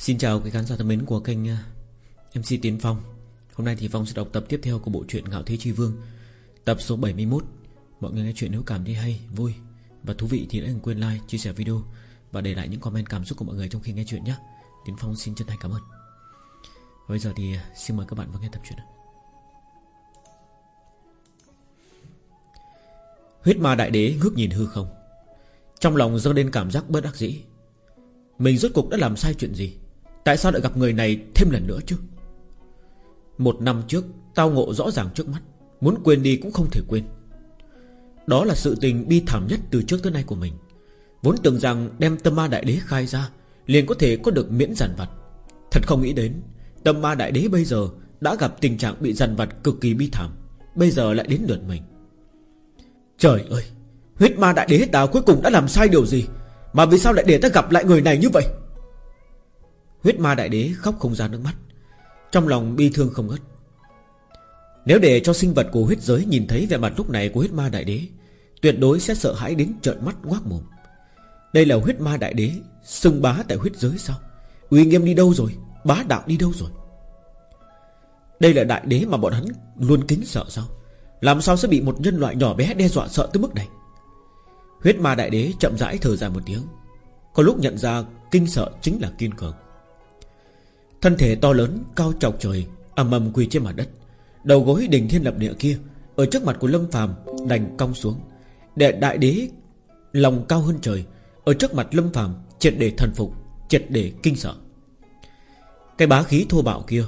Xin chào quý khán giả thân mến của kênh à, MC Tiến Phong. Hôm nay thì Phong sẽ đọc tập tiếp theo của bộ truyện Ngạo Thế Chi Vương Tập số 71 Mọi người nghe chuyện nếu cảm thấy hay, vui và thú vị thì đừng quên like, chia sẻ video Và để lại những comment cảm xúc của mọi người trong khi nghe chuyện nhé. Tiến Phong xin chân thành cảm ơn. Bây giờ thì à, xin mời các bạn vào nghe tập truyện Huyết ma đại đế ngước nhìn hư không. Trong lòng dâng lên cảm giác bất đắc dĩ. Mình rốt cuộc đã làm sai chuyện gì? Tại sao lại gặp người này thêm lần nữa chứ? Một năm trước, Tao ngộ rõ ràng trước mắt. Muốn quên đi cũng không thể quên. Đó là sự tình bi thảm nhất từ trước tới nay của mình. Vốn tưởng rằng đem tâm ma đại đế khai ra, Liền có thể có được miễn giản vặt. Thật không nghĩ đến, Tâm ma đại đế bây giờ Đã gặp tình trạng bị giàn vặt cực kỳ bi thảm. Bây giờ lại đến lượt mình. Trời ơi! Huyết ma đại đế ta cuối cùng đã làm sai điều gì? Mà vì sao lại để ta gặp lại người này như vậy? Huyết ma đại đế khóc không ra nước mắt. Trong lòng bi thương không ngớt. Nếu để cho sinh vật của huyết giới Nhìn thấy vẻ mặt lúc này của huyết ma đại đế, Tuyệt đối sẽ sợ hãi đến trợn mắt ngoác mồm. Đây là huyết ma đại đế Xưng bá tại huyết giới sao? Uy nghiêm đi đâu rồi? Bá đạo đi đâu rồi? Đây là đại đế mà bọn hắn luôn kính sợ sao? Làm sao sẽ bị một nhân loại nhỏ bé đe dọa sợ tới mức này? Huyết ma đại đế chậm rãi thở dài một tiếng. Có lúc nhận ra kinh sợ chính là kiên cường. Thân thể to lớn, Cao trọc trời, ầm ầm quỳ trên mặt đất. Đầu gối đỉnh thiên lập địa kia, Ở trước mặt của Lâm phàm đành cong xuống. Để đại đế, Lòng cao hơn trời, Ở trước mặt Lâm phàm triệt để thần phục, Triệt để kinh sợ. Cái bá khí thô bạo kia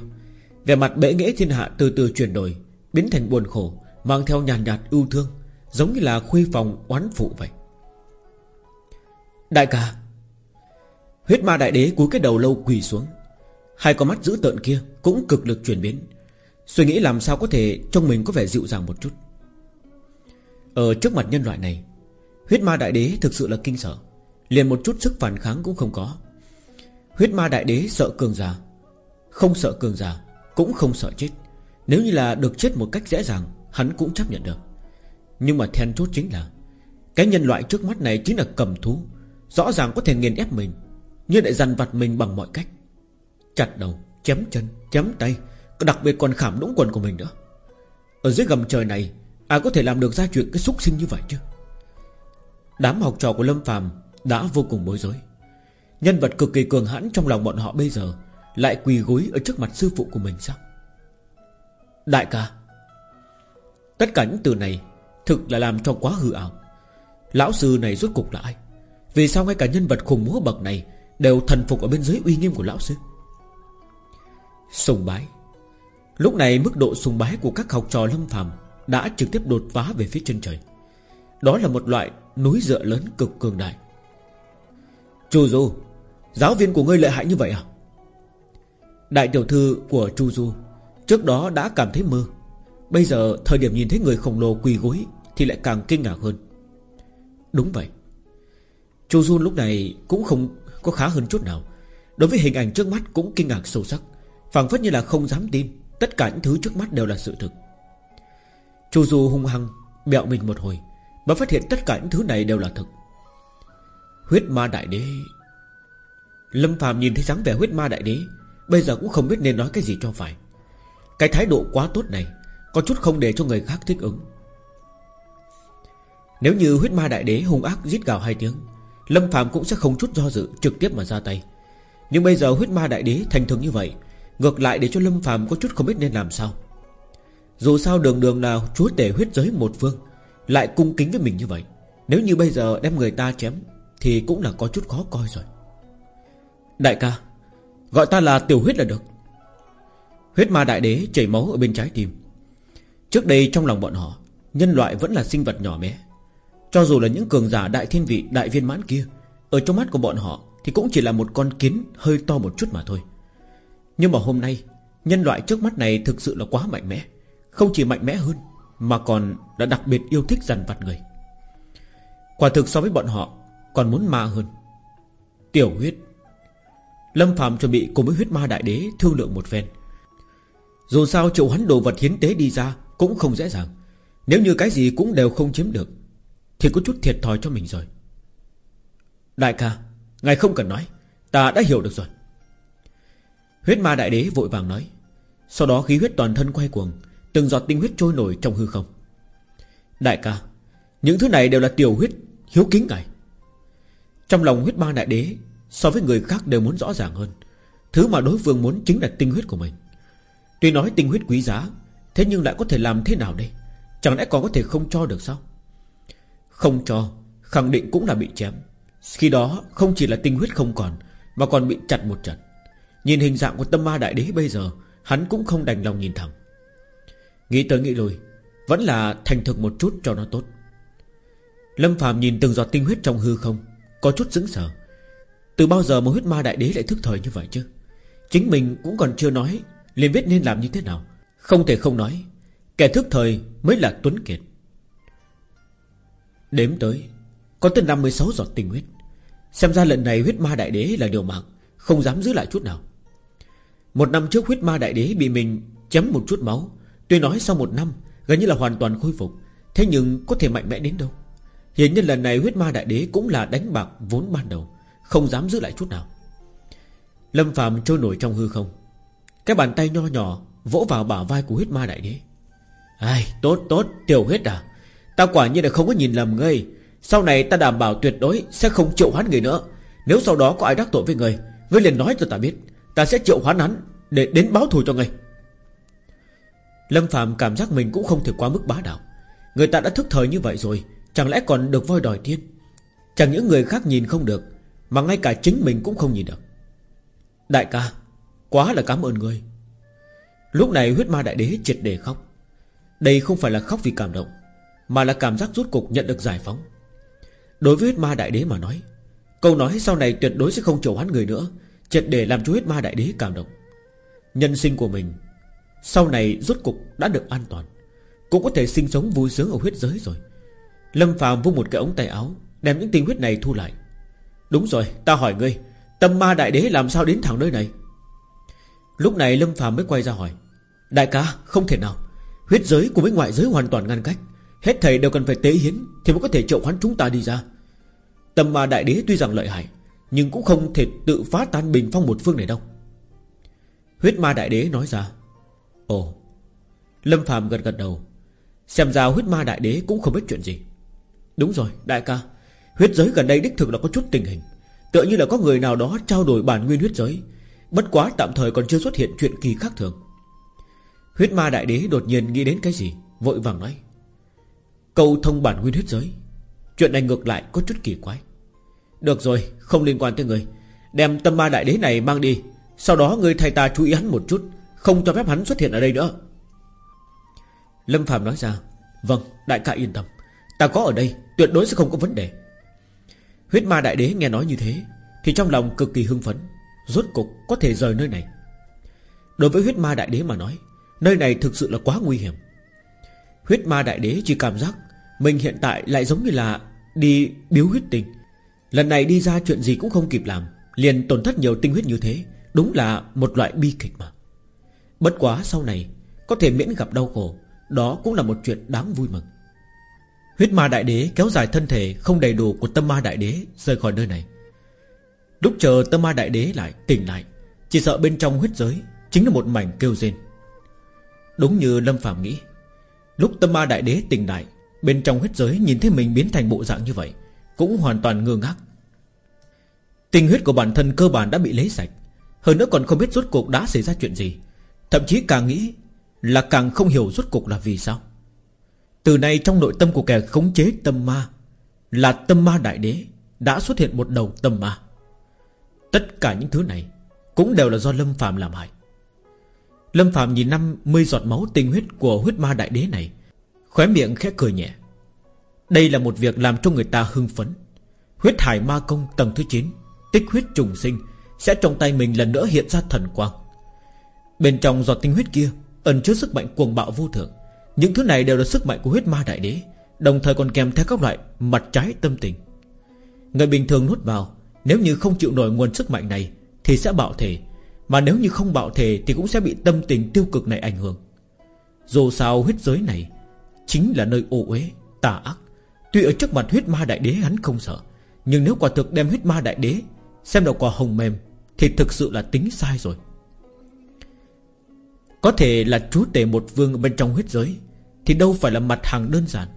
Về mặt bể nghĩa thiên hạ từ từ chuyển đổi, Biến thành buồn khổ, Mang theo nhàn nhạt ưu thương, Giống như là khuy phòng oán phụ vậy. Đại ca, Huyết ma đại đế cúi cái đầu lâu quỳ xuống. Hai con mắt dữ tợn kia Cũng cực lực chuyển biến. Suy nghĩ làm sao có thể trông mình có vẻ dịu dàng một chút. Ở trước mặt nhân loại này, Huyết ma đại đế thực sự là kinh sợ. Liền một chút sức phản kháng cũng không có. Huyết ma đại đế sợ cường già Không sợ cường già Cũng không sợ chết. Nếu như là được chết một cách dễ dàng, Hắn cũng chấp nhận được. Nhưng mà then chốt chính là, Cái nhân loại trước mắt này chính là cầm thú, Rõ ràng có thể nghiền ép mình, Nhưng lại dằn vặt mình bằng mọi cách. Chặt đầu, chém chân, chém tay Đặc biệt còn khảm đũng quần của mình nữa. Ở dưới gầm trời này Ai có thể làm được ra chuyện cái xúc sinh như vậy chứ? Đám học trò của Lâm phàm Đã vô cùng bối rối. Nhân vật cực kỳ cường hãn trong lòng bọn họ bây giờ Lại quỳ gối ở trước mặt sư phụ của mình sao? Đại ca Tất cả những từ này Thực là làm cho quá hư ảo. Lão sư này rốt cục là ai? Vì sao ngay cả nhân vật khủng bố bậc này Đều thần phục ở bên dưới uy nghiêm của lão sư? Sùng bái. Lúc này mức độ sùng bái của các học trò lâm phàm Đã trực tiếp đột phá về phía chân trời. Đó là một loại núi dựa lớn cực cường đại. Chu Du, Giáo viên của ngươi lợi hại như vậy à? Đại tiểu thư của Chu Du Trước đó đã cảm thấy mơ. Bây giờ thời điểm nhìn thấy người khổng lồ quỳ gối Thì lại càng kinh ngạc hơn. Đúng vậy. Chu Du lúc này cũng không có khá hơn chút nào. Đối với hình ảnh trước mắt cũng kinh ngạc sâu sắc phảng phất như là không dám tin, Tất cả những thứ trước mắt đều là sự thực. Chu Du hung hăng, Bẹo mình một hồi Và phát hiện tất cả những thứ này đều là thực. Huyết ma đại đế. Lâm phàm nhìn thấy dáng vẻ huyết ma đại đế, Bây giờ cũng không biết nên nói cái gì cho phải. Cái thái độ quá tốt này, Có chút không để cho người khác thích ứng. Nếu như huyết ma đại đế hung ác giết gào hai tiếng, Lâm phàm cũng sẽ không chút do dự Trực tiếp mà ra tay. Nhưng bây giờ huyết ma đại đế thành thường như vậy Ngược lại để cho Lâm phàm có chút không biết nên làm sao. Dù sao đường đường nào, Chúa tể huyết giới một phương, Lại cung kính với mình như vậy. Nếu như bây giờ đem người ta chém, Thì cũng là có chút khó coi rồi. Đại ca, Gọi ta là tiểu huyết là được. Huyết ma đại đế chảy máu ở bên trái tim. Trước đây trong lòng bọn họ, Nhân loại vẫn là sinh vật nhỏ bé. Cho dù là những cường giả đại thiên vị, Đại viên mãn kia, Ở trong mắt của bọn họ Thì cũng chỉ là một con kiến hơi to một chút mà thôi. Nhưng mà hôm nay, Nhân loại trước mắt này thực sự là quá mạnh mẽ. Không chỉ mạnh mẽ hơn, Mà còn đã đặc biệt yêu thích dằn vặt người. Quả thực so với bọn họ, Còn muốn ma hơn. Tiểu huyết. Lâm Phạm chuẩn bị cùng với huyết ma đại đế Thương lượng một phen. Dù sao triệu hắn đồ vật hiến tế đi ra Cũng không dễ dàng. Nếu như cái gì cũng đều không chiếm được, Thì có chút thiệt thòi cho mình rồi. Đại ca, Ngài không cần nói, Ta đã hiểu được rồi. Huyết ma đại đế vội vàng nói. Sau đó khí huyết toàn thân quay cuồng, Từng giọt tinh huyết trôi nổi trong hư không. Đại ca, Những thứ này đều là tiểu huyết hiếu kính ngài. Trong lòng huyết ma đại đế, So với người khác đều muốn rõ ràng hơn. Thứ mà đối phương muốn chính là tinh huyết của mình. Tuy nói tinh huyết quý giá, Thế nhưng lại có thể làm thế nào đây? Chẳng lẽ còn có thể không cho được sao? Không cho, Khẳng định cũng là bị chém. Khi đó không chỉ là tinh huyết không còn, Mà còn bị chặt một trận. Nhìn hình dạng của tâm ma đại đế bây giờ, Hắn cũng không đành lòng nhìn thẳng. Nghĩ tới nghĩ lui, Vẫn là thành thực một chút cho nó tốt. Lâm phàm nhìn từng giọt tinh huyết trong hư không, Có chút sững sờ. Từ bao giờ mà huyết ma đại đế lại thức thời như vậy chứ? Chính mình cũng còn chưa nói liền biết nên làm như thế nào. Không thể không nói, Kẻ thức thời mới là Tuấn Kiệt. Đếm tới, Có tới 56 giọt tinh huyết. Xem ra lần này huyết ma đại đế là điều mạng, Không dám giữ lại chút nào. Một năm trước huyết ma đại đế bị mình chém một chút máu. Tuy nói sau một năm Gần như là hoàn toàn khôi phục. Thế nhưng có thể mạnh mẽ đến đâu? Hiện nhân lần này huyết ma đại đế cũng là đánh bạc vốn ban đầu Không dám giữ lại chút nào. Lâm phàm trôi nổi trong hư không. Cái bàn tay nho nhỏ Vỗ vào bả vai của huyết ma đại đế. Ai tốt tốt tiểu huyết à? Ta quả nhiên là không có nhìn lầm ngươi. Sau này ta đảm bảo tuyệt đối Sẽ không chịu hoán người nữa. Nếu sau đó có ai đắc tội với người, Ngươi liền nói cho ta biết. Ta sẽ triệu hoán hắn Để đến báo thù cho ngươi. Lâm Phạm cảm giác mình cũng không thể quá mức bá đạo. Người ta đã thức thời như vậy rồi, Chẳng lẽ còn được voi đòi tiên? Chẳng những người khác nhìn không được, Mà ngay cả chính mình cũng không nhìn được. Đại ca, Quá là cảm ơn ngươi. Lúc này huyết ma đại đế triệt để khóc. Đây không phải là khóc vì cảm động, Mà là cảm giác rút cục nhận được giải phóng. Đối với huyết ma đại đế mà nói, Câu nói sau này tuyệt đối sẽ không trổ hoán người nữa Triệt để làm cho huyết ma đại đế cảm động. Nhân sinh của mình, Sau này rút cục đã được an toàn, Cũng có thể sinh sống vui sướng ở huyết giới rồi. Lâm phàm vung một cái ống tay áo, Đem những tinh huyết này thu lại. Đúng rồi, ta hỏi ngươi, Tâm ma đại đế làm sao đến thẳng nơi này? Lúc này Lâm phàm mới quay ra hỏi, Đại ca, không thể nào. Huyết giới cùng với ngoại giới hoàn toàn ngăn cách, Hết thầy đều cần phải tế hiến Thì mới có thể triệu hoán chúng ta đi ra. Tâm ma đại đế tuy rằng lợi hại nhưng cũng không thể tự phá tan bình phong một phương này đâu. Huyết ma đại đế nói ra, Ồ. Lâm phàm gật gật đầu, Xem ra huyết ma đại đế cũng không biết chuyện gì. Đúng rồi, đại ca. Huyết giới gần đây đích thực là có chút tình hình. Tựa như là có người nào đó trao đổi bản nguyên huyết giới. Bất quá tạm thời còn chưa xuất hiện chuyện kỳ khác thường. Huyết ma đại đế đột nhiên nghĩ đến cái gì, Vội vàng nói Câu thông bản nguyên huyết giới. Chuyện này ngược lại có chút kỳ quái. Được rồi, không liên quan tới người. Đem tâm ma đại đế này mang đi. Sau đó người thay ta chú ý hắn một chút, Không cho phép hắn xuất hiện ở đây nữa. Lâm Phạm nói ra Vâng đại ca yên tâm. Ta có ở đây, tuyệt đối sẽ không có vấn đề. Huyết ma đại đế nghe nói như thế, Thì trong lòng cực kỳ hưng phấn, Rốt cục có thể rời nơi này. Đối với huyết ma đại đế mà nói, Nơi này thực sự là quá nguy hiểm. Huyết ma đại đế chỉ cảm giác Mình hiện tại lại giống như là Đi biếu huyết tình Lần này đi ra chuyện gì cũng không kịp làm, Liền tổn thất nhiều tinh huyết như thế, Đúng là một loại bi kịch mà. Bất quá sau này, Có thể miễn gặp đau khổ, Đó cũng là một chuyện đáng vui mừng. Huyết ma đại đế kéo dài thân thể Không đầy đủ của tâm ma đại đế Rời khỏi nơi này. Lúc chờ tâm ma đại đế lại tỉnh lại, Chỉ sợ bên trong huyết giới Chính là một mảnh kêu rên. Đúng như Lâm Phạm nghĩ, Lúc tâm ma đại đế tỉnh lại, Bên trong huyết giới nhìn thấy mình biến thành bộ dạng như vậy cũng hoàn toàn ngơ ngác. Tình huyết của bản thân cơ bản đã bị lấy sạch, Hơn nữa còn không biết rốt cuộc đã xảy ra chuyện gì. Thậm chí càng nghĩ Là càng không hiểu rốt cuộc là vì sao. Từ nay trong nội tâm của kẻ khống chế tâm ma Là tâm ma đại đế Đã xuất hiện một đầu tâm ma. Tất cả những thứ này Cũng đều là do Lâm phàm làm hại. Lâm phàm nhìn năm mươi giọt máu tinh huyết Của huyết ma đại đế này, Khóe miệng khẽ cười nhẹ. Đây là một việc làm cho người ta hưng phấn. Huyết hải ma công tầng thứ 9 Tích huyết trùng sinh Sẽ trong tay mình lần nữa hiện ra thần quang. Bên trong giọt tinh huyết kia Ẩn chứa sức mạnh cuồng bạo vô thượng. Những thứ này đều là sức mạnh của huyết ma đại đế Đồng thời còn kèm theo các loại mặt trái tâm tình. Người bình thường nuốt vào Nếu như không chịu nổi nguồn sức mạnh này Thì sẽ bạo thể. Mà nếu như không bạo thể Thì cũng sẽ bị tâm tình tiêu cực này ảnh hưởng. Dù sao huyết giới này Chính là nơi ô uế, tà ác. Tuy ở trước mặt huyết ma đại đế hắn không sợ, Nhưng nếu quả thực đem huyết ma đại đế Xem là quả hồng mềm, Thì thực sự là tính sai rồi. Có thể là chú tể một vương bên trong huyết giới, Thì đâu phải là mặt hàng đơn giản.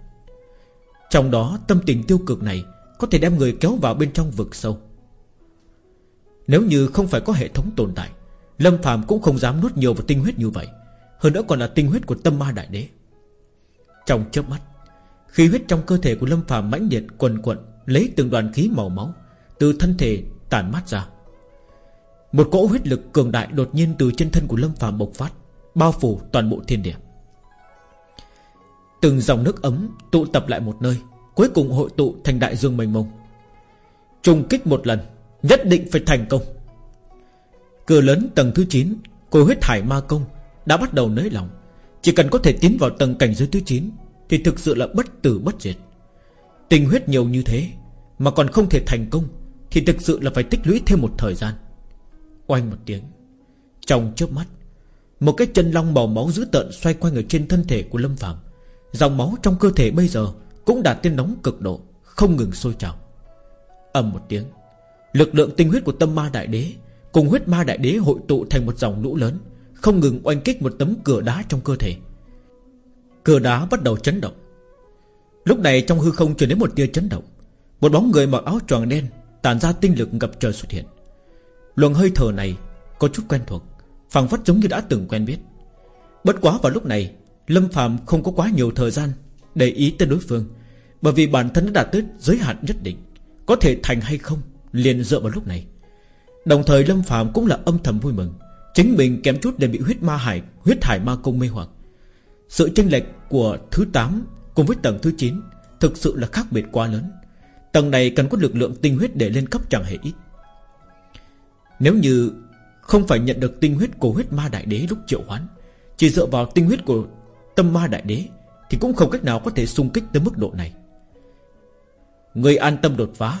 Trong đó, tâm tình tiêu cực này Có thể đem người kéo vào bên trong vực sâu. Nếu như không phải có hệ thống tồn tại, Lâm Phạm cũng không dám nuốt nhiều vào tinh huyết như vậy, Hơn nữa còn là tinh huyết của tâm ma đại đế. Trong chớp mắt Khí huyết trong cơ thể của Lâm Phạm mãnh liệt quần quận Lấy từng đoàn khí màu máu Từ thân thể tản mát ra. Một cỗ huyết lực cường đại đột nhiên từ trên thân của Lâm Phạm bộc phát Bao phủ toàn bộ thiên địa. Từng dòng nước ấm tụ tập lại một nơi Cuối cùng hội tụ thành đại dương mênh mông. Trùng kích một lần Nhất định phải thành công. Cửa lớn tầng thứ 9 Cô huyết hải ma công Đã bắt đầu nới lỏng, Chỉ cần có thể tiến vào tầng cảnh giới thứ 9 thì thực sự là bất tử bất diệt. Tình huyết nhiều như thế Mà còn không thể thành công Thì thực sự là phải tích lũy thêm một thời gian. Oanh một tiếng, Trong chớp mắt, Một cái chân long màu máu dữ tợn Xoay quanh ở trên thân thể của Lâm Phạm Dòng máu trong cơ thể bây giờ Cũng đạt tiên nóng cực độ, Không ngừng sôi trào. Ầm một tiếng, Lực lượng tinh huyết của tâm ma đại đế Cùng huyết ma đại đế hội tụ thành một dòng lũ lớn, Không ngừng oanh kích một tấm cửa đá trong cơ thể. Cửa đá bắt đầu chấn động. Lúc này trong hư không truyền đến một tia chấn động. Một bóng người mặc áo tròn đen Tản ra tinh lực ngập trời xuất hiện. Luồng hơi thở này Có chút quen thuộc, phảng phất giống như đã từng quen biết. Bất quá vào lúc này, Lâm Phạm không có quá nhiều thời gian Để ý tới đối phương, Bởi vì bản thân đã đạt tới giới hạn nhất định, Có thể thành hay không liền dựa vào lúc này. Đồng thời Lâm Phạm cũng là âm thầm vui mừng, Chính mình kém chút để bị huyết ma hải, Huyết hải ma công mê hoặc. Sự chênh lệch của thứ 8 Cùng với tầng thứ 9 Thực sự là khác biệt quá lớn. Tầng này cần có lực lượng tinh huyết để lên cấp chẳng hề ít. Nếu như Không phải nhận được tinh huyết của huyết ma đại đế lúc triệu hoán, Chỉ dựa vào tinh huyết của tâm ma đại đế Thì cũng không cách nào có thể xung kích tới mức độ này. Người an tâm đột phá,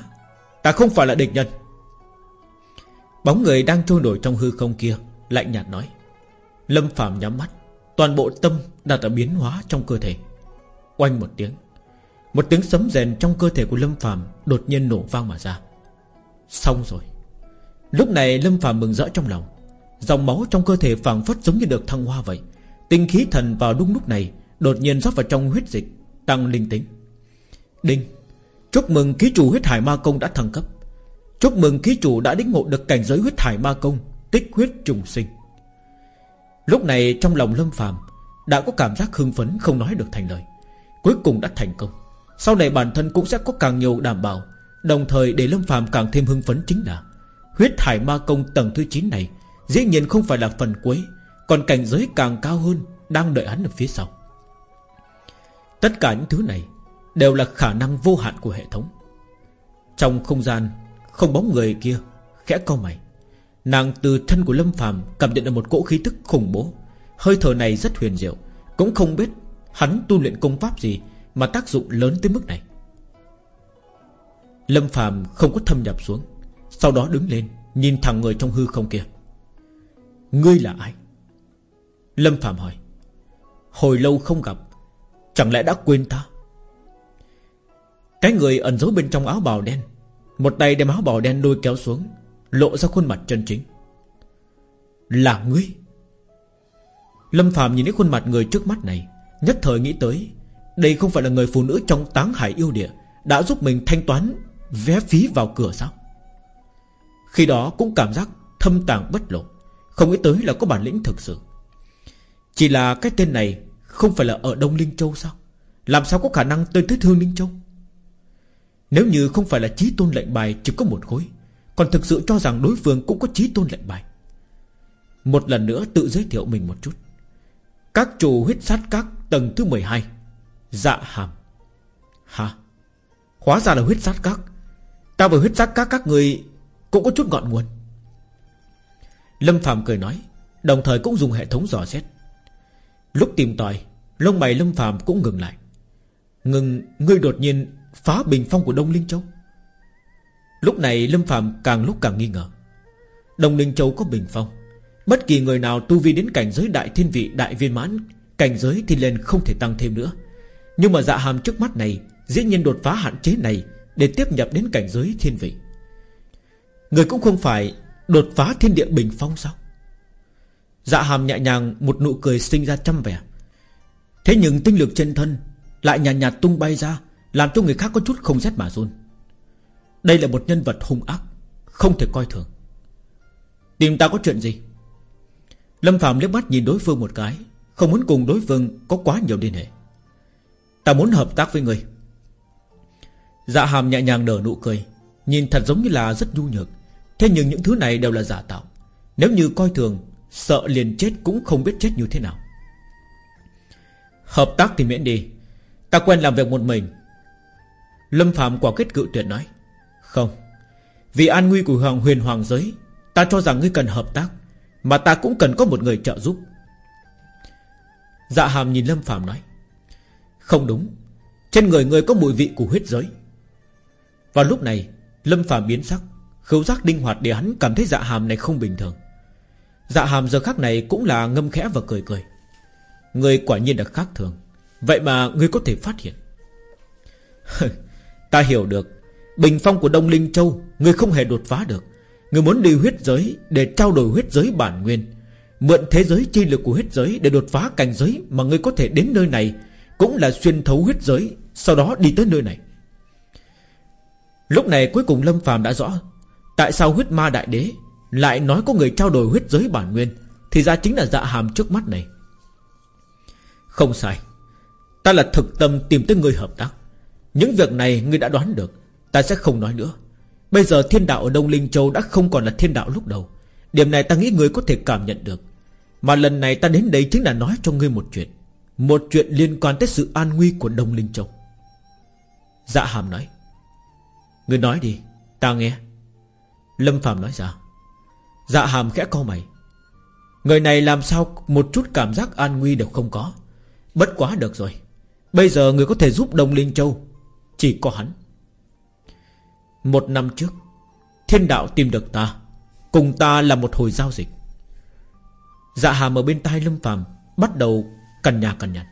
Ta không phải là địch nhân. Bóng người đang trôi nổi trong hư không kia Lạnh nhạt nói. Lâm Phạm nhắm mắt. Toàn bộ tâm đã ở biến hóa trong cơ thể. Oanh một tiếng Một tiếng sấm rèn trong cơ thể của Lâm Phạm Đột nhiên nổ vang mà ra. Xong rồi. Lúc này Lâm Phạm mừng rỡ trong lòng. Dòng máu trong cơ thể phảng phất giống như được thăng hoa vậy. Tinh khí thần vào đúng lúc này Đột nhiên rót vào trong huyết dịch, Tăng linh tính. Đinh. Chúc mừng ký chủ huyết hải ma công đã thăng cấp. Chúc mừng ký chủ đã đích ngộ được cảnh giới huyết hải ma công, Tích huyết trùng sinh. Lúc này trong lòng Lâm phàm Đã có cảm giác hưng phấn không nói được thành lời. Cuối cùng đã thành công. Sau này bản thân cũng sẽ có càng nhiều đảm bảo, Đồng thời để Lâm phàm càng thêm hưng phấn chính là Huyết hải ma công tầng thứ 9 này Dĩ nhiên không phải là phần cuối, Còn cảnh giới càng cao hơn Đang đợi hắn ở phía sau. Tất cả những thứ này Đều là khả năng vô hạn của hệ thống. Trong không gian Không bóng người kia Khẽ co mày. Nàng từ thân của Lâm phàm Cảm nhận được một cỗ khí tức khủng bố. Hơi thở này rất huyền diệu, Cũng không biết hắn tu luyện công pháp gì Mà tác dụng lớn tới mức này. Lâm phàm không có thâm nhập xuống, Sau đó đứng lên, Nhìn thẳng người trong hư không kia. Ngươi là ai? Lâm phàm hỏi. Hồi lâu không gặp, Chẳng lẽ đã quên ta? Cái người ẩn giấu bên trong áo bào đen, Một tay đem áo bào đen đôi kéo xuống Lộ ra khuôn mặt chân chính. Là ngươi. Lâm Phạm nhìn thấy khuôn mặt người trước mắt này, Nhất thời nghĩ tới, Đây không phải là người phụ nữ trong táng hải yêu địa Đã giúp mình thanh toán Vé phí vào cửa sao? Khi đó cũng cảm giác thâm tàng bất lộ, Không nghĩ tới là có bản lĩnh thực sự. Chỉ là cái tên này Không phải là ở Đông Linh Châu sao? Làm sao có khả năng tới tới Thương Linh Châu? Nếu như không phải là trí tôn lệnh bài Chỉ có một khối còn thực sự cho rằng đối phương cũng có trí tôn lệnh bài. Một lần nữa tự giới thiệu mình một chút. Các chủ huyết sát các tầng thứ 12 Dạ hàm. Hả? Hóa ra là huyết sát các. Ta với huyết sát các các người Cũng có chút ngọn nguồn. Lâm Phạm cười nói, Đồng thời cũng dùng hệ thống dò xét. Lúc tìm tòi, Lông mày Lâm Phạm cũng ngừng lại. Ngừng, Ngươi đột nhiên phá bình phong của Đông Linh Châu. Lúc này Lâm Phạm càng lúc càng nghi ngờ. Đồng Linh Châu có bình phong. Bất kỳ người nào tu vi đến cảnh giới đại thiên vị đại viên mãn Cảnh giới thì lên không thể tăng thêm nữa. Nhưng mà dạ hàm trước mắt này Dĩ nhiên đột phá hạn chế này Để tiếp nhập đến cảnh giới thiên vị. Người cũng không phải Đột phá thiên địa bình phong sao? Dạ hàm nhẹ nhàng Một nụ cười sinh ra trăm vẻ. Thế nhưng tinh lực trên thân Lại nhàn nhạt, nhạt tung bay ra Làm cho người khác có chút không rét mà run. Đây là một nhân vật hung ác, Không thể coi thường. Tìm ta có chuyện gì? Lâm Phạm liếc mắt nhìn đối phương một cái, Không muốn cùng đối phương có quá nhiều liên hệ. Ta muốn hợp tác với người Dạ hàm nhẹ nhàng nở nụ cười, Nhìn thật giống như là rất nhu nhược. Thế nhưng những thứ này đều là giả tạo. Nếu như coi thường, Sợ liền chết cũng không biết chết như thế nào. Hợp tác thì miễn đi. Ta quen làm việc một mình. Lâm Phạm quả kết cự tuyệt nói. Không. Vì an nguy của Hoàng huyền hoàng giới, Ta cho rằng ngươi cần hợp tác, Mà ta cũng cần có một người trợ giúp. Dạ hàm nhìn Lâm Phạm nói, Không đúng. Trên người ngươi có mùi vị của huyết giới. Vào lúc này, Lâm Phạm biến sắc Khấu giác đinh hoạt để hắn cảm thấy dạ hàm này không bình thường. Dạ hàm giờ khắc này cũng là ngâm khẽ và cười cười. Người quả nhiên là khác thường, Vậy mà người có thể phát hiện. Ta hiểu được. Bình phong của Đông Linh Châu, Người không hề đột phá được. Người muốn đi huyết giới để trao đổi huyết giới bản nguyên, Mượn thế giới chi lực của huyết giới Để đột phá cảnh giới Mà người có thể đến nơi này, Cũng là xuyên thấu huyết giới, Sau đó đi tới nơi này. Lúc này cuối cùng Lâm phàm đã rõ Tại sao huyết ma đại đế Lại nói có người trao đổi huyết giới bản nguyên, Thì ra chính là dạ hàm trước mắt này. Không sai, Ta là thực tâm tìm tới người hợp tác. Những việc này ngươi đã đoán được. Ta sẽ không nói nữa. Bây giờ thiên đạo ở Đông Linh Châu đã không còn là thiên đạo lúc đầu. Điểm này ta nghĩ người có thể cảm nhận được. Mà lần này ta đến đây chính là nói cho ngươi một chuyện. Một chuyện liên quan tới sự an nguy của Đông Linh Châu. Dạ hàm nói. Ngươi nói đi, Ta nghe. Lâm Phạm nói ra. Dạ hàm khẽ co mày. Người này làm sao một chút cảm giác an nguy đều không có. Bất quá được rồi. Bây giờ người có thể giúp Đông Linh Châu. Chỉ có hắn. Một năm trước, Thiên đạo tìm được ta. Cùng ta là một hồi giao dịch. Dạ hàm ở bên tai Lâm Phạm Bắt đầu cằn nhà cằn nhằn.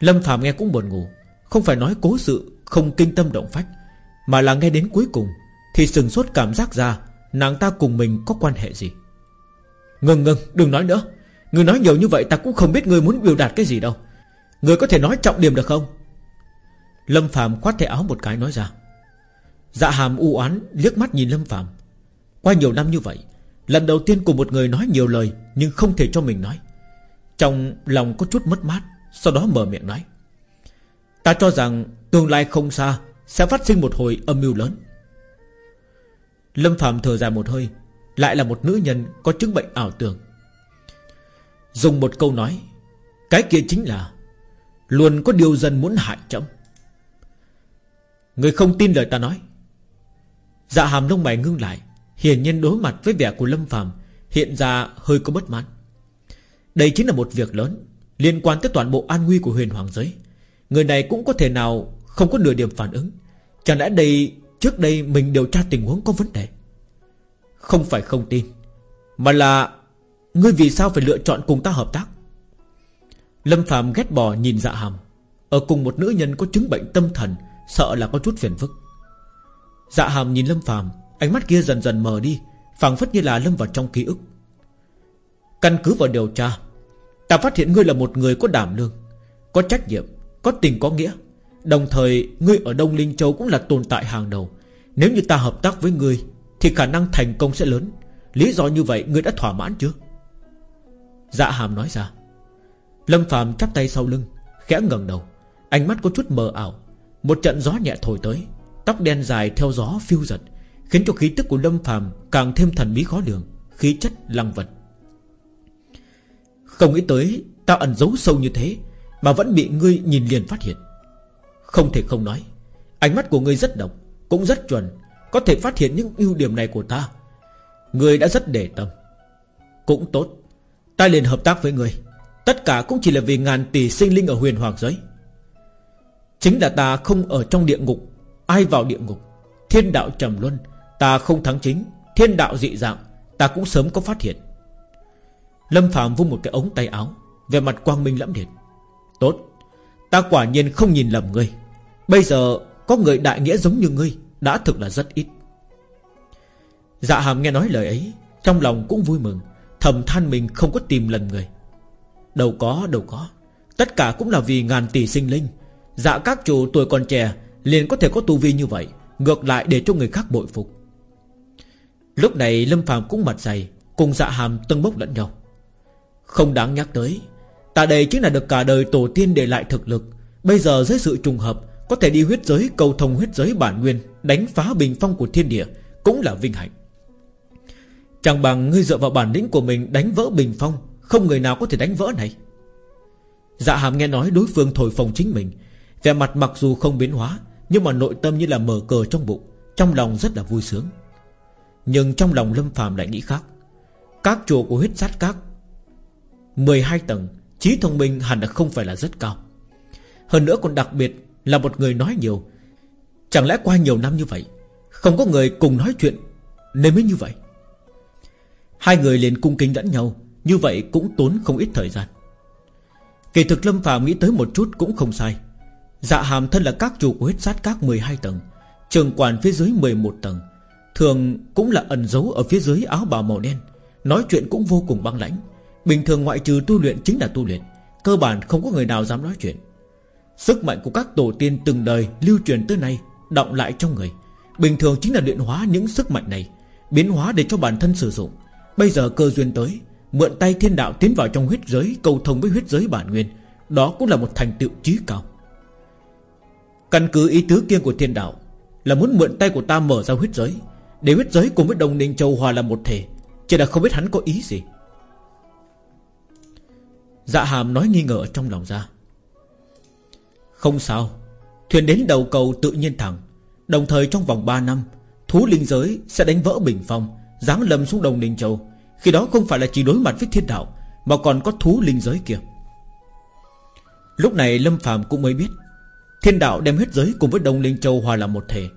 Lâm Phạm nghe cũng buồn ngủ. Không phải nói cố sự, Không kinh tâm động phách, Mà là nghe đến cuối cùng Thì sừng sốt cảm giác ra Nàng ta cùng mình có quan hệ gì. Ngừng ngừng, đừng nói nữa. Người nói nhiều như vậy ta cũng không biết người muốn biểu đạt cái gì đâu. Người có thể nói trọng điểm được không? Lâm Phạm khoát tay áo một cái nói ra. Dạ hàm u oán liếc mắt nhìn Lâm Phạm Qua nhiều năm như vậy, Lần đầu tiên cùng một người nói nhiều lời Nhưng không thể cho mình nói. Trong lòng có chút mất mát, Sau đó mở miệng nói. Ta cho rằng tương lai không xa Sẽ phát sinh một hồi âm mưu lớn. Lâm Phạm thở dài một hơi, Lại là một nữ nhân có chứng bệnh ảo tưởng. Dùng một câu nói, Cái kia chính là, Luôn có điều dân muốn hại chậm. Người không tin lời ta nói Dạ hàm lông mày ngưng lại, Hiển nhiên đối mặt với vẻ của Lâm Phàm Hiện ra hơi có bất mãn. Đây chính là một việc lớn, Liên quan tới toàn bộ an nguy của huyền hoàng giới. Người này cũng có thể nào Không có nửa điểm phản ứng? Chẳng lẽ đây, Trước đây mình điều tra tình huống có vấn đề? Không phải không tin, Mà là Ngươi vì sao phải lựa chọn cùng ta hợp tác? Lâm Phạm ghét bỏ nhìn dạ hàm. Ở cùng một nữ nhân có chứng bệnh tâm thần, Sợ là có chút phiền phức. Dạ hàm nhìn Lâm Phạm Ánh mắt kia dần dần mờ đi, phảng phất như là lâm vào trong ký ức. Căn cứ vào điều tra, Ta phát hiện ngươi là một người có đảm lương Có trách nhiệm, Có tình có nghĩa. Đồng thời, ngươi ở Đông Linh Châu cũng là tồn tại hàng đầu. Nếu như ta hợp tác với ngươi, Thì khả năng thành công sẽ lớn. Lý do như vậy ngươi đã thỏa mãn chưa? Dạ hàm nói ra. Lâm Phạm chắp tay sau lưng, Khẽ ngẩng đầu, Ánh mắt có chút mờ ảo. Một trận gió nhẹ thổi tới Tóc đen dài theo gió phiêu giật, Khiến cho khí tức của Lâm Phạm càng thêm thần bí khó lường, Khí chất lăng vật. Không nghĩ tới, Ta ẩn giấu sâu như thế, Mà vẫn bị ngươi nhìn liền phát hiện. Không thể không nói, Ánh mắt của ngươi rất độc, Cũng rất chuẩn, Có thể phát hiện những ưu điểm này của ta. Ngươi đã rất để tâm. Cũng tốt, Ta liền hợp tác với ngươi. Tất cả cũng chỉ là vì ngàn tỷ sinh linh ở huyền hoàng giới. Chính là ta không ở trong địa ngục Ai vào địa ngục? Thiên đạo trầm luân, Ta không thắng chính. Thiên đạo dị dạng, Ta cũng sớm có phát hiện. Lâm Phạm vung một cái ống tay áo Về mặt quang minh lẫm liệt. Tốt, Ta quả nhiên không nhìn lầm ngươi. Bây giờ, có người đại nghĩa giống như ngươi, Đã thực là rất ít. Dạ hàm nghe nói lời ấy, Trong lòng cũng vui mừng, Thầm than mình không có tìm lần người. Đâu có đâu có. Tất cả cũng là vì ngàn tỷ sinh linh. Dạ các chủ tuổi còn trẻ Liền có thể có tu vi như vậy, Ngược lại để cho người khác bội phục. Lúc này Lâm phàm cũng mặt dày, Cùng dạ hàm tân bốc lẫn nhau. Không đáng nhắc tới Ta đây chính là được cả đời tổ tiên để lại thực lực. Bây giờ dưới sự trùng hợp, Có thể đi huyết giới, cầu thông huyết giới bản nguyên, Đánh phá bình phong của thiên địa, Cũng là vinh hạnh. Chẳng bằng ngươi dựa vào bản lĩnh của mình Đánh vỡ bình phong, Không người nào có thể đánh vỡ này. Dạ hàm nghe nói đối phương thổi phồng chính mình, Vẻ mặt mặc dù không biến hóa nhưng mà nội tâm như là mở cờ trong bụng, Trong lòng rất là vui sướng. Nhưng trong lòng Lâm phàm lại nghĩ khác. Các chùa của huyết sát các 12 tầng, trí thông minh hẳn là không phải là rất cao. Hơn nữa còn đặc biệt Là một người nói nhiều. Chẳng lẽ qua nhiều năm như vậy, Không có người cùng nói chuyện Nên mới như vậy? Hai người liền cung kính lẫn nhau, Như vậy cũng tốn không ít thời gian. Kỳ thực Lâm phàm nghĩ tới một chút cũng không sai. Dạ hàm thân là các chủ của huyết sát các 12 tầng, Trường quản phía dưới 11 tầng. Thường cũng là ẩn giấu ở phía dưới áo bào màu đen, Nói chuyện cũng vô cùng băng lãnh. Bình thường ngoại trừ tu luyện chính là tu luyện, Cơ bản không có người nào dám nói chuyện. Sức mạnh của các tổ tiên từng đời Lưu truyền tới nay Động lại trong người. Bình thường chính là luyện hóa những sức mạnh này, Biến hóa để cho bản thân sử dụng. Bây giờ cơ duyên tới, Mượn tay thiên đạo tiến vào trong huyết giới, Cầu thông với huyết giới bản nguyên, Đó cũng là một thành tựu trí cao. Căn cứ ý tứ kia của thiên đạo, Là muốn mượn tay của ta mở ra huyết giới, Để huyết giới cùng với đồng ninh châu hòa là một thể, Chỉ là không biết hắn có ý gì. Dạ hàm nói nghi ngờ trong lòng ra. Không sao, Thuyền đến đầu cầu tự nhiên thẳng, Đồng thời trong vòng 3 năm, Thú linh giới sẽ đánh vỡ bình phong, Giáng lâm xuống đồng Ninh Châu, Khi đó không phải là chỉ đối mặt với thiên đạo, Mà còn có thú linh giới kia. Lúc này Lâm phàm cũng mới biết Thiên đạo đem hết giới cùng với Đông Linh Châu hòa làm một thể.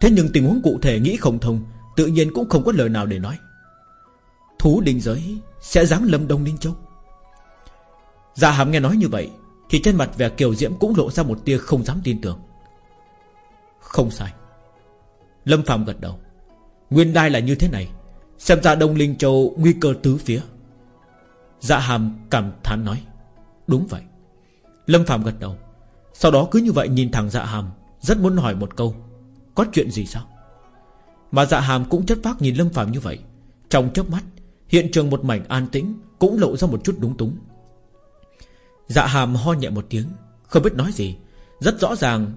Thế nhưng tình huống cụ thể nghĩ không thông, Tự nhiên cũng không có lời nào để nói. Thú linh giới Sẽ giáng lâm Đông Linh Châu. Dạ hàm nghe nói như vậy, Thì trên mặt vẻ kiều diễm cũng lộ ra một tia không dám tin tưởng. Không sai. Lâm Phạm gật đầu. Nguyên đai là như thế này. Xem ra Đông Linh Châu nguy cơ tứ phía. Dạ hàm cảm thán nói. Đúng vậy. Lâm Phạm gật đầu. Sau đó cứ như vậy nhìn thẳng dạ hàm, Rất muốn hỏi một câu, Có chuyện gì sao? Mà dạ hàm cũng chất phác nhìn Lâm Phạm như vậy. Trong chớp mắt, Hiện trường một mảnh an tĩnh Cũng lộ ra một chút đúng túng. Dạ hàm ho nhẹ một tiếng, Không biết nói gì. Rất rõ ràng,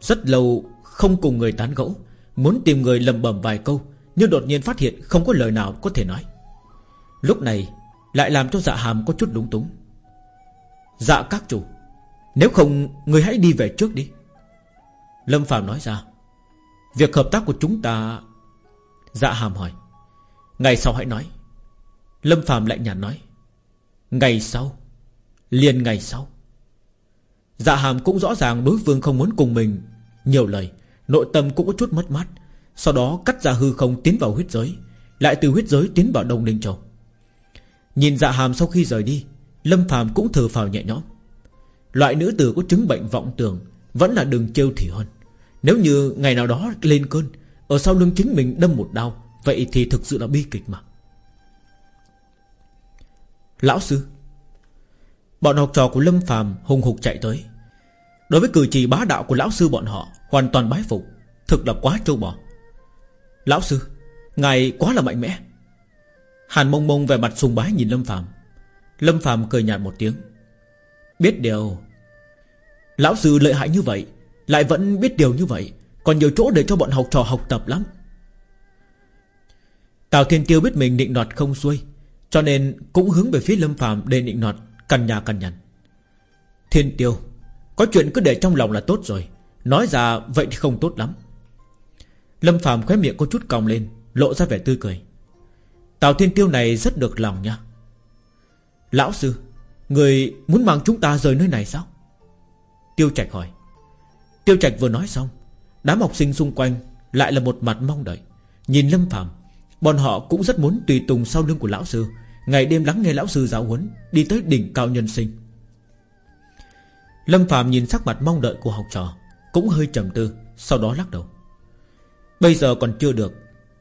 Rất lâu không cùng người tán gẫu, Muốn tìm người lầm bẩm vài câu, Nhưng đột nhiên phát hiện không có lời nào có thể nói. Lúc này, Lại làm cho dạ hàm có chút đúng túng. Dạ các chủ nếu không, người hãy đi về trước đi. Lâm Phạm nói ra. Việc hợp tác của chúng ta Dạ hàm hỏi. Ngày sau hãy nói. Lâm Phạm lại nhàn nói. Ngày sau, Liền ngày sau. Dạ hàm cũng rõ ràng đối phương không muốn cùng mình. Nhiều lời, Nội tâm cũng có chút mất mát. Sau đó cắt ra hư không tiến vào huyết giới, Lại từ huyết giới tiến vào Đông Ninh Châu. Nhìn dạ hàm sau khi rời đi, Lâm Phạm cũng thở phào nhẹ nhõm. Loại nữ tử có chứng bệnh vọng tưởng Vẫn là đừng trêu thì hơn. Nếu như ngày nào đó lên cơn, Ở sau lưng chính mình đâm một đau, Vậy thì thực sự là bi kịch mà. Lão sư, Bọn học trò của Lâm Phàm hùng hục chạy tới. Đối với cử chỉ bá đạo của lão sư bọn họ, Hoàn toàn bái phục, Thực là quá trâu bò. Lão sư, Ngài quá là mạnh mẽ. Hàn mông mông về mặt sùng bái nhìn Lâm Phàm. Lâm Phàm cười nhạt một tiếng. Biết điều. Lão sư lợi hại như vậy, Lại vẫn biết điều như vậy, Còn nhiều chỗ để cho bọn học trò học tập lắm. Tào Thiên Tiêu biết mình định đoạt không xuôi, Cho nên cũng hướng về phía Lâm Phàm để định đoạt Căn nhà căn nhằn. Thiên tiêu, Có chuyện cứ để trong lòng là tốt rồi, Nói ra vậy thì không tốt lắm. Lâm Phạm khóe miệng có chút còng lên, Lộ ra vẻ tươi cười. Tào thiên tiêu này rất được lòng nha. Lão sư Người muốn mang chúng ta rời nơi này sao? Tiêu Trạch hỏi. Tiêu Trạch vừa nói xong, Đám học sinh xung quanh Lại là một mặt mong đợi. Nhìn Lâm Phạm Bọn họ cũng rất muốn tùy tùng sau lưng của lão sư. Ngày đêm lắng nghe lão sư giáo huấn, Đi tới đỉnh cao nhân sinh. Lâm Phạm nhìn sắc mặt mong đợi của học trò, Cũng hơi trầm tư, Sau đó lắc đầu. Bây giờ còn chưa được.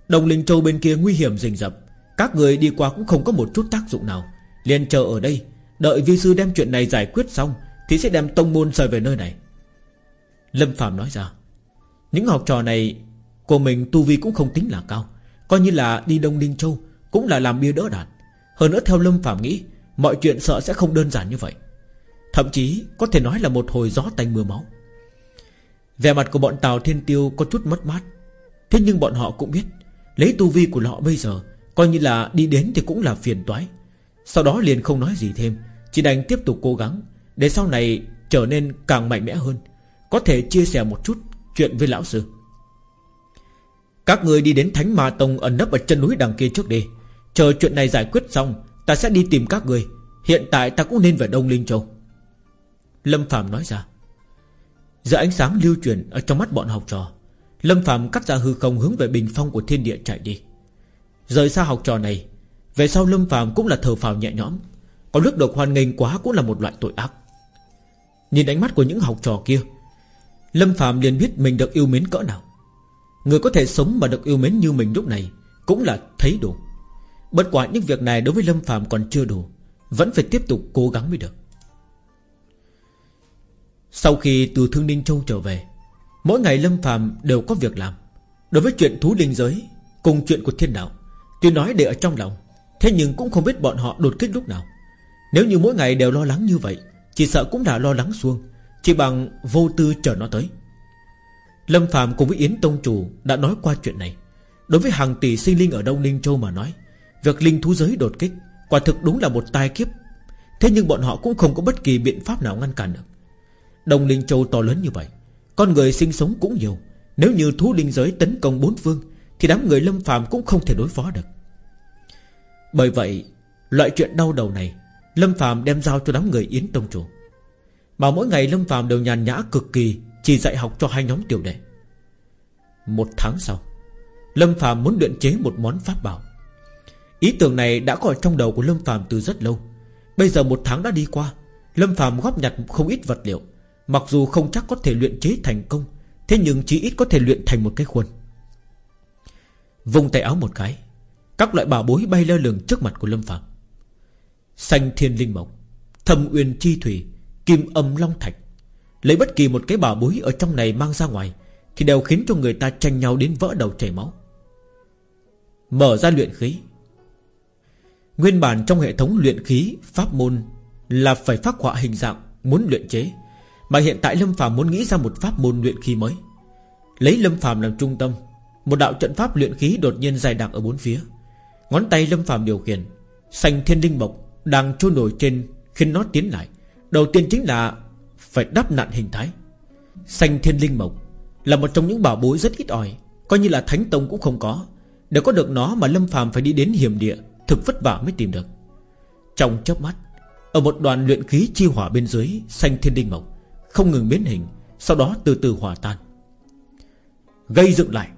Đồng Linh Châu bên kia nguy hiểm rình rập. Các người đi qua cũng không có một chút tác dụng nào. Liền chờ ở đây Đợi vi sư đem chuyện này giải quyết xong, Thì sẽ đem tông môn rời về nơi này. Lâm Phạm nói ra, Những học trò này Của mình tu vi cũng không tính là cao, Coi như là đi Đông Ninh Châu Cũng là làm bia đỡ đạn. Hơn nữa theo Lâm Phạm nghĩ, Mọi chuyện sợ sẽ không đơn giản như vậy. Thậm chí có thể nói là một hồi gió tanh mưa máu. Vẻ mặt của bọn Tào Thiên Tiêu có chút mất mát. Thế nhưng bọn họ cũng biết, Lấy tu vi của họ bây giờ, Coi như là đi đến thì cũng là phiền toái. Sau đó liền không nói gì thêm chỉ đành tiếp tục cố gắng Để sau này trở nên càng mạnh mẽ hơn, Có thể chia sẻ một chút chuyện với lão sư. Các người đi đến Thánh Ma Tông ẩn nấp ở chân núi đằng kia trước đi. Chờ chuyện này giải quyết xong, Ta sẽ đi tìm các người. Hiện tại ta cũng nên về Đông Linh Châu. Lâm Phạm nói ra. Giữa ánh sáng lưu truyền Ở trong mắt bọn học trò, Lâm Phạm cắt ra hư không hướng về bình phong của thiên địa chạy đi. Rời xa học trò này, Về sau Lâm Phạm cũng là thờ phào nhẹ nhõm có lúc được hoan nghênh quá cũng là một loại tội ác. Nhìn ánh mắt của những học trò kia, Lâm Phạm liền biết mình được yêu mến cỡ nào. Người có thể sống mà được yêu mến như mình lúc này Cũng là thấy đủ. Bất quả những việc này đối với Lâm Phạm còn chưa đủ, Vẫn phải tiếp tục cố gắng mới được. Sau khi từ Thương Ninh Châu trở về, Mỗi ngày Lâm Phạm đều có việc làm. Đối với chuyện thú linh giới Cùng chuyện của thiên đạo, Tuy nói để ở trong lòng, Thế nhưng cũng không biết bọn họ đột kích lúc nào. Nếu như mỗi ngày đều lo lắng như vậy, Chỉ sợ cũng đã lo lắng xuông. Chỉ bằng vô tư chờ nó tới. Lâm Phạm cùng với Yến Tông Chủ Đã nói qua chuyện này. Đối với hàng tỷ sinh linh ở Đông Ninh Châu mà nói, Việc linh thú giới đột kích Quả thực đúng là một tai kiếp. Thế nhưng bọn họ cũng không có bất kỳ biện pháp nào ngăn cản được. Đông Linh Châu to lớn như vậy, Con người sinh sống cũng nhiều. Nếu như thú linh giới tấn công bốn phương, Thì đám người lâm phàm cũng không thể đối phó được. Bởi vậy, Loại chuyện đau đầu này Lâm Phạm đem giao cho đám người Yến Tông Chủ. Mà mỗi ngày Lâm Phạm đều nhàn nhã cực kỳ, Chỉ dạy học cho hai nhóm tiểu đệ. Một tháng sau, Lâm Phạm muốn luyện chế một món pháp bảo. Ý tưởng này đã có trong đầu của Lâm Phạm từ rất lâu. Bây giờ một tháng đã đi qua, Lâm Phạm góp nhặt không ít vật liệu. Mặc dù không chắc có thể luyện chế thành công, Thế nhưng chỉ ít có thể luyện thành một cái khuôn. Vùng tay áo một cái, Các loại bảo bối bay lơ lửng trước mặt của Lâm Phạm Xanh thiên linh mộc, Thâm uyên chi thủy, Kim âm long thạch. Lấy bất kỳ một cái bảo bối ở trong này mang ra ngoài, Thì đều khiến cho người ta tranh nhau đến vỡ đầu chảy máu. Mở ra luyện khí. Nguyên bản trong hệ thống luyện khí, Pháp môn là phải phát họa hình dạng Muốn luyện chế, Mà hiện tại Lâm phàm muốn nghĩ ra một pháp môn luyện khí mới. Lấy Lâm phàm làm trung tâm, Một đạo trận pháp luyện khí đột nhiên dài đặc ở bốn phía. Ngón tay Lâm phàm điều khiển, Xanh thiên linh mộc đang trôi nổi trên khi nó tiến lại. Đầu tiên chính là Phải đắp nạn hình thái. Xanh thiên linh mộc Là một trong những bảo bối rất ít ỏi, Coi như là thánh tông cũng không có. Để có được nó mà Lâm phàm phải đi đến hiểm địa, Thực vất vả mới tìm được. Trong chớp mắt, Ở một đoàn luyện khí chi hỏa bên dưới, Xanh thiên linh mộc Không ngừng biến hình, Sau đó từ từ hòa tan. Gây dựng lại.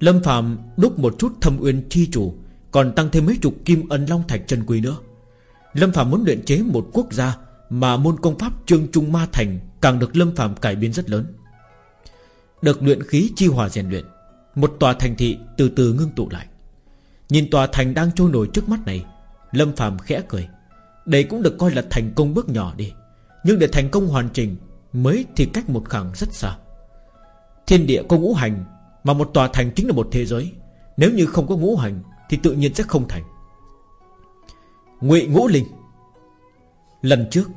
Lâm Phạm đúc một chút thâm uyên chi chủ, Còn tăng thêm mấy chục kim ân long thạch chân quý nữa. Lâm Phạm muốn luyện chế một quốc gia Mà môn công pháp trương trung ma thành Càng được Lâm Phạm cải biến rất lớn. Được luyện khí chi hòa rèn luyện, Một tòa thành thị từ từ ngưng tụ lại. Nhìn tòa thành đang trôi nổi trước mắt này, Lâm Phạm khẽ cười. Đây cũng được coi là thành công bước nhỏ đi, Nhưng để thành công hoàn chỉnh Mới thì cách một khoảng rất xa. Thiên địa có ngũ hành, Mà một tòa thành chính là một thế giới. Nếu như không có ngũ hành Thì tự nhiên sẽ không thành. Ngụy Ngũ Linh. Lần trước,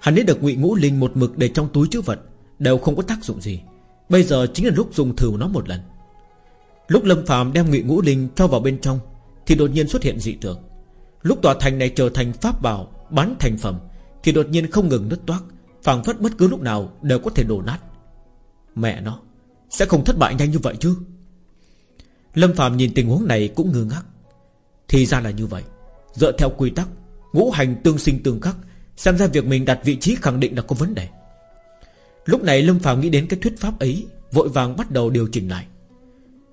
Hắn ấy được Ngụy Ngũ Linh một mực để trong túi chữ vật, Đều không có tác dụng gì. Bây giờ chính là lúc dùng thử nó một lần. Lúc Lâm Phạm đem Ngụy Ngũ Linh cho vào bên trong, thì đột nhiên xuất hiện dị tượng. Lúc tòa thành này trở thành pháp bảo, Bán thành phẩm, Thì đột nhiên không ngừng nứt toác, phảng phất bất cứ lúc nào đều có thể đổ nát. Mẹ nó, Sẽ không thất bại nhanh như vậy chứ? Lâm Phạm nhìn tình huống này cũng ngơ ngác. Thì ra là như vậy. Dựa theo quy tắc, Ngũ hành tương sinh tương khắc, Xem ra việc mình đặt vị trí khẳng định là có vấn đề. Lúc này Lâm Phạm nghĩ đến cái thuyết pháp ấy, Vội vàng bắt đầu điều chỉnh lại.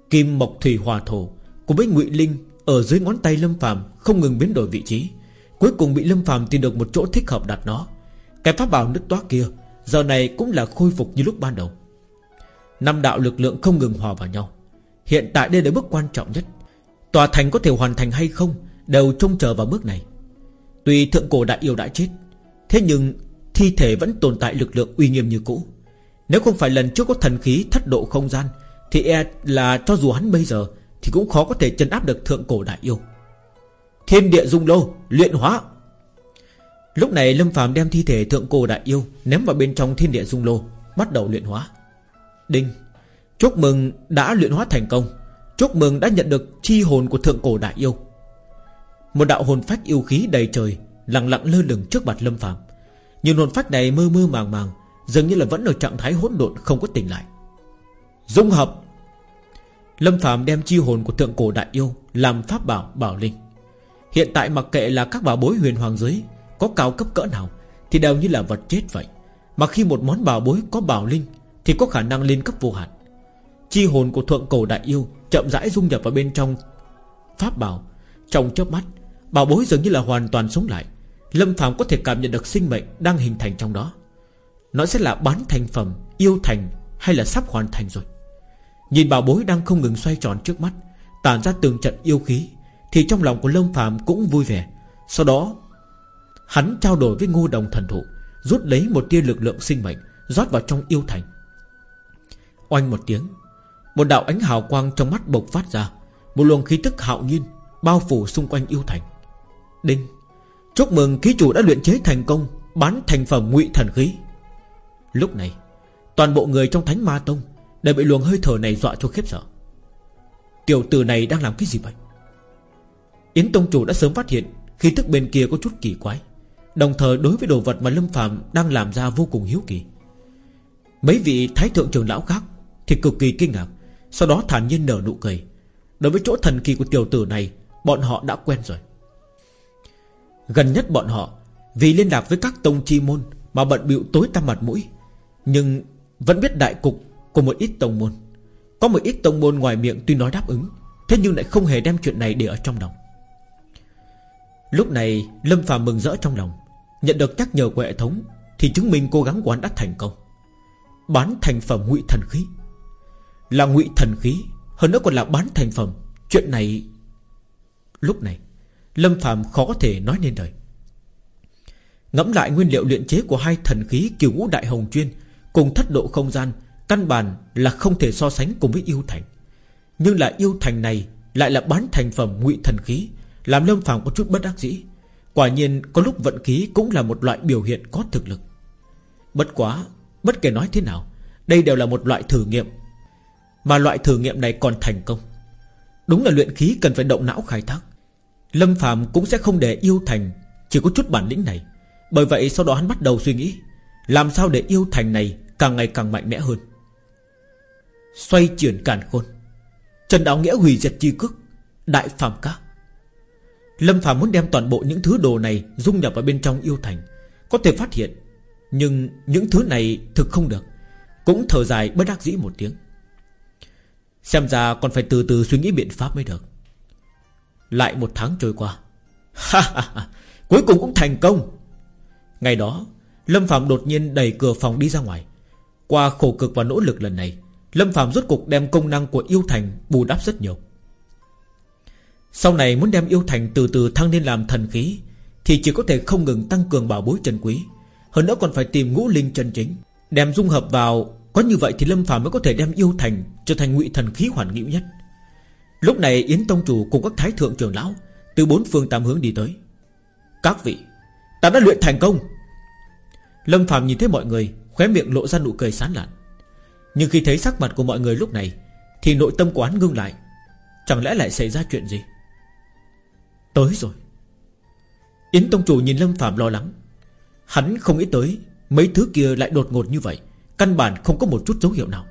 Kim, Mộc, Thủy, Hòa, Thổ Cùng với ngụy Linh ở dưới ngón tay Lâm Phàm không ngừng biến đổi vị trí, Cuối cùng bị Lâm Phàm tìm được một chỗ thích hợp đặt nó. Cái pháp bảo nứt toát kia Giờ này cũng là khôi phục như lúc ban đầu. Năm đạo lực lượng không ngừng hòa vào nhau. Hiện tại đây là bước quan trọng nhất. Tòa thành có thể hoàn thành hay không Đều trông chờ vào bước này. Tuy thượng cổ đại yêu đã chết, Thế nhưng thi thể vẫn tồn tại lực lượng uy nghiêm như cũ. Nếu không phải lần trước có thần khí thất độ không gian, Thì e là cho dù hắn bây giờ Thì cũng khó có thể chân áp được thượng cổ đại yêu. Thiên địa dung lô, Luyện hóa. Lúc này Lâm phàm đem thi thể thượng cổ đại yêu Ném vào bên trong thiên địa dung lô, Bắt đầu luyện hóa. Đinh! Chúc mừng đã luyện hóa thành công. Chúc mừng đã nhận được chi hồn của thượng cổ đại yêu. Một đạo hồn phách yêu khí đầy trời, Lặng lặng lơ lửng trước mặt Lâm phàm. Nhưng hồn phách này mơ mơ màng màng, Dường như là vẫn ở trạng thái hỗn độn, không có tỉnh lại. Dung hợp. Lâm phàm đem chi hồn của thượng cổ đại yêu Làm pháp bảo bảo linh. Hiện tại mặc kệ là các bảo bối huyền hoàng giới Có cao cấp cỡ nào Thì đều như là vật chết vậy. Mà khi một món bảo bối có bảo linh Thì có khả năng lên cấp vô hạn. Chi hồn của thượng cổ đại yêu Chậm rãi dung nhập vào bên trong Pháp bảo Trong chớp mắt. Bảo bối dường như là hoàn toàn sống lại. Lâm Phạm có thể cảm nhận được sinh mệnh Đang hình thành trong đó. Nó sẽ là bán thành phẩm, Yêu thành hay là sắp hoàn thành rồi. Nhìn bảo bối đang không ngừng xoay tròn trước mắt, Tản ra từng trận yêu khí, Thì trong lòng của Lâm Phạm cũng vui vẻ. Sau đó, Hắn trao đổi với ngô đồng thần thụ, Rút lấy một tia lực lượng sinh mệnh, Rót vào trong yêu thành. Oanh một tiếng, một đạo ánh hào quang trong mắt bộc phát ra. Một luồng khí tức hạo nhiên Bao phủ xung quanh yêu thành. Đinh, Chúc mừng ký chủ đã luyện chế thành công, Bán thành phẩm ngụy thần khí. Lúc này, Toàn bộ người trong thánh ma tông Đều bị luồng hơi thở này dọa cho khiếp sợ. Tiểu tử này đang làm cái gì vậy? Yến Tông Chủ đã sớm phát hiện Khi tức bên kia có chút kỳ quái, Đồng thời đối với đồ vật mà Lâm Phạm Đang làm ra vô cùng hiếu kỳ. Mấy vị thái thượng trưởng lão khác Thì cực kỳ kinh ngạc, sau đó thản nhiên nở nụ cười. Đối với chỗ thần kỳ của tiểu tử này, Bọn họ đã quen rồi. Gần nhất bọn họ, Vì liên lạc với các tông chi môn Mà bận bịu tối tăm mặt mũi. Nhưng vẫn biết đại cục Của một ít tông môn. Có một ít tông môn ngoài miệng tuy nói đáp ứng, Thế nhưng lại không hề đem chuyện này để ở trong lòng. Lúc này, Lâm phàm mừng rỡ trong lòng, Nhận được nhắc nhở của hệ thống Thì chứng minh cố gắng của hắn đã thành công. Bán thành phẩm ngụy thần khí. Là ngụy thần khí, Hơn nữa còn là bán thành phẩm. Chuyện này, Lúc này Lâm Phạm khó có thể nói nên lời. Ngẫm lại nguyên liệu luyện chế của hai thần khí Kiều ngũ đại hồng chuyên Cùng thất độ không gian, Căn bản là không thể so sánh cùng với yêu thành. Nhưng là yêu thành này Lại là bán thành phẩm ngụy thần khí, Làm Lâm Phạm có chút bất đắc dĩ. Quả nhiên, có lúc vận khí cũng là một loại biểu hiện có thực lực. Bất quá, Bất kể nói thế nào, Đây đều là một loại thử nghiệm, mà loại thử nghiệm này còn thành công. Đúng là luyện khí cần phải động não khai thác. Lâm Phạm cũng sẽ không để yêu thành, Chỉ có chút bản lĩnh này. Bởi vậy sau đó hắn bắt đầu suy nghĩ, Làm sao để yêu thành này càng ngày càng mạnh mẽ hơn. Xoay chuyển càn khôn, Trần Đạo Nghĩa hủy diệt chi cước, Đại phàm các Lâm Phạm muốn đem toàn bộ những thứ đồ này Dung nhập vào bên trong yêu thành, Có thể phát hiện, Nhưng những thứ này thực không được. Cũng thở dài bất đắc dĩ một tiếng. Xem ra còn phải từ từ suy nghĩ biện pháp mới được. Lại một tháng trôi qua. Cuối cùng cũng thành công. Ngày đó, Lâm Phạm đột nhiên đẩy cửa phòng đi ra ngoài. Qua khổ cực và nỗ lực lần này, Lâm Phạm rốt cục đem công năng của yêu thành Bù đắp rất nhiều. Sau này muốn đem yêu thành từ từ thăng lên làm thần khí, Thì chỉ có thể không ngừng tăng cường bảo bối chân quý. Hơn nữa còn phải tìm ngũ linh chân chính. Đem dung hợp vào, có như vậy thì Lâm Phạm mới có thể đem yêu thành Trở thành ngụy thần khí hoàn nghĩu nhất. Lúc này Yến Tông Chủ cùng các thái thượng trưởng lão Từ bốn phương tám hướng đi tới. Các vị, Ta đã luyện thành công. Lâm Phạm nhìn thấy mọi người, Khóe miệng lộ ra nụ cười sán lạn. Nhưng khi thấy sắc mặt của mọi người lúc này, Thì nội tâm của hắn ngưng lại. Chẳng lẽ lại xảy ra chuyện gì? Tới rồi. Yến Tông Chủ nhìn Lâm Phạm lo lắng. Hắn không nghĩ tới Mấy thứ kia lại đột ngột như vậy, Căn bản không có một chút dấu hiệu nào.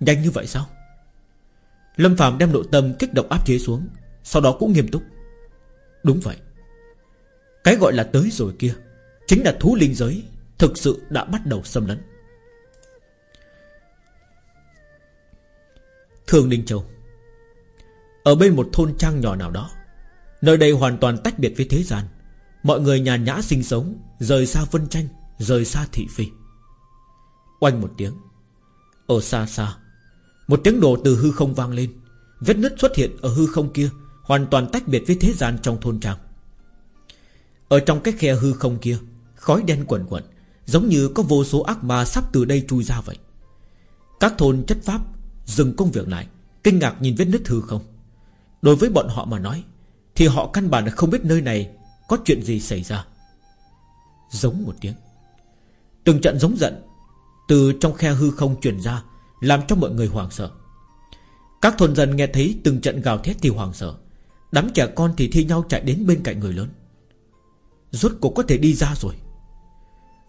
Nhanh như vậy sao? Lâm Phạm đem nội tâm kích động áp chế xuống, Sau đó cũng nghiêm túc. Đúng vậy. Cái gọi là tới rồi kia, Chính là thú linh giới Thực sự đã bắt đầu xâm lấn. Thường Ninh Châu. Ở bên một thôn trang nhỏ nào đó, Nơi đây hoàn toàn tách biệt với thế gian, Mọi người nhàn nhã sinh sống, Rời xa phân tranh Rời xa thị phi. Oanh một tiếng, Ở xa xa một tiếng nổ từ hư không vang lên. Vết nứt xuất hiện ở hư không kia, Hoàn toàn tách biệt với thế gian trong thôn trang. Ở trong cái khe hư không kia, Khói đen quẩn quẩn, Giống như có vô số ác ma sắp từ đây chui ra vậy. Các thôn chất pháp Dừng công việc lại, Kinh ngạc nhìn vết nứt hư không. Đối với bọn họ mà nói, Thì họ căn bản không biết nơi này Có chuyện gì xảy ra. Giống một tiếng, Từng trận giống giận Từ trong khe hư không truyền ra làm cho mọi người hoảng sợ. Các thôn dân nghe thấy từng trận gào thét thì hoảng sợ. Đám trẻ con thì thi nhau chạy đến bên cạnh người lớn. Rốt cuộc có thể đi ra rồi.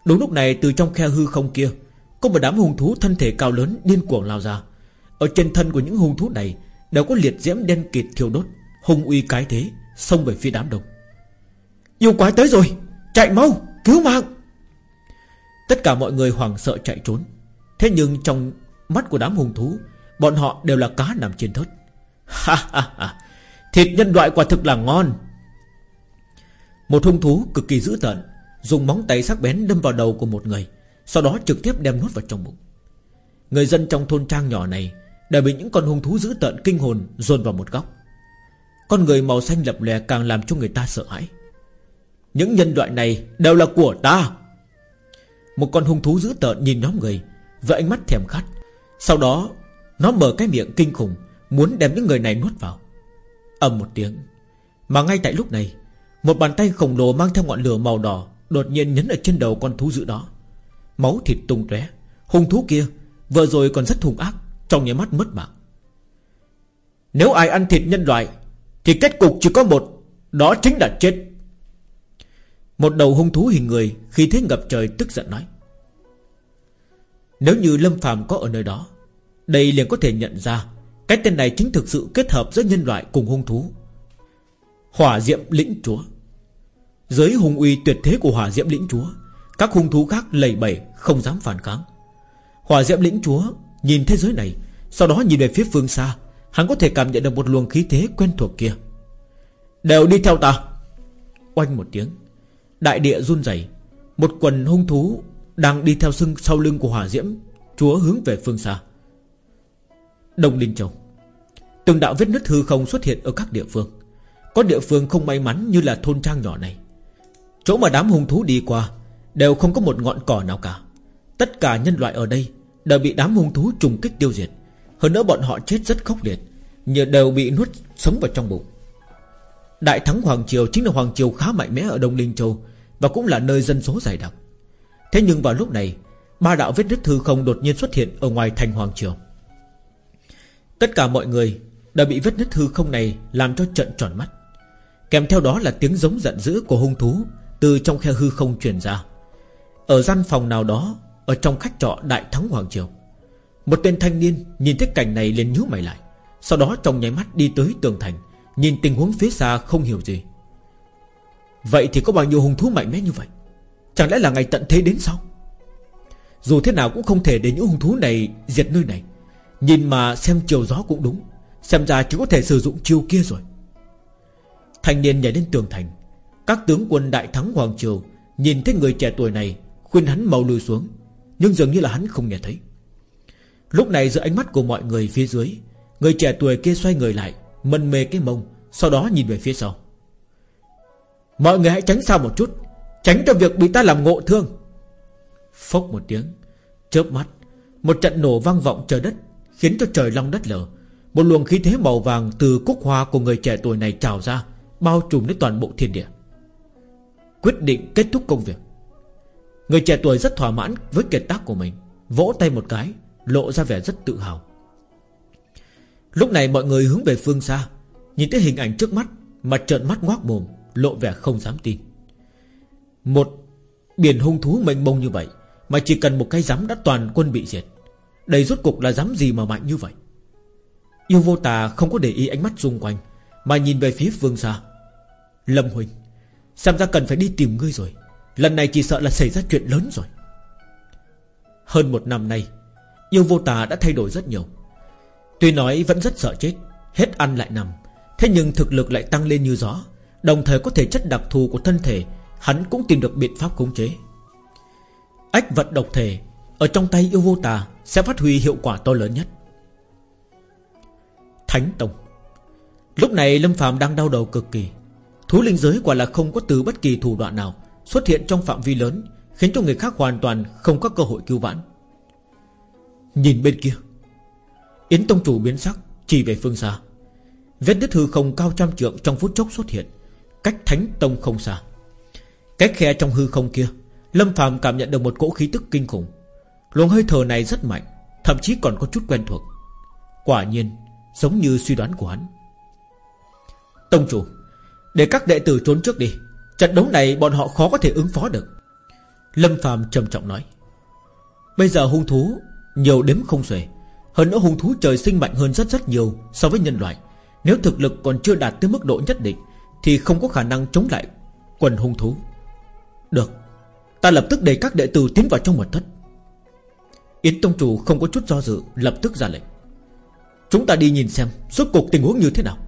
Đúng lúc này, từ trong khe hư không kia, Có một đám hung thú thân thể cao lớn Điên cuồng lao ra. Ở trên thân của những hung thú này Đều có liệt diễm đen kịt thiêu đốt, Hung uy cái thế, Xông về phía đám đông. Yêu quái tới rồi! Chạy mau! Cứu mạng! Tất cả mọi người hoảng sợ chạy trốn. Thế nhưng trong mắt của đám hung thú, Bọn họ đều là cá nằm trên thớt. Ha ha ha. Thịt nhân loại quả thực là ngon. Một hung thú cực kỳ dữ tợn, Dùng móng tay sắc bén đâm vào đầu của một người, Sau đó trực tiếp đem nuốt vào trong bụng. Người dân trong thôn trang nhỏ này Đều bị những con hung thú dữ tợn kinh hồn Dồn vào một góc. Con người màu xanh lập lè càng làm cho người ta sợ hãi. Những nhân loại này Đều là của ta. Một con hung thú dữ tợn nhìn nhóm người, Với ánh mắt thèm khát sau đó, nó mở cái miệng kinh khủng, Muốn đem những người này nuốt vào. Ầm một tiếng. Mà ngay tại lúc này, Một bàn tay khổng lồ mang theo ngọn lửa màu đỏ Đột nhiên nhấn ở trên đầu con thú dữ đó. Máu thịt tung tóe, Hung thú kia Vừa rồi còn rất hung ác, Trong nhà mắt mất mạng. Nếu ai ăn thịt nhân loại, Thì kết cục chỉ có một, Đó chính là chết. Một đầu hung thú hình người Khi thế ngập trời tức giận nói nếu như Lâm phàm có ở nơi đó, Đây liền có thể nhận ra Cái tên này chính thực sự kết hợp giữa nhân loại cùng hung thú. Hỏa diệm lĩnh chúa. Dưới hung uy tuyệt thế của hỏa diễm lĩnh chúa, Các hung thú khác lầy bẩy Không dám phản kháng. Hỏa diễm lĩnh chúa nhìn thế giới này, Sau đó nhìn về phía phương xa, Hắn có thể cảm nhận được một luồng khí thế quen thuộc kia. Đều đi theo ta. Oanh một tiếng, Đại địa run rẩy, Một quần hung thú đang đi theo sưng, sau lưng của hỏa diễm. Chúa hướng về phương xa. Đông Linh Châu. Từng đạo vết nứt hư không xuất hiện ở các địa phương. Có địa phương không may mắn như là thôn trang nhỏ này. Chỗ mà đám hung thú đi qua Đều không có một ngọn cỏ nào cả. Tất cả nhân loại ở đây Đều bị đám hung thú trùng kích tiêu diệt. Hơn nữa bọn họ chết rất khốc liệt Nhờ đều bị nuốt sống vào trong bụng. Đại thắng Hoàng Triều Chính là Hoàng Triều khá mạnh mẽ ở Đông Linh Châu Và cũng là nơi dân số dày đặc. Thế nhưng vào lúc này, Ba đạo vết nứt thư không đột nhiên xuất hiện Ở ngoài thành Hoàng Triều. Tất cả mọi người Đã bị vết nứt hư không này Làm cho trận tròn mắt. Kèm theo đó là tiếng giống giận dữ của hung thú từ trong khe hư không truyền ra. Ở gian phòng nào đó, Ở trong khách trọ Đại Thắng Hoàng Triều, Một tên thanh niên nhìn thấy cảnh này liền nhíu mày lại, Sau đó trong nháy mắt đi tới tường thành, Nhìn tình huống phía xa không hiểu gì. Vậy thì có bao nhiêu hung thú mạnh mẽ như vậy? Chẳng lẽ là ngày tận thế đến sao? Dù thế nào cũng không thể để những hung thú này Diệt nơi này. Nhìn mà xem chiều gió cũng đúng, Xem ra chỉ có thể sử dụng chiêu kia rồi. Thanh niên nhảy lên tường thành. Các tướng quân đại thắng Hoàng Triều Nhìn thấy người trẻ tuổi này, Khuyên hắn mau lùi xuống. Nhưng dường như là hắn không nghe thấy. Lúc này giữa ánh mắt của mọi người phía dưới, Người trẻ tuổi kia xoay người lại, Mân mê cái mông, Sau đó nhìn về phía sau. Mọi người hãy tránh xa một chút. Tránh cho việc bị ta làm ngộ thương. Phốc một tiếng, Chớp mắt, Một trận nổ vang vọng trời đất, Khiến cho trời long đất lở. Một luồng khí thế màu vàng từ cúc hoa của người trẻ tuổi này trào ra, Bao trùm đến toàn bộ thiên địa. Quyết định kết thúc công việc. Người trẻ tuổi rất thỏa mãn với kiệt tác của mình, Vỗ tay một cái, Lộ ra vẻ rất tự hào. Lúc này mọi người hướng về phương xa, Nhìn thấy hình ảnh trước mắt Mà trợn mắt ngoác mồm, Lộ vẻ không dám tin. Một biển hung thú mênh mông như vậy Mà chỉ cần một cái giám đã toàn quân bị diệt, Đây rốt cục là giám gì mà mạnh như vậy? Yêu vô tà không có để ý ánh mắt xung quanh, Mà nhìn về phía phương xa Lâm Huỳnh, Xem ra cần phải đi tìm ngươi rồi, Lần này chỉ sợ là xảy ra chuyện lớn rồi. Hơn một năm nay, Yêu vô tà đã thay đổi rất nhiều. Tuy nói vẫn rất sợ chết, Hết ăn lại nằm, Thế nhưng thực lực lại tăng lên như gió, Đồng thời có thể chất đặc thù của thân thể Hắn cũng tìm được biện pháp khống chế. Ách vật độc thể Ở trong tay yêu vô tà Sẽ phát huy hiệu quả to lớn nhất. Thánh Tông. Lúc này Lâm phàm đang đau đầu cực kỳ. Thú linh giới quả là không có từ bất kỳ thủ đoạn nào Xuất hiện trong phạm vi lớn, Khiến cho người khác hoàn toàn không có cơ hội cứu vãn. Nhìn bên kia, Yến Tông Chủ biến sắc, Chỉ về phương xa. Vết đứt hư không cao trăm trượng trong phút chốc xuất hiện, Cách Thánh Tông không xa. Cách khe trong hư không kia, Lâm Phạm cảm nhận được một cỗ khí tức kinh khủng. Luồng hơi thở này rất mạnh, Thậm chí còn có chút quen thuộc. Quả nhiên, giống như suy đoán của hắn. Tông chủ, Để các đệ tử trốn trước đi, Trận đấu này bọn họ khó có thể ứng phó được. Lâm Phạm trầm trọng nói. Bây giờ hung thú Nhiều đếm không xuể, Hơn nữa hung thú trời sinh mạnh hơn rất rất nhiều So với nhân loại. Nếu thực lực còn chưa đạt tới mức độ nhất định, Thì không có khả năng chống lại quần hung thú. Được. Ta lập tức để các đệ tử tiến vào trong mật thất. Yến Tông Chủ không có chút do dự, Lập tức ra lệnh. Chúng ta đi nhìn xem Suốt cuộc tình huống như thế nào.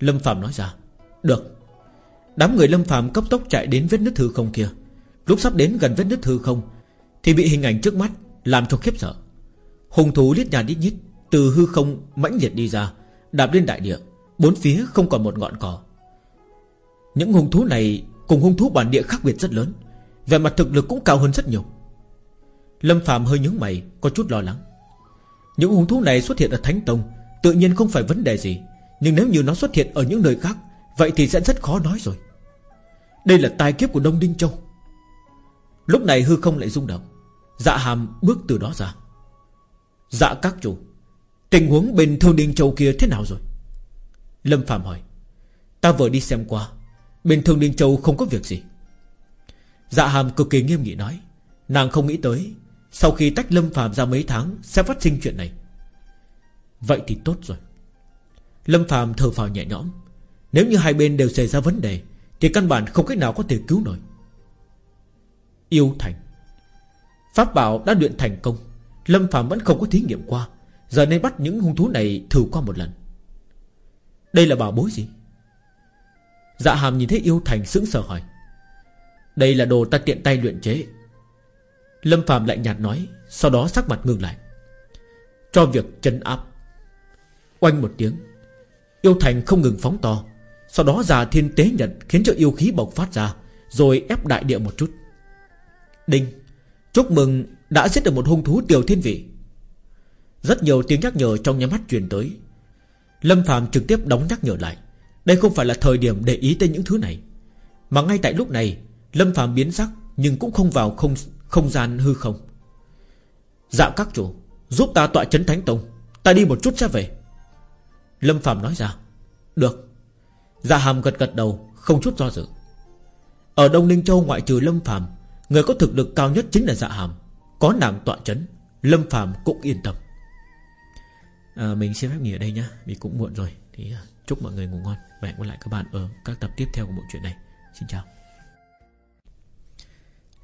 Lâm Phạm nói ra, Được. Đám người Lâm Phạm cấp tốc chạy đến vết nứt hư không kia. Lúc sắp đến gần vết nứt hư không, Thì bị hình ảnh trước mắt Làm cho khiếp sợ. Hùng thú lít nhà đít nhít Từ hư không mãnh liệt đi ra, Đạp lên đại địa. Bốn phía không còn một ngọn cỏ. Những hung thú này Cùng hung thú bản địa khác biệt rất lớn. Về mặt thực lực cũng cao hơn rất nhiều. Lâm Phạm hơi nhướng mày, Có chút lo lắng. Những hung thú này xuất hiện ở Thánh Tông, Tự nhiên không phải vấn đề gì, Nhưng nếu như nó xuất hiện ở những nơi khác, Vậy thì sẽ rất khó nói rồi. Đây là tai kiếp của Đông Đinh Châu. Lúc này hư không lại rung động. Dạ hàm bước từ đó ra. Dạ các chủ, Tình huống bên Thương Đinh Châu kia thế nào rồi? Lâm Phạm hỏi. Ta vừa đi xem qua Bên Thương Đinh Châu không có việc gì. Dạ hàm cực kỳ nghiêm nghị nói, Nàng không nghĩ tới, Sau khi tách Lâm Phạm ra mấy tháng Sẽ phát sinh chuyện này. Vậy thì tốt rồi. Lâm Phạm thở phào nhẹ nhõm, Nếu như hai bên đều xảy ra vấn đề, Thì căn bản không cách nào có thể cứu nổi. Yêu thành. Pháp bảo đã luyện thành công, Lâm Phạm vẫn không có thí nghiệm qua, Giờ nên bắt những hung thú này thử qua một lần. Đây là bảo bối gì? Dạ hàm nhìn thấy yêu thành sững sờ hỏi. Đây là đồ ta tiện tay luyện chế. Lâm Phạm lại nhạt nói, Sau đó sắc mặt ngừng lại. Cho việc chân áp. Oanh một tiếng, Yêu thành không ngừng phóng to. Sau đó già thiên tế nhận Khiến cho yêu khí bộc phát ra, Rồi ép đại địa một chút. Đinh, Chúc mừng đã giết được một hung thú tiểu thiên vị. Rất nhiều tiếng nhắc nhở trong nhà mắt truyền tới. Lâm Phạm trực tiếp đóng nhắc nhở lại. Đây không phải là thời điểm để ý tới những thứ này. Mà ngay tại lúc này Lâm Phạm biến sắc Nhưng cũng không vào không không gian hư không. Dạ các chủ Giúp ta tọa chấn thánh tông Ta đi một chút sẽ về. Lâm Phạm nói ra Được. Dạ hàm gật gật đầu Không chút do dự. Ở Đông Ninh Châu ngoại trừ Lâm Phạm Người có thực lực cao nhất chính là dạ hàm. Có nàng tọa chấn Lâm Phạm cũng yên tâm. À, Mình xin phép nghỉ ở đây nhá Vì cũng muộn rồi Thì à, chúc mọi người ngủ ngon. Và hẹn gặp lại các bạn ở các tập tiếp theo của bộ truyện này. Xin chào.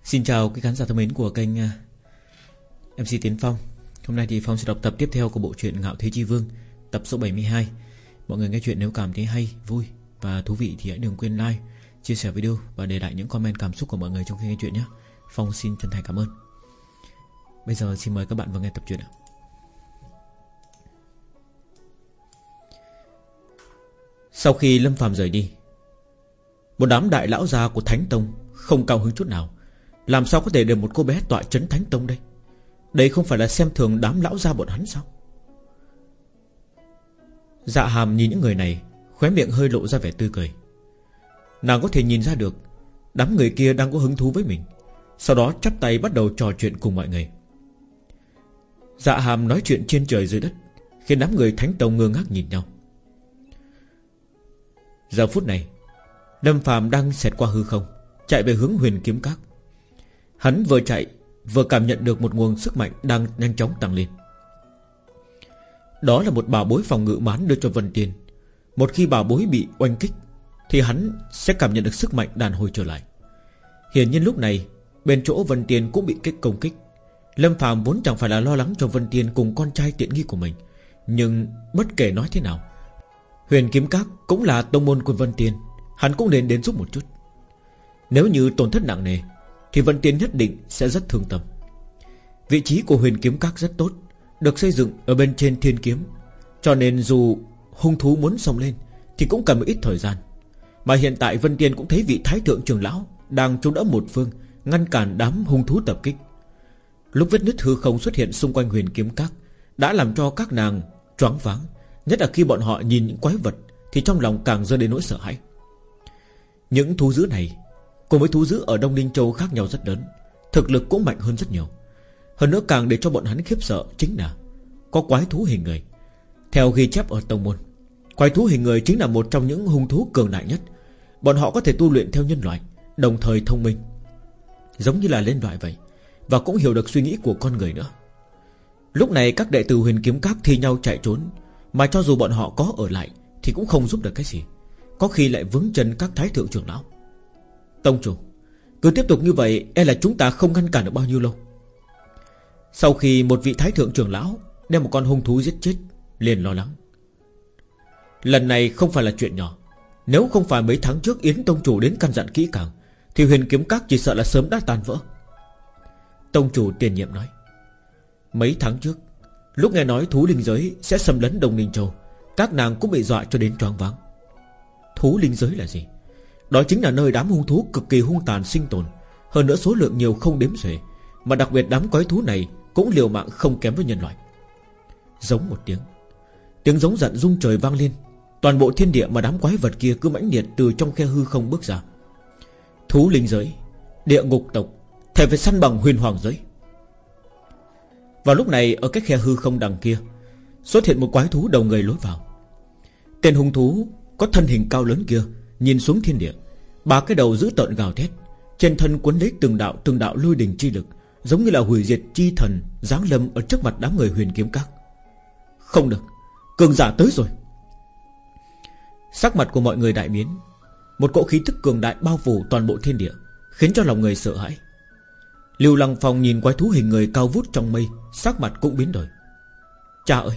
Xin chào quý khán giả thân mến của kênh ờ, MC Tiến Phong. Hôm nay thì Phong sẽ đọc tập tiếp theo của bộ truyện Ngạo Thế Chi Vương Tập số 72 Mọi người nghe chuyện nếu cảm thấy hay, vui và thú vị Thì hãy đừng quên like, chia sẻ video Và để lại những comment cảm xúc của mọi người trong khi nghe chuyện nhé. Phong xin chân thành cảm ơn. Bây giờ xin mời các bạn vào nghe tập truyện ạ. Sau khi Lâm Phạm rời đi, Một đám đại lão gia của Thánh Tông Không cao hứng chút nào. Làm sao có thể để một cô bé tọa chấn Thánh Tông đây? Đây không phải là xem thường đám lão gia bọn hắn sao? Dạ hàm nhìn những người này, Khóe miệng hơi lộ ra vẻ tươi cười. Nàng có thể nhìn ra được Đám người kia đang có hứng thú với mình, Sau đó chắp tay bắt đầu trò chuyện cùng mọi người. Dạ hàm nói chuyện trên trời dưới đất, Khiến đám người thánh tông ngơ ngác nhìn nhau. Giờ phút này, Lâm Phạm đang xẹt qua hư không, Chạy về hướng huyền kiếm các. Hắn vừa chạy, Vừa cảm nhận được một nguồn sức mạnh Đang nhanh chóng tăng lên. Đó là một bảo bối phòng ngự mán đưa cho Vân Tiên. Một khi bảo bối bị oanh kích, Thì hắn sẽ cảm nhận được sức mạnh đàn hồi trở lại. Hiển nhiên lúc này, Bên chỗ Vân Tiên cũng bị kích công kích. Lâm Phạm vốn chẳng phải là lo lắng cho Vân Tiên Cùng con trai tiện nghi của mình, Nhưng bất kể nói thế nào Huyền Kiếm Các cũng là tông môn của Vân Tiên, Hắn cũng nên đến giúp một chút. Nếu như tổn thất nặng nề, Thì Vân Tiên nhất định sẽ rất thương tâm. Vị trí của huyền kiếm các rất tốt, Được xây dựng ở bên trên thiên kiếm, Cho nên dù hung thú muốn xông lên Thì cũng cần một ít thời gian. Mà hiện tại Vân Tiên cũng thấy vị thái thượng trưởng lão Đang trốn đỡ một phương, Ngăn cản đám hung thú tập kích. Lúc vết nứt hư không xuất hiện xung quanh huyền kiếm các, Đã làm cho các nàng choáng váng. Nhất là khi bọn họ nhìn những quái vật, Thì trong lòng càng rơi đến nỗi sợ hãi. Những thú dữ này, Cùng với thú dữ ở Đông Ninh Châu khác nhau rất lớn, Thực lực cũng mạnh hơn rất nhiều. Hơn nữa càng để cho bọn hắn khiếp sợ Chính là Có quái thú hình người. Theo ghi chép ở Tông Môn, Quái thú hình người chính là một trong những hung thú cường đại nhất. Bọn họ có thể tu luyện theo nhân loại, Đồng thời thông minh. Giống như là lên loại vậy, Và cũng hiểu được suy nghĩ của con người nữa. Lúc này các đệ tử huyền kiếm các thi nhau chạy trốn mà cho dù bọn họ có ở lại, Thì cũng không giúp được cái gì. Có khi lại vướng chân các thái thượng trưởng lão. Tông chủ, Cứ tiếp tục như vậy E là chúng ta không ngăn cản được bao nhiêu lâu. Sau khi một vị thái thượng trưởng lão Đem một con hung thú giết chết, Liền lo lắng. Lần này không phải là chuyện nhỏ. Nếu không phải mấy tháng trước Yến Tông Chủ đến căn dặn kỹ càng, Thì huyền kiếm các chỉ sợ là sớm đã tan vỡ. Tông Chủ tiền nhiệm nói, Mấy tháng trước Lúc nghe nói thú linh giới sẽ xâm lấn Đông Ninh Châu, Các nàng cũng bị dọa cho đến choáng váng. Thú linh giới là gì? Đó chính là nơi đám hung thú cực kỳ hung tàn sinh tồn. Hơn nữa số lượng nhiều không đếm xuể, Mà đặc biệt đám quái thú này Cũng liều mạng không kém với nhân loại. Giống một tiếng. Tiếng giống giận rung trời vang lên. Toàn bộ thiên địa mà đám quái vật kia cứ mãnh liệt Từ trong khe hư không bước ra. Thú linh giới, Địa ngục tộc thề phải săn bằng huyền hoàng giới vào lúc này, ở cái khe hư không đằng kia, Xuất hiện một quái thú đầu người lối vào. Tên hung thú Có thân hình cao lớn kia, Nhìn xuống thiên địa, Ba cái đầu giữ tợn gào thét, Trên thân cuốn lấy từng đạo từng đạo lôi đình chi lực, Giống như là hủy diệt chi thần Giáng lâm ở trước mặt đám người huyền kiếm các. Không được, Cường giả tới rồi. Sắc mặt của mọi người đại biến, Một cỗ khí tức cường đại bao phủ toàn bộ thiên địa, Khiến cho lòng người sợ hãi. Lưu Lăng Phong nhìn quái thú hình người cao vút trong mây, Sắc mặt cũng biến đổi. Cha ơi,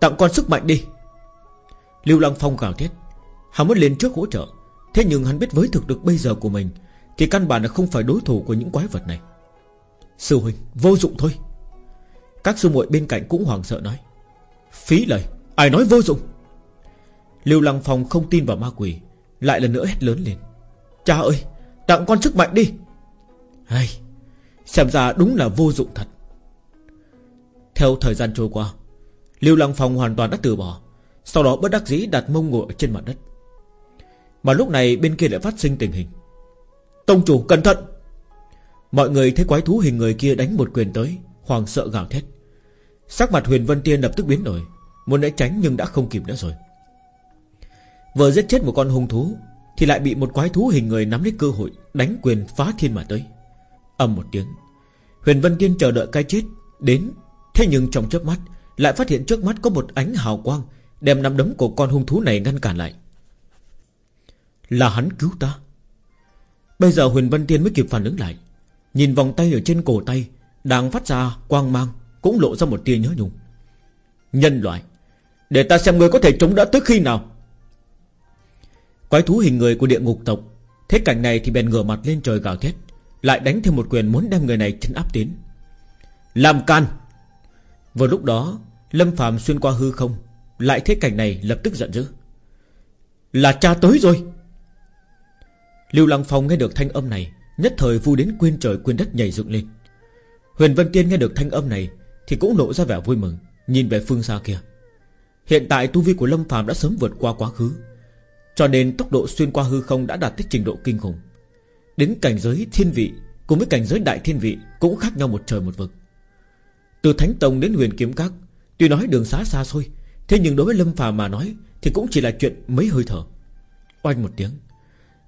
Tặng con sức mạnh đi. Lưu Lăng Phong gào thét. Hắn muốn lên trước hỗ trợ, Thế nhưng hắn biết với thực lực bây giờ của mình, Thì căn bản là không phải đối thủ của những quái vật này. Sư huynh, vô dụng thôi. Các sư muội bên cạnh cũng hoảng sợ nói. Phí lời, Ai nói vô dụng? Lưu Lăng Phong không tin vào ma quỷ, Lại lần nữa hét lớn lên. Cha ơi, tặng con sức mạnh đi. Hay Xem ra đúng là vô dụng thật. Theo thời gian trôi qua, Lưu Lăng Phong hoàn toàn đã từ bỏ, Sau đó bất đắc dĩ đặt mông ngồi trên mặt đất. Mà lúc này bên kia lại phát sinh tình hình. Tông chủ cẩn thận! Mọi người thấy quái thú hình người kia đánh một quyền tới Hoàng sợ gào thét. Sắc mặt huyền Vân Tiên lập tức biến đổi, Muốn né tránh nhưng đã không kịp nữa rồi. Vừa giết chết một con hung thú, Thì lại bị một quái thú hình người nắm lấy cơ hội, Đánh quyền phá thiên mà tới. Âm một tiếng. Huyền Vân Tiên chờ đợi cái chết Đến, Thế nhưng trong chớp mắt, Lại phát hiện trước mắt có một ánh hào quang Đem nắm đấm của con hung thú này ngăn cản lại. Là hắn cứu ta. Bây giờ Huyền Vân Tiên mới kịp phản ứng lại, Nhìn vòng tay ở trên cổ tay Đang phát ra quang mang Cũng lộ ra một tia nhớ nhung. Nhân loại, Để ta xem người có thể chống đỡ tới khi nào. Quái thú hình người của địa ngục tộc, Thế cảnh này thì bèn ngửa mặt lên trời gào thét lại đánh thêm một quyền muốn đem người này chân áp tiến Làm can. Vào lúc đó, Lâm Phạm xuyên qua hư không, Lại thấy cảnh này lập tức giận dữ. Là cha tới rồi. Lưu Lăng Phong nghe được thanh âm này, Nhất thời vui đến quên trời quên đất nhảy dựng lên. Huyền Vân Tiên nghe được thanh âm này Thì cũng lộ ra vẻ vui mừng, Nhìn về phương xa kia. Hiện tại tu vi của Lâm Phạm đã sớm vượt qua quá khứ, Cho nên tốc độ xuyên qua hư không đã đạt tới trình độ kinh khủng. Đến cảnh giới thiên vị Cùng với cảnh giới đại thiên vị Cũng khác nhau một trời một vực. Từ Thánh Tông đến huyền kiếm các, Tuy nói đường xá xa xôi, Thế nhưng đối với Lâm phàm mà nói Thì cũng chỉ là chuyện mấy hơi thở. Oanh một tiếng,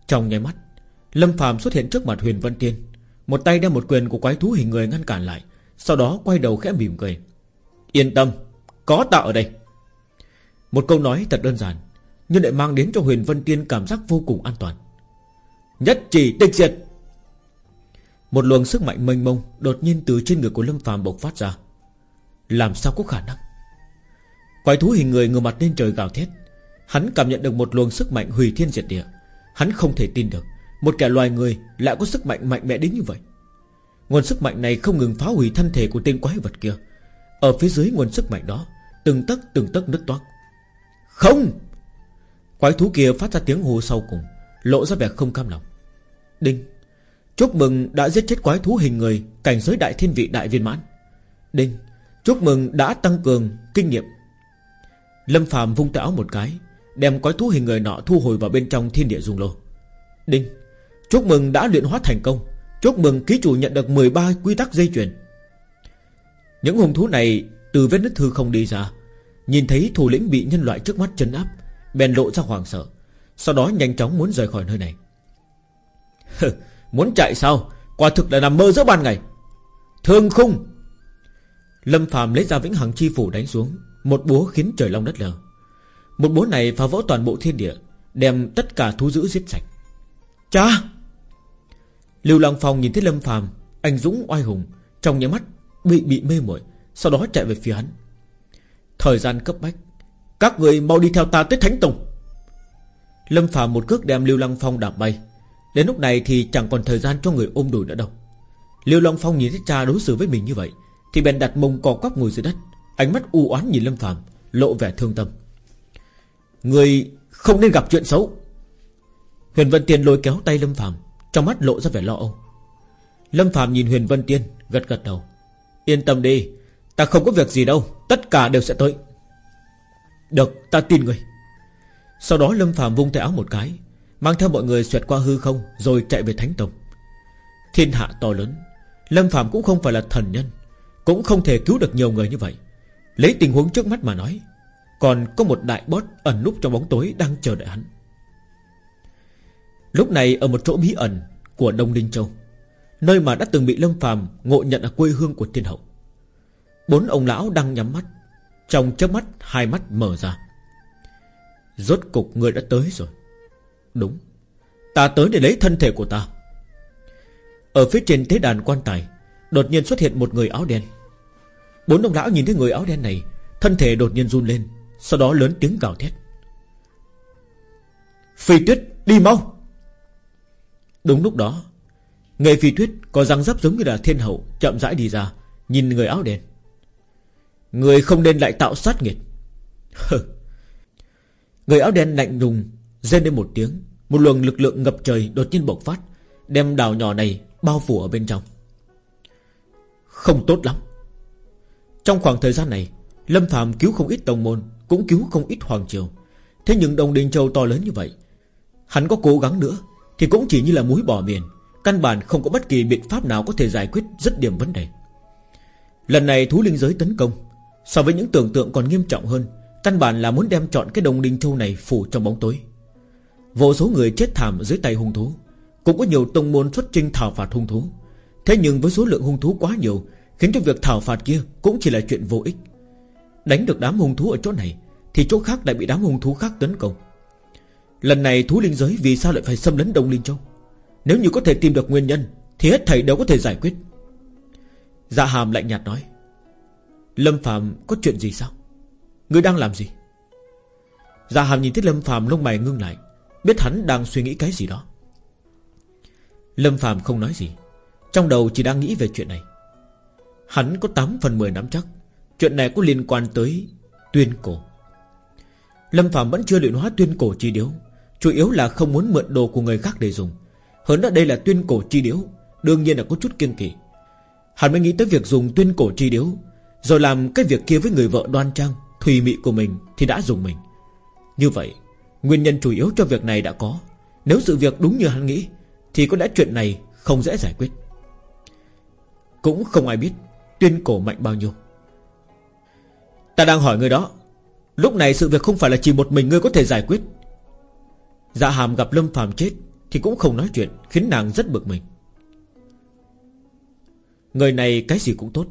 Trong nháy mắt, Lâm phàm xuất hiện trước mặt huyền Vân Tiên, Một tay đem một quyền của quái thú hình người ngăn cản lại, Sau đó quay đầu khẽ mỉm cười. Yên tâm, Có tạo ở đây. Một câu nói thật đơn giản, Nhưng lại mang đến cho huyền Vân Tiên cảm giác vô cùng an toàn. Nhất chỉ tịch diệt. Một luồng sức mạnh mênh mông Đột nhiên từ trên người của Lâm phàm bộc phát ra. Làm sao có khả năng? Quái thú hình người ngửa mặt lên trời gào thét. Hắn cảm nhận được một luồng sức mạnh hủy thiên diệt địa. Hắn không thể tin được, Một kẻ loài người lại có sức mạnh mạnh mẽ đến như vậy. Nguồn sức mạnh này không ngừng phá hủy thân thể của tên quái vật kia. Ở phía dưới nguồn sức mạnh đó, Từng tấc từng tấc nứt toát Không! Quái thú kia phát ra tiếng hô sau cùng, Lộ ra vẻ không cam lòng. Đinh. Chúc mừng đã giết chết quái thú hình người, Cảnh giới đại thiên vị đại viên mãn. Đinh. Chúc mừng đã tăng cường kinh nghiệm. Lâm phàm vung tay áo một cái, Đem quái thú hình người nọ thu hồi vào bên trong thiên địa dung lô. Đinh. Chúc mừng đã luyện hóa thành công. Chúc mừng ký chủ nhận được 13 quy tắc dây chuyền. Những hung thú này Từ vết nứt thư không đi ra, Nhìn thấy thủ lĩnh bị nhân loại trước mắt chấn áp, Bèn lộ ra hoàng sợ, Sau đó nhanh chóng muốn rời khỏi nơi này. Muốn chạy sao? Quả thực là nằm mơ giữa ban ngày. Thương khung. Lâm phàm lấy ra vĩnh hằng chi phủ đánh xuống, Một búa khiến trời long đất lở. Một búa này phá vỡ toàn bộ thiên địa, Đem tất cả thú dữ giết sạch. Cha! Lưu Lăng Phong nhìn thấy Lâm phàm, Anh Dũng oai hùng, Trong nhà mắt bị bị mê muội, Sau đó chạy về phía hắn. Thời gian cấp bách, Các người mau đi theo ta tới Thánh Tùng Lâm phàm một cước đem Lưu Lăng Phong đạp bay. Đến lúc này thì chẳng còn thời gian cho người ôm đùi nữa đâu. Liêu Long Phong nhìn thấy cha đối xử với mình như vậy, Thì bèn đặt mông cò quắp ngồi dưới đất. Ánh mắt u oán nhìn Lâm Phạm Lộ vẻ thương tâm. Người không nên gặp chuyện xấu. Huyền Vân Tiên lôi kéo tay Lâm Phạm Trong mắt lộ ra vẻ lo âu. Lâm Phạm nhìn Huyền Vân Tiên, gật gật đầu. Yên tâm đi, Ta không có việc gì đâu, Tất cả đều sẽ tới. Được, ta tin người. Sau đó Lâm Phạm vung tay áo một cái Mang theo mọi người xuyệt qua hư không, Rồi chạy về Thánh Tông. Thiên hạ to lớn, Lâm Phạm cũng không phải là thần nhân, Cũng không thể cứu được nhiều người như vậy. Lấy tình huống trước mắt mà nói, Còn có một đại boss ẩn núp trong bóng tối Đang chờ đợi hắn. Lúc này ở một chỗ bí ẩn Của Đông Linh Châu, Nơi mà đã từng bị Lâm Phạm ngộ nhận là quê hương của thiên hậu. Bốn ông lão đang nhắm mắt, Trong chớp mắt hai mắt mở ra. Rốt cục người đã tới rồi. Đúng. Ta tới để lấy thân thể của ta. Ở phía trên thế đàn quan tài, Đột nhiên xuất hiện một người áo đen. Bốn ông lão nhìn thấy người áo đen này, Thân thể đột nhiên run lên, Sau đó lớn tiếng gào thét. Phi tuyết, đi mau! Đúng lúc đó Người phi tuyết có răng rấp giống như là thiên hậu Chậm rãi đi ra, Nhìn người áo đen. Người không nên lại tạo sát nghiệt. Người áo đen lạnh lùng Rên lên một tiếng, một luồng lực lượng ngập trời đột nhiên bộc phát, Đem đảo nhỏ này bao phủ ở bên trong. Không tốt lắm. Trong khoảng thời gian này, Lâm Phạm cứu không ít tông môn, Cũng cứu không ít hoàng triều. Thế nhưng đồng đình châu to lớn như vậy, Hắn có cố gắng nữa Thì cũng chỉ như là muối bỏ miền, Căn bản không có bất kỳ biện pháp nào có thể giải quyết rất điểm vấn đề. Lần này thú linh giới tấn công, So với những tưởng tượng còn nghiêm trọng hơn, Căn bản là muốn đem chọn cái đồng đình châu này phủ trong bóng tối. Vô số người chết thảm dưới tay hung thú. Cũng có nhiều tông môn xuất trinh thảo phạt hung thú. Thế nhưng với số lượng hung thú quá nhiều, Khiến cho việc thảo phạt kia Cũng chỉ là chuyện vô ích. Đánh được đám hung thú ở chỗ này, Thì chỗ khác lại bị đám hung thú khác tấn công. Lần này thú linh giới Vì sao lại phải xâm lấn Đông Linh Châu? Nếu như có thể tìm được nguyên nhân, Thì hết thầy đều có thể giải quyết. Dạ hàm lạnh nhạt nói, Lâm Phạm có chuyện gì sao? Người đang làm gì? Dạ hàm nhìn thấy Lâm Phạm lông mày ngưng lại. Biết hắn đang suy nghĩ cái gì đó. Lâm Phạm không nói gì. Trong đầu chỉ đang nghĩ về chuyện này. Hắn có 8 phần 10 nắm chắc. Chuyện này có liên quan tới Tuyên cổ. Lâm Phạm vẫn chưa luyện hóa tuyên cổ chi điếu. Chủ yếu là không muốn mượn đồ của người khác để dùng. Hơn nữa đây là tuyên cổ chi điếu. Đương nhiên là có chút kiên kỵ. Hắn mới nghĩ tới việc dùng tuyên cổ chi điếu, Rồi làm cái việc kia với người vợ đoan trang, Thùy mị của mình thì đã dùng mình. Như vậy Nguyên nhân chủ yếu cho việc này đã có. Nếu sự việc đúng như hắn nghĩ, Thì có lẽ chuyện này không dễ giải quyết. Cũng không ai biết Tuyên cổ mạnh bao nhiêu. Ta đang hỏi người đó, Lúc này sự việc không phải là chỉ một mình ngươi có thể giải quyết. Dạ hàm gặp Lâm phàm chết Thì cũng không nói chuyện, Khiến nàng rất bực mình. Người này cái gì cũng tốt,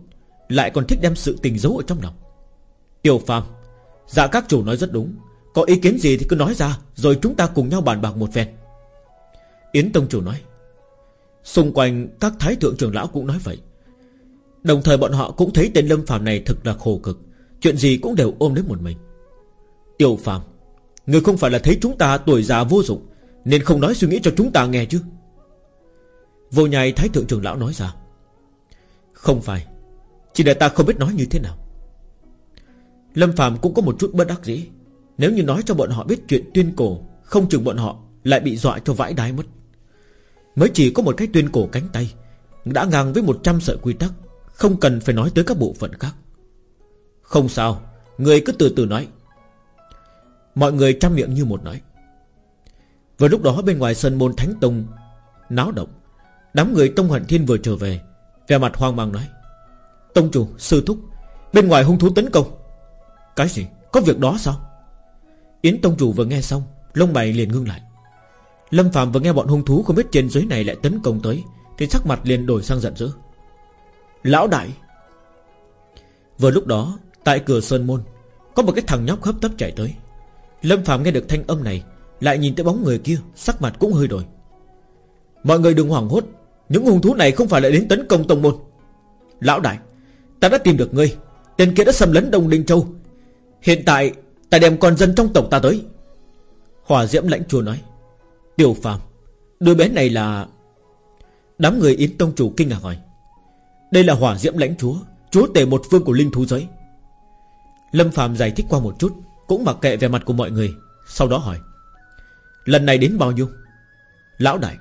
Lại còn thích đem sự tình giấu ở trong lòng. Tiểu phàm Dạ các chủ nói rất đúng có ý kiến gì thì cứ nói ra, Rồi chúng ta cùng nhau bàn bạc một phen. Yến Tông Chủ nói, Xung quanh các thái thượng trưởng lão cũng nói vậy. Đồng thời bọn họ cũng thấy tên Lâm Phạm này thực là khổ cực, Chuyện gì cũng đều ôm đến một mình. Tiểu Phạm Người không phải là thấy chúng ta tuổi già vô dụng, Nên không nói suy nghĩ cho chúng ta nghe chứ. Vô nhai thái thượng trưởng lão nói ra, Không phải, Chỉ là ta không biết nói như thế nào. Lâm Phạm cũng có một chút bất đắc dĩ. Nếu như nói cho bọn họ biết chuyện tuyên cổ Không chừng bọn họ lại bị dọa cho vãi đái mất. Mới chỉ có một cái tuyên cổ cánh tay Đã ngang với 100 sợi quy tắc Không cần phải nói tới các bộ phận khác. Không sao Người cứ từ từ nói. Mọi người trăm miệng như một nói. Vừa lúc đó bên ngoài sân môn Thánh Tông Náo động Đám người Tông Hận Thiên vừa trở về Về mặt hoang mang nói. Tông chủ, sư thúc Bên ngoài hung thú tấn công. Cái gì? Có việc đó sao? Yến Tông chủ vừa nghe xong, Lông mày liền ngưng lại. Lâm Phạm vừa nghe bọn hung thú không biết trên dưới này lại tấn công tới, Thì sắc mặt liền đổi sang giận dữ. Lão đại! Vừa lúc đó, Tại cửa Sơn Môn, Có một cái thằng nhóc hấp tấp chạy tới. Lâm Phạm nghe được thanh âm này, Lại nhìn tới bóng người kia, Sắc mặt cũng hơi đổi. Mọi người đừng hoảng hốt, Những hung thú này không phải là đến tấn công tông môn. Lão đại, Ta đã tìm được ngươi, Tên kia đã xâm lấn Đông Đinh Châu. Hiện tại ta đem con dân trong tộc ta tới. Hỏa diễm lãnh chúa nói Tiểu phàm, Đứa bé này là Đám người Yến Tông Chủ kinh ngạc hỏi, Đây là hỏa diễm lãnh chúa Chúa tể một phương của linh thú giới. Lâm phàm giải thích qua một chút, Cũng mặc kệ về mặt của mọi người, Sau đó hỏi, Lần này đến bao nhiêu? Lão đại,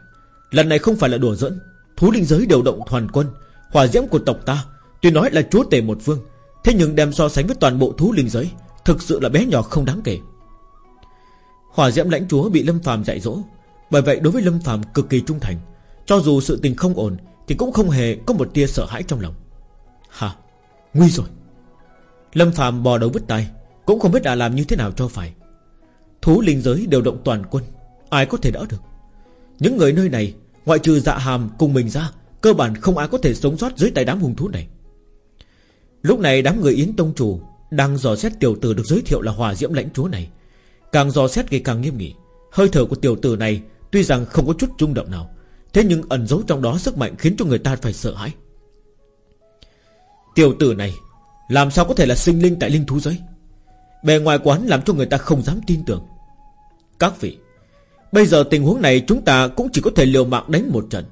Lần này không phải là đùa giỡn. Thú linh giới điều động toàn quân. Hỏa diễm của tộc ta Tuy nói là chúa tể một phương, Thế nhưng đem so sánh với toàn bộ thú linh giới Thực sự là bé nhỏ không đáng kể. Hỏa diễm lãnh chúa bị Lâm phàm dạy dỗ. Bởi vậy đối với Lâm phàm cực kỳ trung thành. Cho dù sự tình không ổn, Thì cũng không hề có một tia sợ hãi trong lòng. Hả Nguy rồi. Lâm phàm bò đầu vứt tay, Cũng không biết đã làm như thế nào cho phải. Thú linh giới đều động toàn quân, Ai có thể đỡ được? Những người nơi này, Ngoại trừ dạ hàm cùng mình ra, Cơ bản không ai có thể sống sót dưới tay đám hung thú này. Lúc này đám người Yến Tông Chủ đang dò xét tiểu tử được giới thiệu là hòa diễm lãnh chúa này. Càng dò xét thì càng nghiêm nghị. Hơi thở của tiểu tử này Tuy rằng không có chút rung động nào, Thế nhưng ẩn giấu trong đó sức mạnh khiến cho người ta phải sợ hãi. Tiểu tử này, Làm sao có thể là sinh linh tại linh thú giới? Bề ngoài quán làm cho người ta không dám tin tưởng. Các vị, Bây giờ tình huống này chúng ta cũng chỉ có thể liều mạng đánh một trận.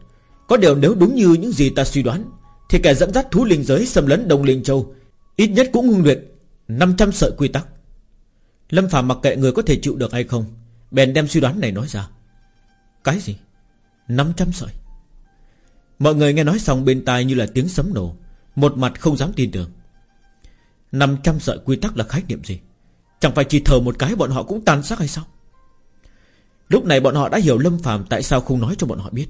Có điều nếu đúng như những gì ta suy đoán, Thì kẻ dẫn dắt thú linh giới xâm lấn Đông Linh Châu Ít nhất cũng ngưng luyện 500 sợi quy tắc. Lâm Phạm mặc kệ người có thể chịu được hay không, Bèn đem suy đoán này nói ra. Cái gì? 500 sợi. Mọi người nghe nói xong bên tai như là tiếng sấm nổ, Một mặt không dám tin tưởng. 500 sợi quy tắc là khái niệm gì? Chẳng phải chỉ thờ một cái bọn họ cũng tan xác hay sao? Lúc này bọn họ đã hiểu Lâm Phạm Tại sao không nói cho bọn họ biết.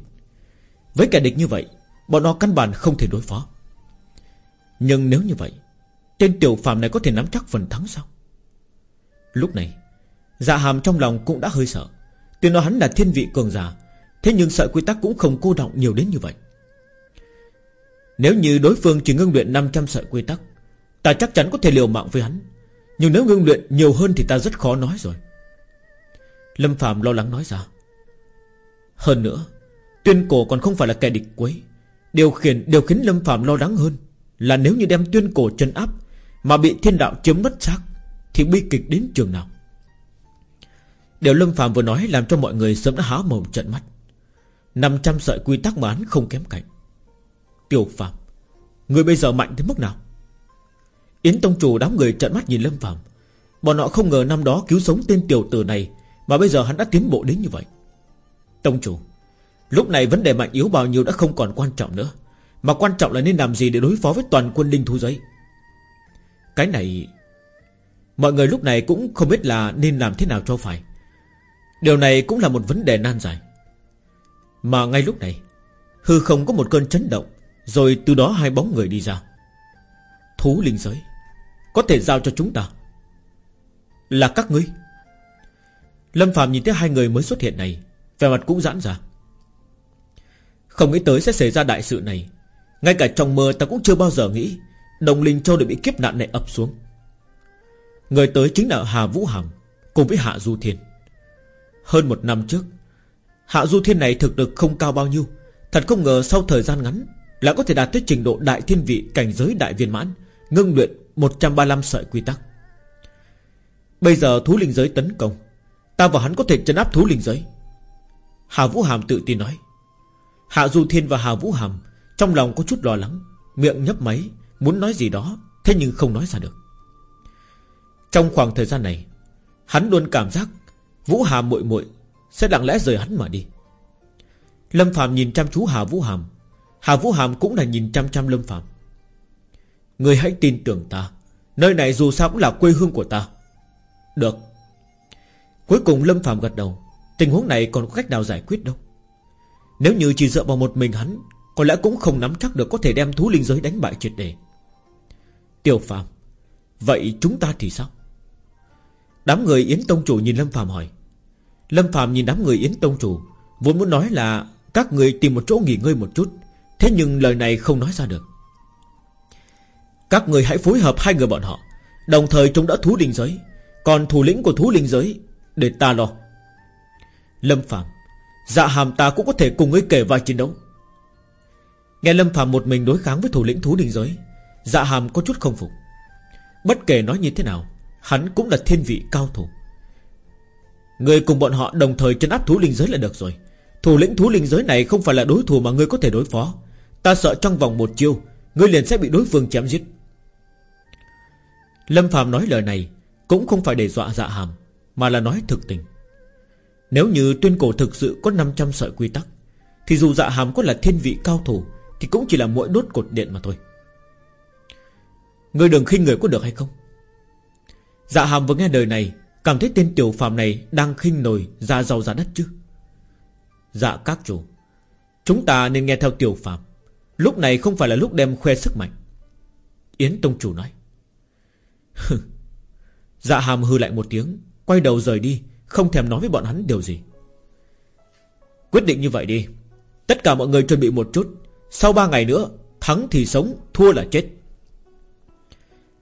Với kẻ địch như vậy, Bọn họ căn bản không thể đối phó. Nhưng nếu như vậy Tên tiểu phàm này có thể nắm chắc phần thắng sao? Lúc này Dạ hàm trong lòng cũng đã hơi sợ. Tuy nói hắn là thiên vị cường giả, Thế nhưng sợi quy tắc cũng không cô động nhiều đến như vậy. Nếu như đối phương chỉ ngưng luyện 500 sợi quy tắc, Ta chắc chắn có thể liều mạng với hắn. Nhưng nếu ngưng luyện nhiều hơn thì ta rất khó nói rồi. Lâm Phạm lo lắng nói ra. Hơn nữa, Tuyên cổ còn không phải là kẻ địch quấy. Điều khiển điều khiến Lâm Phạm lo lắng hơn Là nếu như đem tuyên cổ chân áp mà bị thiên đạo chiếm mất xác, Thì bi kịch đến trường nào? Điều Lâm Phạm vừa nói Làm cho mọi người sớm đã há mồm trận mắt. 500 sợi quy tắc mà hắn không kém cạnh. Tiểu Phạm Người bây giờ mạnh tới mức nào? Yến Tông Chủ đám người trận mắt nhìn Lâm Phạm Bọn họ không ngờ năm đó cứu sống tên tiểu tử này Mà bây giờ hắn đã tiến bộ đến như vậy. Tông Chủ, Lúc này vấn đề mạnh yếu bao nhiêu đã không còn quan trọng nữa, Mà quan trọng là nên làm gì để đối phó với toàn quân linh thú giấy? Cái này, Mọi người lúc này cũng không biết là nên làm thế nào cho phải. Điều này cũng là một vấn đề nan giải. Mà ngay lúc này, Hư không có một cơn chấn động, Rồi từ đó hai bóng người đi ra. Thú linh giới, Có thể giao cho chúng ta. Là các ngươi. Lâm Phạm nhìn thấy hai người mới xuất hiện này Về mặt cũng giãn ra. Không nghĩ tới sẽ xảy ra đại sự này. Ngay cả trong mơ ta cũng chưa bao giờ nghĩ Đồng Linh Châu đã bị kiếp nạn này ập xuống. Người tới chính là Hà Vũ Hàm Cùng với Hạ Du Thiên. Hơn một năm trước, Hạ Du Thiên này thực lực không cao bao nhiêu. Thật không ngờ sau thời gian ngắn, Lại có thể đạt tới trình độ đại thiên vị, cảnh giới đại viên mãn, Ngưng luyện 135 sợi quy tắc. Bây giờ thú linh giới tấn công, Ta và hắn có thể chấn áp thú linh giới. Hà Vũ Hàm tự tin nói. Hạ Du Thiên và Hà Vũ Hàm Trong lòng có chút lo lắng, Miệng nhấp máy Muốn nói gì đó, Thế nhưng không nói ra được. Trong khoảng thời gian này, Hắn luôn cảm giác Vũ Hàm muội muội Sẽ lặng lẽ rời hắn mà đi. Lâm Phạm nhìn chăm chú Hà Vũ Hàm. Hà Vũ Hàm cũng là nhìn chăm chăm Lâm Phạm Người hãy tin tưởng ta, Nơi này dù sao cũng là quê hương của ta. Được. Cuối cùng Lâm Phạm gật đầu. Tình huống này còn có cách nào giải quyết đâu? Nếu như chỉ dựa vào một mình hắn, Có lẽ cũng không nắm chắc được Có thể đem thú linh giới đánh bại triệt đề Tiểu Phạm. Vậy chúng ta thì sao? Đám người Yến Tông Chủ nhìn Lâm Phạm hỏi. Lâm Phạm nhìn đám người Yến Tông Chủ, Vốn muốn nói là Các người tìm một chỗ nghỉ ngơi một chút, Thế nhưng lời này không nói ra được. Các người hãy phối hợp hai người bọn họ, Đồng thời chúng đã thú linh giới, Còn thủ lĩnh của thú linh giới Để ta lo. Lâm Phạm Dạ hàm ta cũng có thể cùng ngươi kể vai chiến đấu Nghe Lâm Phạm một mình đối kháng với thủ lĩnh thú linh giới Dạ hàm có chút không phục. Bất kể nói như thế nào, Hắn cũng là thiên vị cao thủ. Người cùng bọn họ đồng thời chân áp thú linh giới là được rồi. Thủ lĩnh thú linh giới này không phải là đối thủ mà ngươi có thể đối phó. Ta sợ trong vòng một chiêu, Ngươi liền sẽ bị đối phương chém giết. Lâm Phạm nói lời này Cũng không phải để dọa dạ hàm, Mà là nói thực tình. Nếu như tuyên cổ thực sự có 500 sợi quy tắc, Thì dù dạ hàm có là thiên vị cao thủ, Thì cũng chỉ là mỗi đốt cột điện mà thôi. Ngươi đừng khinh người có được hay không? Dạ hàm vừa nghe đời này, Cảm thấy tên tiểu phàm này Đang khinh nổi ra giàu ra đất chứ? Dạ các chủ, Chúng ta nên nghe theo tiểu phàm. Lúc này không phải là lúc đem khoe sức mạnh. Yến Tông Chủ nói. Dạ hàm hư lại một tiếng, Quay đầu rời đi, Không thèm nói với bọn hắn điều gì. Quyết định như vậy đi. Tất cả mọi người chuẩn bị một chút. Sau ba ngày nữa, Thắng thì sống, Thua là chết.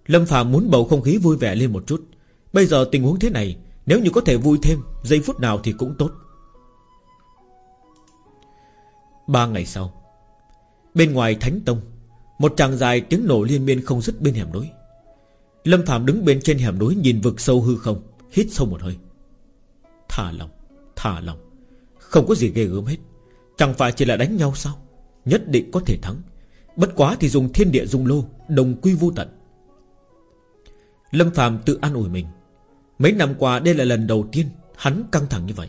Lâm Phạm muốn bầu không khí vui vẻ lên một chút. Bây giờ tình huống thế này, Nếu như có thể vui thêm, Giây phút nào thì cũng tốt. Ba ngày sau, Bên ngoài Thánh Tông, Một tràng dài tiếng nổ liên miên không dứt bên hẻm núi. Lâm Phạm đứng bên trên hẻm núi Nhìn vực sâu hư không, Hít sâu một hơi. Thả lòng Thả lòng, Không có gì ghê gớm hết. Chẳng phải chỉ là đánh nhau sao? Nhất định có thể thắng. Bất quá thì dùng thiên địa dung lô, Đồng quy vô tận. Lâm Phạm tự an ủi mình. Mấy năm qua đây là lần đầu tiên Hắn căng thẳng như vậy.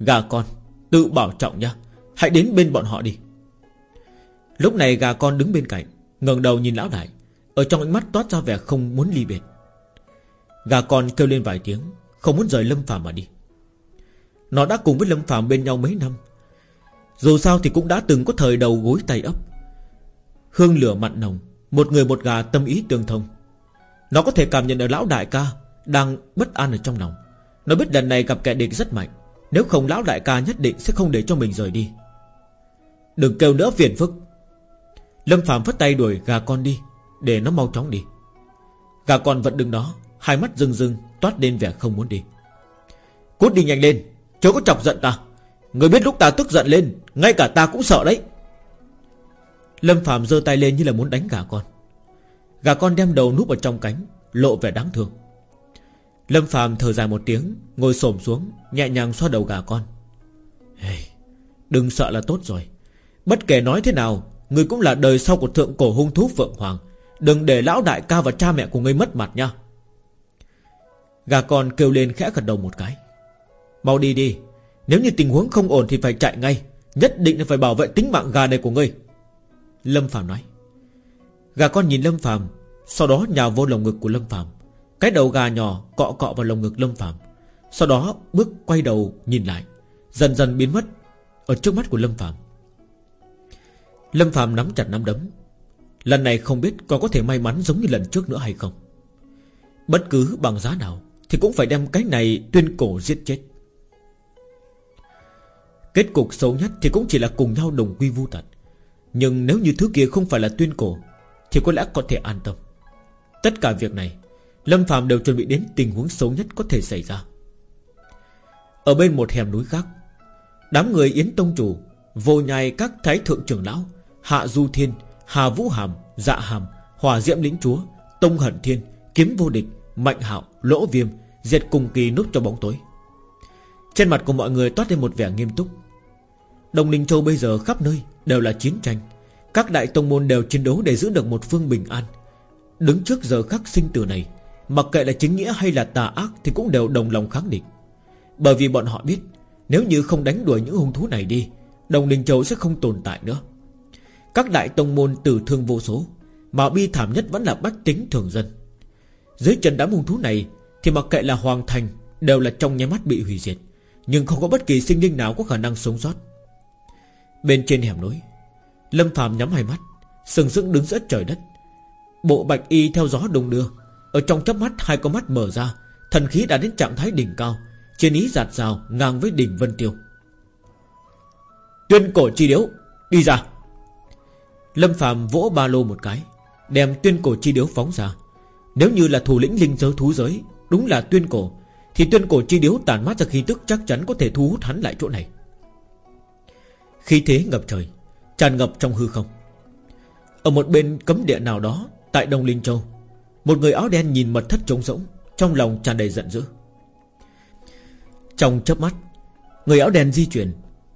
Gà con, Tự bảo trọng nha. Hãy đến bên bọn họ đi. Lúc này gà con đứng bên cạnh, ngẩng đầu nhìn lão đại. Ở trong ánh mắt toát ra vẻ không muốn ly biệt. Gà con kêu lên vài tiếng, Không muốn rời Lâm Phạm mà đi. Nó đã cùng với Lâm Phạm bên nhau mấy năm. Dù sao thì cũng đã từng có thời đầu gối tay ấp. Hương lửa mặn nồng, Một người một gà tâm ý tương thông. Nó có thể cảm nhận được lão đại ca Đang bất an ở trong lòng. Nó biết lần này gặp kẻ địch rất mạnh. Nếu không, lão đại ca nhất định sẽ không để cho mình rời đi. Đừng kêu nữa, phiền phức. Lâm Phạm phất tay đuổi gà con đi, Để nó mau chóng đi. Gà con vẫn đứng đó, Hai mắt rưng rưng, toát lên vẻ không muốn đi. Cút đi nhanh lên, Chớ có chọc giận ta. Người biết lúc ta tức giận lên, Ngay cả ta cũng sợ đấy. Lâm Phạm giơ tay lên như là muốn đánh gà con. Gà con đem đầu núp ở trong cánh Lộ vẻ đáng thương. Lâm Phạm thở dài một tiếng Ngồi xổm xuống Nhẹ nhàng xoa đầu gà con. Hey, Đừng sợ là tốt rồi. Bất kể nói thế nào Người cũng là đời sau của thượng cổ hung thú Phượng Hoàng. Đừng để lão đại ca và cha mẹ của ngươi mất mặt nha. Gà con kêu lên khẽ gật đầu một cái. Mau đi đi Nếu như tình huống không ổn thì phải chạy ngay Nhất định là phải bảo vệ tính mạng gà này của ngươi Lâm Phạm nói. Gà con nhìn Lâm Phạm Sau đó nhào vô lồng ngực của Lâm Phạm Cái đầu gà nhỏ cọ cọ vào lồng ngực Lâm Phạm Sau đó bước quay đầu nhìn lại, Dần dần biến mất Ở trước mắt của Lâm Phạm Lâm Phạm nắm chặt nắm đấm. Lần này không biết còn có thể may mắn giống như lần trước nữa hay không. Bất cứ bằng giá nào Thì cũng phải đem cái này tuyên cổ giết chết. Kết cục xấu nhất Thì cũng chỉ là cùng nhau đồng quy vu tận. Nhưng nếu như thứ kia không phải là tuyên cổ thì có lẽ có thể an tâm. Tất cả việc này, Lâm Phạm đều chuẩn bị đến tình huống xấu nhất có thể xảy ra. Ở bên một hẻm núi khác, Đám người Yến Tông Chủ, Vô nhai, các thái thượng trưởng lão, Hạ Du Thiên, Hà Vũ Hàm Dạ Hàm, Hòa Diễm Lĩnh Chúa, Tông Hận Thiên, Kiếm Vô Địch, Mạnh Hạo, Lỗ Viêm, Diệt cùng kỳ núp cho bóng tối. Trên mặt của mọi người toát lên một vẻ nghiêm túc. Đồng Ninh Châu bây giờ khắp nơi Đều là chiến tranh các đại tông môn đều chiến đấu để giữ được một phương bình an. Đứng trước giờ khắc sinh tử này, Mặc kệ là chính nghĩa hay là tà ác Thì cũng đều đồng lòng kháng địch. Bởi vì bọn họ biết, Nếu như không đánh đuổi những hung thú này đi, Đồng Đình Châu sẽ không tồn tại nữa. Các đại tông môn tử thương vô số, Mà bi thảm nhất vẫn là bách tính thường dân. Dưới chân đám hung thú này Thì mặc kệ là hoàng thành Đều là trong nháy mắt bị hủy diệt, Nhưng không có bất kỳ sinh linh nào có khả năng sống sót. Bên trên hẻm núi Lâm phàm nhắm hai mắt, Sừng sững đứng giữa trời đất. Bộ bạch y theo gió đung đưa, Ở trong chớp mắt hai con mắt mở ra, Thần khí đã đến trạng thái đỉnh cao Trên ý giạt rào ngang với đỉnh Vân Tiêu. Tuyên cổ chi điếu, Đi ra. Lâm phàm vỗ ba lô một cái, Đem tuyên cổ chi điếu phóng ra. Nếu như là thủ lĩnh linh giới thú giới, Đúng là tuyên cổ, Thì tuyên cổ chi điếu tàn mát ra khí tức chắc chắn có thể thu hút hắn lại chỗ này. Khí thế ngập trời Tràn ngập trong hư không. Ở một bên cấm địa nào đó, Tại Đông Linh Châu, Một người áo đen nhìn mật thất trống rỗng, Trong lòng tràn đầy giận dữ. Trong chớp mắt, Người áo đen di chuyển,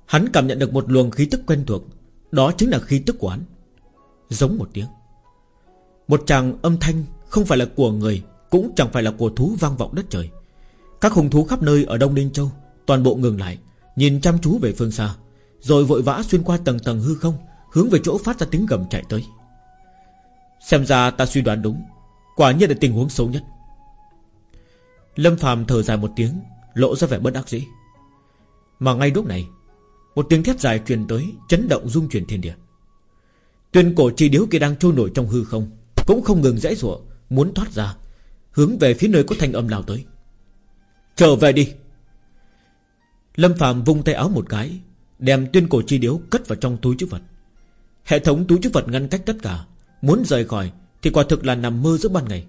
Hắn cảm nhận được một luồng khí tức quen thuộc, Đó chính là khí tức của hắn. Giống một tiếng. Một tràng âm thanh không phải là của người, Cũng chẳng phải là của thú vang vọng đất trời. Các hùng thú khắp nơi ở Đông Ninh Châu Toàn bộ ngừng lại, Nhìn chăm chú về phương xa. Rồi vội vã xuyên qua tầng tầng hư không, Hướng về chỗ phát ra tiếng gầm chạy tới. Xem ra ta suy đoán đúng, Quả nhiên là tình huống xấu nhất. Lâm phàm thở dài một tiếng, Lộ ra vẻ bất đắc dĩ. Mà ngay lúc này, Một tiếng thét dài truyền tới, Chấn động rung chuyển thiên địa. Tuyên cổ chi điếu kia đang trôi nổi trong hư không, Cũng không ngừng dãy rủa, Muốn thoát ra, Hướng về phía nơi có thanh âm lao tới. Trở về đi! Lâm phàm vung tay áo một cái Đem tuyên cổ chi điếu cất vào trong túi chữ vật. Hệ thống túi chữ vật ngăn cách tất cả, Muốn rời khỏi Thì quả thực là nằm mơ giữa ban ngày.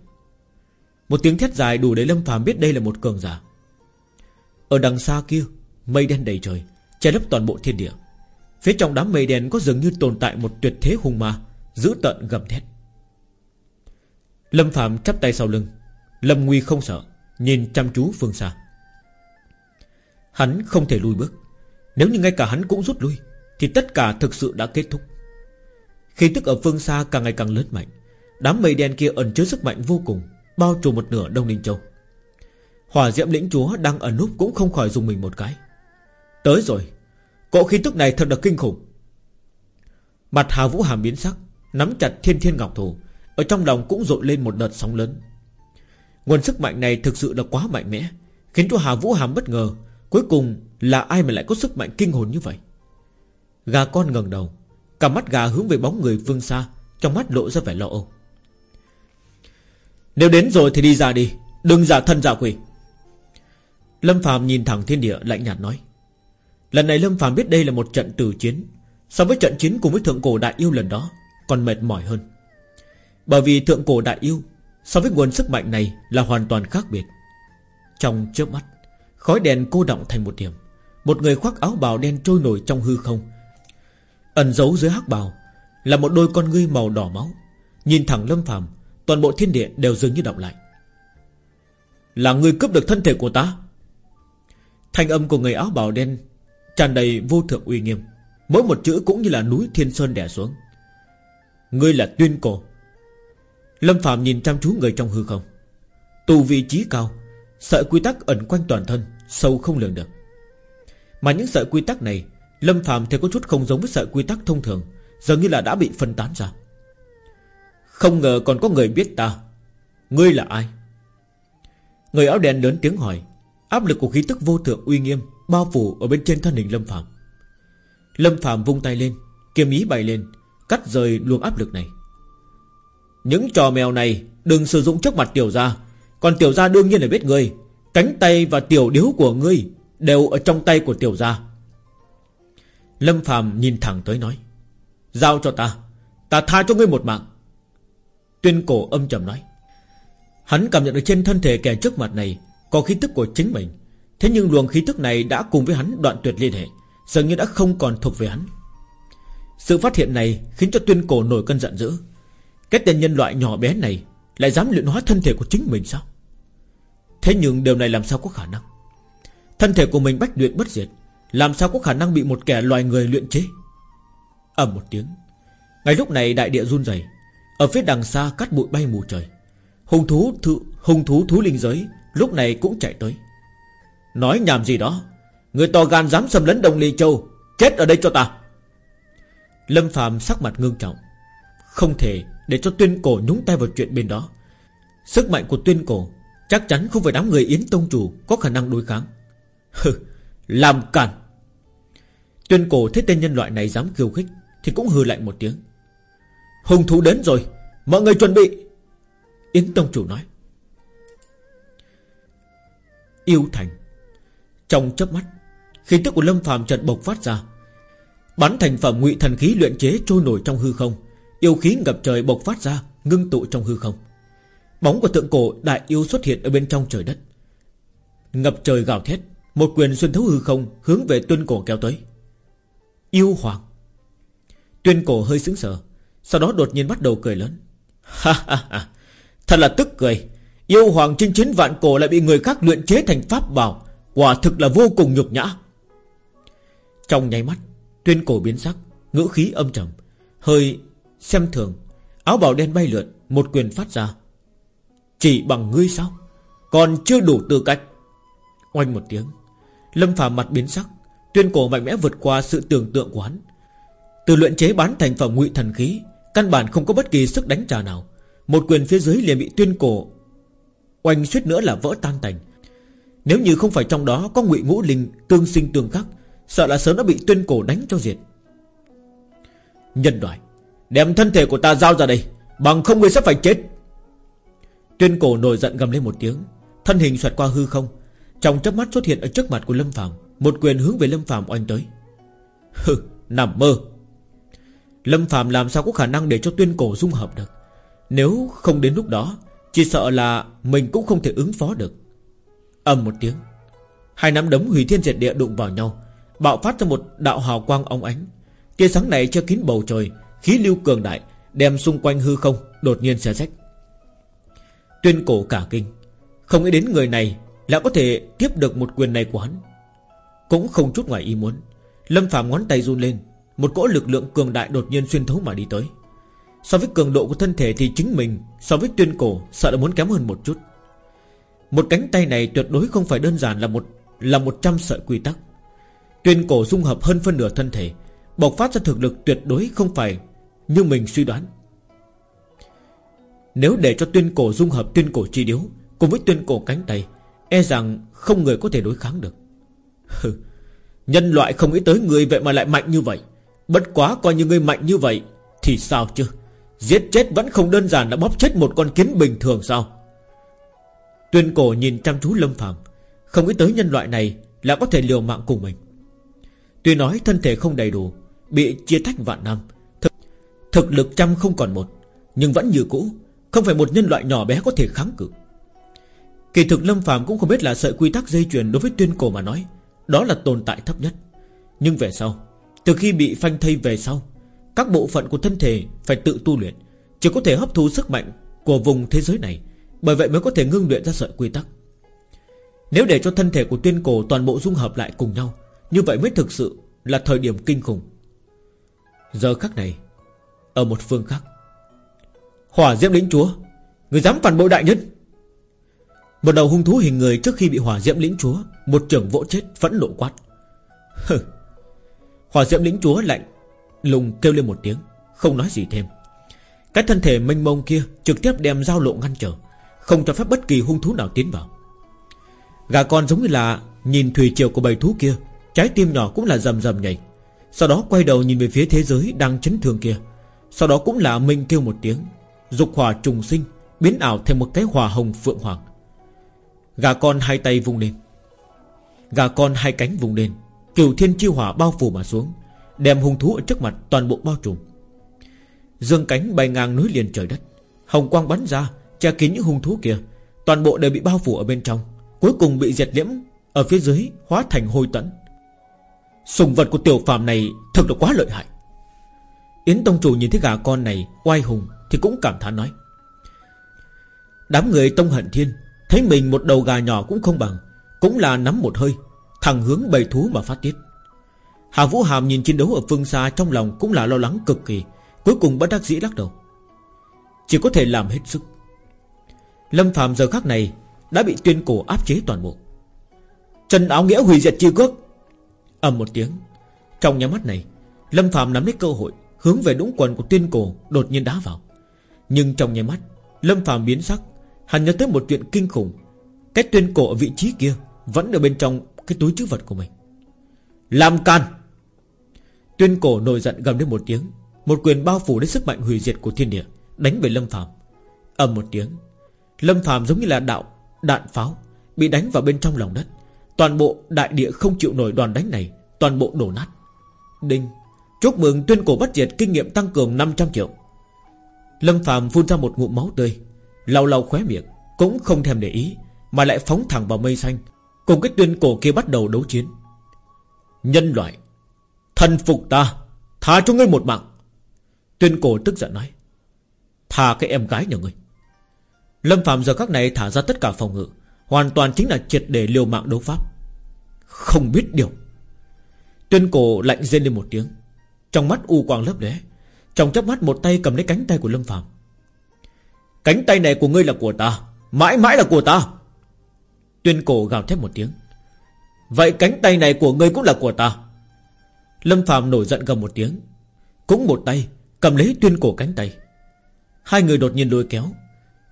Một tiếng thét dài đủ để Lâm phàm biết đây là một cường giả. Ở đằng xa kia, Mây đen đầy trời, Che lấp toàn bộ thiên địa. Phía trong đám mây đen có dường như tồn tại một tuyệt thế hung ma Giữ tận gầm thét. Lâm Phạm chắp tay sau lưng, Lâm Nguy không sợ, Nhìn chăm chú phương xa. Hắn không thể lui bước. Nếu như ngay cả hắn cũng rút lui, Thì tất cả thực sự đã kết thúc. Khi tức ở phương xa càng ngày càng lớn mạnh, Đám mây đen kia ẩn chứa sức mạnh vô cùng, Bao trùm một nửa Đông Ninh Châu. Hỏa diễm lĩnh chúa đang ẩn núp Cũng không khỏi dùng mình một cái. Tới rồi, Cỗ khí tức này thật là kinh khủng. Mặt Hà Vũ Hàm biến sắc, Nắm chặt thiên thiên ngọc thủ, Ở trong lòng cũng rộn lên một đợt sóng lớn. Nguồn sức mạnh này thực sự là quá mạnh mẽ, Khiến cho Hà Vũ Hàm bất ngờ, Cuối cùng là ai mà lại có sức mạnh kinh hồn như vậy? Gà con ngẩng đầu Cả mắt gà hướng về bóng người phương xa, Trong mắt lộ ra vẻ lo âu. Nếu đến rồi thì đi ra đi, Đừng giả thân giả quỷ. Lâm Phạm nhìn thẳng thiên địa, lạnh nhạt nói. Lần này Lâm Phạm biết đây là một trận tử chiến. So với trận chiến cùng với thượng cổ đại yêu lần đó, Còn mệt mỏi hơn. Bởi vì thượng cổ đại yêu, So với nguồn sức mạnh này, là hoàn toàn khác biệt. Trong chớp mắt, Khói đèn cô động thành một điểm. Một người khoác áo bào đen trôi nổi trong hư không. Ẩn giấu dưới hắc bào Là một đôi con ngươi màu đỏ máu. Nhìn thẳng Lâm Phạm Toàn bộ thiên địa đều dường như động lại. Là người cướp được thân thể của ta? Thanh âm của người áo bào đen tràn đầy vô thượng uy nghiêm. Mỗi một chữ cũng như là núi thiên sơn đè xuống. Ngươi là tuyên cổ. Lâm Phạm nhìn chăm chú người trong hư không. Tù vị trí cao, Sợi quy tắc ẩn quanh toàn thân, Sâu không lường được. Mà những sợi quy tắc này, Lâm Phạm thì có chút không giống với sợi quy tắc thông thường Dường như là đã bị phân tán ra. Không ngờ còn có người biết ta. Ngươi là ai? Người áo đen lớn tiếng hỏi. Áp lực của khí tức vô thượng uy nghiêm Bao phủ ở bên trên thân hình Lâm Phạm Lâm Phạm vung tay lên, Kiếm ý bay lên, Cắt rời luồng áp lực này. Những trò mèo này Đừng sử dụng trước mặt tiểu gia, Còn tiểu gia đương nhiên là biết ngươi. Cánh tay và tiểu điếu của ngươi Đều ở trong tay của tiểu gia. Lâm Phạm nhìn thẳng tới nói, Giao cho ta Ta tha cho ngươi một mạng. Tuyên cổ âm trầm nói, Hắn cảm nhận được trên thân thể kẻ trước mặt này Có khí tức của chính mình, Thế nhưng luồng khí tức này đã cùng với hắn đoạn tuyệt liên hệ, Dường như đã không còn thuộc về hắn. Sự phát hiện này Khiến cho tuyên cổ nổi cơn giận dữ. Cái tên nhân loại nhỏ bé này Lại dám luyện hóa thân thể của chính mình sao? Thế nhưng điều này làm sao có khả năng? Thân thể của mình bách luyện bất diệt Làm sao có khả năng bị một kẻ loài người luyện chế? Ầm một tiếng Ngay lúc này đại địa run rẩy Ở phía đằng xa cắt bụi bay mù trời. Hùng thú thự, hùng thú thú linh giới Lúc này cũng chạy tới. Nói nhảm gì đó Người to gan dám xâm lấn Đông Ly Châu Chết ở đây cho ta. Lâm Phạm sắc mặt ngưng trọng Không thể để cho tuyên cổ nhúng tay vào chuyện bên đó. Sức mạnh của tuyên cổ Chắc chắn không phải đám người Yến Tông Chủ Có khả năng đối kháng. Hừ, làm cản Tuyên cổ thấy tên nhân loại này dám khiêu khích Thì cũng hừ lạnh một tiếng. Hùng thú đến rồi Mọi người chuẩn bị. Yến Tông Chủ nói. Yêu Thành. Trong chớp mắt Khí tức của Lâm phàm chợt bộc phát ra. Bắn thành phẩm ngụy thần khí luyện chế trôi nổi trong hư không Yêu khí ngập trời bộc phát ra Ngưng tụ trong hư không. Bóng của tượng cổ đại yêu xuất hiện ở bên trong trời đất. Ngập trời gào thét. Một quyền xuyên thấu hư không, Hướng về tuyên cổ kéo tới. Yêu hoàng. Tuyên cổ hơi sững sờ, Sau đó đột nhiên bắt đầu cười lớn. Ha ha ha. Thật là tức cười. Yêu hoàng chinh chiến vạn cổ lại bị người khác luyện chế thành pháp bảo, Quả thực là vô cùng nhục nhã. Trong nháy mắt, Tuyên cổ biến sắc, Ngữ khí âm trầm, Hơi xem thường, Áo bào đen bay lượn, Một quyền phát ra. Chỉ bằng ngươi sao? Còn chưa đủ tư cách. Oanh một tiếng Lâm phàm mặt biến sắc, Tuyên cổ mạnh mẽ vượt qua sự tưởng tượng của hắn. Từ luyện chế bán thành phẩm ngụy thần khí, Căn bản không có bất kỳ sức đánh trả nào. Một quyền phía dưới liền bị tuyên cổ Oanh suýt nữa là vỡ tan tành Nếu như không phải trong đó có ngụy ngũ linh, Tương sinh tương khắc, Sợ là sớm đã bị tuyên cổ đánh cho diệt. Nhân loại Đem thân thể của ta giao ra đây, Bằng không người sẽ phải chết. Tuyên cổ nổi giận gầm lên một tiếng, Thân hình xoẹt qua hư không trong chớp mắt xuất hiện ở trước mặt của Lâm Phạm Một quyền hướng về Lâm Phạm oanh tới. Hừ, nằm mơ. Lâm Phạm làm sao có khả năng để cho tuyên cổ dung hợp được? Nếu không đến lúc đó Chỉ sợ là mình cũng không thể ứng phó được. Ầm một tiếng Hai nắm đấm hủy thiên diệt địa đụng vào nhau Bạo phát ra một đạo hào quang óng ánh. Tia sáng này che kín bầu trời Khí lưu cường đại Đem xung quanh hư không Đột nhiên xé rách. Tuyên cổ cả kinh Không nghĩ đến người này là có thể tiếp được một quyền này của hắn. Cũng không chút ngoài ý muốn, Lâm Phạm ngón tay run lên, Một cỗ lực lượng cường đại đột nhiên xuyên thấu mà đi tới. So với cường độ của thân thể thì chính mình, So với tuyên cổ, sợ là muốn kém hơn một chút. Một cánh tay này tuyệt đối không phải đơn giản là một Là một trăm sợi quy tắc. Tuyên cổ dung hợp hơn phân nửa thân thể, Bộc phát ra thực lực tuyệt đối không phải Như mình suy đoán. Nếu để cho tuyên cổ dung hợp tuyên cổ chi điếu, Cùng với tuyên cổ cánh tay E rằng không người có thể đối kháng được. Nhân loại không nghĩ tới người vậy mà lại mạnh như vậy. Bất quá coi như người mạnh như vậy Thì sao chứ? Giết chết vẫn không đơn giản là bóp chết một con kiến bình thường sao? Tuyên cổ nhìn chăm chú lâm phàm Không nghĩ tới nhân loại này Là có thể liều mạng cùng mình. Tuy nói thân thể không đầy đủ Bị chia tách vạn năm Thực, thực lực trăm không còn một Nhưng vẫn như cũ Không phải một nhân loại nhỏ bé có thể kháng cự. Kỳ thực Lâm phàm cũng không biết là sợi quy tắc dây chuyền đối với tuyên cổ mà nói, Đó là tồn tại thấp nhất. Nhưng về sau, Từ khi bị phanh thây về sau, Các bộ phận của thân thể phải tự tu luyện, Chỉ có thể hấp thu sức mạnh Của vùng thế giới này, Bởi vậy mới có thể ngưng luyện ra sợi quy tắc. Nếu để cho thân thể của tuyên cổ toàn bộ dung hợp lại cùng nhau, Như vậy mới thực sự là thời điểm kinh khủng. Giờ khắc này, Ở một phương khác, Hỏa diễm lĩnh chúa, Người dám phản bội đại nhân? Một đầu hung thú hình người trước khi bị hỏa diễm lĩnh chúa, Một trưởng vỗ chết, phẫn nộ quát. Hừ. Hỏa diễm lĩnh chúa lạnh, Lùng kêu lên một tiếng, Không nói gì thêm. Cái thân thể mênh mông kia Trực tiếp đem giao lộ ngăn trở, Không cho phép bất kỳ hung thú nào tiến vào. Gà con giống như là Nhìn thủy triều của bầy thú kia, Trái tim nhỏ cũng là rầm rầm nhảy. Sau đó quay đầu nhìn về phía thế giới đang chấn thương kia. Sau đó cũng là mình kêu một tiếng, Dục hỏa trùng sinh, Biến ảo thành một cái hỏa hồng phượng hoàng. Gà con hai tay vung lên. Gà con hai cánh vung lên. Cửu thiên chiêu hỏa bao phủ mà xuống, Đem hung thú ở trước mặt toàn bộ bao trùm. Dương cánh bay ngang núi liền trời đất. Hồng quang bắn ra, Che kín những hung thú kia. Toàn bộ đều bị bao phủ ở bên trong. Cuối cùng bị diệt liễm Ở phía dưới, hóa thành hôi tẫn. Sùng vật của tiểu phàm này Thật là quá lợi hại. Yến Tông Chủ nhìn thấy gà con này Oai hùng thì cũng cảm thán nói, Đám người Tông Hận Thiên Thấy mình một đầu gà nhỏ cũng không bằng, Cũng là nắm một hơi Thằng hướng bầy thú mà phát tiết. Hà Vũ Hàm nhìn chiến đấu ở phương xa Trong lòng cũng là lo lắng cực kỳ, Cuối cùng bất đắc dĩ lắc đầu. Chỉ có thể làm hết sức. Lâm Phạm giờ khắc này Đã bị tuyên cổ áp chế toàn bộ. Trần áo nghĩa hủy diệt chi cước. Ầm một tiếng, Trong nhà mắt này, Lâm Phạm nắm lấy cơ hội, Hướng về đúng quần của tuyên cổ đột nhiên đá vào. Nhưng trong nhà mắt, Lâm Phạm biến sắc Hắn nhớ tới một chuyện kinh khủng. Cái tuyên cổ ở vị trí kia Vẫn ở bên trong cái túi chữ vật của mình. Làm can. Tuyên cổ nổi giận gầm lên một tiếng. Một quyền bao phủ đến sức mạnh hủy diệt của thiên địa, Đánh về Lâm Phạm ầm một tiếng. Lâm Phạm giống như là đạo, đạn pháo, Bị đánh vào bên trong lòng đất. Toàn bộ đại địa không chịu nổi đoàn đánh này, Toàn bộ đổ nát. Đinh. Chúc mừng tuyên cổ bắt diệt kinh nghiệm tăng cường 500 triệu. Lâm Phạm phun ra một ngụm máu tươi. Lau lau khóe miệng, Cũng không thèm để ý, Mà lại phóng thẳng vào mây xanh, Cùng cái tuyên cổ kia bắt đầu đấu chiến. Nhân loại, Thần phục ta, Tha cho ngươi một mạng. Tuyên cổ tức giận nói, Tha cái em gái nhà ngươi. Lâm Phạm giờ các này thả ra tất cả phòng ngự, Hoàn toàn chính là triệt để liều mạng đấu pháp. Không biết điều. Tuyên cổ lạnh rên lên một tiếng, Trong mắt u quang lấp lóe, Trong chớp mắt một tay cầm lấy cánh tay của Lâm Phạm Cánh tay này của ngươi là của ta, Mãi mãi là của ta. Tuyên cổ gào thét một tiếng. Vậy cánh tay này của ngươi cũng là của ta. Lâm Phạm nổi giận gầm một tiếng, Cũng một tay Cầm lấy tuyên cổ cánh tay. Hai người đột nhiên lôi kéo,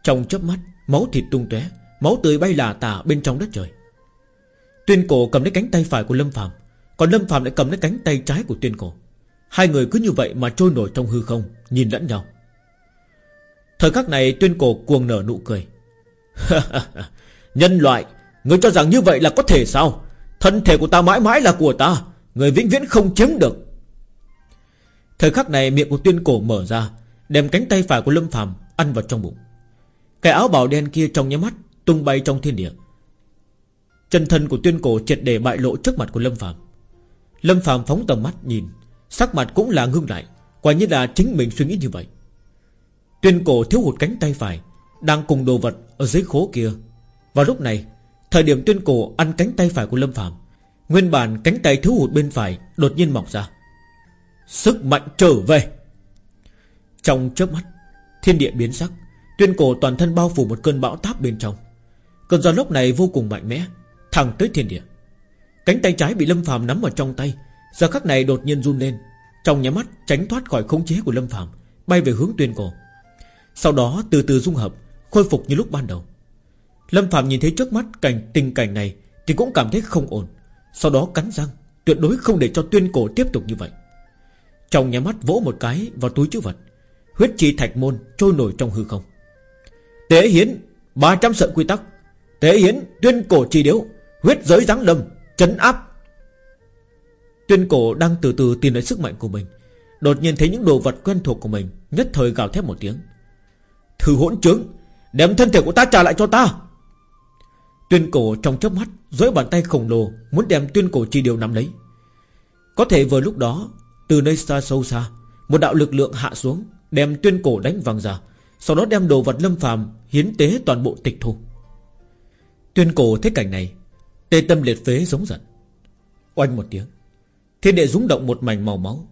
Trong chớp mắt, Máu thịt tung tóe, Máu tươi bay lả tả bên trong đất trời. Tuyên cổ cầm lấy cánh tay phải của Lâm Phạm Còn Lâm Phạm lại cầm lấy cánh tay trái của tuyên cổ. Hai người cứ như vậy mà trôi nổi trong hư không, Nhìn lẫn nhau. Thời khắc này tuyên cổ cuồng nở nụ cười. Nhân loại, Người cho rằng như vậy là có thể sao? Thân thể của ta mãi mãi là của ta, Người vĩnh viễn không chiếm được. Thời khắc này miệng của tuyên cổ mở ra, Đem cánh tay phải của Lâm Phàm Ăn vào trong bụng. Cái áo bào đen kia trong nháy mắt Tung bay trong thiên địa. Chân thân của tuyên cổ triệt để bại lộ trước mặt của Lâm Phàm. Lâm Phàm phóng tầm mắt nhìn, Sắc mặt cũng là ngưng lại, Quả như là chính mình suy nghĩ như vậy. Tuyên cổ thiếu hụt cánh tay phải, Đang cùng đồ vật ở dưới khố kia. Vào lúc này, Thời điểm tuyên cổ ăn cánh tay phải của Lâm Phạm Nguyên bản cánh tay thiếu hụt bên phải Đột nhiên mọc ra. Sức mạnh trở về. Trong chớp mắt, Thiên địa biến sắc, Tuyên cổ toàn thân bao phủ một cơn bão táp bên trong. Cơn gió lúc này vô cùng mạnh mẽ, Thẳng tới thiên địa. Cánh tay trái bị Lâm Phạm nắm ở trong tay, Giờ khắc này đột nhiên run lên, Trong nhà mắt tránh thoát khỏi khống chế của Lâm Phạm Bay về hướng tuyên cổ. Sau đó từ từ dung hợp, Khôi phục như lúc ban đầu. Lâm Phạm nhìn thấy trước mắt cảnh tình cảnh này Thì cũng cảm thấy không ổn. Sau đó cắn răng, Tuyệt đối không để cho tuyên cổ tiếp tục như vậy. Trong nhà mắt vỗ một cái vào túi chữ vật, Huyết chi thạch môn trôi nổi trong hư không. Tế hiến 300 sợi quy tắc. Tế hiến, tuyên cổ trì điếu, Huyết giới giáng lâm, Chấn áp. Tuyên cổ đang từ từ tìm lại sức mạnh của mình, Đột nhiên thấy những đồ vật quen thuộc của mình, Nhất thời gào thét một tiếng thư hỗn trướng, Đem thân thể của ta trả lại cho ta. Tuyên cổ trong chớp mắt, Dối bàn tay khổng lồ, Muốn đem tuyên cổ chi điều nắm lấy. Có thể vừa lúc đó, Từ nơi xa sâu xa, Một đạo lực lượng hạ xuống, Đem tuyên cổ đánh văng ra, Sau đó đem đồ vật lâm phàm Hiến tế toàn bộ tịch thu. Tuyên cổ thấy cảnh này, Tê tâm liệt phế giống giận. Oanh một tiếng, Thiên địa rúng động một mảnh màu máu.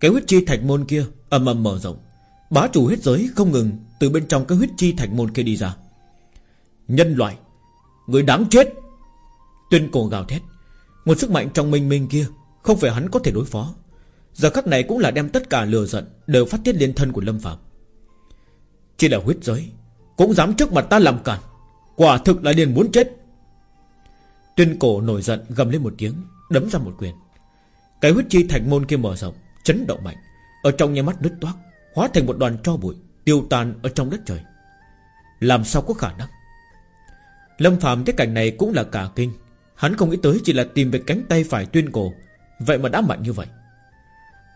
Cái huyết chi thạch môn kia ầm ầm mở rộng, Bá chủ hết giới không ngừng từ bên trong cái huyết chi thạch môn kia đi ra. Nhân loại, Người đáng chết. Tuyên cổ gào thét. Một sức mạnh trong minh minh kia, Không phải hắn có thể đối phó. Giờ khắc này cũng là đem tất cả lừa giận Đều phát tiết lên thân của Lâm Phạm Chỉ là huyết giới, Cũng dám trước mặt ta làm cản. Quả thực là liền muốn chết. Tuyên cổ nổi giận gầm lên một tiếng, Đấm ra một quyền. Cái huyết chi thạch môn kia mở rộng, Chấn động mạnh. Ở trong nhà mắt nứt toác, Hóa thành một đoàn tro bụi. Tiêu tan ở trong đất trời. Làm sao có khả năng? Lâm phàm thấy cảnh này cũng là cả kinh. Hắn không nghĩ tới chỉ là tìm về cánh tay phải tuyên cổ. Vậy mà đã mạnh như vậy.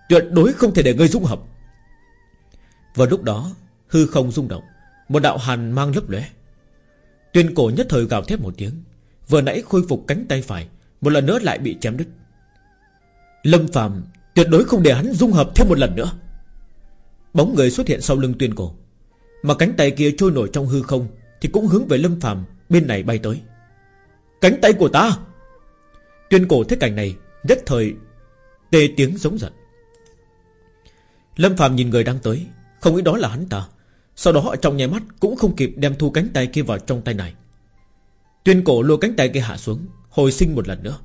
Tuyệt đối không thể để ngươi dung hợp. Vào lúc đó, Hư không rung động. Một đạo hàn mang lấp lóe. Tuyên cổ nhất thời gào thét một tiếng. Vừa nãy khôi phục cánh tay phải, Một lần nữa lại bị chém đứt. Lâm phàm tuyệt đối không để hắn dung hợp thêm một lần nữa. Bóng người xuất hiện sau lưng tuyên cổ. Mà cánh tay kia trôi nổi trong hư không Thì cũng hướng về Lâm Phạm Bên này bay tới. Cánh tay của ta! Tuyên cổ thấy cảnh này, Nhất thời tê tiếng giống giận. Lâm Phạm nhìn người đang tới, Không nghĩ đó là hắn ta. Sau đó ở trong nháy mắt Cũng không kịp đem thu cánh tay kia vào trong tay này. Tuyên cổ lôi cánh tay kia hạ xuống, Hồi sinh một lần nữa.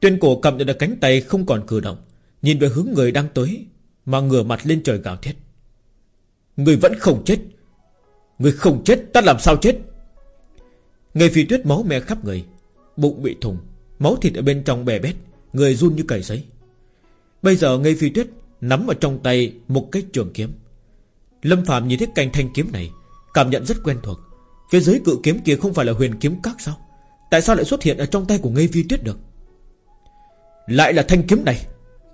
Tuyên cổ cầm được cánh tay không còn cử động, Nhìn về hướng người đang tới mà ngửa mặt lên trời gào thét. Người vẫn không chết. Người không chết, ta làm sao chết? Người phi tuyết máu me khắp người, Bụng bị thùng Máu thịt ở bên trong bè bét, Người run như cầy giấy Bây giờ ngây phi tuyết Nắm ở trong tay một cái trường kiếm. Lâm Phạm nhìn thấy cành thanh kiếm này, Cảm nhận rất quen thuộc. Phía dưới cự kiếm kia không phải là huyền kiếm các sao? Tại sao lại xuất hiện ở trong tay của ngây phi tuyết được? Lại là thanh kiếm này,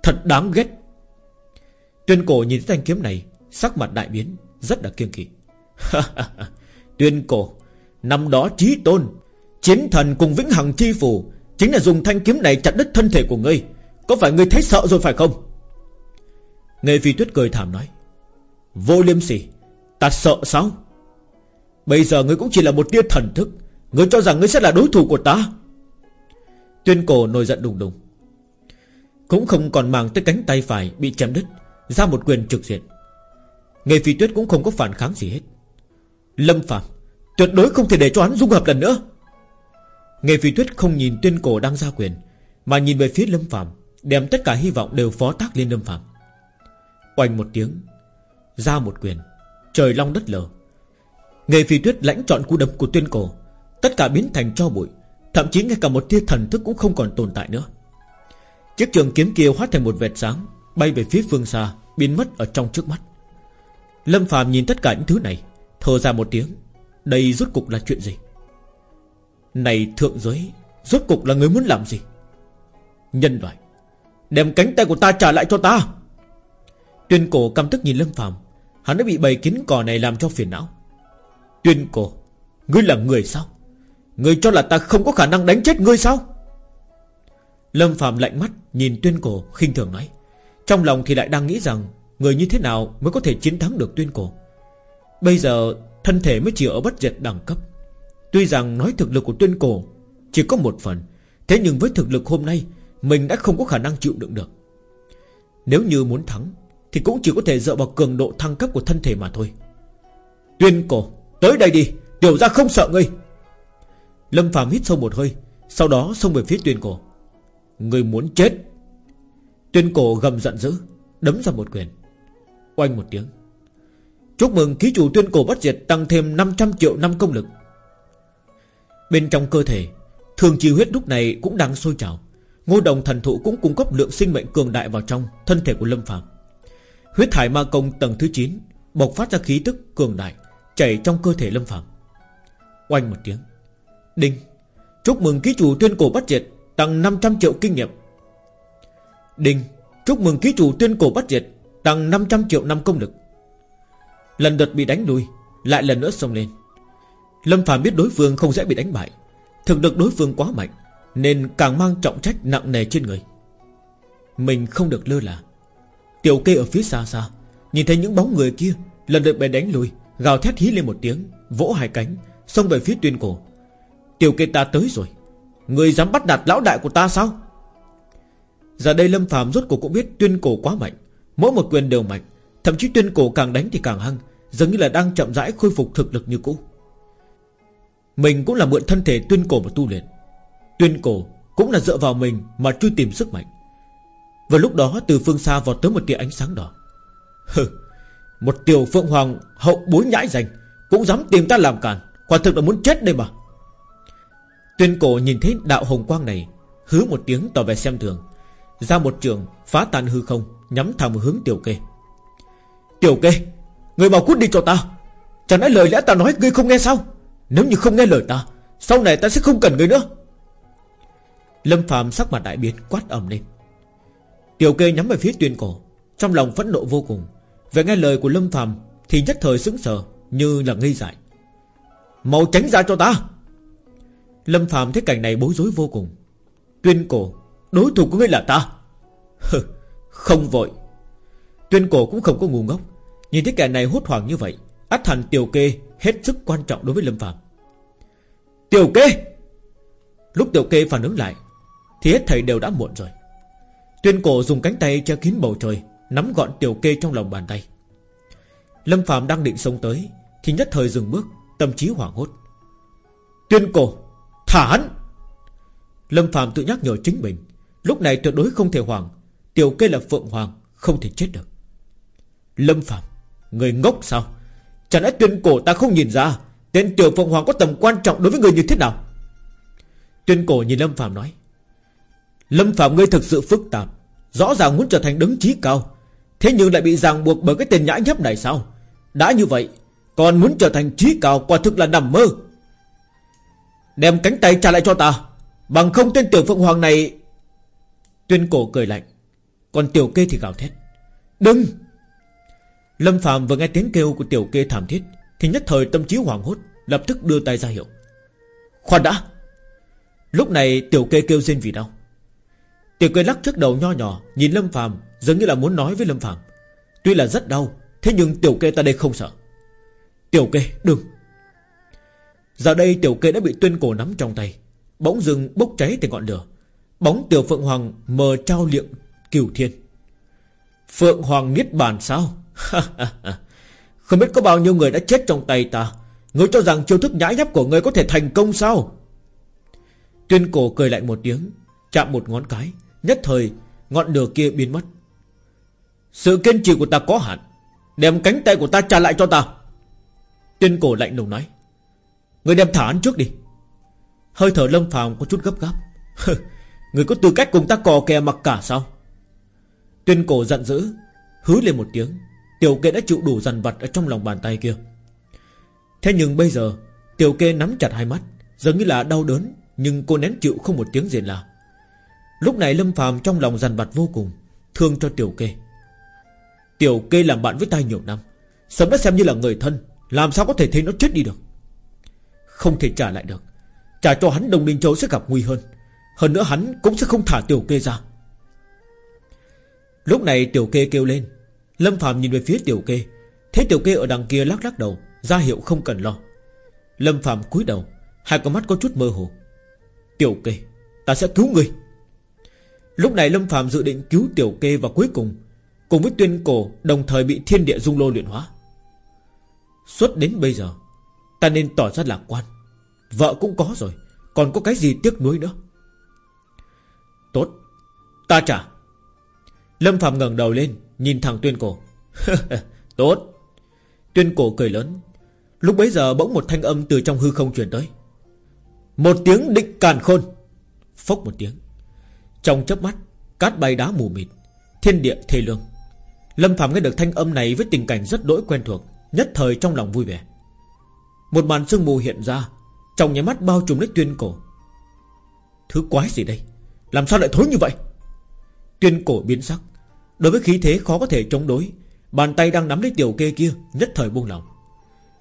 Thật đáng ghét. Tuyên cổ nhìn thấy thanh kiếm này, Sắc mặt đại biến, Rất là kiêng kỵ. Tuyên cổ, Năm đó trí tôn, Chiến thần cùng vĩnh hằng chi phủ, Chính là dùng thanh kiếm này chặt đứt thân thể của ngươi. Có phải ngươi thấy sợ rồi phải không? Nghệ phi tuyết cười thảm nói, Vô liêm sỉ, Ta sợ sao? Bây giờ ngươi cũng chỉ là một tia thần thức, Ngươi cho rằng ngươi sẽ là đối thủ của ta? Tuyên cổ nổi giận đùng đùng, Cũng không còn màng tới cánh tay phải Bị chém đứt. Ra một quyền trực diện. Nghề phi tuyết cũng không có phản kháng gì hết. Lâm Phạm Tuyệt đối không thể để cho hắn dung hợp lần nữa. Nghề phi tuyết không nhìn tuyên cổ đang ra quyền, Mà nhìn về phía Lâm Phạm Đem tất cả hy vọng đều phó tác lên Lâm Phạm Oanh một tiếng, Ra một quyền, Trời long đất lở. Nghề phi tuyết lãnh chọn cú đấm của tuyên cổ, Tất cả biến thành cho bụi, Thậm chí ngay cả một tia thần thức cũng không còn tồn tại nữa. Chiếc trường kiếm kia hóa thành một vệt sáng Bay về phía phương xa, Biến mất ở trong trước mắt. Lâm Phạm nhìn tất cả những thứ này, Thở ra một tiếng, Đây rốt cục là chuyện gì? Này thượng giới, Rốt cục là người muốn làm gì? Nhân loại, Đem cánh tay của ta trả lại cho ta. Tuyên cổ căm tức nhìn Lâm Phạm Hắn đã bị bầy kiến cò này làm cho phiền não. Tuyên cổ, Ngươi là người sao? Ngươi cho là ta không có khả năng đánh chết ngươi sao? Lâm Phạm lạnh mắt Nhìn tuyên cổ khinh thường nói. Trong lòng thì lại đang nghĩ rằng Người như thế nào mới có thể chiến thắng được tuyên cổ. Bây giờ, thân thể mới chỉ ở bất diệt đẳng cấp. Tuy rằng nói thực lực của tuyên cổ Chỉ có một phần, Thế nhưng với thực lực hôm nay, Mình đã không có khả năng chịu đựng được. Nếu như muốn thắng, Thì cũng chỉ có thể dựa vào cường độ thăng cấp của thân thể mà thôi. Tuyên cổ, Tới đây đi, Tiểu ra không sợ ngươi. Lâm phàm hít sâu một hơi, Sau đó xông về phía tuyên cổ. Ngươi muốn chết Tuyên cổ gầm giận dữ, Đấm ra một quyền. Oanh một tiếng. Chúc mừng ký chủ tuyên cổ bất diệt Tăng thêm 500 triệu năm công lực. Bên trong cơ thể, Thường trì huyết lúc này cũng đang sôi trào. Ngô đồng thần thụ cũng cung cấp lượng sinh mệnh cường đại vào trong Thân thể của Lâm Phạm Huyết thải ma công tầng thứ 9 Bộc phát ra khí tức cường đại Chảy trong cơ thể Lâm Phạm Oanh một tiếng. Đinh. Chúc mừng ký chủ tuyên cổ bất diệt Tăng 500 triệu kinh nghiệm. Đinh, Chúc mừng ký chủ tuyên cổ bắt diệt, Tăng 500 triệu năm công lực. Lần đợt bị đánh lui, Lại lần nữa xông lên. Lâm Phạm biết đối phương không dễ bị đánh bại, Thực lực đối phương quá mạnh, Nên càng mang trọng trách nặng nề trên người. Mình không được lơ là. Tiểu kê ở phía xa xa, Nhìn thấy những bóng người kia, Lần lượt bị đánh lui, Gào thét hí lên một tiếng, Vỗ hai cánh, Xông về phía tuyên cổ. Tiểu kê ta tới rồi, Người dám bắt nạt lão đại của ta sao? Giờ đây Lâm Phạm rốt cuộc cũng biết tuyên cổ quá mạnh. Mỗi một quyền đều mạnh, Thậm chí tuyên cổ càng đánh thì càng hăng, Dường như là đang chậm rãi khôi phục thực lực như cũ. Mình cũng là mượn thân thể tuyên cổ mà tu luyện. Tuyên cổ cũng là dựa vào mình Mà truy tìm sức mạnh. Và lúc đó từ phương xa vọt tới một tia ánh sáng đỏ. Hừ, Một tiểu phượng hoàng hậu bối nhãi dành Cũng dám tìm ta làm cản Quả thực là muốn chết đây mà. Tuyên cổ nhìn thấy đạo hồng quang này, Hứ một tiếng tỏ vẻ xem thường. Ra một trường phá tan hư không, Nhắm thẳng hướng tiểu kê. Tiểu kê, Người bảo cút đi cho ta. Chẳng lẽ lời lẽ ta nói ngươi không nghe sao? Nếu như không nghe lời ta, Sau này ta sẽ không cần ngươi nữa. Lâm phàm sắc mặt đại biến, quát ầm lên. Tiểu kê nhắm về phía tuyên cổ, Trong lòng phẫn nộ vô cùng. Về nghe lời của Lâm phàm Thì nhất thời sững sờ, Như là ngây dại. Mau tránh ra cho ta. Lâm phàm thấy cảnh này bối rối vô cùng. Tuyên cổ Đối thủ của ngươi là ta. Không vội. Tuyên cổ cũng không có ngu ngốc. Nhìn thấy kẻ này hốt hoảng như vậy, át thành tiểu kê hết sức quan trọng đối với Lâm Phạm Tiểu kê! Lúc tiểu kê phản ứng lại, Thì hết thầy đều đã muộn rồi. Tuyên cổ dùng cánh tay che kín bầu trời, Nắm gọn tiểu kê trong lòng bàn tay. Lâm Phạm đang định xông tới, Thì nhất thời dừng bước, Tâm trí hoảng hốt. Tuyên cổ, Thả hắn! Lâm Phạm tự nhắc nhở chính mình. Lúc này tuyệt đối không thể hoàng Tiểu kê là Phượng Hoàng, Không thể chết được. Lâm Phạm Người ngốc sao? Chẳng lẽ tuyên cổ ta không nhìn ra Tên tiểu Phượng Hoàng có tầm quan trọng đối với người như thế nào? Tuyên cổ nhìn Lâm Phạm nói, Lâm Phạm ngươi thực sự phức tạp, Rõ ràng muốn trở thành đứng trí cao. Thế nhưng lại bị ràng buộc bởi cái tên nhã nhấp này sao? Đã như vậy, Còn muốn trở thành trí cao quả thực là nằm mơ. Đem cánh tay trả lại cho ta, Bằng không tên tiểu phượng hoàng này Tuyên cổ cười lạnh. Còn tiểu kê thì gào thét. Đừng! Lâm Phạm vừa nghe tiếng kêu của tiểu kê thảm thiết, Thì nhất thời tâm trí hoảng hốt, Lập tức đưa tay ra hiệu. Khoan đã! Lúc này tiểu kê kêu rên vì đau. Tiểu kê lắc trước đầu nho nhỏ, Nhìn Lâm Phạm Giống như là muốn nói với Lâm Phạm Tuy là rất đau, Thế nhưng tiểu kê ta đây không sợ. Tiểu kê, đừng! Giờ đây tiểu kê đã bị tuyên cổ nắm trong tay, Bỗng dưng bốc cháy từ ngọn lửa. Bóng tiểu Phượng Hoàng mờ trao liệng cửu thiên. Phượng Hoàng niết bàn sao? Không biết có bao nhiêu người đã chết trong tay ta. Ngươi cho rằng chiêu thức nhãi nháp của ngươi có thể thành công sao? Tuyên cổ cười lại một tiếng, Chạm một ngón cái, Nhất thời ngọn lửa kia biến mất. Sự kiên trì của ta có hạn, Đem cánh tay của ta trả lại cho ta. Tuyên cổ lạnh lùng nói, Người đem thả hắn trước đi. Hơi thở lâm phàm có chút gấp gáp. Người có tư cách cùng ta cò kè mặc cả sao? Tuyên cổ giận dữ, Hứ lên một tiếng. Tiểu kê đã chịu đủ dằn vặt ở trong lòng bàn tay kia. Thế nhưng bây giờ, Tiểu kê nắm chặt hai mắt, Giống như là đau đớn, Nhưng cô nén chịu không một tiếng rền là. Lúc này Lâm phàm trong lòng dằn vặt vô cùng, Thương cho tiểu kê. Tiểu kê làm bạn với ta nhiều năm, Sớm đã xem như là người thân, Làm sao có thể thấy nó chết đi được? Không thể trả lại được. Trả cho hắn Đồng Ninh Châu sẽ gặp nguy hơn. Hơn nữa hắn cũng sẽ không thả tiểu kê ra. Lúc này tiểu kê kêu lên. Lâm Phạm nhìn về phía tiểu kê. Thấy tiểu kê ở đằng kia lắc lắc đầu, ra hiệu không cần lo. Lâm Phạm cúi đầu, Hai con mắt có chút mơ hồ. Tiểu kê, Ta sẽ cứu người Lúc này Lâm Phạm dự định cứu tiểu kê và cuối cùng Cùng với tuyên cổ Đồng thời bị thiên địa dung lô luyện hóa. Suốt đến bây giờ, Ta nên tỏ ra lạc quan. Vợ cũng có rồi, Còn có cái gì tiếc nuối nữa? Tốt. Ta trả. Lâm Phạm ngẩng đầu lên, Nhìn thằng tuyên cổ. Tốt. Tuyên cổ cười lớn. Lúc bấy giờ bỗng một thanh âm từ trong hư không truyền tới. Một tiếng định càn khôn. Phốc một tiếng. Trong chớp mắt, Cát bay đá mù mịt, Thiên địa thê lương. Lâm Phạm nghe được thanh âm này với tình cảnh rất đỗi quen thuộc, Nhất thời trong lòng vui vẻ. Một màn sương mù hiện ra, Trong nhà mắt bao trùm lấy tuyên cổ. Thứ quái gì đây? Làm sao lại thối như vậy? Tuyên cổ biến sắc. Đối với khí thế khó có thể chống đối, Bàn tay đang nắm lấy tiểu kê kia Nhất thời buông lỏng.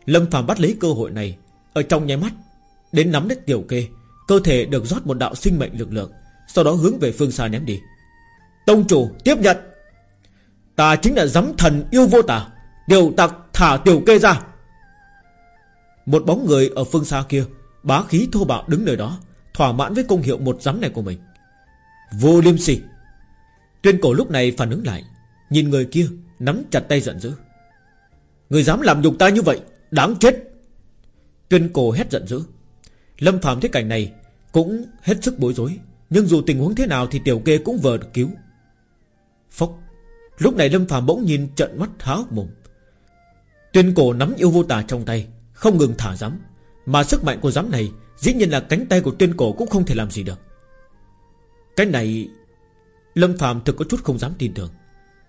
Lâm phàm bắt lấy cơ hội này, Ở trong nháy mắt, Đến nắm lấy tiểu kê, Cơ thể được rót một đạo sinh mệnh lực lượng, Sau đó hướng về phương xa ném đi. Tông chủ, tiếp nhận! Ta chính là giám thần yêu vô tả, Điều tặc thả tiểu kê ra. Một bóng người ở phương xa kia, Bá khí thô bạo đứng nơi đó, Thỏa mãn với công hiệu một giám này của mình. Vô liêm sỉ. Tuyên cổ lúc này phản ứng lại, Nhìn người kia, nắm chặt tay giận dữ. Người dám làm nhục ta như vậy, Đáng chết. Tuyên cổ hét giận dữ. Lâm phàm thấy cảnh này Cũng hết sức bối rối, Nhưng dù tình huống thế nào thì tiểu kê cũng vờ được cứu. Phốc. Lúc này Lâm phàm bỗng nhìn trận mắt há hốc mồm. Tuyên cổ nắm yêu vô tà trong tay, Không ngừng thả giấm, Mà sức mạnh của giấm này Dĩ nhiên là cánh tay của tuyên cổ cũng không thể làm gì được. Cái này, Lâm Phạm thực có chút không dám tin tưởng.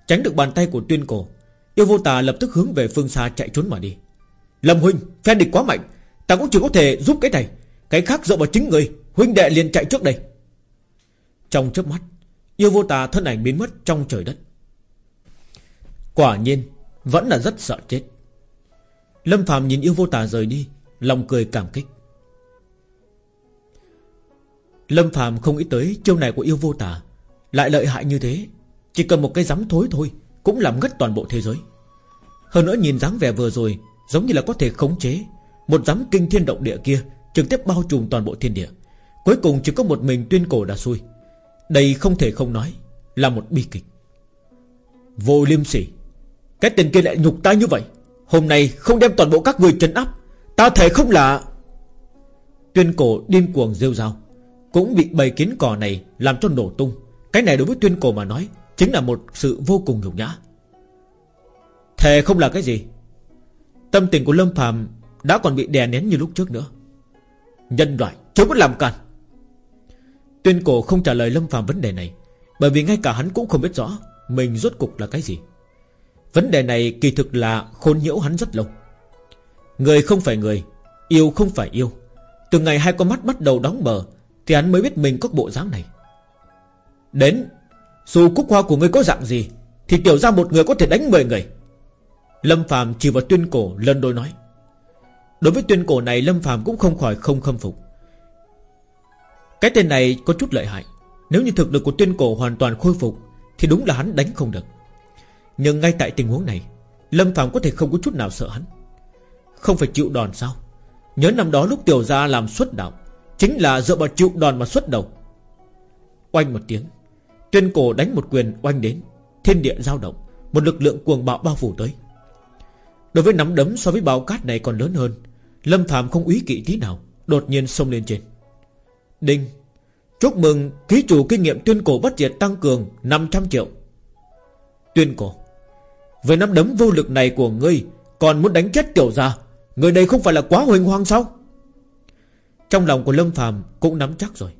Tránh được bàn tay của tuyên cổ, Yêu vô tà lập tức hướng về phương xa chạy trốn mà đi. Lâm huynh Phen địch quá mạnh, Ta cũng chỉ có thể giúp cái này. Cái khác dựa vào chính người, Huynh đệ liền chạy trước đây. Trong chớp mắt, Yêu vô tà thân ảnh biến mất trong trời đất. Quả nhiên, Vẫn là rất sợ chết. Lâm Phạm nhìn yêu vô tà rời đi, Lòng cười cảm kích. Lâm Phạm không nghĩ tới chiêu này của yêu vô tà. Lại lợi hại như thế, Chỉ cần một cái giấm thối thôi, Cũng làm ngất toàn bộ thế giới. Hơn nữa nhìn dáng vẻ vừa rồi, Giống như là có thể khống chế Một giấm kinh thiên động địa kia, Trực tiếp bao trùm toàn bộ thiên địa. Cuối cùng chỉ có một mình tuyên cổ đã xui. Đây không thể không nói Là một bi kịch. Vô liêm sỉ, Cái tên kia lại nhục ta như vậy. Hôm nay không đem toàn bộ các người trấn áp, Ta thể không là. Tuyên cổ điên cuồng rêu rao. Cũng bị bầy kiến cò này Làm cho nổ tung. Cái này đối với tuyên cổ mà nói, Chính là một sự vô cùng nhục nhã. Thề không là cái gì. Tâm tình của Lâm Phàm Đã còn bị đè nén như lúc trước nữa. Nhân loại chớ có làm càn. Tuyên cổ không trả lời Lâm Phàm vấn đề này, Bởi vì ngay cả hắn cũng không biết rõ Mình rốt cục là cái gì. Vấn đề này kỳ thực là khôn nhiễu hắn rất lâu. Người không phải người, Yêu không phải yêu. Từ ngày hai con mắt bắt đầu đóng bờ thì hắn mới biết mình có bộ dáng này. Đến, Dù cúc hoa của người có dạng gì, Thì tiểu ra một người có thể đánh 10 người. Lâm Phạm chỉ vào tuyên cổ, lần đôi nói. Đối với tuyên cổ này, Lâm Phạm cũng không khỏi không khâm phục. Cái tên này có chút lợi hại. Nếu như thực lực của tuyên cổ hoàn toàn khôi phục, Thì đúng là hắn đánh không được. Nhưng ngay tại tình huống này, Lâm Phạm có thể không có chút nào sợ hắn. Không phải chịu đòn sao? Nhớ năm đó lúc tiểu gia làm xuất đạo Chính là dựa vào chịu đòn mà xuất đầu. Oanh một tiếng, Tuyên cổ đánh một quyền oanh đến, Thiên địa dao động, Một lực lượng cuồng bạo bao phủ tới. Đối với nắm đấm so với bao cát này còn lớn hơn, Lâm Phạm không úy kỵ tí nào, Đột nhiên xông lên trên. Đinh, Chúc mừng, ký chủ kinh nghiệm tuyên cổ bất diệt tăng cường 500 triệu. Tuyên cổ, Với nắm đấm vô lực này của ngươi, Còn muốn đánh chết tiểu gia, Người này không phải là quá huỳnh hoang sao? Trong lòng của Lâm Phàm cũng nắm chắc rồi.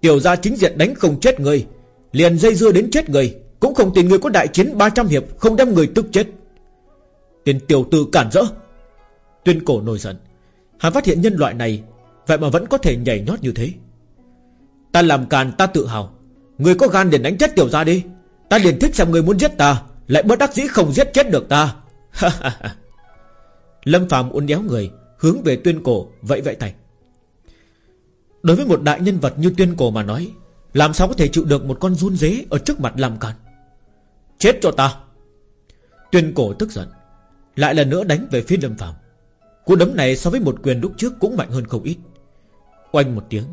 Tiểu gia chính diện đánh không chết người, Liền dây dưa đến chết người, Cũng không tin người có đại chiến 300 hiệp Không đem người tức chết. Tiền tiểu tử cản rỡ. Tuyên cổ nổi giận. Hắn phát hiện nhân loại này, Vậy mà vẫn có thể nhảy nhót như thế. Ta làm càn, ta tự hào. Người có gan để đánh chết tiểu gia đi. Ta liền thích xem người muốn giết ta, Lại bất đắc dĩ không giết chết được ta. Lâm phàm uốn éo người, Hướng về tuyên cổ vậy vậy tay. Đối với một đại nhân vật như tuyên cổ mà nói, Làm sao có thể chịu được một con run dế Ở trước mặt làm càn? Chết cho ta! Tuyên cổ tức giận, Lại lần nữa đánh về phía Lâm phàm. Cú đấm này so với một quyền lúc trước Cũng mạnh hơn không ít. Oanh một tiếng,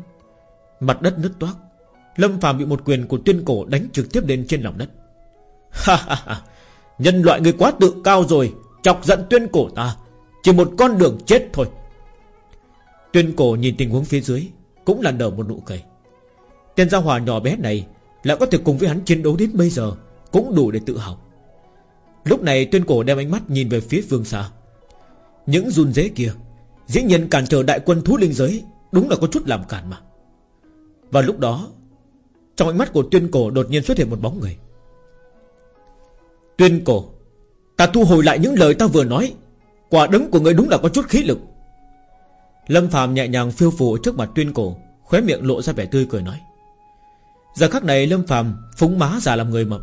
Mặt đất nứt toác. Lâm phàm bị một quyền của tuyên cổ đánh trực tiếp lên trên lòng đất. Ha ha ha! Nhân loại người quá tự cao rồi, Chọc giận tuyên cổ ta, Chỉ một con đường chết thôi. Tuyên cổ nhìn tình huống phía dưới cũng là nở một nụ cười. Tên gia hòa nhỏ bé này Lại có thể cùng với hắn chiến đấu đến bây giờ Cũng đủ để tự hào. Lúc này tuyên cổ đem ánh mắt nhìn về phía phương xa. Những run dế kia, Dĩ nhiên cản trở đại quân thú linh giới Đúng là có chút làm cản mà. Và lúc đó, Trong ánh mắt của tuyên cổ đột nhiên xuất hiện một bóng người. Tuyên cổ, Ta thu hồi lại những lời ta vừa nói. Quả đấng của người đúng là có chút khí lực. Lâm Phạm nhẹ nhàng phiêu phù trước mặt tuyên cổ, Khóe miệng lộ ra vẻ tươi cười nói. Giờ khắc này Lâm Phạm phúng má giả làm người mập.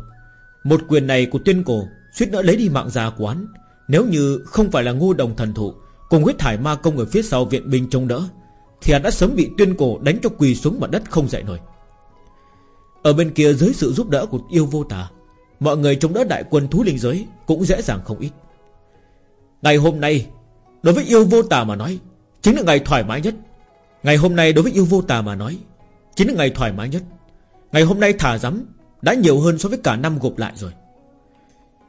Một quyền này của tuyên cổ suýt nữa lấy đi mạng già của hắn Nếu như không phải là ngu đồng thần thụ, Cùng huyết thải ma công ở phía sau viện binh chống đỡ, Thì hắn đã sớm bị tuyên cổ đánh cho quỳ xuống mặt đất không dậy nổi. Ở bên kia dưới sự giúp đỡ của yêu vô tà, Mọi người chống đỡ đại quân thú linh giới Cũng dễ dàng không ít. Ngày hôm nay, Đối với yêu vô tà mà nói Chính là ngày thoải mái nhất. Ngày hôm nay đối với yêu vô tà mà nói, Chính là ngày thoải mái nhất. Ngày hôm nay thả rắm Đã nhiều hơn so với cả năm gộp lại rồi.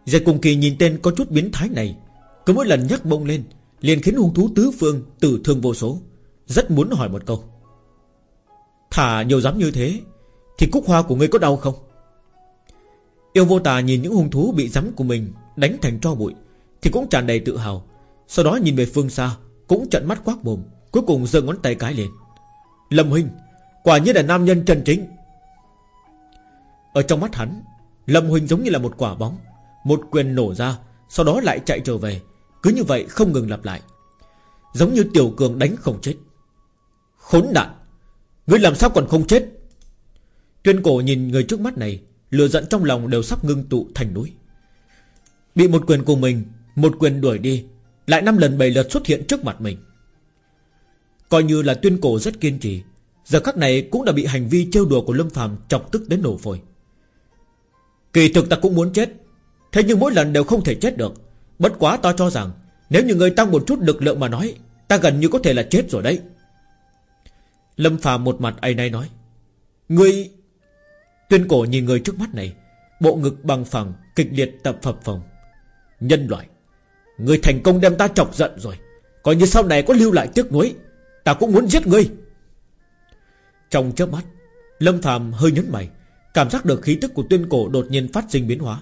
Giật cùng kỳ nhìn tên có chút biến thái này, Cứ mỗi lần nhắc bông lên, Liền khiến hung thú tứ phương tử thương vô số, Rất muốn hỏi một câu. Thả nhiều dám như thế, Thì cúc hoa của ngươi có đau không? Yêu vô tà nhìn những hung thú bị rắm của mình Đánh thành tro bụi, Thì cũng tràn đầy tự hào, Sau đó nhìn về phương xa cũng trận mắt quát mồm, Cuối cùng giơ ngón tay cái lên. Lâm Huynh, Quả nhiên là nam nhân chân chính. Ở trong mắt hắn, Lâm Huynh giống như là một quả bóng, Một quyền nổ ra, Sau đó lại chạy trở về, Cứ như vậy không ngừng lặp lại. Giống như tiểu cường đánh không chết. Khốn nạn! Ngươi làm sao còn không chết? Tuyên cổ nhìn người trước mắt này Lừa giận trong lòng đều sắp ngưng tụ thành núi. Bị một quyền của mình, Một quyền đuổi đi lại năm lần bảy lượt xuất hiện trước mặt mình. Coi như là tuyên cổ rất kiên trì, Giờ khắc này cũng đã bị hành vi trêu đùa của Lâm phàm chọc tức đến nổ phổi. Kỳ thực ta cũng muốn chết, Thế nhưng mỗi lần đều không thể chết được. Bất quá ta cho rằng, Nếu như người tăng một chút lực lượng mà nói, Ta gần như có thể là chết rồi đấy. Lâm phàm một mặt ấy nay nói, Ngươi Tuyên cổ nhìn người trước mắt này, Bộ ngực bằng phẳng, Kịch liệt tập phập phồng Nhân loại người thành công đem ta chọc giận rồi. Coi như sau này có lưu lại tiếc nuối, Ta cũng muốn giết ngươi. Trong chớp mắt, Lâm Phạm hơi nhấn mày, Cảm giác được khí tức của tuyên cổ đột nhiên phát sinh biến hóa.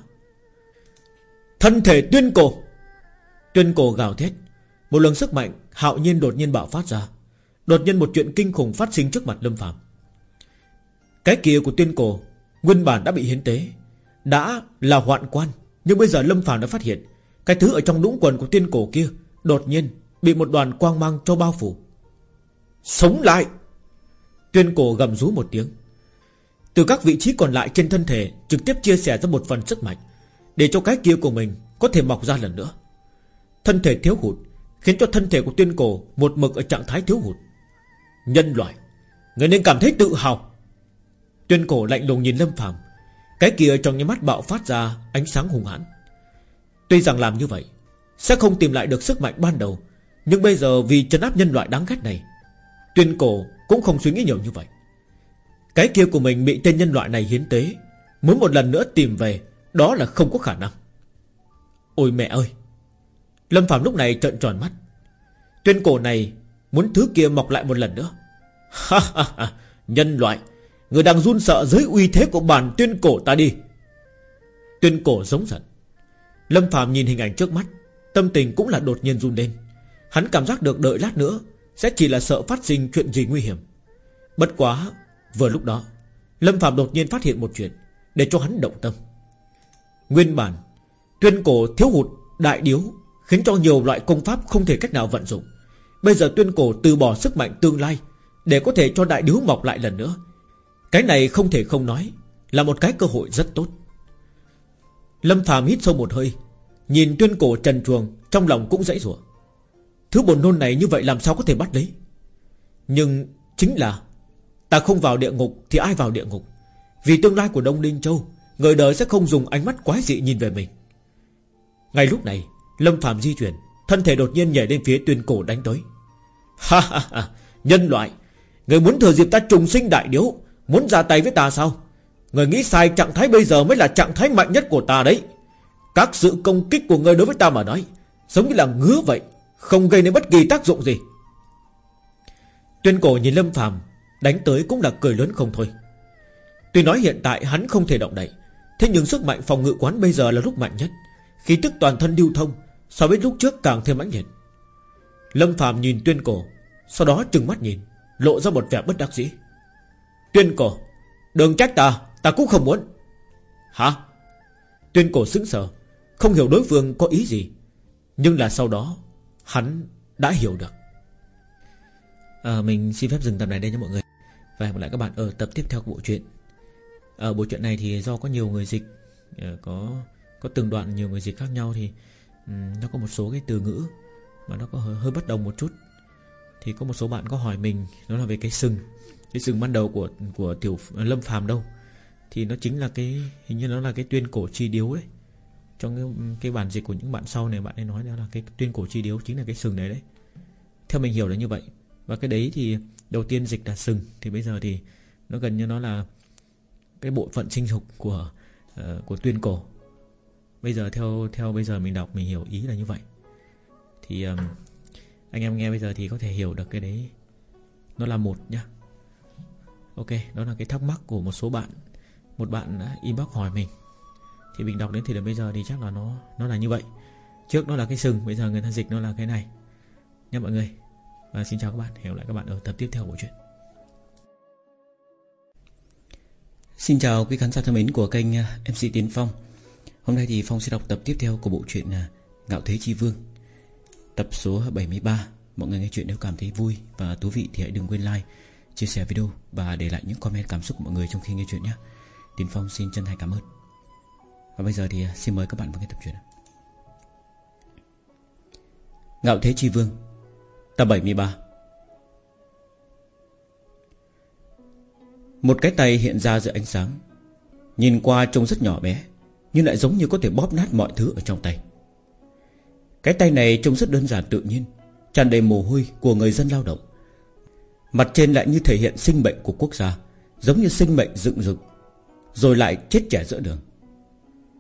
Thân thể tuyên cổ. Tuyên cổ gào thét, Một lần sức mạnh hạo nhiên đột nhiên bạo phát ra. Đột nhiên một chuyện kinh khủng phát sinh trước mặt Lâm Phạm Cái kia của tuyên cổ, Nguyên bản đã bị hiến tế, Đã là hoạn quan, Nhưng bây giờ Lâm Phạm đã phát hiện cái thứ ở trong lũng quần của tiên cổ kia Đột nhiên bị một đoàn quang mang cho bao phủ. Sống lại! Tuyên cổ gầm rú một tiếng. Từ các vị trí còn lại trên thân thể Trực tiếp chia sẻ ra một phần sức mạnh Để cho cái kia của mình Có thể mọc ra lần nữa. Thân thể thiếu hụt Khiến cho thân thể của tuyên cổ Một mực ở trạng thái thiếu hụt. Nhân loại, Người nên cảm thấy tự hào. Tuyên cổ lạnh lùng nhìn Lâm Phàm. Cái kia trong những mắt bạo phát ra Ánh sáng hùng hãn. Tuy rằng làm như vậy, Sẽ không tìm lại được sức mạnh ban đầu, Nhưng bây giờ vì trấn áp nhân loại đáng ghét này Tuyên cổ cũng không suy nghĩ nhiều như vậy. Cái kia của mình bị tên nhân loại này hiến tế, Muốn một lần nữa tìm về, Đó là không có khả năng. Ôi mẹ ơi! Lâm Phạm lúc này trợn tròn mắt. Tuyên cổ này Muốn thứ kia mọc lại một lần nữa. Ha ha ha! Nhân loại, Người đang run sợ dưới uy thế của bản tuyên cổ ta đi. Tuyên cổ giống giận. Lâm Phạm nhìn hình ảnh trước mắt, Tâm tình cũng là đột nhiên run lên. Hắn cảm giác được đợi lát nữa Sẽ chỉ là sợ phát sinh chuyện gì nguy hiểm. Bất quá, Vừa lúc đó, Lâm Phạm đột nhiên phát hiện một chuyện Để cho hắn động tâm. Nguyên bản, Tuyên cổ thiếu hụt đại điếu Khiến cho nhiều loại công pháp không thể cách nào vận dụng. Bây giờ tuyên cổ từ bỏ sức mạnh tương lai Để có thể cho đại điếu mọc lại lần nữa. Cái này không thể không nói Là một cái cơ hội rất tốt. Lâm phàm hít sâu một hơi, Nhìn tuyên cổ trần truồng, Trong lòng cũng dãy rủa. Thứ bồn nôn này như vậy làm sao có thể bắt lấy? Nhưng chính là, Ta không vào địa ngục thì ai vào địa ngục? Vì tương lai của Đông Linh Châu, Người đời sẽ không dùng ánh mắt quái dị nhìn về mình. Ngay lúc này, Lâm Phạm di chuyển, Thân thể đột nhiên nhảy lên phía tuyên cổ đánh tới. Ha ha ha, Nhân loại, Người muốn thừa dịp ta trùng sinh đại điếu, Muốn ra tay với ta sao? Người nghĩ sai trạng thái bây giờ mới là trạng thái mạnh nhất của ta đấy. Các sự công kích của người đối với ta mà nói, Giống như là ngứa vậy, Không gây nên bất kỳ tác dụng gì. Tuyên cổ nhìn Lâm Phàm, Đánh tới cũng là cười lớn không thôi. Tuy nói hiện tại hắn không thể động đậy, Thế nhưng sức mạnh phòng ngự quán bây giờ là lúc mạnh nhất, Khí tức toàn thân lưu thông, So với lúc trước càng thêm mãnh liệt. Lâm Phạm nhìn tuyên cổ, Sau đó trừng mắt nhìn, Lộ ra một vẻ bất đắc dĩ. Tuyên cổ, Đừng trách ta Ta cũng không muốn. Hả? Tuyên cổ sững sờ Không hiểu đối phương có ý gì. Nhưng là sau đó Hắn đã hiểu được. À, Mình xin phép dừng tập này đây nha mọi người. Và hẹn gặp lại các bạn ở tập tiếp theo của bộ truyện. Ở bộ truyện này thì do có nhiều người dịch ờ, Có có từng đoạn nhiều người dịch khác nhau thì um, nó có một số cái từ ngữ mà nó có hơi, hơi bất đồng một chút. Thì có một số bạn có hỏi mình nó là về cái sừng cái sừng ban đầu của của tiểu lâm phàm đâu thì nó chính là cái hình như nó là cái tuyên cổ chi điếu ấy. Trong cái, cái bản dịch của những bạn sau này bạn ấy nói đó là cái tuyên cổ chi điếu chính là cái sừng đấy đấy. Theo mình hiểu là như vậy. Và cái đấy thì đầu tiên dịch là sừng thì bây giờ thì nó gần như nó là cái bộ phận sinh dục của uh, của tuyên cổ. Bây giờ theo theo bây giờ mình đọc mình hiểu ý là như vậy. Thì um, anh em nghe bây giờ thì có thể hiểu được cái đấy. Nó là một nhá. Ok đó là cái thắc mắc của một số bạn. Một bạn à, inbox hỏi mình. Thì mình đọc đến thì đến bây giờ thì chắc là nó nó là như vậy. Trước nó là cái sừng, Bây giờ người ta dịch nó là cái này. Nha mọi người. Và xin chào các bạn. Hẹn gặp lại các bạn ở tập tiếp theo của chuyện. Xin chào quý khán giả thân mến của kênh à, MC Tiến Phong. Hôm nay thì Phong sẽ đọc tập tiếp theo của bộ truyện à, Ngạo Thế Chi Vương. Tập số 73 Mọi người nghe chuyện nếu cảm thấy vui và thú vị thì hãy đừng quên like, Chia sẻ video và để lại những comment cảm xúc của mọi người trong khi nghe chuyện nhé. Tiến Phong xin chân thành cảm ơn. Và bây giờ thì à, xin mời các bạn vào nghe tập truyện Ngạo Thế Chi Vương, Tập 73 Một cái tay hiện ra giữa ánh sáng, Nhìn qua trông rất nhỏ bé, nhưng lại giống như có thể bóp nát mọi thứ ở trong tay. Cái tay này trông rất đơn giản tự nhiên, tràn đầy mồ hôi của người dân lao động. Mặt trên lại như thể hiện sinh mệnh của quốc gia, Giống như sinh mệnh dựng dựng. Rồi lại chết trẻ giữa đường.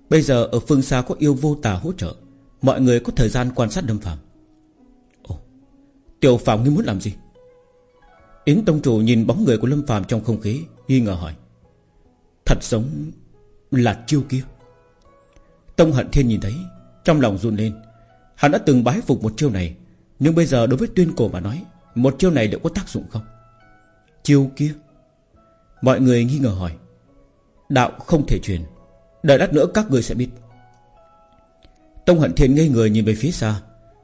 Bây giờ ở phương xa có yêu vô tà hỗ trợ, Mọi người có thời gian quan sát Lâm Phạm Ồ, Tiểu Phạm ngươi muốn làm gì? Yến Tông Chủ nhìn bóng người của Lâm Phạm trong không khí, Nghi ngờ hỏi. Thật giống là chiêu kia. Tông Hận Thiên nhìn thấy, Trong lòng run lên. Hắn đã từng bái phục một chiêu này, Nhưng bây giờ đối với tuyên cổ mà nói, Một chiêu này liệu có tác dụng không? Chiêu kia? Mọi người nghi ngờ hỏi. Đạo không thể truyền. Đợi lát nữa các người sẽ biết. Tông Hận Thiên ngây người nhìn về phía xa.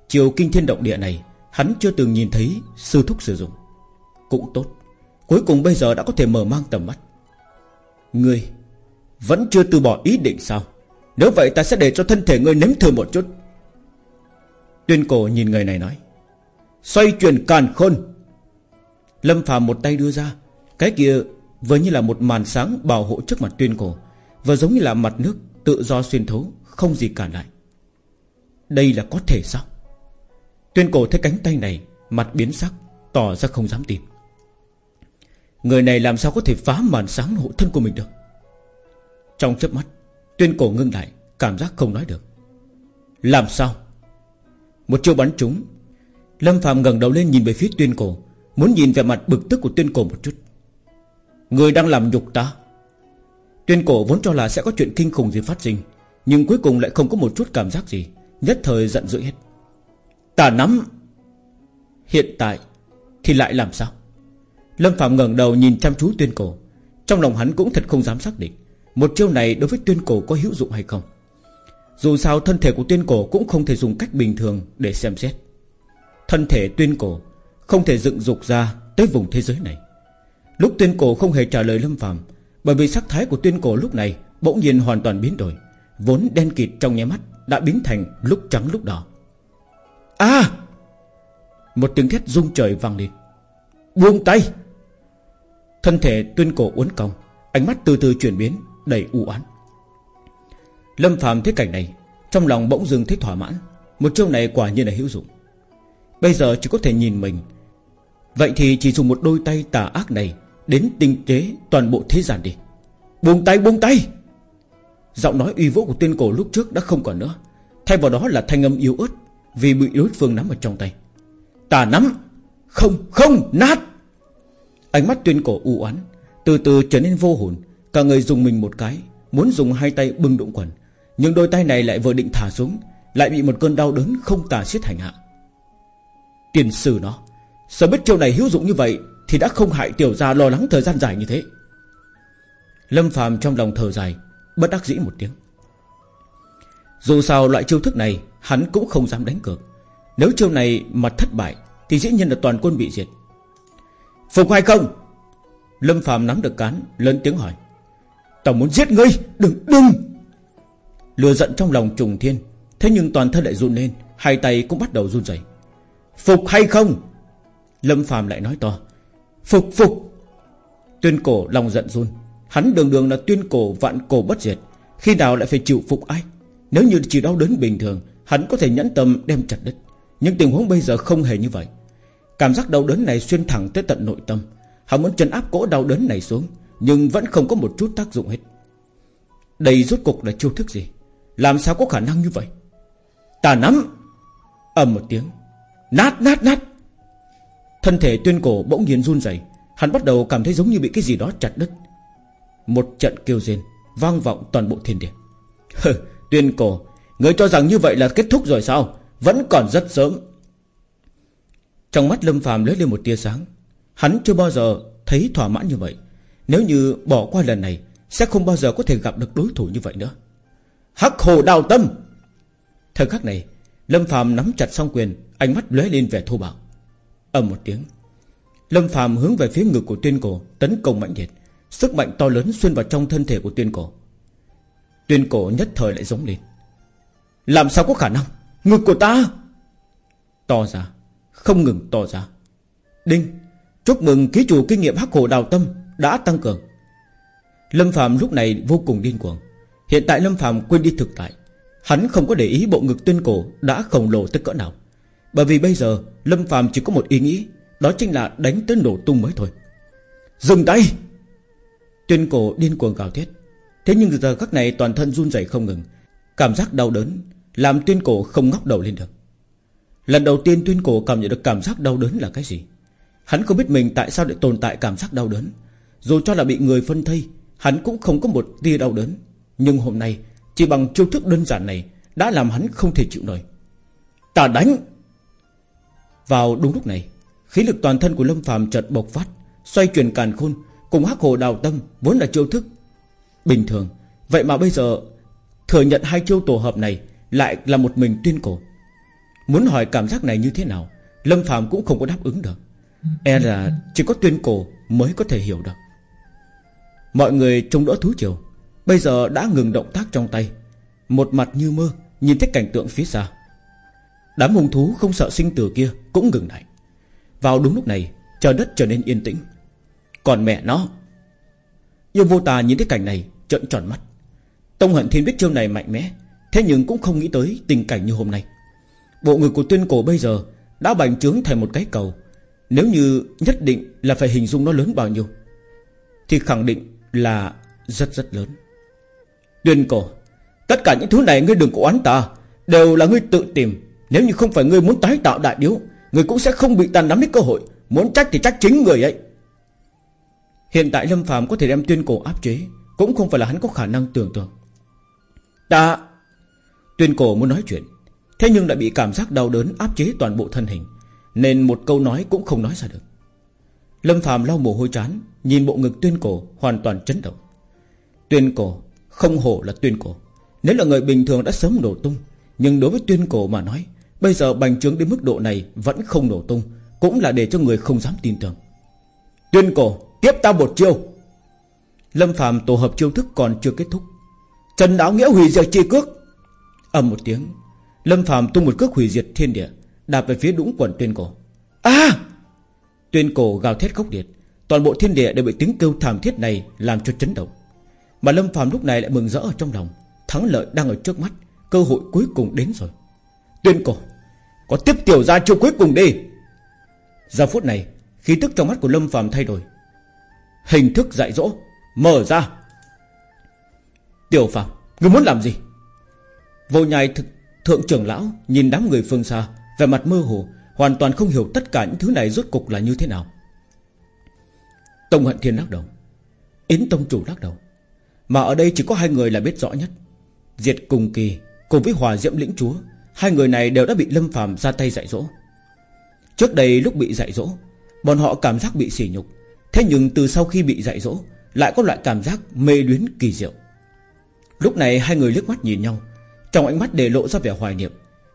Chiều kinh thiên động địa này, Hắn chưa từng nhìn thấy sư thúc sử dụng. Cũng tốt. Cuối cùng bây giờ đã có thể mở mang tầm mắt. Ngươi Vẫn chưa từ bỏ ý định sao? Nếu vậy ta sẽ để cho thân thể ngươi nếm thử một chút. Tuyên cổ nhìn người này nói. Xoay chuyển càn khôn. Lâm phàm một tay đưa ra. Cái kia vừa như là một màn sáng bảo hộ trước mặt tuyên cổ, Vừa giống như là mặt nước tự do xuyên thấu, Không gì cản lại. Đây là có thể sao? Tuyên cổ thấy cánh tay này, Mặt biến sắc, Tỏ ra không dám tin. Người này làm sao có thể phá màn sáng hộ thân của mình được? Trong chớp mắt, Tuyên cổ ngưng lại, Cảm giác không nói được. Làm sao? Một chiêu bắn trúng. Lâm Phạm ngẩng đầu lên nhìn về phía tuyên cổ, Muốn nhìn về mặt bực tức của tuyên cổ một chút. Người đang làm nhục ta. Tuyên cổ vốn cho là sẽ có chuyện kinh khủng gì phát sinh, Nhưng cuối cùng lại không có một chút cảm giác gì, Nhất thời giận dữ hết. Ta nắm. Hiện tại Thì lại làm sao? Lâm Phạm ngẩng đầu nhìn chăm chú tuyên cổ. Trong lòng hắn cũng thật không dám xác định Một chiêu này đối với tuyên cổ có hữu dụng hay không. Dù sao thân thể của tuyên cổ Cũng không thể dùng cách bình thường để xem xét. Thân thể tuyên cổ Không thể dựng dục ra tới vùng thế giới này. Lúc tuyên cổ không hề trả lời Lâm Phạm Bởi vì sắc thái của tuyên cổ lúc này Bỗng nhiên hoàn toàn biến đổi, Vốn đen kịt trong nháy mắt Đã biến thành lúc trắng lúc đỏ. À! Một tiếng thét rung trời vang lên. Buông tay! Thân thể tuyên cổ uốn cong, Ánh mắt từ từ chuyển biến, Đầy u oán. Lâm Phạm thấy cảnh này, Trong lòng bỗng dưng thấy thỏa mãn. Một chiêu này quả nhiên là hữu dụng. Bây giờ chỉ có thể nhìn mình. Vậy thì chỉ dùng một đôi tay tà ác này Đến tinh chế toàn bộ thế gian đi. Buông tay buông tay. Giọng nói uy vũ của tiên cổ lúc trước đã không còn nữa. Thay vào đó là thanh âm yếu ớt Vì bị đối phương nắm ở trong tay. Tà nắm. Không không, nát. Ánh mắt tuyên cổ u oán, Từ từ trở nên vô hồn. Cả người dùng mình một cái, Muốn dùng hai tay bưng đụng quần. Nhưng đôi tay này lại vừa định thả xuống, Lại bị một cơn đau đớn không tả xiết hành hạ. Tiền sử nó Sợ biết chiêu này hữu dụng như vậy? Thì đã không hại tiểu gia lo lắng thời gian dài như thế. Lâm phàm trong lòng thở dài, Bất đắc dĩ một tiếng. Dù sao loại chiêu thức này, Hắn cũng không dám đánh cược. Nếu chiêu này mà thất bại, Thì dĩ nhiên là toàn quân bị diệt. Phục hay không? Lâm phàm nắm được cán, lớn tiếng hỏi. Tao muốn giết ngươi, Đừng đừng! Lừa giận trong lòng trùng thiên, Thế nhưng toàn thân lại run lên, Hai tay cũng bắt đầu run rẩy. Phục hay không? Lâm phàm lại nói to. Phục phục. Tuyên cổ lòng giận run Hắn đường đường là tuyên cổ vạn cổ bất diệt. Khi nào lại phải chịu phục ai? Nếu như chỉ đau đớn bình thường, Hắn có thể nhẫn tâm đem chặt đứt. Nhưng tình huống bây giờ không hề như vậy. Cảm giác đau đớn này xuyên thẳng tới tận nội tâm. Hắn muốn chân áp cỗ đau đớn này xuống, Nhưng vẫn không có một chút tác dụng hết. Đây rốt cục là chiêu thức gì? Làm sao có khả năng như vậy? Ta nắm. Ầm một tiếng. Nát nát nát. Thân thể tuyên cổ bỗng nhiên run rẩy. Hắn bắt đầu cảm thấy giống như bị cái gì đó chặt đứt. Một trận kêu rên Vang vọng toàn bộ thiên địa. Hừ, tuyên cổ Người cho rằng như vậy là kết thúc rồi sao? Vẫn còn rất sớm. Trong mắt Lâm phàm lóe lên một tia sáng. Hắn chưa bao giờ thấy thỏa mãn như vậy. Nếu như bỏ qua lần này Sẽ không bao giờ có thể gặp được đối thủ như vậy nữa. Hắc hồ đào tâm! Thời khắc này Lâm phàm nắm chặt song quyền Ánh mắt lóe lên vẻ thô bạo ầm một tiếng. Lâm phàm hướng về phía ngực của tuyên cổ, Tấn công mạnh liệt. Sức mạnh to lớn xuyên vào trong thân thể của tuyên cổ. Tuyên cổ nhất thời lại giống lên. Làm sao có khả năng? Ngực của ta! To ra. Không ngừng to ra. Đinh! Chúc mừng ký chủ kinh nghiệm hắc hồ đào tâm Đã tăng cường. Lâm Phạm lúc này vô cùng điên cuồng. Hiện tại Lâm Phạm quên đi thực tại. Hắn không có để ý bộ ngực tuyên cổ Đã khổng lồ tới cỡ nào. Bởi vì bây giờ, Lâm Phạm chỉ có một ý nghĩ, Đó chính là đánh tới nổ tung mới thôi. Dừng tay! Tuyên cổ điên cuồng gào thét. Thế nhưng giờ các này toàn thân run rẩy không ngừng. Cảm giác đau đớn Làm tuyên cổ không ngóc đầu lên được. Lần đầu tiên tuyên cổ cảm nhận được cảm giác đau đớn là cái gì? Hắn không biết mình tại sao lại tồn tại cảm giác đau đớn. Dù cho là bị người phân thây, Hắn cũng không có một tia đau đớn. Nhưng hôm nay, Chỉ bằng chiêu thức đơn giản này Đã làm hắn không thể chịu nổi. Ta đánh! Vào đúng lúc này, Khí lực toàn thân của Lâm phàm chợt bộc phát, Xoay chuyển càn khôn, Cùng hắc hồ đào tâm vốn là chiêu thức. Bình thường, Vậy mà bây giờ, Thừa nhận hai chiêu tổ hợp này Lại là một mình tuyên cổ. Muốn hỏi cảm giác này như thế nào, Lâm phàm cũng không có đáp ứng được. E là chỉ có tuyên cổ mới có thể hiểu được. Mọi người trông đỡ thú chiều Bây giờ đã ngừng động tác trong tay. Một mặt như mơ Nhìn thấy cảnh tượng phía xa. Đám hung thú không sợ sinh tử kia Cũng ngừng lại. Vào đúng lúc này, Trời đất trở nên yên tĩnh. Còn mẹ nó. Yêu vô tà nhìn thấy cảnh này, Trợn tròn mắt. Tông hận thiên biết chiêu này mạnh mẽ, Thế nhưng cũng không nghĩ tới tình cảnh như hôm nay. Bộ người của tuyên cổ bây giờ Đã bành trướng thành một cái cầu. Nếu như nhất định là phải hình dung nó lớn bao nhiêu, Thì khẳng định là rất rất lớn. Tuyên cổ, Tất cả những thứ này ngươi đừng có oán ta, Đều là ngươi tự tìm. Nếu như không phải ngươi muốn tái tạo đại điếu, Ngươi cũng sẽ không bị ta nắm lấy cơ hội. Muốn trách thì trách chính người ấy. Hiện tại Lâm phàm có thể đem tuyên cổ áp chế, Cũng không phải là hắn có khả năng tưởng tượng. Ta, Tuyên cổ muốn nói chuyện, Thế nhưng lại bị cảm giác đau đớn áp chế toàn bộ thân hình, Nên một câu nói cũng không nói ra được. Lâm phàm lau mồ hôi chán, Nhìn bộ ngực tuyên cổ hoàn toàn chấn động. Tuyên cổ Không hổ là tuyên cổ. Nếu là người bình thường đã sớm nổ tung, Nhưng đối với tuyên cổ mà nói Bây giờ bành trướng đến mức độ này Vẫn không nổ tung, Cũng là để cho người không dám tin tưởng. Tuyên cổ, tiếp ta một chiêu. Lâm phàm tổ hợp chiêu thức còn chưa kết thúc. Trần Đạo Nghĩa hủy diệt chi cước. Ầm một tiếng, Lâm phàm tung một cước hủy diệt thiên địa, Đạp về phía đũng quần tuyên cổ. A Tuyên cổ gào thét khốc liệt, Toàn bộ thiên địa đều bị tiếng kêu thảm thiết này Làm cho chấn động. Mà Lâm phàm lúc này lại mừng rỡ ở trong lòng, Thắng lợi đang ở trước mắt, Cơ hội cuối cùng đến rồi. Tuyên cổ có tiếp tiểu ra chiêu cuối cùng đi. Giờ phút này Khí tức trong mắt của Lâm phàm thay đổi. Hình thức dạy dỗ Mở ra. Tiểu phàm Người muốn làm gì? Vô nhai thực, thượng trưởng lão Nhìn đám người phương xa Về mặt mơ hồ Hoàn toàn không hiểu tất cả những thứ này rốt cục là như thế nào. Tông Hận Thiên lắc đầu. Yến Tông Chủ lắc đầu. Mà ở đây chỉ có hai người là biết rõ nhất. Diệt Cùng Kỳ Cùng với Hòa Diễm Lĩnh Chúa Hai người này đều đã bị Lâm Phàm ra tay dạy dỗ. Trước đây lúc bị dạy dỗ, Bọn họ cảm giác bị sỉ nhục. Thế nhưng từ sau khi bị dạy dỗ, Lại có loại cảm giác mê luyến kỳ diệu. Lúc này hai người liếc mắt nhìn nhau, Trong ánh mắt để lộ ra vẻ hoài niệm.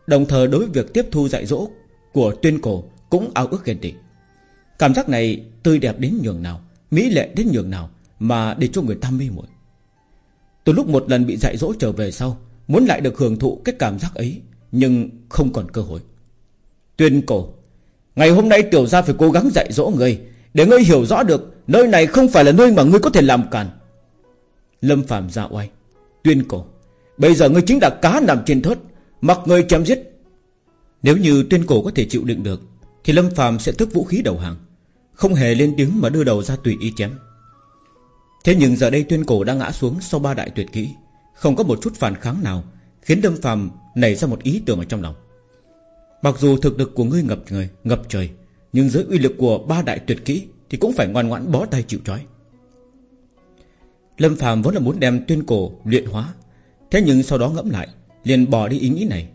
Đồng thời đối với việc tiếp thu dạy dỗ Của tuyên cổ cũng ao ước ghen tị. Cảm giác này tươi đẹp đến nhường nào, Mỹ lệ đến nhường nào Mà để cho người ta mê muội. Từ lúc một lần bị dạy dỗ trở về sau, Muốn lại được hưởng thụ cái cảm giác ấy nhưng không còn cơ hội. Tuyên cổ, Ngày hôm nay tiểu gia phải cố gắng dạy dỗ người Để ngươi hiểu rõ được Nơi này không phải là nơi mà ngươi có thể làm càn. Lâm Phạm ra oai, Tuyên cổ, Bây giờ ngươi chính là cá nằm trên thớt, Mặc người chém giết. Nếu như tuyên cổ có thể chịu đựng được, Thì Lâm Phạm sẽ thức vũ khí đầu hàng, Không hề lên tiếng mà đưa đầu ra tùy ý chém. Thế nhưng giờ đây tuyên cổ đã ngã xuống Sau ba đại tuyệt kỹ, Không có một chút phản kháng nào Khiến Lâm Phạm nảy ra một ý tưởng ở trong lòng. Mặc dù thực lực của ngươi ngập người Ngập trời, Nhưng dưới uy lực của ba đại tuyệt kỹ Thì cũng phải ngoan ngoãn bó tay chịu trói. Lâm Phạm vốn là muốn đem tuyên cổ luyện hóa, Thế nhưng sau đó ngẫm lại, Liền bỏ đi ý nghĩ này.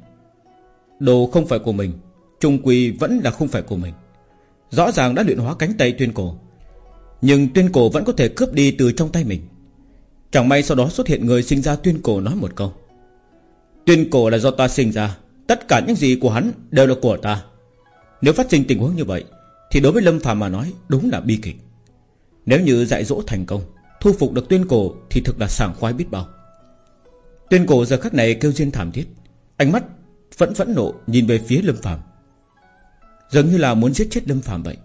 Đồ không phải của mình, Trung quy vẫn là không phải của mình. Rõ ràng đã luyện hóa cánh tay tuyên cổ, Nhưng tuyên cổ vẫn có thể cướp đi từ trong tay mình. Chẳng may sau đó xuất hiện người sinh ra tuyên cổ nói một câu. Tuyên cổ là do ta sinh ra. Tất cả những gì của hắn đều là của ta. Nếu phát sinh tình huống như vậy, Thì đối với Lâm Phàm mà nói, đúng là bi kịch. Nếu như dạy dỗ thành công, Thu phục được tuyên cổ Thì thực là sảng khoái biết bao. Tuyên cổ giờ khắc này kêu riêng thảm thiết. Ánh mắt vẫn phẫn nộ Nhìn về phía Lâm Phàm. Dường như là muốn giết chết Lâm Phàm vậy.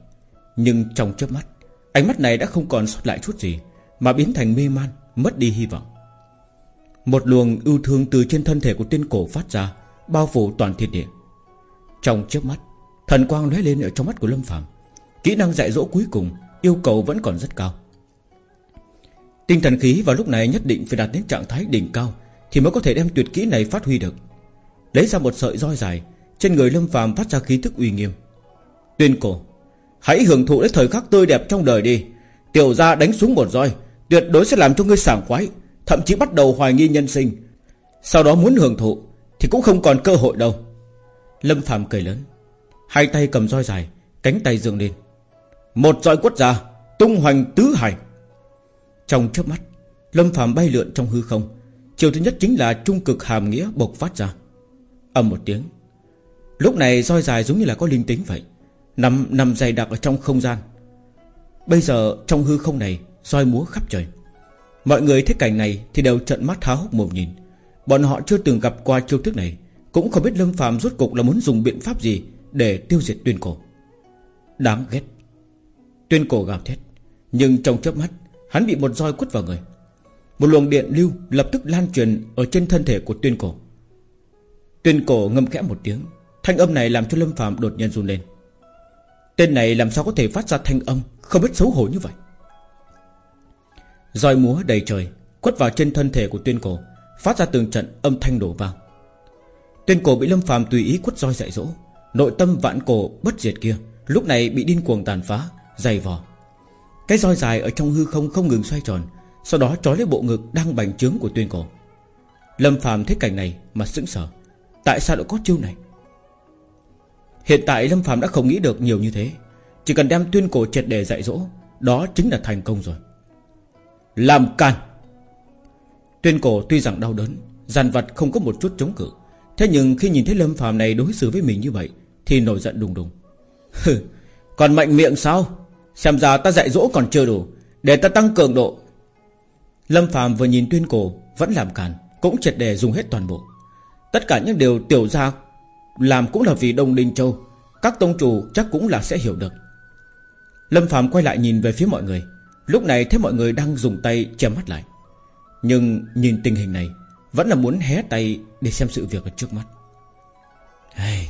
Nhưng trong chớp mắt, Ánh mắt này đã không còn sót lại chút gì, Mà biến thành mê man, Mất đi hy vọng. Một luồng ưu thương từ trên thân thể của tiên cổ phát ra, Bao phủ toàn thiên địa. Trong trước mắt, Thần quang lóe lên ở trong mắt của Lâm Phàm. Kỹ năng dạy dỗ cuối cùng, Yêu cầu vẫn còn rất cao. Tinh thần khí vào lúc này nhất định phải đạt đến trạng thái đỉnh cao Thì mới có thể đem tuyệt kỹ này phát huy được. Lấy ra một sợi roi dài, Trên người Lâm phàm phát ra khí thức uy nghiêm. Tuyên cổ, Hãy hưởng thụ lấy thời khắc tươi đẹp trong đời đi. Tiểu gia đánh xuống một roi, Tuyệt đối sẽ làm cho ngươi sảng khoái. Thậm chí bắt đầu hoài nghi nhân sinh. Sau đó muốn hưởng thụ Thì cũng không còn cơ hội đâu. Lâm phàm cười lớn, Hai tay cầm roi dài, Cánh tay dương lên. Một roi quất ra, Tung hoành tứ hải. Trong chớp mắt, Lâm phàm bay lượn trong hư không. Chiều thứ nhất chính là trung cực hàm nghĩa bộc phát ra. Âm một tiếng. Lúc này roi dài giống như là có linh tính vậy, Nằm nằm dày đặc ở trong không gian. Bây giờ trong hư không này, roi múa khắp trời. Mọi người thấy cảnh này Thì đều trợn mắt há hốc mồm nhìn. Bọn họ chưa từng gặp qua chiêu thức này, Cũng không biết Lâm phàm rốt cục là muốn dùng biện pháp gì Để tiêu diệt tuyên cổ. Đáng ghét. Tuyên cổ gào thét, Nhưng trong chớp mắt, Hắn bị một roi quất vào người. Một luồng điện lưu lập tức lan truyền Ở trên thân thể của tuyên cổ. Tuyên cổ ngâm khẽ một tiếng, Thanh âm này làm cho Lâm phàm đột nhiên run lên. Tên này làm sao có thể phát ra thanh âm Không biết xấu hổ như vậy? Roi múa đầy trời, Quất vào trên thân thể của tuyên cổ, Phát ra từng trận âm thanh đổ vang Tuyên cổ bị lâm phàm tùy ý quất roi dạy dỗ, Nội tâm vạn cổ bất diệt kia, Lúc này bị điên cuồng tàn phá, Dày vò. Cái roi dài ở trong hư không không ngừng xoay tròn, Sau đó trói lấy bộ ngực đang bành trướng của tuyên cổ. Lâm phàm thấy cảnh này mà sững sờ, Tại sao lại có chiêu này? Hiện tại Lâm phàm đã không nghĩ được nhiều như thế, Chỉ cần đem tuyên cổ triệt để dạy dỗ, Đó chính là thành công rồi làm can Tuyên cổ tuy rằng đau đớn Giàn vật không có một chút chống cự. Thế nhưng khi nhìn thấy Lâm phàm này đối xử với mình như vậy, Thì nổi giận đùng đùng. Còn mạnh miệng sao? Xem ra ta dạy dỗ còn chưa đủ. Để ta tăng cường độ. Lâm phàm vừa nhìn tuyên cổ, Vẫn làm càn, Cũng triệt đề dùng hết toàn bộ. Tất cả những điều tiểu gia Làm cũng là vì Đông Đinh Châu. Các tông chủ chắc cũng là sẽ hiểu được. Lâm phàm quay lại nhìn về phía mọi người. Lúc này thấy mọi người đang dùng tay che mắt lại. Nhưng nhìn tình hình này, Vẫn là muốn hé tay Để xem sự việc ở trước mắt. Hey.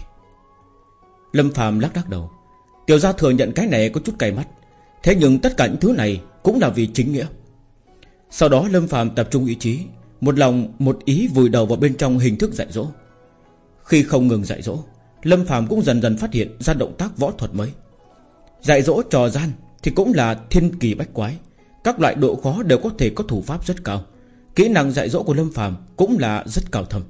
Lâm Phạm lắc đắc đầu. Tiểu gia thừa nhận cái này có chút cay mắt. Thế nhưng tất cả những thứ này Cũng là vì chính nghĩa. Sau đó Lâm Phạm tập trung ý chí, Một lòng, một ý vùi đầu vào bên trong hình thức dạy dỗ. Khi không ngừng dạy dỗ, Lâm Phạm cũng dần dần phát hiện ra động tác võ thuật mới. Dạy dỗ trò gian thì cũng là thiên kỳ bách quái. Các loại độ khó đều có thể có thủ pháp rất cao. Kỹ năng dạy dỗ của Lâm phàm Cũng là rất cao thâm.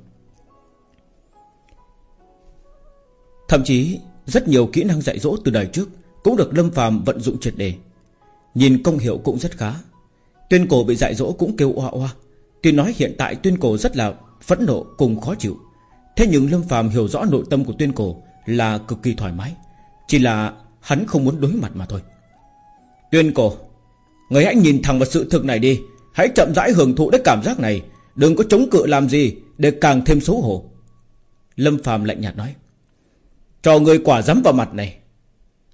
Thậm chí, Rất nhiều kỹ năng dạy dỗ từ đời trước Cũng được Lâm phàm vận dụng triệt đề. Nhìn công hiệu cũng rất khá. Tuyên cổ bị dạy dỗ cũng kêu oa oa. Tuy nói hiện tại tuyên cổ rất là Phẫn nộ cùng khó chịu. Thế nhưng Lâm phàm hiểu rõ nội tâm của tuyên cổ Là cực kỳ thoải mái. Chỉ là hắn không muốn đối mặt mà thôi. Tuyên cổ, Người hãy nhìn thẳng vào sự thực này đi. Hãy chậm rãi hưởng thụ đến cảm giác này. Đừng có chống cự làm gì Để càng thêm xấu hổ. Lâm phàm lạnh nhạt nói, Cho người quả dám vào mặt này.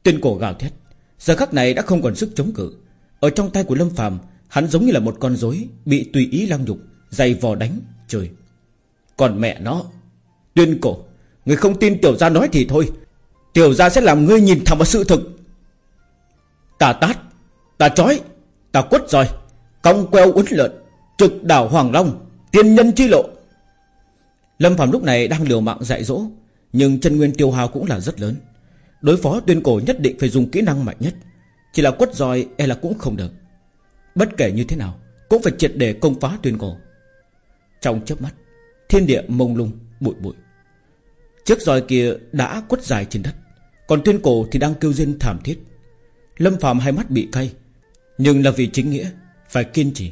Tuyên cổ gào thét, Giờ khắc này đã không còn sức chống cự. Ở trong tay của Lâm phàm, Hắn giống như là một con rối Bị tùy ý lăng nhục, Dày vò đánh Trời Còn mẹ nó, Tuyên cổ, Người không tin tiểu gia nói thì thôi. Tiểu gia sẽ làm ngươi nhìn thẳng vào sự thực. Ta tát Ta trói Ta quất rồi Cong queo uốn lượn, Trực đảo Hoàng Long, Tiên nhân chi lộ. Lâm Phạm lúc này đang liều mạng dạy dỗ, Nhưng chân nguyên tiêu hao cũng là rất lớn. Đối phó tuyên cổ nhất định phải dùng kỹ năng mạnh nhất, Chỉ là quất roi e là cũng không được. Bất kể như thế nào, Cũng phải triệt để công phá tuyên cổ. Trong chớp mắt, Thiên địa mông lung, bụi bụi. Chiếc roi kia đã quất dài trên đất, Còn tuyên cổ thì đang kêu rên thảm thiết. Lâm Phạm hai mắt bị cay Nhưng là vì chính nghĩa Phải kiên trì.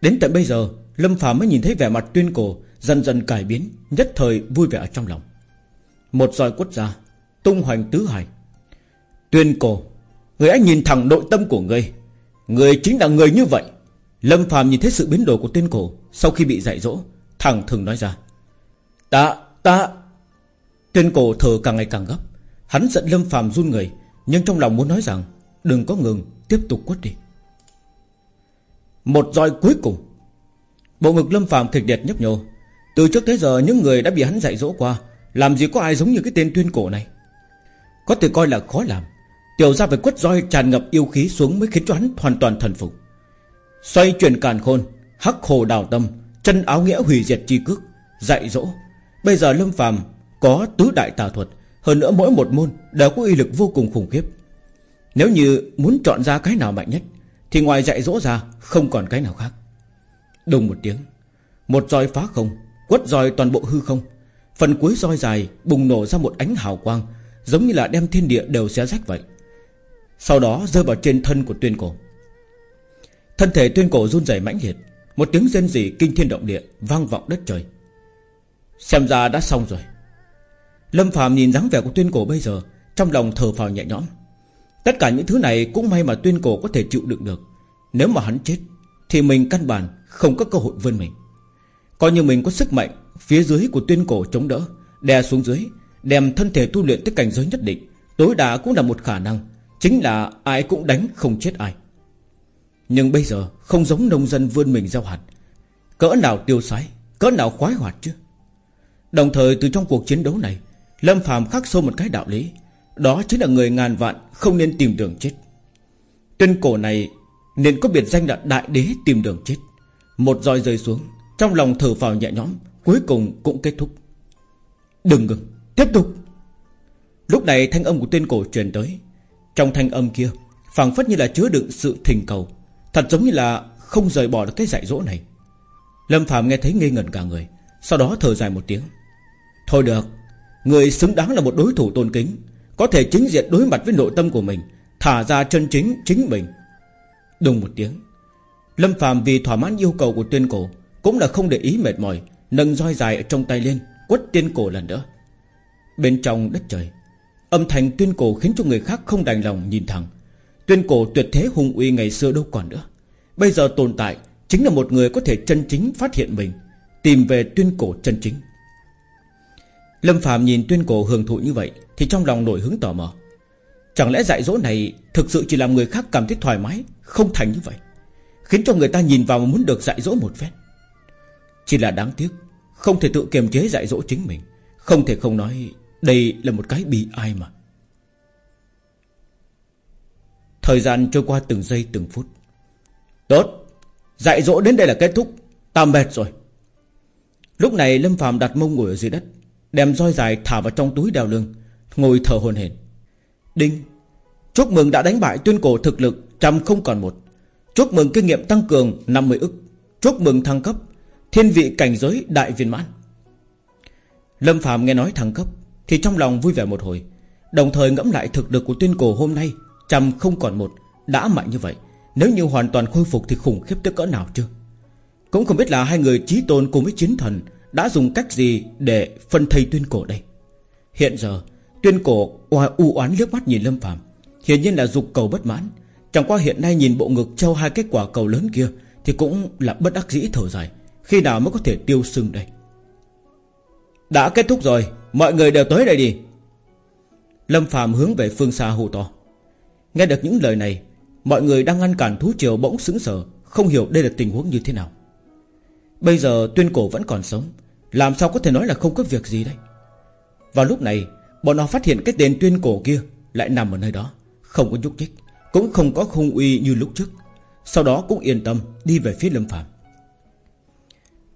Đến tận bây giờ Lâm Phạm mới nhìn thấy vẻ mặt tuyên cổ Dần dần cải biến Nhất thời vui vẻ ở trong lòng. Một roi quất ra Tung hoành tứ hải. Tuyên cổ Người anh nhìn thẳng nội tâm của người. Người chính là người như vậy. Lâm Phạm nhìn thấy sự biến đổi của tuyên cổ Sau khi bị dạy dỗ Thẳng thừng nói ra. Ta, ta. Tuyên cổ thở càng ngày càng gấp. Hắn giận Lâm Phạm run người nhưng trong lòng muốn nói rằng, Đừng có ngừng, tiếp tục quất đi. Một roi cuối cùng. Bộ ngực lâm phàm kịch liệt nhấp nhô. Từ trước tới giờ, những người đã bị hắn dạy dỗ qua, Làm gì có ai giống như cái tên tuyên cổ này. Có thể coi là khó làm. Tiểu ra phải quất roi tràn ngập yêu khí xuống Mới khiến cho hắn hoàn toàn thần phục. Xoay chuyển càn khôn, Hắc hồ đào tâm, Chân áo nghĩa hủy diệt chi cước, Dạy dỗ. Bây giờ Lâm Phàm có tứ đại tà thuật hơn nữa mỗi một môn đều có uy lực vô cùng khủng khiếp. Nếu như muốn chọn ra cái nào mạnh nhất, Thì ngoài dạy dỗ ra Không còn cái nào khác. Đùng một tiếng, Một roi phá không, Quất roi toàn bộ hư không. Phần cuối roi dài bùng nổ ra một ánh hào quang, Giống như là đem thiên địa đều xé rách vậy. Sau đó rơi vào trên thân của tuyên cổ. Thân thể tuyên cổ run rẩy mãnh liệt, Một tiếng rên rỉ kinh thiên động địa Vang vọng đất trời. Xem ra đã xong rồi. Lâm Phạm nhìn dáng vẻ của tuyên cổ bây giờ, Trong lòng thở phào nhẹ nhõm. Tất cả những thứ này cũng may mà tuyên cổ có thể chịu đựng được. Nếu mà hắn chết, Thì mình căn bản không có cơ hội vươn mình. Coi như mình có sức mạnh, Phía dưới của tuyên cổ chống đỡ, Đè xuống dưới, Đem thân thể tu luyện tới cảnh giới nhất định, Tối đa cũng là một khả năng, Chính là ai cũng đánh không chết ai. Nhưng bây giờ không giống nông dân vươn mình gieo hạt. Cỡ nào tiêu sái, Cỡ nào khoái hoạt chứ? Đồng thời từ trong cuộc chiến đấu này Lâm Phạm khắc sâu một cái đạo lý, Đó chính là người ngàn vạn không nên tìm đường chết. Tuyên cổ này Nên có biệt danh là đại đế tìm đường chết. Một roi rơi xuống, Trong lòng thở phào nhẹ nhõm, Cuối cùng cũng kết thúc. Đừng ngừng, Tiếp tục. Lúc này thanh âm của tuyên cổ truyền tới. Trong thanh âm kia, phảng phất như là chứa đựng sự thình cầu, Thật giống như là không rời bỏ được cái dạy dỗ này. Lâm Phạm nghe thấy ngây ngẩn cả người, Sau đó thở dài một tiếng. Thôi được Người xứng đáng là một đối thủ tôn kính, Có thể chính diện đối mặt với nội tâm của mình, Thả ra chân chính chính mình. Đùng một tiếng, Lâm Phạm vì thỏa mãn yêu cầu của tuyên cổ, Cũng là không để ý mệt mỏi, Nâng roi dài ở trong tay lên, Quất tiên cổ lần nữa. Bên trong đất trời, Âm thanh tuyên cổ khiến cho người khác không đành lòng nhìn thẳng. Tuyên cổ tuyệt thế hùng uy ngày xưa đâu còn nữa. Bây giờ tồn tại Chính là một người có thể chân chính phát hiện mình, Tìm về tuyên cổ chân chính. Lâm Phạm nhìn tuyên cổ hưởng thụ như vậy Thì trong lòng nổi hứng tò mò. Chẳng lẽ dạy dỗ này Thực sự chỉ làm người khác cảm thấy thoải mái, Không thành như vậy? Khiến cho người ta nhìn vào mà muốn được dạy dỗ một phen. Chỉ là đáng tiếc, Không thể tự kiềm chế dạy dỗ chính mình. Không thể không nói, Đây là một cái bị ai mà. Thời gian trôi qua từng giây từng phút. Tốt, Dạy dỗ đến đây là kết thúc. Ta mệt rồi. Lúc này Lâm Phạm đặt mông ngồi ở dưới đất. Đem roi dài thả vào trong túi đeo lưng, Ngồi thở hồn hển. Đinh, Chúc mừng đã đánh bại tuyên cổ thực lực Trăm không còn một. Chúc mừng kinh nghiệm tăng cường 50 ức. Chúc mừng thăng cấp, Thiên vị cảnh giới đại viên mãn. Lâm Phạm nghe nói thăng cấp Thì trong lòng vui vẻ một hồi, Đồng thời ngẫm lại thực lực của tuyên cổ hôm nay Trăm không còn một Đã mạnh như vậy, Nếu như hoàn toàn khôi phục thì khủng khiếp tới cỡ nào chưa Cũng không biết là hai người trí tôn cùng với chiến thần đã dùng cách gì để phân thây tuyên cổ đây? Hiện giờ, Tuyên cổ u oán liếc mắt nhìn Lâm Phạm Hiển nhiên là dục cầu bất mãn. Chẳng qua hiện nay nhìn bộ ngực trâu hai cái quả cầu lớn kia Thì cũng là bất đắc dĩ thở dài, Khi nào mới có thể tiêu sưng đây? Đã kết thúc rồi, Mọi người đều tới đây đi. Lâm Phạm hướng về phương xa hô to. Nghe được những lời này, Mọi người đang ngăn cản thú triều bỗng sững sờ, Không hiểu đây là tình huống như thế nào. Bây giờ tuyên cổ vẫn còn sống, Làm sao có thể nói là không có việc gì đây? Vào lúc này, Bọn họ phát hiện cái tên tuyên cổ kia Lại nằm ở nơi đó, Không có nhúc nhích, Cũng không có hung uy như lúc trước. Sau đó cũng yên tâm đi về phía Lâm Phạm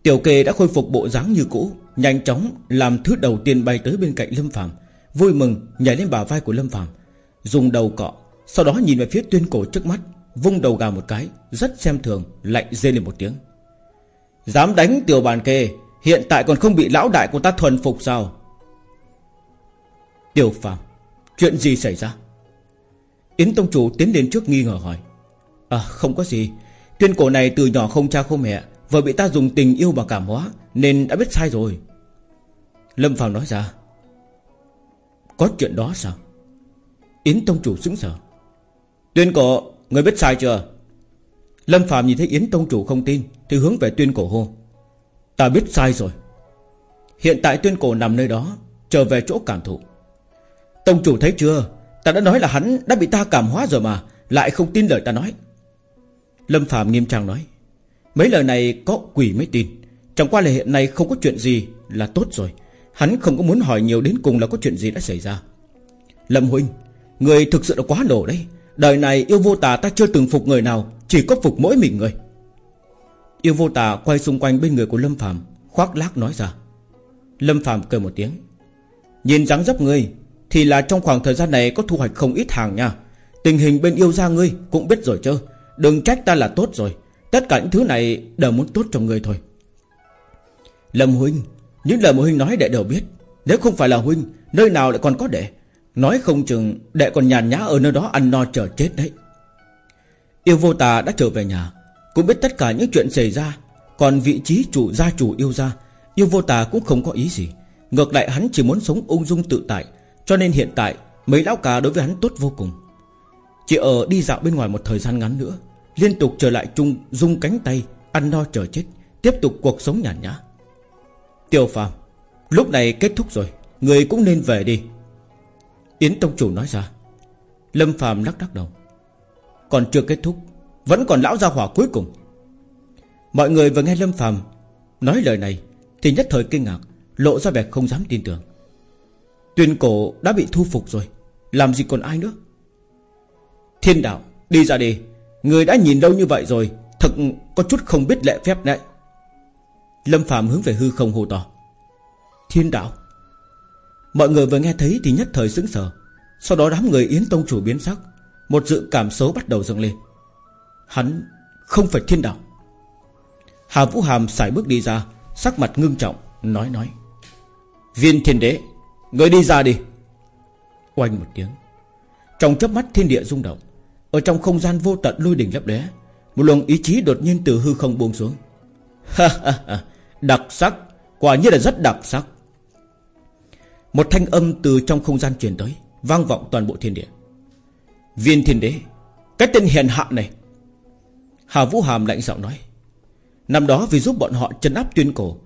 Tiểu kê đã khôi phục bộ dáng như cũ, Nhanh chóng làm thứ đầu tiên bay tới bên cạnh Lâm Phạm Vui mừng nhảy lên bả vai của Lâm Phạm Dùng đầu cọ, Sau đó nhìn về phía tuyên cổ trước mắt, Vung đầu gà một cái, Rất xem thường Lạnh rên lên một tiếng. Dám đánh tiểu bàn kê, Hiện tại còn không bị lão đại của ta thuần phục sao? Tiểu phàm, Chuyện gì xảy ra? Yến Tông Chủ tiến đến trước nghi ngờ hỏi. À không có gì. Tuyên cổ này từ nhỏ không cha không mẹ Vừa bị ta dùng tình yêu mà cảm hóa, Nên đã biết sai rồi. Lâm Phạm nói ra. Có chuyện đó sao? Yến Tông Chủ sững sờ. Tuyên cổ, Người biết sai chưa? Lâm Phạm nhìn thấy Yến Tông Chủ không tin, Thì hướng về tuyên cổ hô, Ta biết sai rồi. Hiện tại tuyên cổ nằm nơi đó, Trở về chỗ cảm thụ. Tông Chủ thấy chưa? Ta đã nói là hắn đã bị ta cảm hóa rồi mà, Lại không tin lời ta nói. Lâm Phạm nghiêm trang nói, Mấy lời này có quỷ mới tin. Chẳng qua là hiện nay không có chuyện gì là tốt rồi. Hắn không có muốn hỏi nhiều đến cùng là có chuyện gì đã xảy ra. Lâm Huynh, Người thực sự là quá nổ đấy. Đời này yêu vô tà ta chưa từng phục người nào. Chỉ có phục mỗi mình người. Yêu vô tà quay xung quanh bên người của Lâm Phạm Khoác lác nói ra. Lâm Phạm cười một tiếng. Nhìn dáng dấp ngươi, Thì là trong khoảng thời gian này có thu hoạch không ít hàng nha. Tình hình bên yêu gia ngươi cũng biết rồi chứ. Đừng trách ta là tốt rồi. Tất cả những thứ này đều muốn tốt cho ngươi thôi. Lâm Huynh, Những lời mà Huynh nói đệ đều biết. Nếu không phải là Huynh, Nơi nào lại còn có đệ? Nói không chừng đệ còn nhàn nhã ở nơi đó ăn no chờ chết đấy. Yêu vô tà đã trở về nhà. Cũng biết tất cả những chuyện xảy ra. Còn vị trí chủ gia chủ yêu gia Yêu vô tà cũng không có ý gì. Ngược lại hắn chỉ muốn sống ung dung tự tại. Cho nên hiện tại, Mấy lão cả đối với hắn tốt vô cùng. Chỉ ở đi dạo bên ngoài một thời gian ngắn nữa, Liên tục trở lại chung Dung cánh tay, Ăn no chờ chết, Tiếp tục cuộc sống nhàn nhã. Tiêu phàm, Lúc này kết thúc rồi, Người cũng nên về đi. Yến Tông Chủ nói ra. Lâm phàm lắc đắc đầu. Còn chưa kết thúc, Vẫn còn lão gia hỏa cuối cùng. Mọi người vừa nghe Lâm phàm Nói lời này Thì nhất thời kinh ngạc, Lộ ra vẻ không dám tin tưởng. Tuyên cổ đã bị thu phục rồi, Làm gì còn ai nữa? Thiên đạo, đi ra đi, Người đã nhìn lâu như vậy rồi, Thật có chút không biết lệ phép đấy. Lâm Phạm hướng về hư không hô to. Thiên đạo? Mọi người vừa nghe thấy thì nhất thời sững sờ, Sau đó đám người Yến Tông chủ biến sắc một dự cảm xấu bắt đầu dâng lên. Hắn không phải thiên đạo. Hà Vũ Hàm xài bước đi ra, Sắc mặt ngưng trọng, Nói nói. Viên thiên đế, Người đi ra đi. Oanh một tiếng. Trong chớp mắt thiên địa rung động. Ở trong không gian vô tận lôi đỉnh lấp lóe, Một luồng ý chí đột nhiên từ hư không buông xuống. Đặc sắc, Quả nhiên là rất đặc sắc. Một thanh âm từ trong không gian truyền tới, Vang vọng toàn bộ thiên địa. Viên thiên đế, Cái tên hiền hạ này. Hà Vũ Hàm lạnh giọng nói, Năm đó vì giúp bọn họ chân áp tuyên cổ,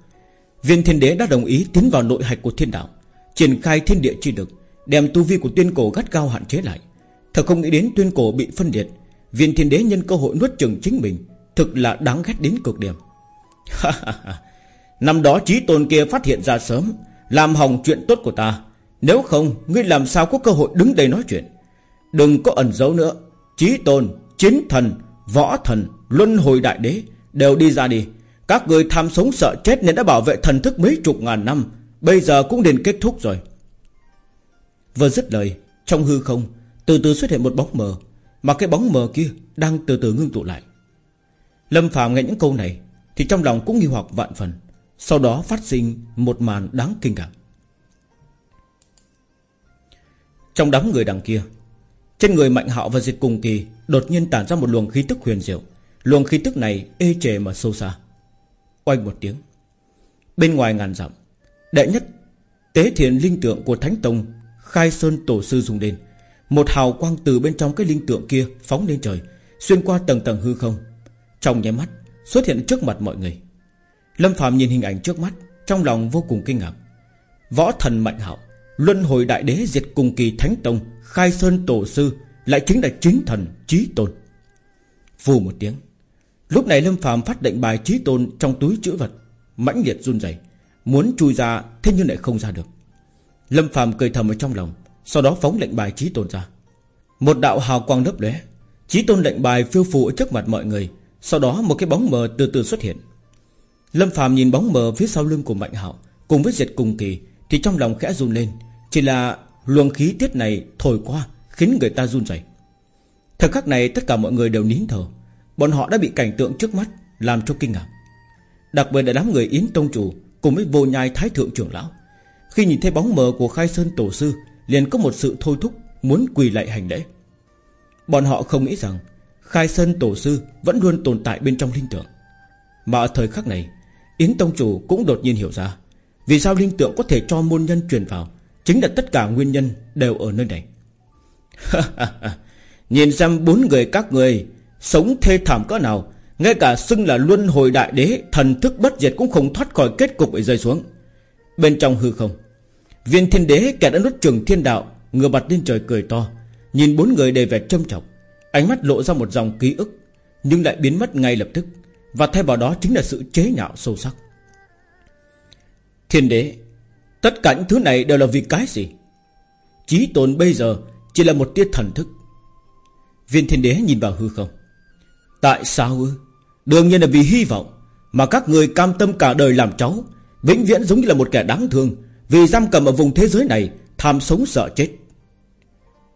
Viên thiên đế đã đồng ý tiến vào nội hạch của thiên đạo, Triển khai thiên địa chi lực, Đem tu vi của tuyên cổ gắt cao hạn chế lại. Thật không nghĩ đến tuyên cổ bị phân liệt, Viên thiên đế nhân cơ hội nuốt chừng chính mình, Thực là đáng ghét đến cực điểm. Năm đó trí tôn kia phát hiện ra sớm, Làm hỏng chuyện tốt của ta, Nếu không, Ngươi làm sao có cơ hội đứng đây nói chuyện? Đừng có ẩn giấu nữa. Chí tôn, chiến thần, võ thần Luân hồi đại đế Đều đi ra đi. Các người tham sống sợ chết Nên đã bảo vệ thần thức mấy chục ngàn năm. Bây giờ cũng đến kết thúc rồi. Vừa dứt lời Trong hư không Từ từ xuất hiện một bóng mờ Mà cái bóng mờ kia Đang từ từ ngưng tụ lại. Lâm Phạm nghe những câu này Thì trong lòng cũng nghi hoặc vạn phần Sau đó phát sinh một màn đáng kinh ngạc. Trong đám người đằng kia trên người Mạnh Hạo và Diệt Cùng Kỳ Đột nhiên tản ra một luồng khí tức huyền diệu. Luồng khí tức này ê chề mà sâu xa. Oanh một tiếng. Bên ngoài ngàn dặm, Đệ nhất Tế thiện linh tượng của Thánh Tông, Khai Sơn Tổ Sư dùng đến Một hào quang từ bên trong cái linh tượng kia Phóng lên trời, Xuyên qua tầng tầng hư không. Trong nháy mắt, xuất hiện trước mặt mọi người. Lâm Phạm nhìn hình ảnh trước mắt, Trong lòng vô cùng kinh ngạc. Võ thần mạnh Hạo Luân hồi đại đế diệt cùng kỳ Thánh Tông, Khai Sơn Tổ Sư, Lại chính là chính thần Trí Tôn. Vù một tiếng. Lúc này Lâm phàm phát định bài Trí Tôn trong túi chữ vật, mãnh liệt run rẩy, Muốn chui ra, Thế nhưng lại không ra được. Lâm phàm cười thầm ở trong lòng, Sau đó phóng lệnh bài trí tôn ra. Một đạo hào quang lấp lóe Trí tôn lệnh bài phiêu phù trước mặt mọi người, Sau đó một cái bóng mờ từ từ xuất hiện. Lâm phàm nhìn bóng mờ phía sau lưng của Mạnh Hạo, Cùng với diệt cùng kỳ, Thì trong lòng khẽ run lên chỉ là luồng khí tiết này thổi qua Khiến người ta run rẩy. Thời khắc này tất cả mọi người đều nín thở. Bọn họ đã bị cảnh tượng trước mắt Làm cho kinh ngạc. Đặc biệt là đám người Yến Tông Chủ Cùng với vô nhai thái thượng trưởng lão. Khi nhìn thấy bóng mờ của khai sơn tổ sư, Liền có một sự thôi thúc Muốn quỳ lại hành lễ. Bọn họ không nghĩ rằng Khai sơn tổ sư vẫn luôn tồn tại bên trong linh tượng. Mà ở thời khắc này, Yến Tông Chủ cũng đột nhiên hiểu ra Vì sao linh tượng có thể cho môn nhân truyền vào. Chính là tất cả nguyên nhân đều ở nơi này. Nhìn xem bốn người các người Sống thê thảm cỡ nào, ngay cả xưng là luân hồi đại đế, Thần thức bất diệt cũng không thoát khỏi kết cục bị rơi xuống. Bên trong hư không, Viên thiên đế kẻ đã nút trường thiên đạo, Ngửa mặt lên trời cười to, Nhìn bốn người đầy vẻ trâm trọng. Ánh mắt lộ ra một dòng ký ức, Nhưng lại biến mất ngay lập tức, Và thay vào đó chính là sự chế nhạo sâu sắc. Thiên đế Tất cả những thứ này đều là vì cái gì? Chí tôn bây giờ Chỉ là một tia thần thức. Viên thiên đế nhìn vào hư không. Tại sao ư? Đương nhiên là vì hy vọng Mà các người cam tâm cả đời làm cháu, Vĩnh viễn giống như là một kẻ đáng thương, Vì giam cầm ở vùng thế giới này, Tham sống sợ chết.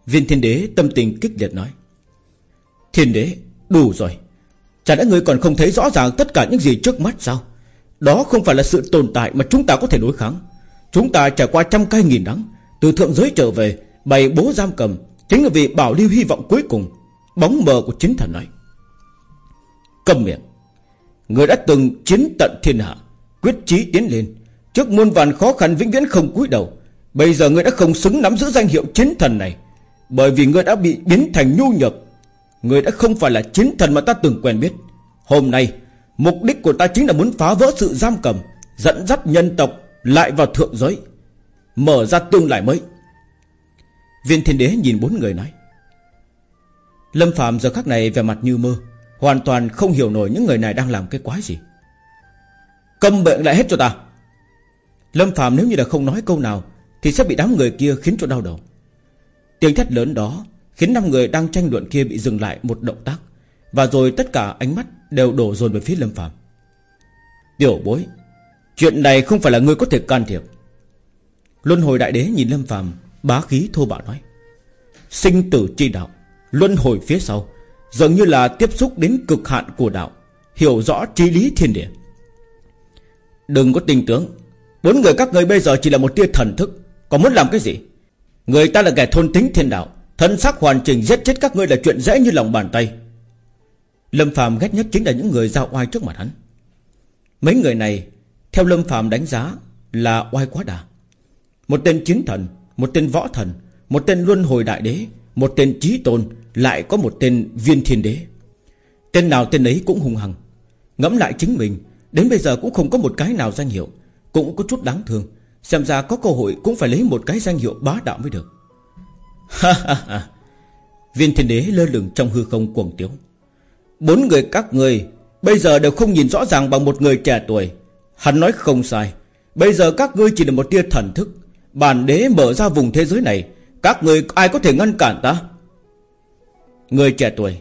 Viên thiên đế tâm tình kích liệt nói. Thiên đế, đủ rồi. Chả lẽ người còn không thấy rõ ràng Tất cả những gì trước mắt sao? Đó không phải là sự tồn tại mà chúng ta có thể đối kháng. Chúng ta trải qua trăm cây nghìn đắng. Từ thượng giới trở về, Bày bố giam cầm, Chính là vì bảo lưu hy vọng cuối cùng, Bóng mờ của chính thần này. Cầm miệng. Người đã từng chiến tận thiên hạ, Quyết chí tiến lên. Trước muôn vàn khó khăn vĩnh viễn không cúi đầu, Bây giờ người đã không xứng nắm giữ danh hiệu chiến thần này. Bởi vì người đã bị biến thành nhu nhược, người đã không phải là chiến thần mà ta từng quen biết. Hôm nay, Mục đích của ta chính là muốn phá vỡ sự giam cầm, Dẫn dắt nhân tộc lại vào thượng giới, Mở ra tương lai mới. Viên thiên đế nhìn bốn người nói, Lâm Phạm giờ khắc này về mặt như mơ, Hoàn toàn không hiểu nổi những người này đang làm cái quái gì. Câm bệnh lại hết cho ta. Lâm Phạm nếu như là không nói câu nào, Thì sẽ bị đám người kia khiến cho đau đầu. Tiếng thét lớn đó Khiến năm người đang tranh luận kia bị dừng lại một động tác, Và rồi tất cả ánh mắt Đều đổ dồn về phía Lâm Phạm Tiểu bối Chuyện này không phải là người có thể can thiệp. Luân hồi đại đế nhìn Lâm phàm, Bá khí thô bạo nói. Sinh tử chi đạo, Luân hồi phía sau, Dường như là tiếp xúc đến cực hạn của đạo, Hiểu rõ trí lý thiên địa. Đừng có tình tướng Bốn người các người bây giờ chỉ là một tia thần thức, Còn muốn làm cái gì? Người ta là kẻ thôn tính thiên đạo, Thân xác hoàn chỉnh giết chết các ngươi là chuyện dễ như lòng bàn tay. Lâm phàm ghét nhất chính là những người giao oai trước mặt hắn. Mấy người này theo Lâm Phạm đánh giá Là oai quá đà. Một tên chiến thần, Một tên võ thần, Một tên luân hồi đại đế, Một tên trí tôn, Lại có một tên viên thiên đế. Tên nào tên ấy cũng hung hăng. Ngẫm lại chính mình, Đến bây giờ cũng không có một cái nào danh hiệu, Cũng có chút đáng thương. Xem ra có cơ hội cũng phải lấy một cái danh hiệu bá đạo mới được. Ha ha ha. Viên thiên đế lơ lửng trong hư không cuồng tiếu. Bốn người các người Bây giờ đều không nhìn rõ ràng bằng một người trẻ tuổi. Hắn nói không sai. Bây giờ các ngươi chỉ là một tia thần thức. Bản đế mở ra vùng thế giới này. Các người ai có thể ngăn cản ta? Người trẻ tuổi,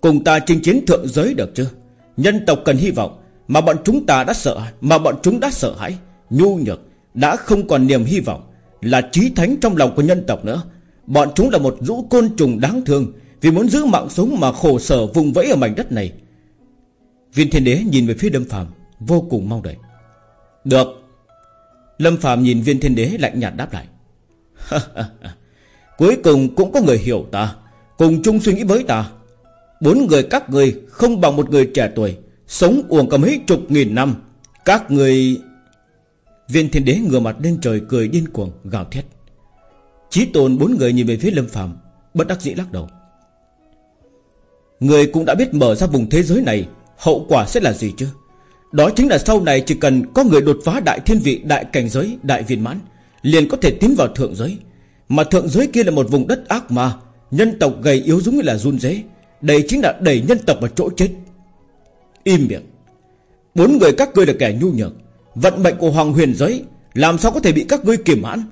Cùng ta chinh chiến thượng giới được chưa? Nhân tộc cần hy vọng, Mà bọn chúng ta đã sợ, Mà bọn chúng đã sợ hãi. Nhu nhược, Đã không còn niềm hy vọng, Là trí thánh trong lòng của nhân tộc nữa. Bọn chúng là một rũ côn trùng đáng thương, Vì muốn giữ mạng sống mà khổ sở vùng vẫy ở mảnh đất này. Viên thiên đế nhìn về phía đâm phàm, Vô cùng mong đợi. Được. Lâm Phạm nhìn viên thiên đế lạnh nhạt đáp lại. Cuối cùng cũng có người hiểu ta, Cùng chung suy nghĩ với ta. Bốn người các người không bằng một người trẻ tuổi, Sống uổng cả mấy chục nghìn năm. Các người Viên thiên đế ngửa mặt lên trời cười điên cuồng, gào thét. Chí tôn bốn người nhìn về phía Lâm Phạm Bất đắc dĩ lắc đầu. Người cũng đã biết mở ra vùng thế giới này, Hậu quả sẽ là gì chứ? Đó chính là sau này chỉ cần có người đột phá đại thiên vị Đại cảnh giới, đại viên mãn Liền có thể tiến vào thượng giới. Mà thượng giới kia là một vùng đất ác mà Nhân tộc gầy yếu giống như là run dế Đây chính là đẩy nhân tộc vào chỗ chết. Im miệng. Bốn người các ngươi là kẻ nhu nhược. Vận mệnh của Hoàng huyền giới Làm sao có thể bị các ngươi kiềm hãn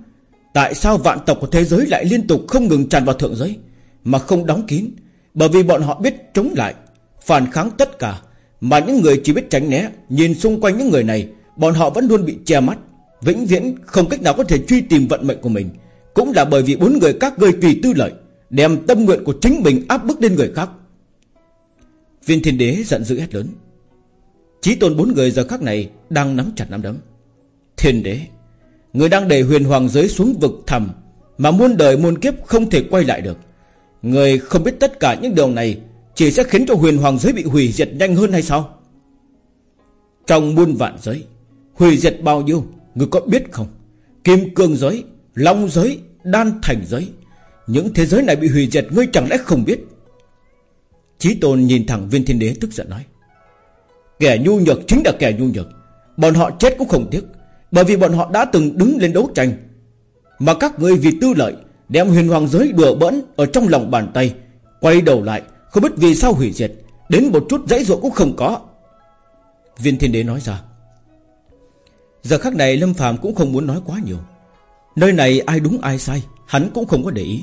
Tại sao vạn tộc của thế giới lại liên tục không ngừng tràn vào thượng giới Mà không đóng kín? Bởi vì bọn họ biết chống lại Phản kháng tất cả mà những người chỉ biết tránh né, Nhìn xung quanh những người này, Bọn họ vẫn luôn bị che mắt, Vĩnh viễn không cách nào có thể truy tìm vận mệnh của mình. Cũng là bởi vì bốn người các ngươi tùy tư lợi, Đem tâm nguyện của chính mình áp bức lên người khác. Viên thiên đế giận dữ hét lớn. Chí tôn bốn người giờ khắc này Đang nắm chặt nắm đấm. Thiên đế, Người đang để huyền hoàng giới xuống vực thẳm, Mà muôn đời muôn kiếp không thể quay lại được. Người không biết tất cả những điều này chỉ sẽ khiến cho huyền hoàng giới bị hủy diệt nhanh hơn hay sao? Trong muôn vạn giới, Hủy diệt bao nhiêu, Người có biết không? Kim cương giới, Long giới, Đan thành giới, Những thế giới này bị hủy diệt, Ngươi chẳng lẽ không biết? Chí tôn nhìn thẳng viên thiên đế tức giận nói, Kẻ nhu nhược chính là kẻ nhu nhược. Bọn họ chết cũng không tiếc, bởi vì bọn họ đã từng đứng lên đấu tranh. Mà các ngươi vì tư lợi, Đem huyền hoàng giới đùa bỡn Ở trong lòng bàn tay, Quay đầu lại không biết vì sao hủy diệt, Đến một chút dãy ruộng cũng không có. Viên thiên đế nói ra, Giờ khắc này Lâm phàm cũng không muốn nói quá nhiều. Nơi này ai đúng ai sai, Hắn cũng không có để ý.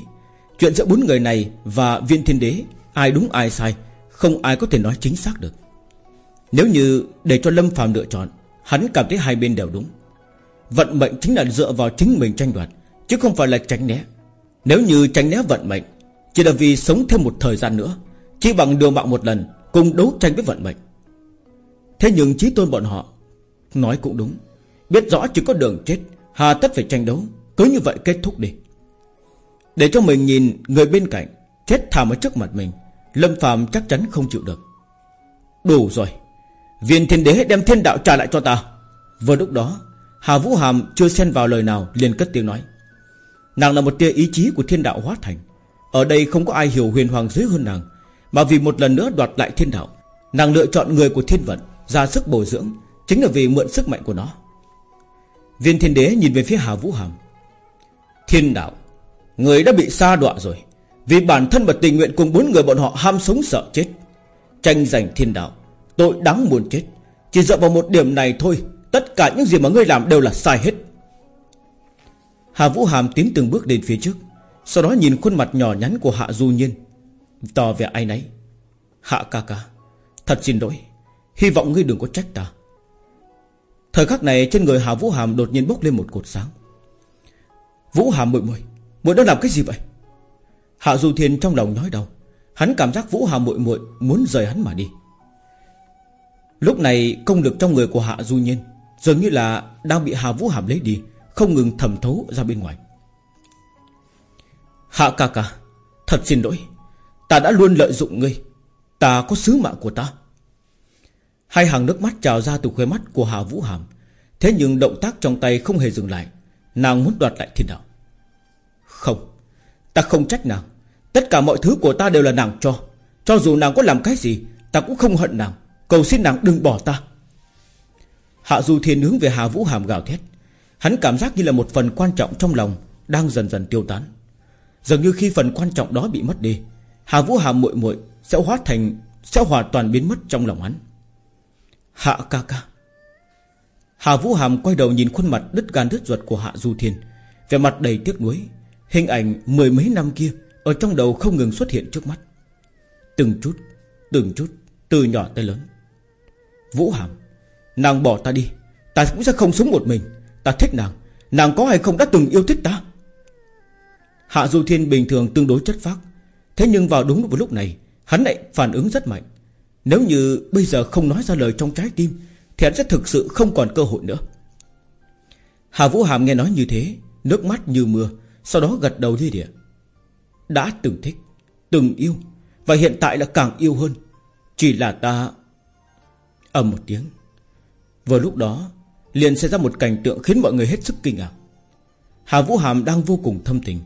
Chuyện giữa bốn người này và viên thiên đế, Ai đúng ai sai, Không ai có thể nói chính xác được. Nếu như để cho Lâm phàm lựa chọn, Hắn cảm thấy hai bên đều đúng. Vận mệnh chính là dựa vào chính mình tranh đoạt, Chứ không phải là tránh né. Nếu như tránh né vận mệnh, Chỉ là vì sống thêm một thời gian nữa chỉ bằng đường mạng một lần, Cùng đấu tranh với vận mệnh. Thế nhưng trí tôn bọn họ Nói cũng đúng. Biết rõ chỉ có đường chết, Hà tất phải tranh đấu. Cứ như vậy kết thúc đi. Để cho mình nhìn người bên cạnh, Chết thảm ở trước mặt mình, Lâm phàm chắc chắn không chịu được. Đủ rồi. Viên thiên đế đem thiên đạo trả lại cho ta. Vừa lúc đó, Hà Vũ Hàm chưa xen vào lời nào, liền cất tiếng nói. Nàng là một tia ý chí của thiên đạo hóa thành. Ở đây không có ai hiểu huyền hoàng dưới hơn nàng. Mà vì một lần nữa đoạt lại thiên đạo Nàng lựa chọn người của thiên vận, Ra sức bồi dưỡng, Chính là vì mượn sức mạnh của nó. Viên thiên đế nhìn về phía Hà Vũ Hàm. Thiên đạo, Người đã bị sa đọa rồi. Vì bản thân và tình nguyện cùng bốn người bọn họ ham sống sợ chết. Tranh giành thiên đạo, Tội đáng muốn chết. Chỉ dựa vào một điểm này thôi, Tất cả những gì mà ngươi làm đều là sai hết. Hà Vũ Hàm tiến từng bước đến phía trước, Sau đó nhìn khuôn mặt nhỏ nhắn của Hạ Du Nhiên. Tỏ vẻ ai nấy. Hạ ca ca, Thật xin lỗi. Hy vọng ngươi đừng có trách ta. Thời khắc này trên người Hà Vũ Hàm đột nhiên bốc lên một cột sáng. Vũ Hàm muội muội muội đang làm cái gì vậy? Hạ Du Thiên trong lòng nói đầu Hắn cảm giác Vũ Hàm muội muội muốn rời hắn mà đi. Lúc này công lực trong người của Hạ Du Nhiên Dường như là đang bị Hà Vũ Hàm lấy đi, Không ngừng thẩm thấu ra bên ngoài. Hạ ca ca, Thật xin lỗi. Ta đã luôn lợi dụng ngươi. Ta có sứ mạng của ta. Hai hàng nước mắt trào ra từ khuê mắt của Hà Vũ Hàm. Thế nhưng động tác trong tay không hề dừng lại. Nàng muốn đoạt lại thiên đạo. Không. Ta không trách nàng. Tất cả mọi thứ của ta đều là nàng cho. Cho dù nàng có làm cái gì, Ta cũng không hận nàng. Cầu xin nàng đừng bỏ ta. Hạ Du Thiên hướng về Hà Vũ Hàm gào thét. Hắn cảm giác như là một phần quan trọng trong lòng Đang dần dần tiêu tán. Dường như khi phần quan trọng đó bị mất đi Hà Vũ Hà muội muội sẽ hóa thành, Sẽ hoàn toàn biến mất trong lòng hắn. Hạ ca ca. Hà Vũ Hàm quay đầu nhìn khuôn mặt đứt gan đứt ruột của Hạ Du Thiên. Vẻ mặt đầy tiếc nuối, Hình ảnh mười mấy năm kia Ở trong đầu không ngừng xuất hiện trước mắt. Từng chút Từng chút, Từ nhỏ tới lớn. Vũ Hàm, Nàng bỏ ta đi, Ta cũng sẽ không sống một mình. Ta thích nàng Nàng có hay không đã từng yêu thích ta? Hạ Du Thiên bình thường tương đối chất phác Thế nhưng vào đúng vào lúc này, Hắn lại phản ứng rất mạnh. Nếu như bây giờ không nói ra lời trong trái tim, Thì hắn sẽ thực sự không còn cơ hội nữa. Hà Vũ Hàm nghe nói như thế, Nước mắt như mưa, Sau đó gật đầu đi địa Đã từng thích, Từng yêu, Và hiện tại là càng yêu hơn. Chỉ là ta ầm một tiếng. Vừa lúc đó, liền xảy ra một cảnh tượng khiến mọi người hết sức kinh ngạc. Hà Vũ Hàm đang vô cùng thâm tình.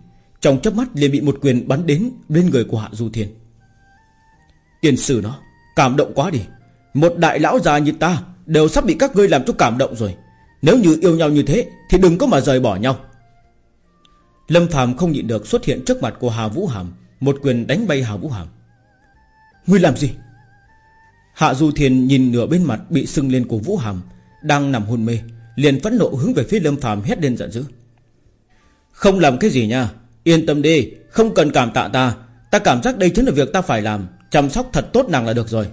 Trong chớp mắt liền bị một quyền bắn đến Bên người của Hạ Du Thiên. Tiền sử nó, Cảm động quá đi. Một đại lão già như ta Đều sắp bị các ngươi làm cho cảm động rồi. Nếu như yêu nhau như thế Thì đừng có mà rời bỏ nhau. Lâm Phàm không nhịn được xuất hiện trước mặt của Hà Vũ Hàm, Một quyền đánh bay Hà Vũ Hàm. Ngươi làm gì? Hạ Du Thiên nhìn nửa bên mặt bị sưng lên của Vũ Hàm, Đang nằm hôn mê, Liền phẫn nộ hướng về phía Lâm Phàm hét lên giận dữ. Không làm cái gì nha Yên tâm đi, Không cần cảm tạ ta. Ta cảm giác đây chính là việc ta phải làm. Chăm sóc thật tốt nàng là được rồi.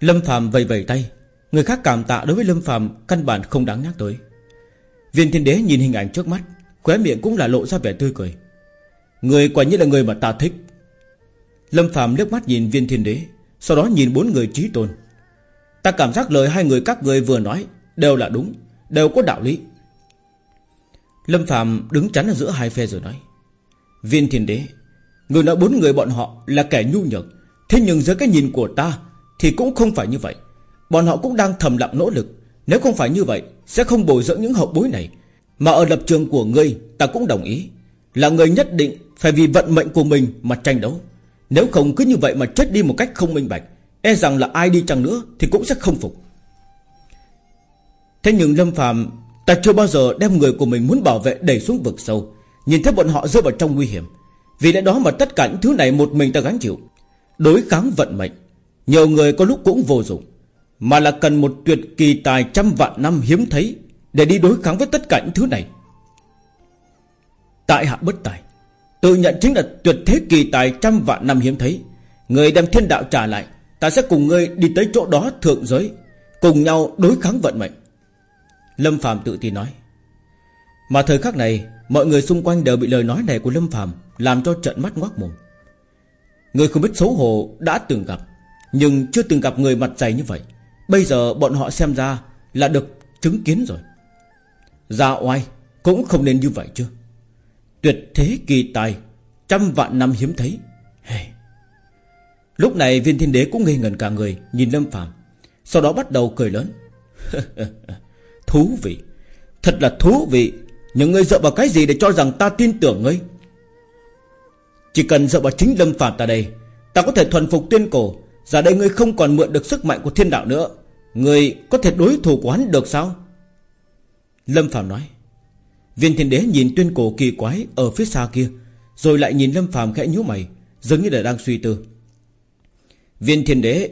Lâm Phạm vầy vầy tay. Người khác cảm tạ đối với Lâm Phạm Căn bản không đáng nhắc tới. Viên thiên đế nhìn hình ảnh trước mắt, Khóe miệng cũng là lộ ra vẻ tươi cười. Người quả như là người mà ta thích. Lâm Phạm liếc mắt nhìn viên thiên đế, sau đó nhìn bốn người trí tôn. Ta cảm giác lời hai người các người vừa nói Đều là đúng, Đều có đạo lý. Lâm Phạm đứng chắn ở giữa hai phe rồi nói, Viên thiên đế, Người nói bốn người bọn họ là kẻ nhu nhược, Thế nhưng dưới cái nhìn của ta Thì cũng không phải như vậy. Bọn họ cũng đang thầm lặng nỗ lực, Nếu không phải như vậy Sẽ không bồi dưỡng những hậu bối này. Mà ở lập trường của ngươi, Ta cũng đồng ý, Là người nhất định phải vì vận mệnh của mình mà tranh đấu. Nếu không cứ như vậy mà chết đi một cách không minh bạch E rằng là ai đi chăng nữa Thì cũng sẽ không phục. Thế nhưng Lâm Phạm Ta chưa bao giờ đem người của mình muốn bảo vệ đẩy xuống vực sâu. Nhìn thấy bọn họ rơi vào trong nguy hiểm, Vì lẽ đó mà tất cả những thứ này một mình ta gánh chịu. Đối kháng vận mệnh, Nhiều người có lúc cũng vô dụng, Mà là cần một tuyệt kỳ tài trăm vạn năm hiếm thấy Để đi đối kháng với tất cả những thứ này. Tại hạ bất tài, Tự nhận chính là tuyệt thế kỳ tài trăm vạn năm hiếm thấy. Người đem thiên đạo trả lại, Ta sẽ cùng ngươi đi tới chỗ đó thượng giới, Cùng nhau đối kháng vận mệnh. Lâm Phạm tự tin nói. Mà thời khắc này, Mọi người xung quanh đều bị lời nói này của Lâm Phạm Làm cho trận mắt ngoác mồm. Người không biết xấu hổ đã từng gặp, Nhưng chưa từng gặp người mặt dày như vậy. Bây giờ bọn họ xem ra Là được chứng kiến rồi. Dạ oai, Cũng không nên như vậy chứ. Tuyệt thế kỳ tài, Trăm vạn năm hiếm thấy. Hey. Lúc này viên thiên đế cũng ngây ngẩn cả người, Nhìn Lâm Phạm Sau đó bắt đầu cười lớn. Thú vị. Thật là thú vị. Nhưng ngươi dựa vào cái gì để cho rằng ta tin tưởng ngươi? Chỉ cần dựa vào chính Lâm Phạm ta đây, Ta có thể thuần phục tuyên cổ. Giờ đây ngươi không còn mượn được sức mạnh của thiên đạo nữa. Ngươi có thể đối thủ của hắn được sao? Lâm Phạm nói. Viên thiên đế nhìn tuyên cổ kỳ quái Ở phía xa kia, Rồi lại nhìn Lâm Phạm khẽ nhíu mày, Giống như là đang suy tư. Viên thiên đế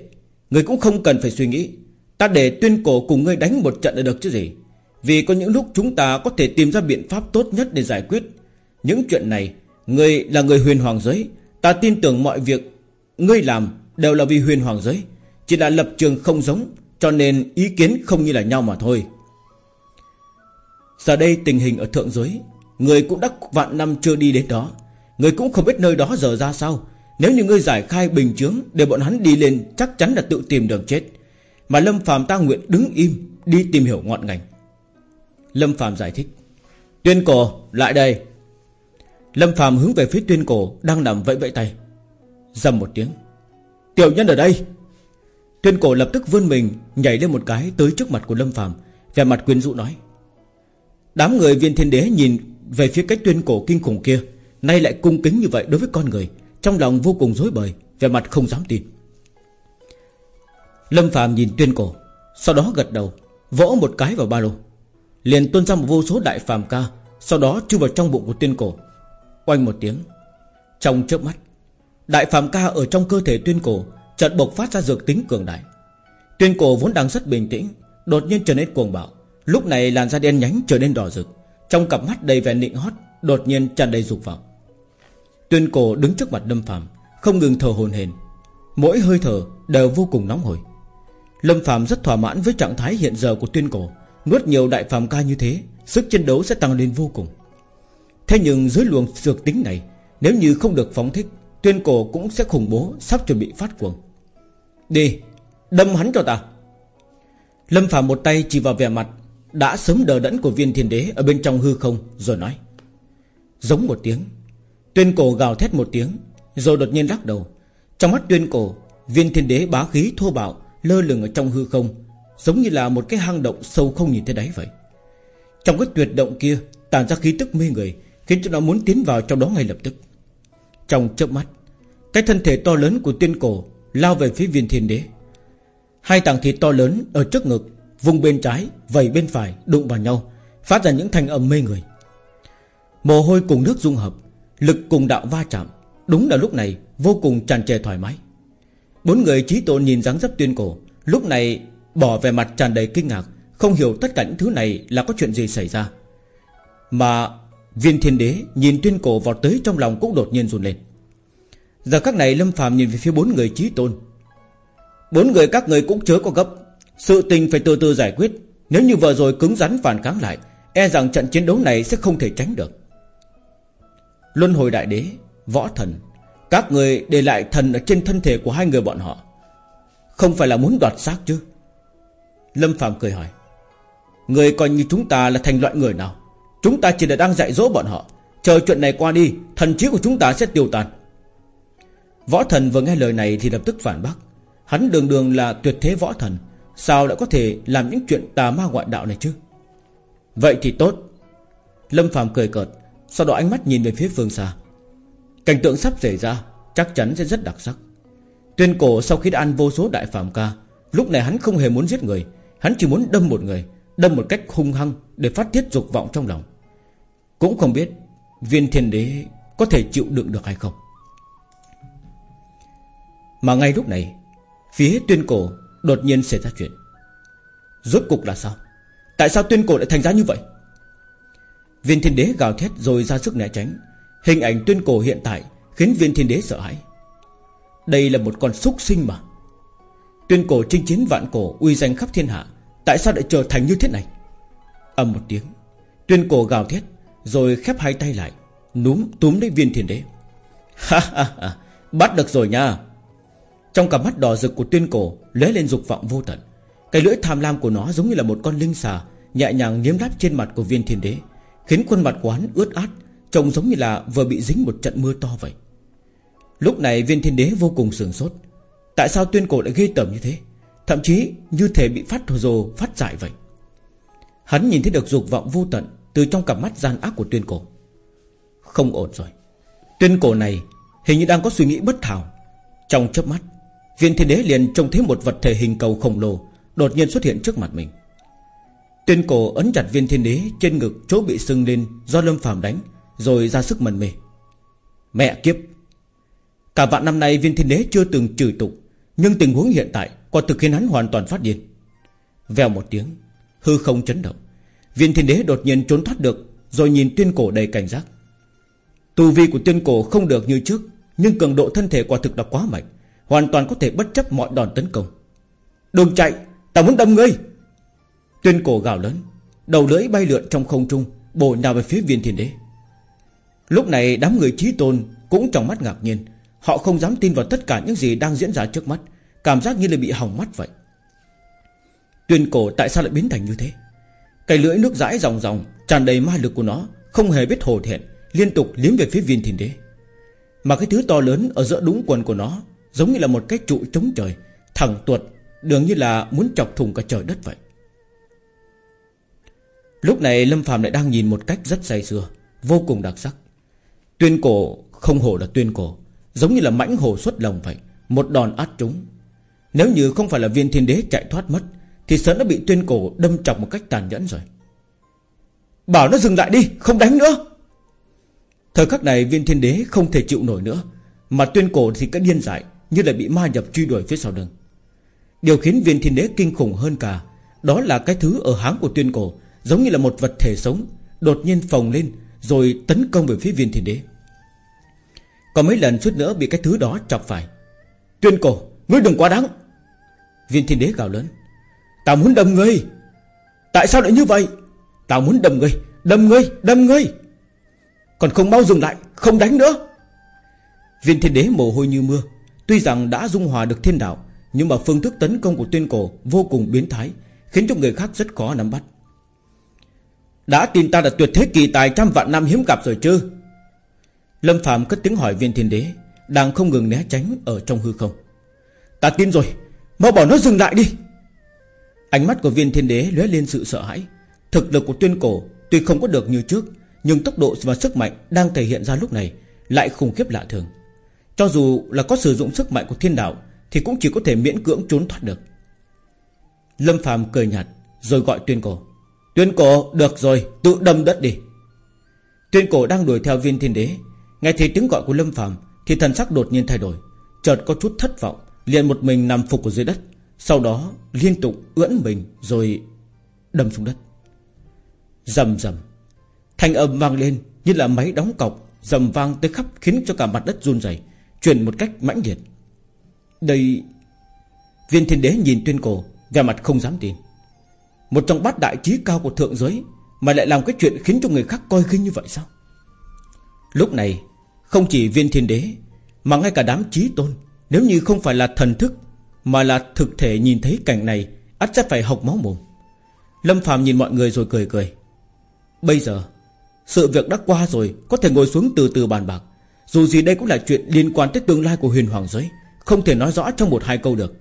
Người cũng không cần phải suy nghĩ. Ta để tuyên cổ cùng ngươi đánh một trận là được chứ gì? Vì có những lúc chúng ta có thể tìm ra biện pháp tốt nhất để giải quyết. Những chuyện này, Ngươi là người huyền hoàng giới. Ta tin tưởng mọi việc Ngươi làm đều là vì huyền hoàng giới. Chỉ là lập trường không giống, Cho nên ý kiến không như là nhau mà thôi. Giờ đây tình hình ở thượng giới, Người cũng đã vạn năm chưa đi đến đó. Người cũng không biết nơi đó giờ ra sao. Nếu như ngươi giải khai bình chướng Để bọn hắn đi lên, chắc chắn là tự tìm đường chết. Mà Lâm phàm ta nguyện đứng im, Đi tìm hiểu ngọn ngành. Lâm phàm giải thích, Tuyên cổ, lại đây. Lâm phàm hướng về phía tuyên cổ Đang nằm vẫy vẫy tay. Dầm một tiếng, Tiểu nhân ở đây. Tuyên cổ lập tức vươn mình, Nhảy lên một cái tới trước mặt của Lâm phàm, Vẻ mặt quyến rũ nói, Đám người viên thiên đế nhìn Về phía cách tuyên cổ kinh khủng kia, Nay lại cung kính như vậy đối với con người, Trong lòng vô cùng dối bời Về mặt không dám tin. Lâm Phạm nhìn tuyên cổ, Sau đó gật đầu, Vỗ một cái vào ba lô. Liền tuôn ra một vô số đại phàm ca, Sau đó chui vào trong bụng của tuyên cổ. Oanh một tiếng, Trong chớp mắt, Đại phàm ca ở trong cơ thể tuyên cổ Chợt bộc phát ra dược tính cường đại. Tuyên cổ vốn đang rất bình tĩnh, Đột nhiên trở nên cuồng bạo, Lúc này làn da đen nhánh trở nên đỏ rực, Trong cặp mắt đầy vẻ nịnh hót Đột nhiên tràn đầy dục vọng. Tuyên cổ đứng trước mặt Lâm Phạm Không ngừng thở hồn hển, Mỗi hơi thở đều vô cùng nóng hổi. Lâm Phạm rất thỏa mãn với trạng thái hiện giờ của tuyên cổ. Nuốt nhiều đại phàm ca như thế, Sức chiến đấu sẽ tăng lên vô cùng. Thế nhưng dưới luồng dược tính này, Nếu như không được phóng thích, Tuyên cổ cũng sẽ khủng bố, Sắp chuẩn bị phát cuồng. Đi, Đâm hắn cho ta. Lâm Phạm một tay chỉ vào vẻ mặt Đã sớm đờ đẫn của viên thiên đế Ở bên trong hư không, rồi nói. Giống một tiếng, Tuyên cổ gào thét một tiếng, Rồi đột nhiên lắc đầu. Trong mắt tuyên cổ, Viên thiên đế bá khí thô bạo Lơ lửng ở trong hư không Giống như là một cái hang động sâu không nhìn thấy đáy vậy. Trong cái tuyệt động kia Tàn ra khí tức mê người Khiến cho nó muốn tiến vào trong đó ngay lập tức. Trong chớp mắt Cái thân thể to lớn của tiên cổ Lao về phía viên thiên đế. Hai tảng thịt to lớn ở trước ngực Vùng bên trái, vầy bên phải Đụng vào nhau Phát ra những thanh âm mê người. Mồ hôi cùng nước dung hợp Lực cùng đạo va chạm Đúng là lúc này vô cùng tràn trề thoải mái. Bốn người trí tôn nhìn dáng dấp tuyên cổ, Lúc này bỏ về mặt tràn đầy kinh ngạc, Không hiểu tất cả những thứ này là có chuyện gì xảy ra. Mà viên thiên đế nhìn tuyên cổ vọt tới trong lòng cũng đột nhiên run lên. Giờ các này Lâm phàm nhìn về phía bốn người trí tôn. Bốn người các người cũng chớ có gấp, Sự tình phải từ từ giải quyết, Nếu như vừa rồi cứng rắn phản kháng lại E rằng trận chiến đấu này sẽ không thể tránh được. Luân hồi đại đế, Võ thần các người để lại thần ở trên thân thể của hai người bọn họ. Không phải là muốn đoạt xác chứ? Lâm Phạm cười hỏi. Người coi như chúng ta là thành loại người nào? Chúng ta chỉ là đang dạy dỗ bọn họ. Chờ chuyện này qua đi, Thần trí của chúng ta sẽ tiêu tan. Võ thần vừa nghe lời này thì lập tức phản bác. Hắn đường đường là tuyệt thế võ thần. Sao lại có thể làm những chuyện tà ma ngoại đạo này chứ? Vậy thì tốt. Lâm Phạm cười cợt, Sau đó ánh mắt nhìn về phía phương xa. Cảnh tượng sắp xảy ra Chắc chắn sẽ rất đặc sắc. Tuyên cổ sau khi đã ăn vô số đại phạm ca, Lúc này hắn không hề muốn giết người, Hắn chỉ muốn đâm một người, Đâm một cách hung hăng Để phát tiết dục vọng trong lòng. Cũng không biết Viên thiên đế có thể chịu đựng được hay không. Mà ngay lúc này, Phía tuyên cổ đột nhiên xảy ra chuyện. Rốt cục là sao? Tại sao tuyên cổ lại thành ra như vậy? Viên thiên đế gào thét rồi ra sức né tránh Hình ảnh tuyên cổ hiện tại Khiến viên thiên đế sợ hãi. Đây là một con súc sinh mà. Tuyên cổ chinh chiến vạn cổ, Uy danh khắp thiên hạ, Tại sao lại trở thành như thế này? Âm một tiếng, Tuyên cổ gào thét, Rồi khép hai tay lại, Núm túm lấy viên thiên đế. Ha ha ha, Bắt được rồi nha. Trong cặp mắt đỏ rực của tuyên cổ lóe lên dục vọng vô tận. Cái lưỡi tham lam của nó giống như là một con linh xà, Nhẹ nhàng liếm láp trên mặt của viên thiên đế, Khiến khuôn mặt quán ướt át Trông giống như là vừa bị dính một trận mưa to vậy. Lúc này viên thiên đế vô cùng sườn sốt. Tại sao tuyên cổ lại ghê tởm như thế? Thậm chí như thể bị phát rồ, phát dại vậy. Hắn nhìn thấy được dục vọng vô tận Từ trong cặp mắt gian ác của tuyên cổ. Không ổn rồi. Tuyên cổ này hình như đang có suy nghĩ bất thảo. Trong chớp mắt, Viên thiên đế liền trông thấy một vật thể hình cầu khổng lồ Đột nhiên xuất hiện trước mặt mình. Tuyên cổ ấn chặt viên thiên đế Trên ngực chỗ bị sưng lên Do lâm phàm đánh. Rồi ra sức mần mê Mẹ kiếp, Cả vạn năm nay viên thiên đế chưa từng trừ tục Nhưng tình huống hiện tại quả thực khiến hắn hoàn toàn phát điên. Vèo một tiếng, Hư không chấn động, Viên thiên đế đột nhiên trốn thoát được, Rồi nhìn tuyên cổ đầy cảnh giác. Tu vi của tuyên cổ không được như trước, Nhưng cường độ thân thể quả thực là quá mạnh, Hoàn toàn có thể bất chấp mọi đòn tấn công. Đừng chạy, Ta muốn đâm ngươi! Tuyên cổ gào lớn, Đầu lưỡi bay lượn trong không trung, Bổ nhào về phía viên thiên đế. Lúc này đám người trí tôn Cũng trong mắt ngạc nhiên. Họ không dám tin vào tất cả những gì đang diễn ra trước mắt. Cảm giác như là bị hỏng mắt vậy. Tuyên cổ tại sao lại biến thành như thế? Cái lưỡi nước dãi ròng ròng, tràn đầy ma lực của nó, Không hề biết hồ thẹn, Liên tục liếm về phía viên thiên đế. Mà cái thứ to lớn ở giữa đúng quần của nó, Giống như là một cái trụ chống trời, Thẳng tuột Đường như là muốn chọc thùng cả trời đất vậy. Lúc này Lâm Phạm lại đang nhìn một cách rất say sưa, Vô cùng đặc sắc. Tuyên cổ không hổ là tuyên cổ, Giống như là mãnh hổ xuất lồng vậy, Một đòn át trúng. Nếu như không phải là viên thiên đế chạy thoát mất, Thì sớm đã bị tuyên cổ đâm chọc một cách tàn nhẫn rồi. Bảo nó dừng lại đi, Không đánh nữa. Thời khắc này viên thiên đế không thể chịu nổi nữa, Mà tuyên cổ thì cứ điên dại, Như là bị ma nhập truy đuổi phía sau lưng. Điều khiến viên thiên đế kinh khủng hơn cả, Đó là cái thứ ở háng của tuyên cổ, Giống như là một vật thể sống, Đột nhiên phồng lên, Rồi tấn công về phía viên thiên đế. Có mấy lần suốt nữa bị cái thứ đó chọc phải. Tuyên cổ, Ngươi đừng quá đáng. Viên thiên đế gào lớn. Tao muốn đâm ngươi. Tại sao lại như vậy? Tao muốn đâm ngươi Đâm ngươi Đâm ngươi. Còn không mau dừng lại, Không đánh nữa. Viên thiên đế mồ hôi như mưa. Tuy rằng đã dung hòa được thiên đạo, Nhưng mà phương thức tấn công của tuyên cổ Vô cùng biến thái, Khiến cho người khác rất khó nắm bắt. Đã tin ta là tuyệt thế kỳ tài trăm vạn năm hiếm gặp rồi chứ? Lâm Phạm cất tiếng hỏi viên thiên đế, Đang không ngừng né tránh ở trong hư không. Ta tin rồi, Mau bỏ nó dừng lại đi. Ánh mắt của viên thiên đế lóe lên sự sợ hãi. Thực lực của tuyên cổ Tuy không có được như trước, Nhưng tốc độ và sức mạnh đang thể hiện ra lúc này Lại khủng khiếp lạ thường. Cho dù là có sử dụng sức mạnh của thiên đạo Thì cũng chỉ có thể miễn cưỡng trốn thoát được. Lâm Phạm cười nhạt Rồi gọi tuyên cổ. Tuyên cổ, được rồi, tự đâm đất đi. Tuyên cổ đang đuổi theo viên thiên đế Nghe thấy tiếng gọi của Lâm phàm Thì thần sắc đột nhiên thay đổi. Chợt có chút thất vọng liền một mình nằm phục ở dưới đất Sau đó liên tục ưỡn mình Rồi đâm xuống đất. Rầm rầm, Thanh âm vang lên như là máy đóng cọc rầm vang tới khắp khiến cho cả mặt đất run rẩy Chuyển một cách mãnh liệt. Đây Viên thiên đế nhìn tuyên cổ Vẻ mặt không dám tin. Một trong bát đại trí cao của thượng giới Mà lại làm cái chuyện khiến cho người khác coi khinh như vậy sao? Lúc này không chỉ viên thiên đế, Mà ngay cả đám trí tôn, Nếu như không phải là thần thức, Mà là thực thể nhìn thấy cảnh này, ắt sẽ phải học máu mồm. Lâm phàm nhìn mọi người rồi cười cười. Bây giờ, Sự việc đã qua rồi, Có thể ngồi xuống từ từ bàn bạc. Dù gì đây cũng là chuyện liên quan tới tương lai của huyền hoàng giới, Không thể nói rõ trong một hai câu được.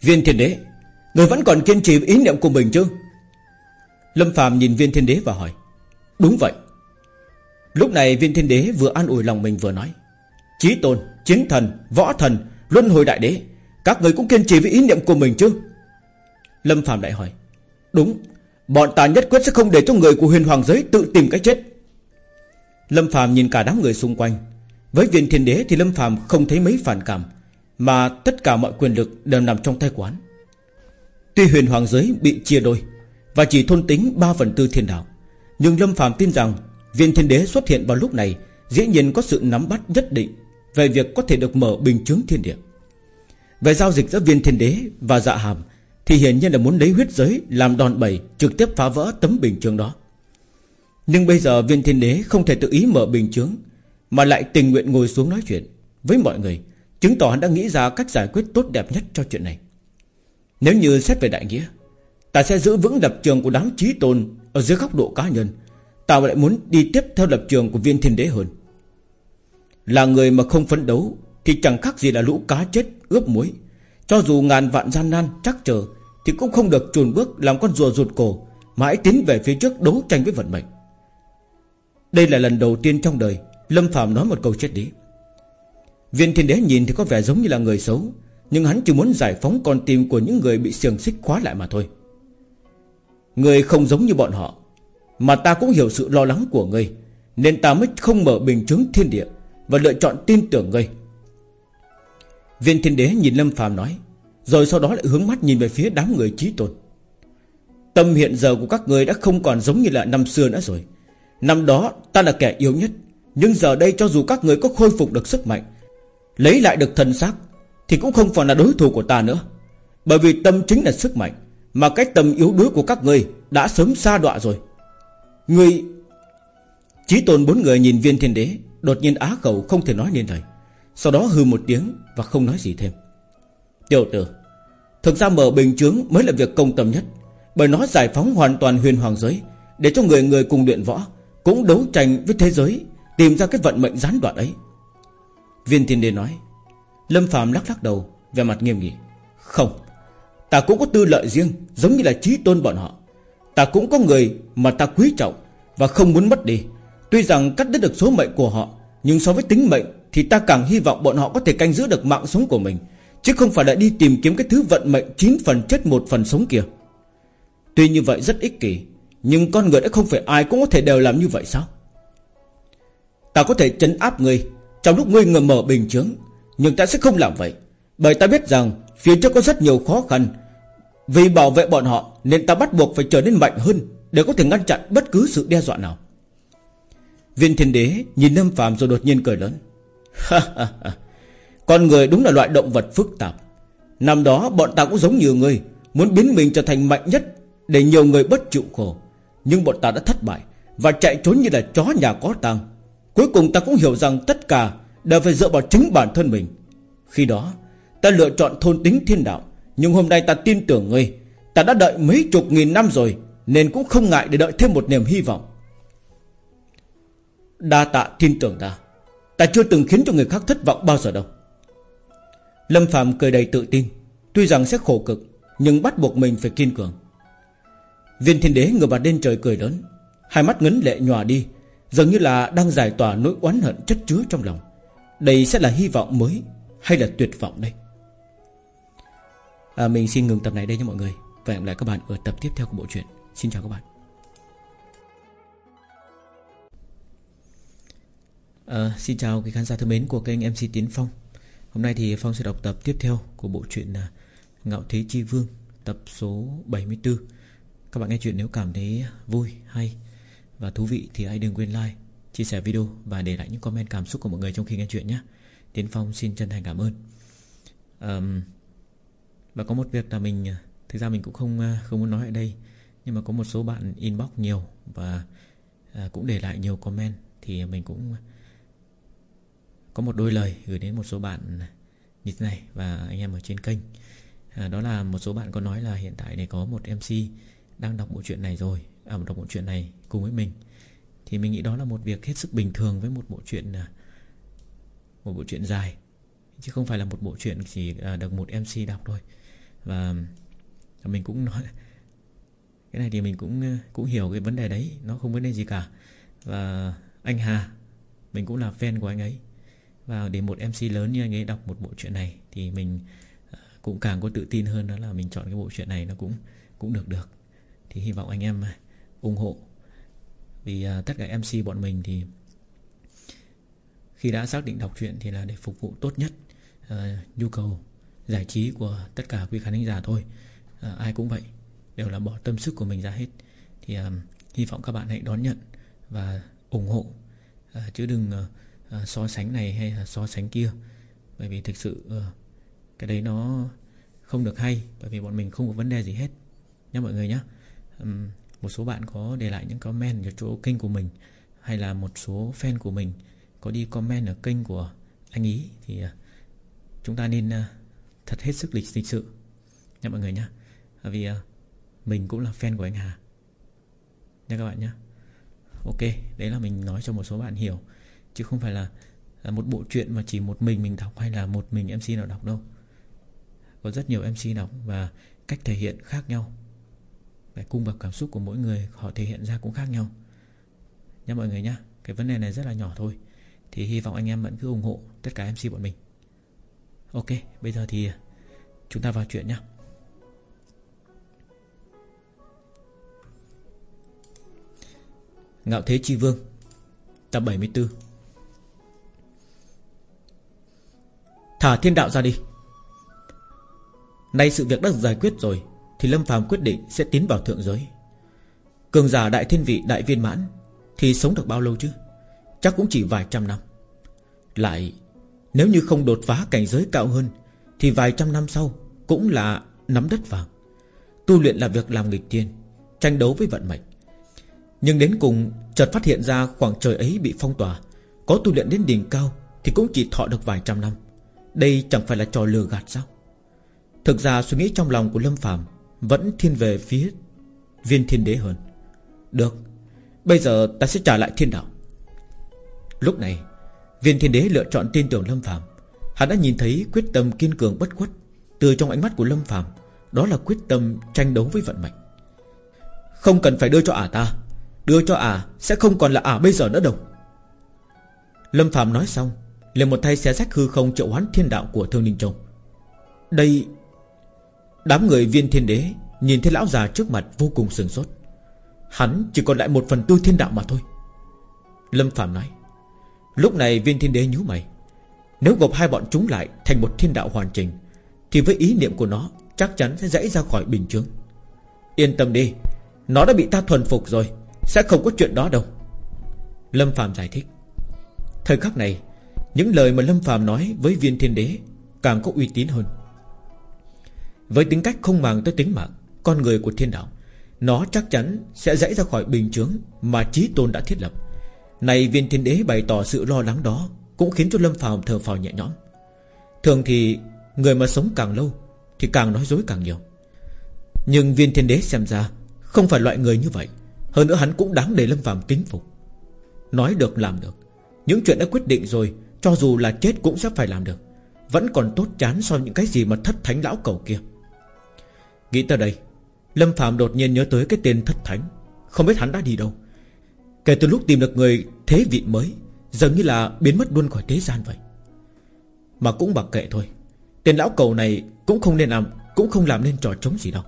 Viên thiên đế, Người vẫn còn kiên trì ý niệm của mình chứ? Lâm Phạm nhìn viên thiên đế và hỏi. Đúng vậy. Lúc này viên thiên đế vừa an ủi lòng mình vừa nói Chí tôn, chiến thần, võ thần Luân hồi đại đế Các người cũng kiên trì với ý niệm của mình chứ? Lâm Phạm lại hỏi Đúng Bọn ta nhất quyết sẽ không để cho người của huyền hoàng giới tự tìm cái chết. Lâm Phạm nhìn cả đám người xung quanh. Với viên thiên đế thì Lâm Phạm không thấy mấy phản cảm Mà tất cả mọi quyền lực đều nằm trong tay quán. Tuy huyền hoàng giới bị chia đôi Và chỉ thôn tính 3 phần tư thiên đạo Nhưng Lâm phàm tin rằng Viên thiên đế xuất hiện vào lúc này, Dĩ nhiên có sự nắm bắt nhất định Về việc có thể được mở bình chứng thiên địa. Về giao dịch giữa viên thiên đế và dạ hàm Thì hiển nhiên là muốn lấy huyết giới Làm đòn bẩy trực tiếp phá vỡ tấm bình chứng đó. Nhưng bây giờ viên thiên đế Không thể tự ý mở bình chứng Mà lại tình nguyện ngồi xuống nói chuyện Với mọi người, Chứng tỏ hắn đã nghĩ ra cách giải quyết tốt đẹp nhất cho chuyện này. Nếu như xét về đại nghĩa, Ta sẽ giữ vững lập trường của đám trí tôn Ở dưới góc độ cá nhân Ta lại muốn đi tiếp theo lập trường của viên thiên đế hơn. Là người mà không phấn đấu, Thì chẳng khác gì là lũ cá chết, ướp muối. Cho dù ngàn vạn gian nan chắc chờ Thì cũng không được chuồn bước Làm con rùa rụt cổ Mãi tiến về phía trước đấu tranh với vận mệnh. Đây là lần đầu tiên trong đời, Lâm Phạm nói một câu chết đi Viên thiên đế nhìn thì có vẻ giống như là người xấu, Nhưng hắn chỉ muốn giải phóng con tim Của những người bị xiềng xích khóa lại mà thôi. Người không giống như bọn họ mà ta cũng hiểu sự lo lắng của ngươi, Nên ta mới không mở bình chứng thiên địa Và lựa chọn tin tưởng ngươi. Viên thiên đế nhìn Lâm phàm nói, Rồi sau đó lại hướng mắt nhìn về phía đám người trí tôn. Tâm hiện giờ của các người đã không còn giống như là năm xưa nữa rồi. Năm đó ta là kẻ yếu nhất, Nhưng giờ đây cho dù các người có khôi phục được sức mạnh, Lấy lại được thân xác Thì cũng không còn là đối thủ của ta nữa. Bởi vì tâm chính là sức mạnh, Mà cái tâm yếu đuối của các người Đã sớm xa đọa rồi. Người Chí tôn bốn người nhìn viên thiên đế, Đột nhiên á khẩu không thể nói nên lời. Sau đó hư một tiếng và không nói gì thêm. Tiểu tử, Thực ra mở bình chướng mới là việc công tâm nhất, Bởi nó giải phóng hoàn toàn huyền hoàng giới, Để cho người người cùng luyện võ Cũng đấu tranh với thế giới, Tìm ra cái vận mệnh gián đoạn ấy. Viên thiên đế nói, Lâm phàm lắc lắc đầu Về mặt nghiêm nghị, Không, Ta cũng có tư lợi riêng, Giống như là trí tôn bọn họ. Ta cũng có người mà ta quý trọng Và không muốn mất đi. Tuy rằng cắt đứt được số mệnh của họ, Nhưng so với tính mệnh Thì ta càng hy vọng bọn họ có thể canh giữ được mạng sống của mình, Chứ không phải lại đi tìm kiếm cái thứ vận mệnh 9 phần chết một phần sống kia. Tuy như vậy rất ích kỷ, Nhưng con người đã không phải ai cũng có thể đều làm như vậy sao? Ta có thể chấn áp ngươi trong lúc ngươi ngầm mở bình chướng, Nhưng ta sẽ không làm vậy, Bởi ta biết rằng phía trước có rất nhiều khó khăn vì bảo vệ bọn họ, Nên ta bắt buộc phải trở nên mạnh hơn Để có thể ngăn chặn bất cứ sự đe dọa nào. Viên thiên đế nhìn Lâm phàm rồi đột nhiên cười lớn. Con người đúng là loại động vật phức tạp. Năm đó bọn ta cũng giống như ngươi, Muốn biến mình trở thành mạnh nhất Để nhiều người bất chịu khổ. Nhưng bọn ta đã thất bại Và chạy trốn như là chó nhà có tang. Cuối cùng ta cũng hiểu rằng tất cả Đều phải dựa vào chính bản thân mình. Khi đó, ta lựa chọn thôn tính thiên đạo nhưng hôm nay ta tin tưởng ngươi. Ta đã đợi mấy chục nghìn năm rồi, Nên cũng không ngại để đợi thêm một niềm hy vọng. Đa tạ tin tưởng ta. Ta chưa từng khiến cho người khác thất vọng bao giờ đâu. Lâm Phạm cười đầy tự tin. Tuy rằng sẽ khổ cực, Nhưng bắt buộc mình phải kiên cường. Viên thiên đế ngửa mặt lên trời cười lớn. Hai mắt ngấn lệ nhòa đi, Dường như là đang giải tỏa nỗi oán hận chất chứa trong lòng. Đây sẽ là hy vọng mới Hay là tuyệt vọng đây? À, Mình xin ngừng tập này đây nha mọi người. Và hẹn lại các bạn ở tập tiếp theo của bộ truyện. Xin chào các bạn. À, Xin chào quý khán giả thân mến của kênh MC Tiến Phong. Hôm nay thì Phong sẽ đọc tập tiếp theo Của bộ truyện à, Ngạo Thế Chi Vương Tập số 74 Các bạn nghe chuyện nếu cảm thấy vui, hay và thú vị thì hãy đừng quên like Chia sẻ video và để lại những comment cảm xúc của mọi người trong khi nghe chuyện nhé. Tiến Phong xin chân thành cảm ơn. Um, và có một việc là mình à, Thực ra mình cũng không à, không muốn nói ở đây Nhưng mà có một số bạn inbox nhiều Và à, cũng để lại nhiều comment Thì mình cũng Có một đôi lời gửi đến một số bạn Như thế này Và anh em ở trên kênh. À, Đó là một số bạn có nói là hiện tại này có một MC Đang đọc bộ truyện này rồi à, đọc bộ truyện này cùng với mình. Thì mình nghĩ đó là một việc hết sức bình thường với một bộ truyện một bộ truyện dài chứ không phải là một bộ truyện chỉ được một MC đọc thôi và mình cũng nói cái này thì mình cũng cũng hiểu cái vấn đề đấy nó không vấn đề gì cả. Và anh Hà mình cũng là fan của anh ấy. Và để một MC lớn như anh ấy đọc một bộ truyện này thì mình ờ, cũng càng có tự tin hơn đó là mình chọn cái bộ truyện này nó cũng cũng được được. Thì hy vọng anh em ủng hộ. Vì uh, tất cả MC bọn mình thì khi đã xác định đọc truyện thì là để phục vụ tốt nhất uh, nhu cầu giải trí của tất cả quý khán giả thôi. À, ai cũng vậy đều là bỏ tâm sức của mình ra hết. Thì à, hy vọng các bạn hãy đón nhận và ủng hộ. À, chứ đừng à, à so sánh này hay là so sánh kia. Bởi vì thực sự à, cái đấy nó Không được hay Bởi vì bọn mình không có vấn đề gì hết. Nha mọi người nhé à, Một số bạn có để lại những comment ở chỗ kênh của mình Hay là một số fan của mình Có đi comment ở kênh của anh ý Thì à, chúng ta nên à, thật hết sức lịch, lịch sự. Nha mọi người nhé à, Vì uh, mình cũng là fan của anh Hà. Nha các bạn nhé Ok Đấy là mình nói cho một số bạn hiểu. Chứ không phải là, là một bộ truyện mà chỉ một mình mình đọc Hay là một mình MC nào đọc đâu. Có rất nhiều MC đọc Và cách thể hiện khác nhau. Và cung bậc cảm xúc của mỗi người Họ thể hiện ra cũng khác nhau. Nha mọi người nhé Cái vấn đề này rất là nhỏ thôi. Thì hy vọng anh em vẫn cứ ủng hộ tất cả MC bọn mình. Ok, bây giờ thì à, Chúng ta vào chuyện nhé Ngạo Thế Chi Vương, Tập 74 Thả thiên đạo ra đi. Nay sự việc đã giải quyết rồi, Thì Lâm phàm quyết định sẽ tiến vào thượng giới. Cường giả đại thiên vị, đại viên mãn Thì sống được bao lâu chứ? Chắc cũng chỉ vài trăm năm. Lại nếu như không đột phá cảnh giới cao hơn, Thì vài trăm năm sau Cũng là nắm đất vàng. Tu luyện là việc làm nghịch tiên Tranh đấu với vận mệnh. Nhưng đến cùng, chợt phát hiện ra khoảng trời ấy bị phong tỏa, Có tu luyện đến đỉnh cao Thì cũng chỉ thọ được vài trăm năm. Đây chẳng phải là trò lừa gạt sao? Thực ra suy nghĩ trong lòng của Lâm Phạm Vẫn thiên về phía Viên thiên đế hơn. Được, Bây giờ ta sẽ trả lại thiên đạo. Lúc này Viên thiên đế lựa chọn tin tưởng Lâm Phạm Hắn đã nhìn thấy quyết tâm kiên cường bất khuất Từ trong ánh mắt của Lâm Phạm Đó là quyết tâm tranh đấu với vận mệnh. Không cần phải đưa cho ả ta, Đưa cho ả sẽ không còn là ả bây giờ nữa đâu. Lâm Phạm nói xong, liền một tay xé rách hư không triệu hoán thiên đạo của Thương Ninh Châu. Đây, Đám người viên thiên đế Nhìn thấy lão già trước mặt vô cùng sừng sốt. Hắn chỉ còn lại một phần tư thiên đạo mà thôi. Lâm Phạm nói Lúc này viên thiên đế nhíu mày. Nếu gộp hai bọn chúng lại thành một thiên đạo hoàn chỉnh, Thì với ý niệm của nó Chắc chắn sẽ dãy ra khỏi bình chướng. Yên tâm đi, Nó đã bị ta thuần phục rồi, sẽ không có chuyện đó đâu. Lâm Phạm giải thích. Thời khắc này, Những lời mà Lâm Phạm nói với viên thiên đế Càng có uy tín hơn. Với tính cách không màng tới tính mạng, Con người của thiên đạo, Nó chắc chắn sẽ dãy ra khỏi bình chướng Mà trí tôn đã thiết lập. Này viên thiên đế bày tỏ sự lo lắng đó, Cũng khiến cho Lâm Phạm thở phào nhẹ nhõm. Thường thì, Người mà sống càng lâu, Thì càng nói dối càng nhiều. Nhưng viên thiên đế xem ra, Không phải loại người như vậy. Hơn nữa hắn cũng đáng để Lâm Phạm kính phục. Nói được, làm được. Những chuyện đã quyết định rồi, Cho dù là chết cũng sẽ phải làm được. Vẫn còn tốt chán so với những cái gì mà thất thánh lão cầu kia. Nghĩ tới đây, Lâm Phạm đột nhiên nhớ tới cái tên thất thánh. Không biết hắn đã đi đâu. Kể từ lúc tìm được người thế vị mới, Dường như là biến mất luôn khỏi thế gian vậy. Mà cũng mặc kệ thôi, Tên lão cầu này cũng không nên làm, Cũng không làm nên trò trống gì đâu.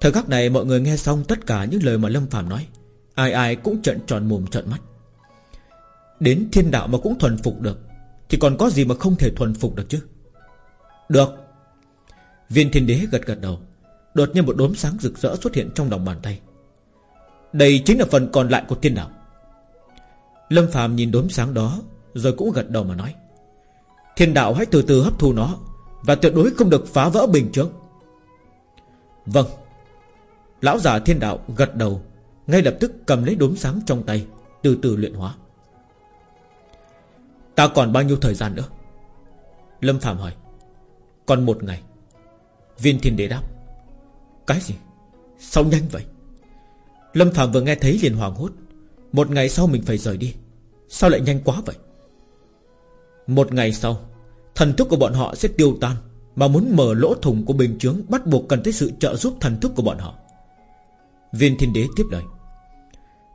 Thời khắc này mọi người nghe xong tất cả những lời mà Lâm Phạm nói, Ai ai cũng trợn tròn mồm trợn mắt. Đến thiên đạo mà cũng thuần phục được, Thì còn có gì mà không thể thuần phục được chứ? Được. Viên thiên đế gật gật đầu, Đột nhiên một đốm sáng rực rỡ xuất hiện trong lòng bàn tay. Đây chính là phần còn lại của thiên đạo. Lâm Phạm nhìn đốm sáng đó, Rồi cũng gật đầu mà nói, Thiên đạo hãy từ từ hấp thu nó, Và tuyệt đối không được phá vỡ bình chướng. Vâng. Lão già thiên đạo gật đầu, Ngay lập tức cầm lấy đốm sáng trong tay, Từ từ luyện hóa. Ta còn bao nhiêu thời gian nữa? Lâm Phạm hỏi. Còn một ngày. Viên thiên đế đáp. Cái gì? Sao nhanh vậy? Lâm Phạm vừa nghe thấy liền hoàng hốt. Một ngày sau mình phải rời đi. Sao lại nhanh quá vậy? Một ngày sau, Thần thức của bọn họ sẽ tiêu tan Mà muốn mở lỗ thủng của bình chướng Bắt buộc cần tới sự trợ giúp thần thức của bọn họ. Viên thiên đế tiếp lời.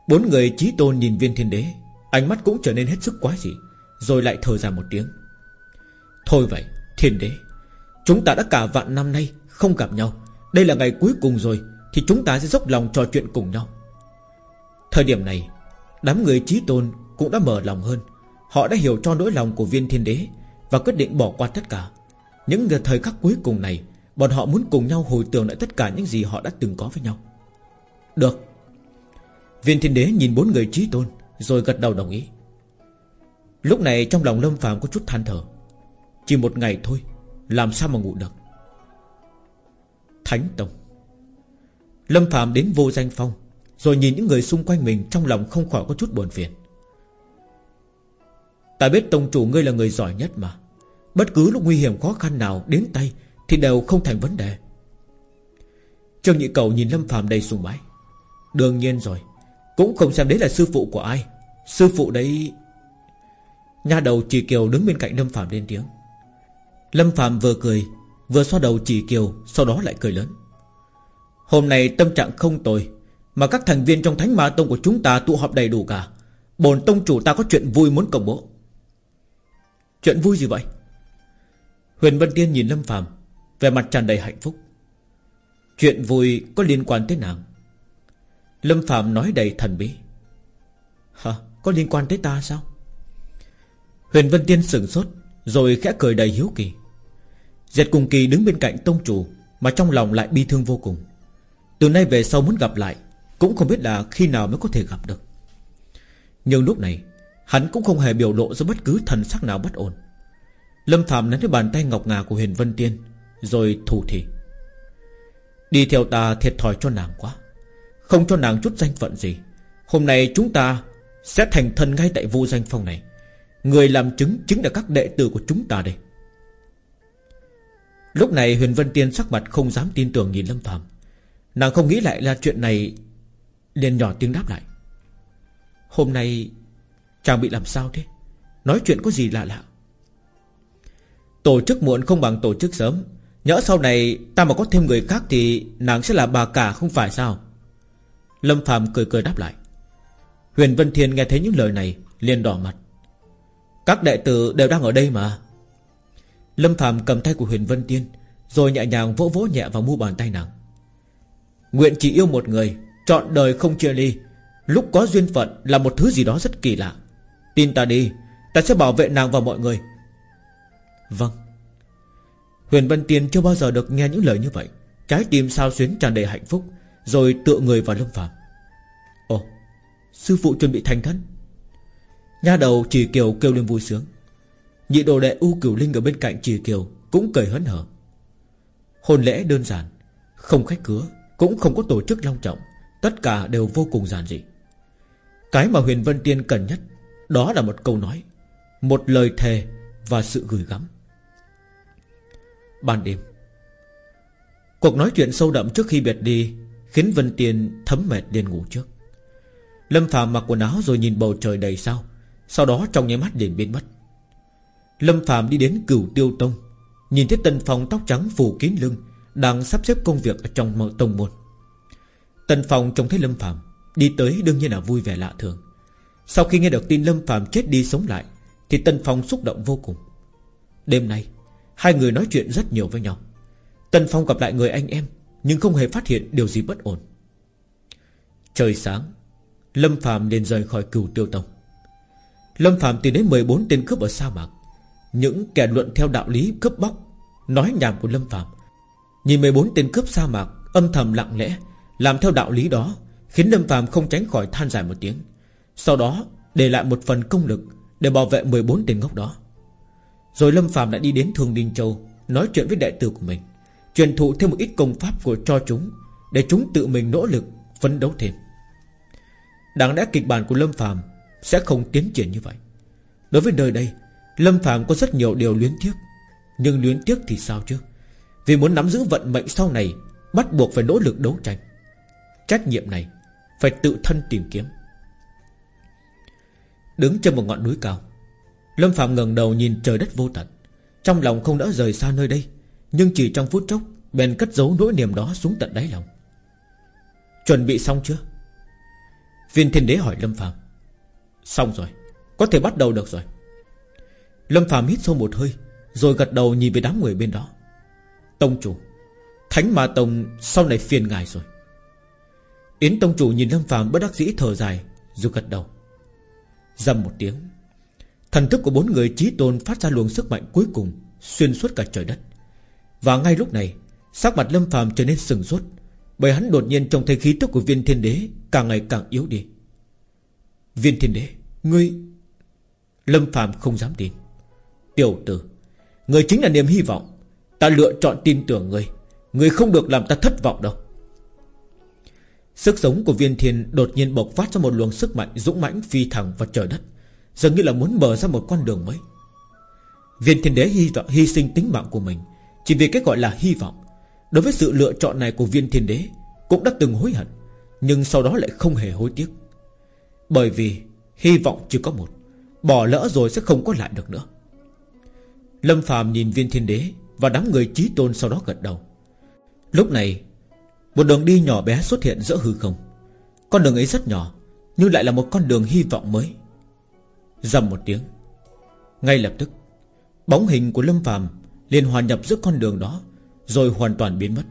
Bốn người trí tôn nhìn viên thiên đế, Ánh mắt cũng trở nên hết sức quá dị, Rồi lại thở ra một tiếng. Thôi vậy, thiên đế, Chúng ta đã cả vạn năm nay không gặp nhau. Đây là ngày cuối cùng rồi, Thì chúng ta sẽ dốc lòng trò chuyện cùng nhau. Thời điểm này Đám người trí tôn cũng đã mở lòng hơn. Họ đã hiểu cho nỗi lòng của viên thiên đế Và quyết định bỏ qua tất cả. Những thời khắc cuối cùng này, Bọn họ muốn cùng nhau hồi tưởng lại tất cả những gì họ đã từng có với nhau. Được. Viên thiên đế nhìn bốn người trí tôn, Rồi gật đầu đồng ý. Lúc này trong lòng Lâm phàm có chút than thở. Chỉ một ngày thôi, Làm sao mà ngủ được? Thánh Tông. Lâm phàm đến vô danh phong rồi nhìn những người xung quanh mình, Trong lòng không khỏi có chút buồn phiền. Ta biết tông chủ ngươi là người giỏi nhất mà. Bất cứ lúc nguy hiểm khó khăn nào đến tay Thì đều không thành vấn đề. Trương Nhị Cầu nhìn Lâm Phạm đầy sùng bái. Đương nhiên rồi, Cũng không xem đấy là sư phụ của ai. Sư phụ đấy Nha đầu chỉ kiều đứng bên cạnh Lâm Phạm lên tiếng. Lâm Phạm vừa cười, Vừa xoa đầu chỉ kiều, Sau đó lại cười lớn. Hôm nay tâm trạng không tồi mà các thành viên trong thánh ma tông của chúng ta tụ họp đầy đủ cả. Bồn tông chủ ta có chuyện vui muốn công bố. Chuyện vui gì vậy? Huyền Vân Tiên nhìn Lâm Phạm Về mặt tràn đầy hạnh phúc. Chuyện vui có liên quan tới nàng. Lâm Phạm nói đầy thần bí. Hả? Có liên quan tới ta sao? Huyền Vân Tiên sửng sốt, Rồi khẽ cười đầy hiếu kỳ. Diệt cùng kỳ đứng bên cạnh tông chủ, Mà trong lòng lại bi thương vô cùng. Từ nay về sau muốn gặp lại cũng không biết là khi nào mới có thể gặp được. Nhưng lúc này, Hắn cũng không hề biểu lộ ra bất cứ thần sắc nào bất ổn. Lâm Phạm nắm lấy bàn tay ngọc ngà của Huyền Vân Tiên, Rồi thủ thị Đi theo ta thiệt thòi cho nàng quá. Không cho nàng chút danh phận gì. Hôm nay chúng ta Sẽ thành thân ngay tại vô danh phong này. Người làm chứng chính là các đệ tử của chúng ta đây. Lúc này Huyền Vân Tiên sắc mặt không dám tin tưởng nhìn Lâm Phạm Nàng không nghĩ lại là chuyện này liền nhỏ tiếng đáp lại. Hôm nay Chàng bị làm sao thế? Nói chuyện có gì lạ lạ? Tổ chức muộn không bằng tổ chức sớm. Nhỡ sau này ta mà có thêm người khác Thì nàng sẽ là bà cả không phải sao? Lâm Phạm cười cười đáp lại. Huyền Vân Thiên nghe thấy những lời này, liền đỏ mặt. Các đệ tử đều đang ở đây mà. Lâm Phạm cầm tay của Huyền Vân Thiên, Rồi nhẹ nhàng vỗ vỗ nhẹ vào mu bàn tay nàng. Nguyện chỉ yêu một người Chọn đời không chia ly. Lúc có duyên phận là một thứ gì đó rất kỳ lạ. Tin ta đi, Ta sẽ bảo vệ nàng và mọi người. Vâng. Huyền Vân Tiên chưa bao giờ được nghe những lời như vậy. Trái tim sao xuyến tràn đầy hạnh phúc, Rồi tựa người vào lâm phàm. Ồ, Sư phụ chuẩn bị thành thân. Nha đầu chỉ kiều kêu lên vui sướng. Nhị đồ đệ U Cửu Linh ở bên cạnh Trì kiều Cũng cười hớn hở. Hôn lễ đơn giản, Không khách cứa Cũng không có tổ chức long trọng. Tất cả đều vô cùng giản dị. Cái mà Huyền Vân Tiên cần nhất, Đó là một câu nói, Một lời thề và sự gửi gắm. Ban đêm, Cuộc nói chuyện sâu đậm trước khi biệt đi Khiến Vân Tiên thấm mệt liền ngủ trước. Lâm Phạm mặc quần áo rồi nhìn bầu trời đầy sao, Sau đó trong nháy mắt liền biến mất. Lâm Phạm đi đến cửu tiêu tông, Nhìn thấy Tân Phong tóc trắng phủ kín lưng, Đang sắp xếp công việc ở trong tông môn. Tân Phong trông thấy Lâm Phạm Đi tới đương nhiên là vui vẻ lạ thường. Sau khi nghe được tin Lâm Phạm chết đi sống lại, Thì Tân Phong xúc động vô cùng. Đêm nay, Hai người nói chuyện rất nhiều với nhau. Tân Phong gặp lại người anh em, Nhưng không hề phát hiện điều gì bất ổn. Trời sáng, Lâm Phạm liền rời khỏi cửu tiêu tông. Lâm Phạm tìm đến 14 tên cướp ở sa mạc. Những kẻ luận theo đạo lý cướp bóc, Nói nhảm của Lâm Phạm Nhìn 14 tên cướp sa mạc, Âm thầm lặng lẽ làm theo đạo lý đó, Khiến Lâm phàm không tránh khỏi than dài một tiếng. Sau đó, để lại một phần công lực Để bảo vệ 14 tên ngốc đó. Rồi Lâm phàm lại đi đến thường đình Châu, Nói chuyện với đại tử của mình, Truyền thụ thêm một ít công pháp của cho chúng Để chúng tự mình nỗ lực phấn đấu thêm. Đáng lẽ kịch bản của Lâm phàm Sẽ không tiến triển như vậy. Đối với nơi đây, Lâm phàm có rất nhiều điều luyến tiếc. Nhưng luyến tiếc thì sao chứ? Vì muốn nắm giữ vận mệnh sau này, Bắt buộc phải nỗ lực đấu tranh. Trách nhiệm này Phải tự thân tìm kiếm. Đứng trên một ngọn núi cao, Lâm Phạm ngẩng đầu nhìn trời đất vô tận. Trong lòng không đã rời xa nơi đây, Nhưng chỉ trong phút chốc, Bèn cất giấu nỗi niềm đó xuống tận đáy lòng. Chuẩn bị xong chưa? Viên thiên đế hỏi Lâm Phạm. Xong rồi, Có thể bắt đầu được rồi. Lâm Phạm hít sâu một hơi, Rồi gật đầu nhìn về đám người bên đó. Tông chủ, Thánh Ma Tông sau này phiền ngài rồi. Yến Tông chủ nhìn Lâm Phạm bất đắc dĩ thở dài, Rồi gật đầu. Dầm một tiếng, Thần thức của bốn người trí tôn phát ra luồng sức mạnh cuối cùng, Xuyên suốt cả trời đất. Và ngay lúc này, Sắc mặt Lâm Phạm trở nên sừng sốt, Bởi hắn đột nhiên trông thấy khí tức của viên thiên đế Càng ngày càng yếu đi. Viên thiên đế, Ngươi, Lâm Phạm không dám tin. Tiểu tử, Ngươi chính là niềm hy vọng, Ta lựa chọn tin tưởng ngươi Người không được làm ta thất vọng đâu. Sức sống của viên thiên đột nhiên bộc phát ra một luồng sức mạnh dũng mãnh phi thẳng vào trời đất Dường như là muốn mở ra một con đường mới. Viên thiên đế hy, vọng, hy sinh tính mạng của mình Chỉ vì cái gọi là hy vọng. Đối với sự lựa chọn này của viên thiên đế Cũng đã từng hối hận Nhưng sau đó lại không hề hối tiếc. Bởi vì hy vọng chỉ có một Bỏ lỡ rồi sẽ không có lại được nữa. Lâm phàm nhìn viên thiên đế Và đám người trí tôn sau đó gật đầu. Lúc này một đường đi nhỏ bé xuất hiện giữa hư không. Con đường ấy rất nhỏ, Nhưng lại là một con đường hy vọng mới. Dầm một tiếng. Ngay lập tức, Bóng hình của Lâm phàm liền hòa nhập giữa con đường đó, Rồi hoàn toàn biến mất.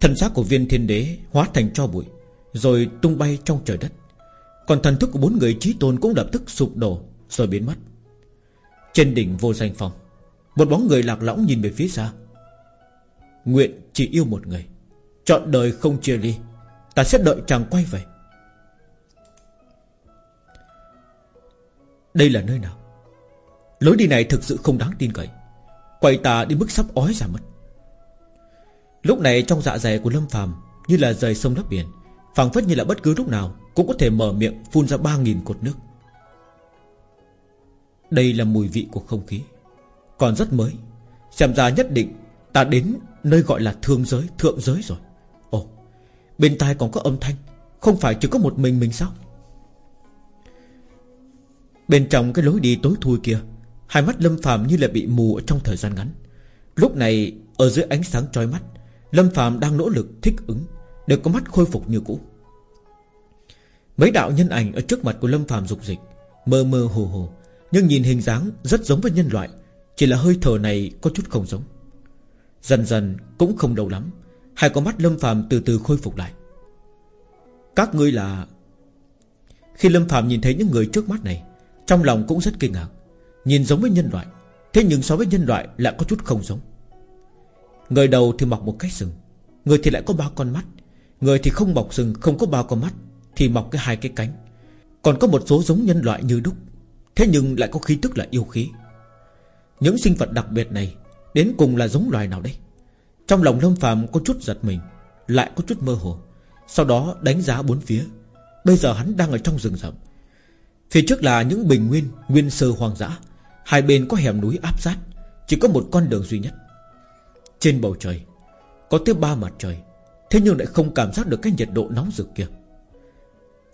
Thân xác của viên thiên đế Hóa thành cho bụi, Rồi tung bay trong trời đất. Còn thần thức của bốn người trí tôn cũng lập tức sụp đổ, Rồi biến mất. Trên đỉnh vô danh phòng, Một bóng người lạc lõng nhìn về phía xa. Nguyện chỉ yêu một người. Chọn đời không chia ly, Ta sẽ đợi chàng quay về. Đây là nơi nào? Lối đi này thực sự không đáng tin cậy. Quay ta đi mức sắp ói ra mất. Lúc này trong dạ dày của Lâm phàm, Như là rời sông lấp biển, phảng phất như là bất cứ lúc nào Cũng có thể mở miệng phun ra ba nghìn cột nước. Đây là mùi vị của không khí. Còn rất mới, Xem ra nhất định Ta đến nơi gọi là thương giới, Thượng giới rồi. Ồ, Bên tai còn có âm thanh. Không phải chỉ có một mình mình sao? Bên trong cái lối đi tối thui kia, Hai mắt Lâm Phạm như là bị mù ở trong thời gian ngắn. Lúc này, Ở dưới ánh sáng trói mắt, Lâm Phạm đang nỗ lực thích ứng, Để có mắt khôi phục như cũ. Mấy đạo nhân ảnh ở trước mặt của Lâm Phạm dục dịch, Mơ mơ hồ hồ, Nhưng nhìn hình dáng rất giống với nhân loại, Chỉ là hơi thở này có chút không giống. Dần dần cũng không đâu lắm, Hai con mắt Lâm Phạm từ từ khôi phục lại. Các ngươi là Khi Lâm Phạm nhìn thấy những người trước mắt này, Trong lòng cũng rất kinh ngạc. Nhìn giống với nhân loại, Thế nhưng so với nhân loại lại có chút không giống. Người đầu thì mọc một cái sừng, Người thì lại có ba con mắt. Người thì không mọc sừng, không có ba con mắt, Thì mọc cái hai cái cánh. Còn có một số giống nhân loại như đúc, Thế nhưng lại có khí tức là yêu khí. Những sinh vật đặc biệt này Đến cùng là giống loài nào đây? Trong lòng Lâm phàm có chút giật mình, Lại có chút mơ hồ, Sau đó đánh giá bốn phía. Bây giờ hắn đang ở trong rừng rậm. Phía trước là những bình nguyên Nguyên sơ hoang dã. Hai bên có hẻm núi áp sát, Chỉ có một con đường duy nhất. Trên bầu trời, Có tới ba mặt trời, Thế nhưng lại không cảm giác được cái nhiệt độ nóng rực kia.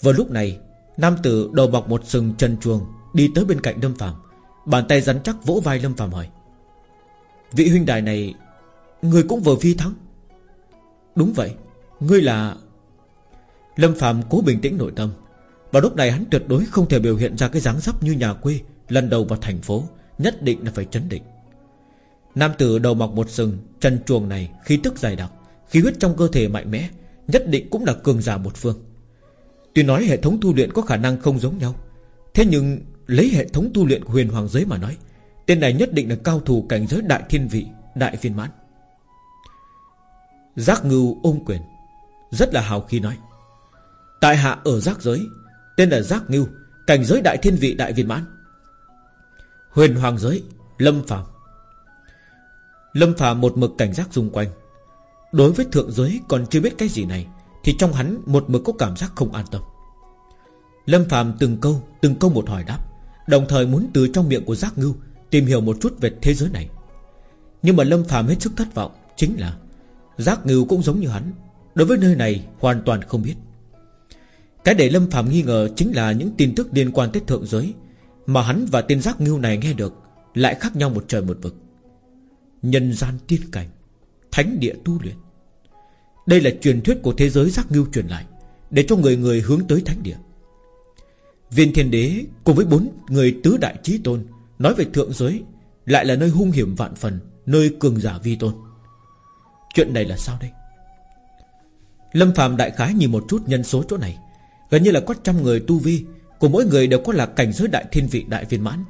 Vào lúc này, Nam tử đầu bọc một sừng trần chuồng Đi tới bên cạnh Lâm Phạm Bàn tay rắn chắc vỗ vai Lâm Phạm hỏi Vị huynh đài này, Người cũng vừa phi thắng Đúng vậy, Ngươi là Lâm Phạm cố bình tĩnh nội tâm. Và lúc này hắn tuyệt đối không thể biểu hiện ra cái dáng dấp như nhà quê, Lần đầu vào thành phố, Nhất định là phải chấn định. Nam tử đầu mọc một sừng, Chân chuồng này khí tức dày đặc, Khí huyết trong cơ thể mạnh mẽ, Nhất định cũng là cường giả một phương. Tuy nói hệ thống tu luyện có khả năng không giống nhau, Thế nhưng lấy hệ thống tu luyện của huyền hoàng giới mà nói Tên này nhất định là cao thủ cảnh giới đại thiên vị, Đại viên mãn. Giác ngưu ôm quyền, Rất là hào khí nói. Tại hạ ở giác giới, Tên là giác ngưu, Cảnh giới đại thiên vị đại viên mãn. Huyền hoàng giới, Lâm phàm. Lâm phàm một mực cảnh giác xung quanh. Đối với thượng giới còn chưa biết cái gì này, Thì trong hắn một mực có cảm giác không an tâm. Lâm phàm từng câu Từng câu một hỏi đáp, Đồng thời muốn từ trong miệng của giác ngưu Tìm hiểu một chút về thế giới này. Nhưng mà Lâm phàm hết sức thất vọng, Chính là Giác ngưu cũng giống như hắn, Đối với nơi này hoàn toàn không biết. Cái để Lâm phàm nghi ngờ Chính là những tin tức liên quan tới thượng giới mà hắn và tên giác ngưu này nghe được Lại khác nhau một trời một vực. Nhân gian tiên cảnh, Thánh địa tu luyện. Đây là truyền thuyết của thế giới giác ngưu truyền lại Để cho người người hướng tới thánh địa. Viên thiên đế cùng với bốn người tứ đại trí tôn Nói về thượng giới, Lại là nơi hung hiểm vạn phần, Nơi cường giả vi tôn. Chuyện này là sao đây? Lâm phàm đại khái nhìn một chút nhân số chỗ này. Gần như là có trăm người tu vi, của mỗi người đều có là cảnh giới đại thiên vị đại viên mãn,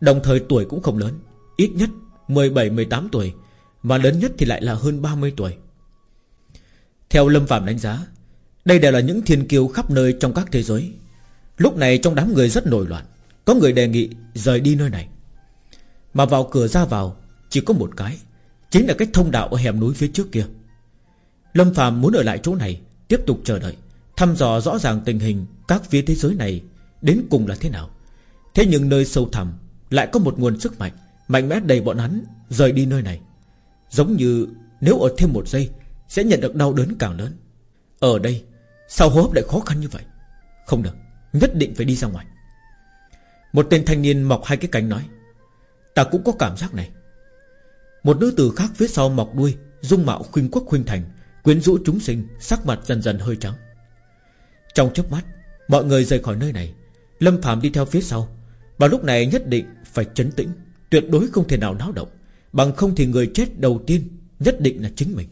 Đồng thời tuổi cũng không lớn, Ít nhất 17-18 tuổi, Mà lớn nhất thì lại là hơn 30 tuổi. Theo Lâm Phạm đánh giá, Đây đều là những thiên kiêu khắp nơi trong các thế giới. Lúc này trong đám người rất nổi loạn, Có người đề nghị rời đi nơi này. Mà vào cửa ra vào, Chỉ có một cái, Chính là cái thông đạo ở hẻm núi phía trước kia. Lâm Phạm muốn ở lại chỗ này, Tiếp tục chờ đợi, Thăm dò rõ ràng tình hình Các phía thế giới này, Đến cùng là thế nào. Thế nhưng nơi sâu thẳm Lại có một nguồn sức mạnh Mạnh mẽ đầy bọn hắn Rời đi nơi này. Giống như nếu ở thêm một giây, Sẽ nhận được đau đớn càng lớn. Ở đây, Sao hô hấp lại khó khăn như vậy? Không được, Nhất định phải đi ra ngoài. Một tên thanh niên mọc hai cái cánh nói Ta cũng có cảm giác này. Một nữ tử khác phía sau mọc đuôi, Dung mạo khuynh quốc khuynh thành, Quyến rũ chúng sinh, Sắc mặt dần dần hơi trắng. Trong chớp mắt, Mọi người rời khỏi nơi này. Lâm Phạm đi theo phía sau. Và lúc này nhất định phải chấn tĩnh, Tuyệt đối không thể nào náo động. Bằng không thì người chết đầu tiên Nhất định là chính mình.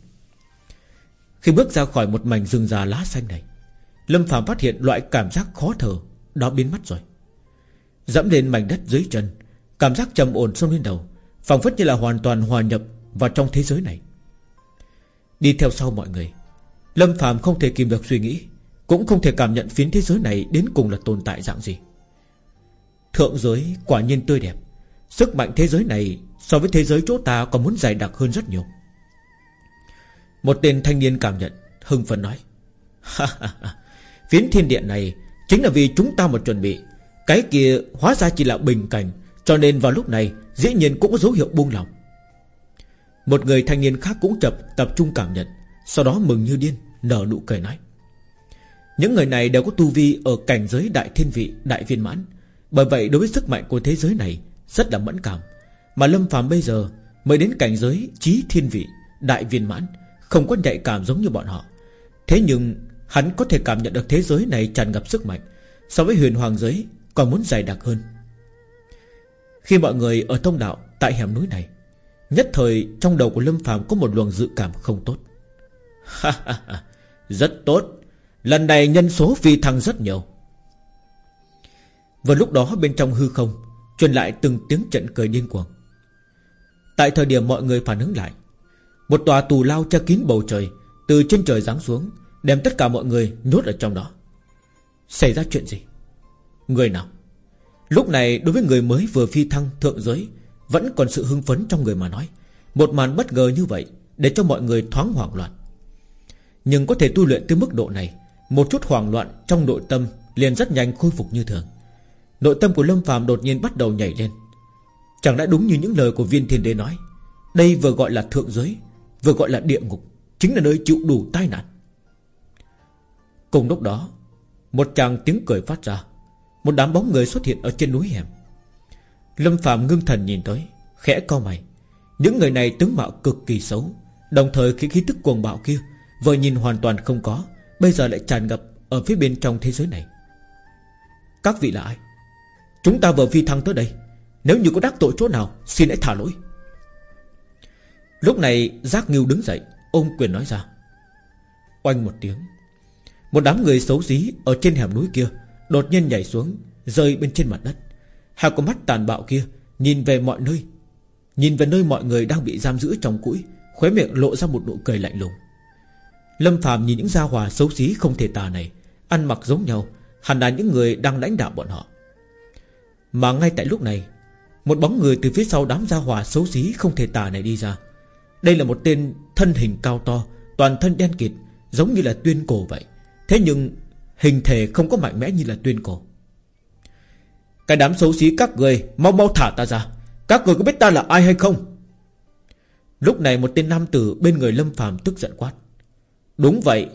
Khi bước ra khỏi một mảnh rừng già lá xanh này, Lâm Phạm phát hiện loại cảm giác khó thở Đó biến mất rồi. Dẫm lên mảnh đất dưới chân Cảm giác trầm ổn xông lên đầu, phảng phất như là hoàn toàn hòa nhập Vào trong thế giới này. Đi theo sau mọi người, Lâm phàm không thể kìm được suy nghĩ, Cũng không thể cảm nhận phiến thế giới này Đến cùng là tồn tại dạng gì. Thượng giới quả nhiên tươi đẹp, Sức mạnh thế giới này So với thế giới chỗ ta còn muốn dày đặc hơn rất nhiều. Một tên thanh niên cảm nhận, Hưng phấn nói Phiến thiên địa này Chính là vì chúng ta một chuẩn bị, Cái kia hóa ra chỉ là bình cảnh cho nên vào lúc này, Dĩ nhiên cũng có dấu hiệu buông lòng. Một người thanh niên khác cũng chập, tập trung cảm nhận, Sau đó mừng như điên, Nở nụ cười nói. Những người này đều có tu vi ở cảnh giới đại thiên vị, Đại viên mãn. Bởi vậy đối với sức mạnh của thế giới này, Rất là mẫn cảm. Mà Lâm phàm bây giờ mới đến cảnh giới trí thiên vị, Đại viên mãn, Không có nhạy cảm giống như bọn họ. Thế nhưng, Hắn có thể cảm nhận được thế giới này tràn ngập sức mạnh, So với huyền hoàng giới Còn muốn dày đặc hơn. Khi mọi người ở thông đạo Tại hẻm núi này. Nhất thời trong đầu của Lâm phàm có một luồng dự cảm không tốt. Rất tốt. Lần này nhân số phi thăng rất nhiều. Và lúc đó bên trong hư không, Truyền lại từng tiếng trận cười điên cuồng. Tại thời điểm mọi người phản ứng lại, Một tòa tù lao che kín bầu trời, Từ trên trời giáng xuống, Đem tất cả mọi người nhốt ở trong đó. Xảy ra chuyện gì? Người nào? Lúc này đối với người mới vừa phi thăng thượng giới, Vẫn còn sự hưng phấn trong người mà nói. Một màn bất ngờ như vậy Để cho mọi người thoáng hoảng loạn. Nhưng có thể tu luyện tới mức độ này, Một chút hoảng loạn trong nội tâm Liền rất nhanh khôi phục như thường. Nội tâm của Lâm phàm đột nhiên bắt đầu nhảy lên. Chẳng đã đúng như những lời của viên thiên đế nói? Đây vừa gọi là thượng giới, Vừa gọi là địa ngục, Chính là nơi chịu đủ tai nạn. Cùng lúc đó, Một chàng tiếng cười phát ra. Một đám bóng người xuất hiện ở trên núi hẻm. Lâm Phạm ngưng thần nhìn tới, Khẽ cau mày. Những người này tướng mạo cực kỳ xấu, Đồng thời khi khí tức cuồng bạo kia, Vừa nhìn hoàn toàn không có, Bây giờ lại tràn ngập ở phía bên trong thế giới này. Các vị là ai? Chúng ta vừa phi thăng tới đây, Nếu như có đắc tội chỗ nào, Xin hãy thả lỗi. Lúc này, Giác Nghiêu đứng dậy, Ôm quyền nói ra. Oanh một tiếng, một đám người xấu xí Ở trên hẻm núi kia Đột nhiên nhảy xuống, Rơi bên trên mặt đất. Hai con mắt tàn bạo kia, Nhìn về mọi nơi. Nhìn về nơi mọi người đang bị giam giữ trong cũi, Khóe miệng lộ ra một nụ cười lạnh lùng. Lâm Phạm nhìn những gia hòa xấu xí không thể tà này, Ăn mặc giống nhau, Hẳn là những người đang lãnh đạo bọn họ. Mà ngay tại lúc này, Một bóng người từ phía sau đám gia hòa xấu xí không thể tà này đi ra. Đây là một tên thân hình cao to, Toàn thân đen kịt, Giống như là tuyên cổ vậy. Thế nhưng hình thể không có mạnh mẽ như là tuyên cổ. Cái đám xấu xí các người, Mau mau thả ta ra. Các người có biết ta là ai hay không? Lúc này một tên nam tử bên người Lâm phàm tức giận quát. Đúng vậy,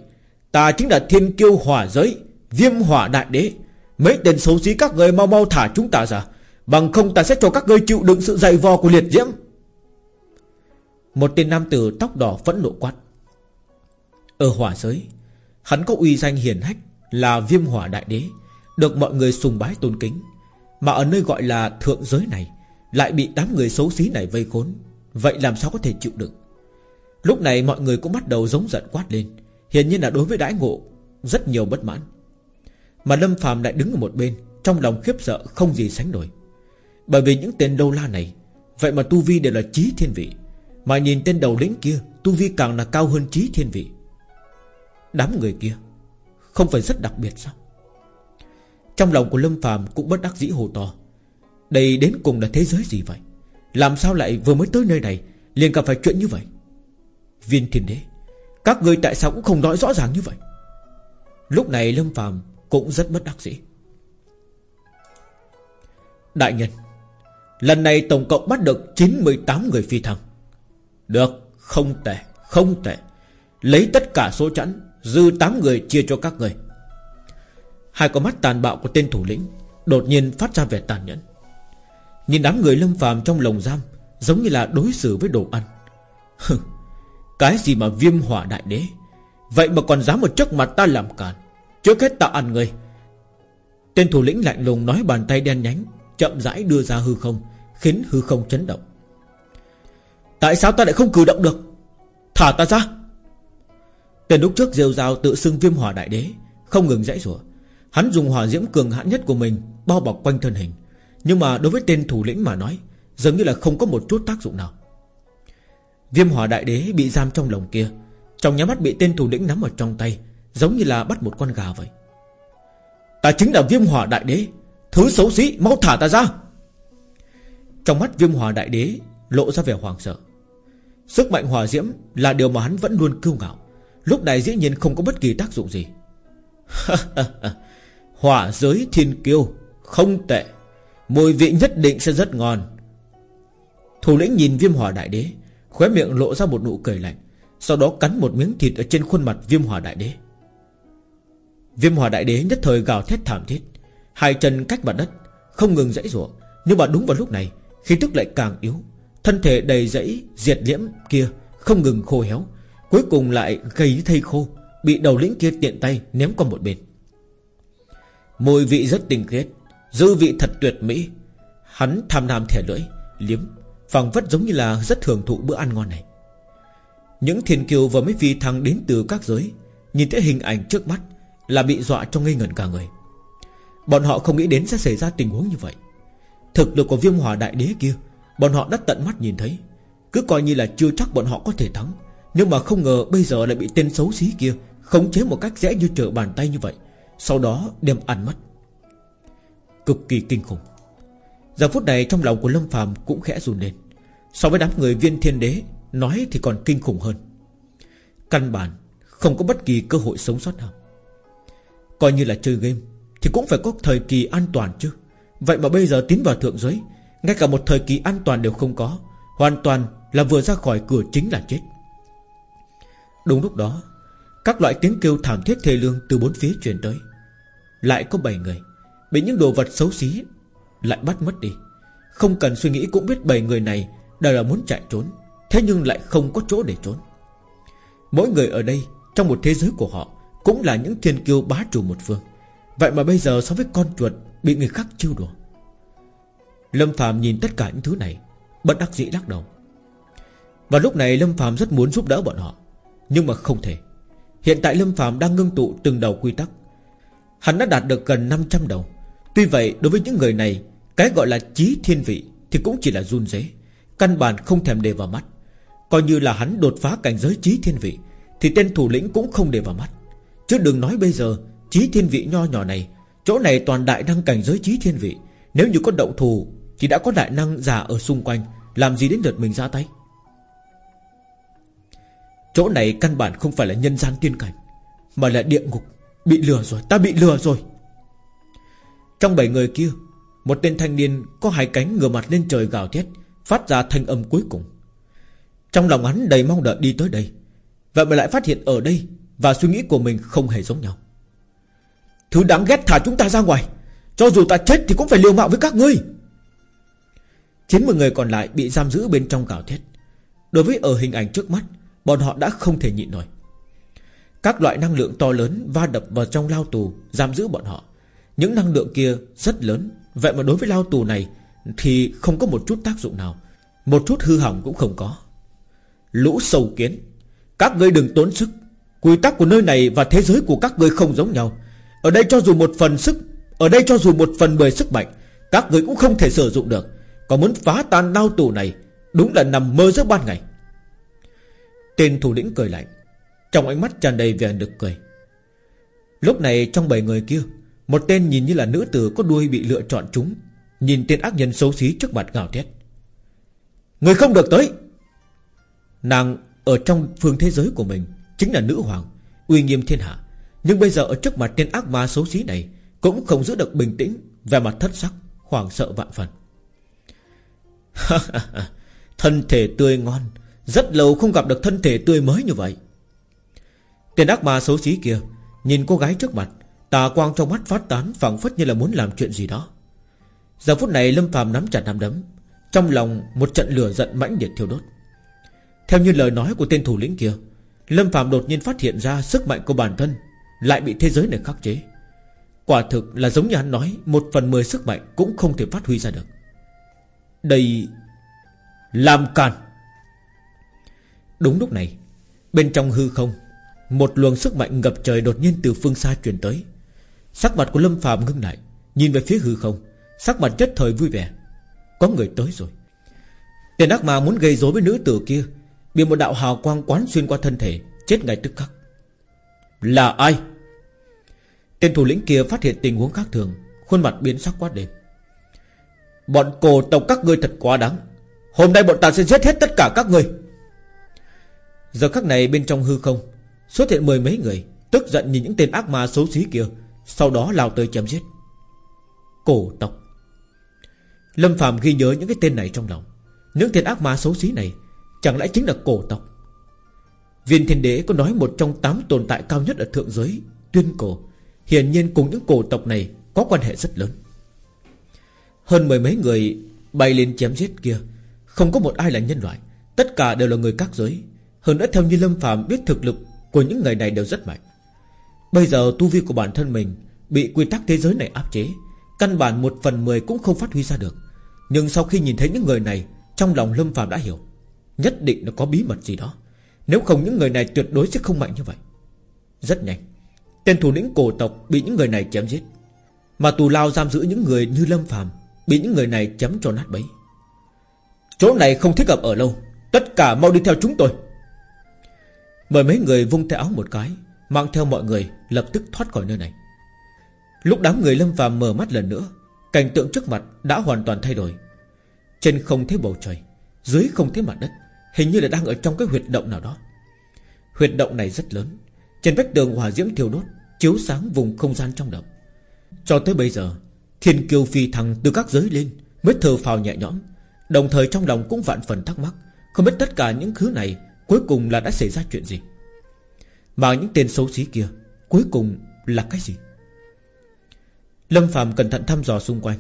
Ta chính là thiên kiêu hỏa giới, Viêm hỏa đại đế. Mấy tên xấu xí các người mau mau thả chúng ta ra. Bằng không ta sẽ cho các người chịu đựng sự dày vò của liệt diễm. Một tên nam tử tóc đỏ phẫn nộ quát. Ở hỏa giới, Hắn có uy danh hiển hách. Là viêm hỏa đại đế, Được mọi người sùng bái tôn kính. Mà ở nơi gọi là thượng giới này, Lại bị đám người xấu xí này vây khốn. Vậy làm sao có thể chịu đựng Lúc này mọi người cũng bắt đầu giống giận quát lên. Hiển nhiên là đối với đãi ngộ, Rất nhiều bất mãn. Mà Lâm phàm lại đứng ở một bên, Trong lòng khiếp sợ không gì sánh nổi. Bởi vì những tên đô la này, Vậy mà Tu Vi đều là trí thiên vị. Mà nhìn tên đầu lĩnh kia, Tu Vi càng là cao hơn trí thiên vị. Đám người kia không phải rất đặc biệt sao? Trong lòng của Lâm phàm cũng bất đắc dĩ hồ to. Đây đến cùng là thế giới gì vậy? Làm sao lại vừa mới tới nơi này, liền gặp phải chuyện như vậy? Viên thiên đế, Các người tại sao cũng không nói rõ ràng như vậy? Lúc này Lâm phàm Cũng rất bất đắc dĩ. Đại nhân, Lần này tổng cộng bắt được 98 người phi thăng. Được, Không tệ Không tệ. Lấy tất cả số chẵn Dư 8 người chia cho các người. Hai con mắt tàn bạo của tên thủ lĩnh Đột nhiên phát ra vẻ tàn nhẫn. Nhìn đám người lâm phàm trong lồng giam, Giống như là đối xử với đồ ăn. Cái gì mà viêm hỏa đại đế? Vậy mà còn dám ở trước mặt ta làm càn? Trước hết ta ăn người. Tên thủ lĩnh lạnh lùng nói bàn tay đen nhánh, Chậm rãi đưa ra hư không, Khiến hư không chấn động. Tại sao ta lại không cử động được? Thả ta ra! Tên lúc trước rêu rào tự xưng viêm hỏa đại đế, Không ngừng dãy rủa. Hắn dùng hỏa diễm cường hãn nhất của mình Bao bọc quanh thân hình. Nhưng mà đối với tên thủ lĩnh mà nói, Dường như là không có một chút tác dụng nào. Viêm hỏa đại đế bị giam trong lồng kia, Trong nhà mắt bị tên thủ lĩnh nắm ở trong tay, Giống như là bắt một con gà vậy. Ta chính là viêm hỏa đại đế, Thứ xấu xí, mau thả ta ra! Trong mắt viêm hỏa đại đế Lộ ra vẻ hoàng sợ. Sức mạnh hỏa diễm là điều mà hắn vẫn luôn kiêu ngạo. Lúc này dĩ nhiên không có bất kỳ tác dụng gì. Hỏa giới thiên kiêu, Không tệ. Mùi vị nhất định sẽ rất ngon. Thủ lĩnh nhìn viêm hỏa đại đế, Khóe miệng lộ ra một nụ cười lạnh, Sau đó cắn một miếng thịt ở trên khuôn mặt viêm hỏa đại đế. Viêm hỏa đại đế nhất thời gào thét thảm thiết, Hai chân cách mặt đất, Không ngừng dãy rủa. Nhưng mà đúng vào lúc này, Khí tức lại càng yếu, Thân thể đầy dãy diệt liễm kia Không ngừng khô héo. Cuối cùng lại gây thây khô, Bị đầu lĩnh kia tiện tay ném qua một bên. Mùi vị rất tinh khiết, Dư vị thật tuyệt mỹ. Hắn tham nam thẻ lưỡi, Liếm phẳng vất giống như là rất thường thụ bữa ăn ngon này. Những thiên kiều vừa mới phi thăng đến từ các giới, Nhìn thấy hình ảnh trước mắt Là bị dọa cho ngây ngẩn cả người. Bọn họ không nghĩ đến sẽ xảy ra tình huống như vậy. Thực lực của viêm hỏa đại đế kia, Bọn họ đã tận mắt nhìn thấy. Cứ coi như là chưa chắc bọn họ có thể thắng. Nhưng mà không ngờ bây giờ lại bị tên xấu xí kia Khống chế một cách dễ như trở bàn tay như vậy. Sau đó đem ăn mất. Cực kỳ kinh khủng. Giờ phút này trong lòng của Lâm phàm cũng khẽ run lên. So với đám người viên thiên đế, Nói thì còn kinh khủng hơn. Căn bản Không có bất kỳ cơ hội sống sót nào. Coi như là chơi game Thì cũng phải có thời kỳ an toàn chứ. Vậy mà bây giờ tiến vào thượng giới, Ngay cả một thời kỳ an toàn đều không có. Hoàn toàn là vừa ra khỏi cửa chính là chết. Đúng lúc đó, Các loại tiếng kêu thảm thiết thê lương Từ bốn phía truyền tới. Lại có bảy người, Bị những đồ vật xấu xí Lại bắt mất đi. Không cần suy nghĩ cũng biết bảy người này Đều là muốn chạy trốn, Thế nhưng lại không có chỗ để trốn. Mỗi người ở đây, Trong một thế giới của họ, Cũng là những thiên kiêu bá chủ một phương. Vậy mà bây giờ so với con chuột Bị người khác chiêu đùa. Lâm Phạm nhìn tất cả những thứ này, Bất đắc dĩ lắc đầu. Và lúc này Lâm Phạm rất muốn giúp đỡ bọn họ. Nhưng mà không thể. Hiện tại Lâm Phạm đang ngưng tụ từng đầu quy tắc. Hắn đã đạt được gần 500 đầu. Tuy vậy, đối với những người này, Cái gọi là trí thiên vị Thì cũng chỉ là run dế Căn bản không thèm để vào mắt. Coi như là hắn đột phá cảnh giới trí thiên vị, Thì tên thủ lĩnh cũng không để vào mắt. Chứ đừng nói bây giờ, Trí thiên vị nho nhỏ này, Chỗ này toàn đại năng cảnh giới trí thiên vị. Nếu như có động thù Thì đã có đại năng già ở xung quanh, Làm gì đến lượt mình ra tay? Chỗ này căn bản không phải là nhân gian tiên cảnh, Mà là địa ngục. Bị lừa rồi, ta bị lừa rồi. Trong bảy người kia, Một tên thanh niên có hai cánh ngửa mặt lên trời gào thét, Phát ra thanh âm cuối cùng. Trong lòng hắn đầy mong đợi đi tới đây, Vậy mà lại phát hiện ở đây Và suy nghĩ của mình không hề giống nhau. Thứ đáng ghét thả chúng ta ra ngoài, Cho dù ta chết thì cũng phải liều mạng với các ngươi. 90 người còn lại bị giam giữ bên trong gào thét. Đối với ở hình ảnh trước mắt Bọn họ đã không thể nhịn nổi. Các loại năng lượng to lớn Va đập vào trong lao tù, Giam giữ bọn họ. Những năng lượng kia rất lớn. Vậy mà đối với lao tù này Thì không có một chút tác dụng nào. Một chút hư hỏng cũng không có. Lũ sâu kiến. Các ngươi đừng tốn sức. Quy tắc của nơi này và thế giới của các ngươi không giống nhau. Ở đây cho dù một phần sức, Ở đây cho dù một phần mười sức mạnh, Các ngươi cũng không thể sử dụng được. Còn muốn phá tan lao tù này, Đúng là nằm mơ giữa ban ngày. Tên thủ lĩnh cười lạnh. Trong ánh mắt tràn đầy vẻ nực cười. Lúc này trong bảy người kia, Một tên nhìn như là nữ tử có đuôi bị lựa chọn chúng, Nhìn tên ác nhân xấu xí trước mặt gào thét. Người không được tới! Nàng ở trong phương thế giới của mình Chính là nữ hoàng, Uy nghiêm thiên hạ. Nhưng bây giờ ở trước mặt tên ác ma xấu xí này Cũng không giữ được bình tĩnh Về mặt thất sắc, Hoảng sợ vạn phần. Thân thể tươi ngon rất lâu không gặp được thân thể tươi mới như vậy. Tên ác ma xấu xí kia Nhìn cô gái trước mặt, Tà quang trong mắt phát tán phẳng phất như là muốn làm chuyện gì đó. Giờ phút này Lâm phàm nắm chặt nắm đấm, Trong lòng một trận lửa giận mãnh liệt thiêu đốt. Theo như lời nói của tên thủ lĩnh kia, Lâm phàm đột nhiên phát hiện ra Sức mạnh của bản thân Lại bị thế giới này khắc chế. Quả thực là giống như hắn nói, Một phần mười sức mạnh cũng không thể phát huy ra được. Đây, Làm càn. Đúng lúc này, Bên trong hư không, Một luồng sức mạnh ngập trời đột nhiên từ phương xa truyền tới. Sắc mặt của Lâm phàm ngưng lại, Nhìn về phía hư không, Sắc mặt nhất thời vui vẻ. Có người tới rồi. Tiền ác ma muốn gây rối với nữ tử kia, Bị một đạo hào quang quán xuyên qua thân thể, Chết ngay tức khắc. Là ai? Tên thủ lĩnh kia phát hiện tình huống khác thường, Khuôn mặt biến sắc quát đêm Bọn cổ tộc các ngươi thật quá đáng. Hôm nay bọn ta sẽ giết hết tất cả các ngươi. Giờ khắc này bên trong hư không, Xuất hiện mười mấy người, Tức giận nhìn những tên ác ma xấu xí kia, Sau đó lao tới chém giết. Cổ tộc. Lâm Phạm ghi nhớ những cái tên này trong lòng. Những tên ác ma xấu xí này, Chẳng lẽ chính là cổ tộc? Viên thiên đế có nói một trong tám tồn tại cao nhất ở thượng giới, Tuyên cổ. Hiển nhiên cùng những cổ tộc này Có quan hệ rất lớn. Hơn mười mấy người bay lên chém giết kia. Không có một ai là nhân loại, Tất cả đều là người các giới. Hơn nữa theo như Lâm Phạm biết thực lực Của những người này đều rất mạnh. Bây giờ tu vi của bản thân mình Bị quy tắc thế giới này áp chế, Căn bản một phần mười cũng không phát huy ra được. Nhưng sau khi nhìn thấy những người này, Trong lòng Lâm Phạm đã hiểu, Nhất định là có bí mật gì đó. Nếu không những người này tuyệt đối sẽ không mạnh như vậy. Rất nhanh, Tên thủ lĩnh cổ tộc bị những người này chém giết. Mà tù lao giam giữ những người như Lâm Phàm Bị những người này chém cho nát bấy. Chỗ này không thích hợp ở lâu, Tất cả mau đi theo chúng tôi. Mời mấy người vung tay áo một cái, Mang theo mọi người lập tức thoát khỏi nơi này. Lúc đám người Lâm Phàm mở mắt lần nữa, Cảnh tượng trước mặt đã hoàn toàn thay đổi. Trên không thấy bầu trời, Dưới không thấy mặt đất, Hình như là đang ở trong cái huyệt động nào đó. Huyệt động này rất lớn, Trên vách tường hỏa diễm thiêu đốt, Chiếu sáng vùng không gian trong động. Cho tới bây giờ, Thiên kiêu phi thăng từ các giới lên Mới thờ phào nhẹ nhõm, Đồng thời trong lòng cũng vạn phần thắc mắc Không biết tất cả những thứ này Cuối cùng là đã xảy ra chuyện gì? Mà những tên xấu xí kia, Cuối cùng là cái gì? Lâm Phạm cẩn thận thăm dò xung quanh.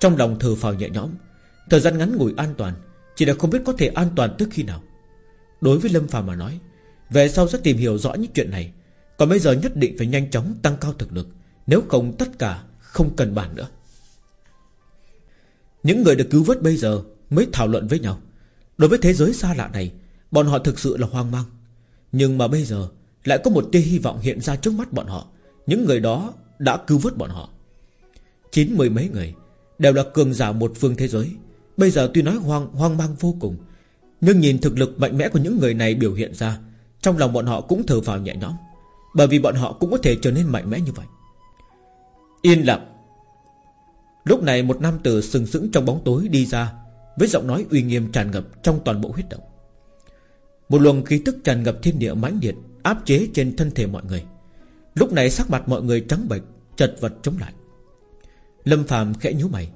Trong lòng thờ phào nhẹ nhõm. Thời gian ngắn ngủi an toàn, Chỉ là không biết có thể an toàn tới khi nào. Đối với Lâm Phạm mà nói, Về sau sẽ tìm hiểu rõ những chuyện này. Còn bây giờ nhất định phải nhanh chóng tăng cao thực lực, Nếu không tất cả không cần bàn nữa. Những người được cứu vớt bây giờ Mới thảo luận với nhau. Đối với thế giới xa lạ này Bọn họ thực sự là hoang mang. Nhưng mà bây giờ Lại có một tia hy vọng hiện ra trước mắt bọn họ. Những người đó đã cứu vớt bọn họ. Chín mười mấy người Đều là cường giả một phương thế giới. Bây giờ tuy nói hoang hoang mang vô cùng, Nhưng nhìn thực lực mạnh mẽ của những người này biểu hiện ra, Trong lòng bọn họ cũng thở vào nhẹ nhõm, Bởi vì bọn họ cũng có thể trở nên mạnh mẽ như vậy. Yên lặng. Lúc này một nam tử sừng sững trong bóng tối đi ra Với giọng nói uy nghiêm tràn ngập trong toàn bộ huyết động. Một luồng khí tức tràn ngập thiên địa mãnh liệt, Áp chế trên thân thể mọi người. Lúc này sắc mặt mọi người trắng bệch, Chật vật chống lại. Lâm Phạm khẽ nhíu mày.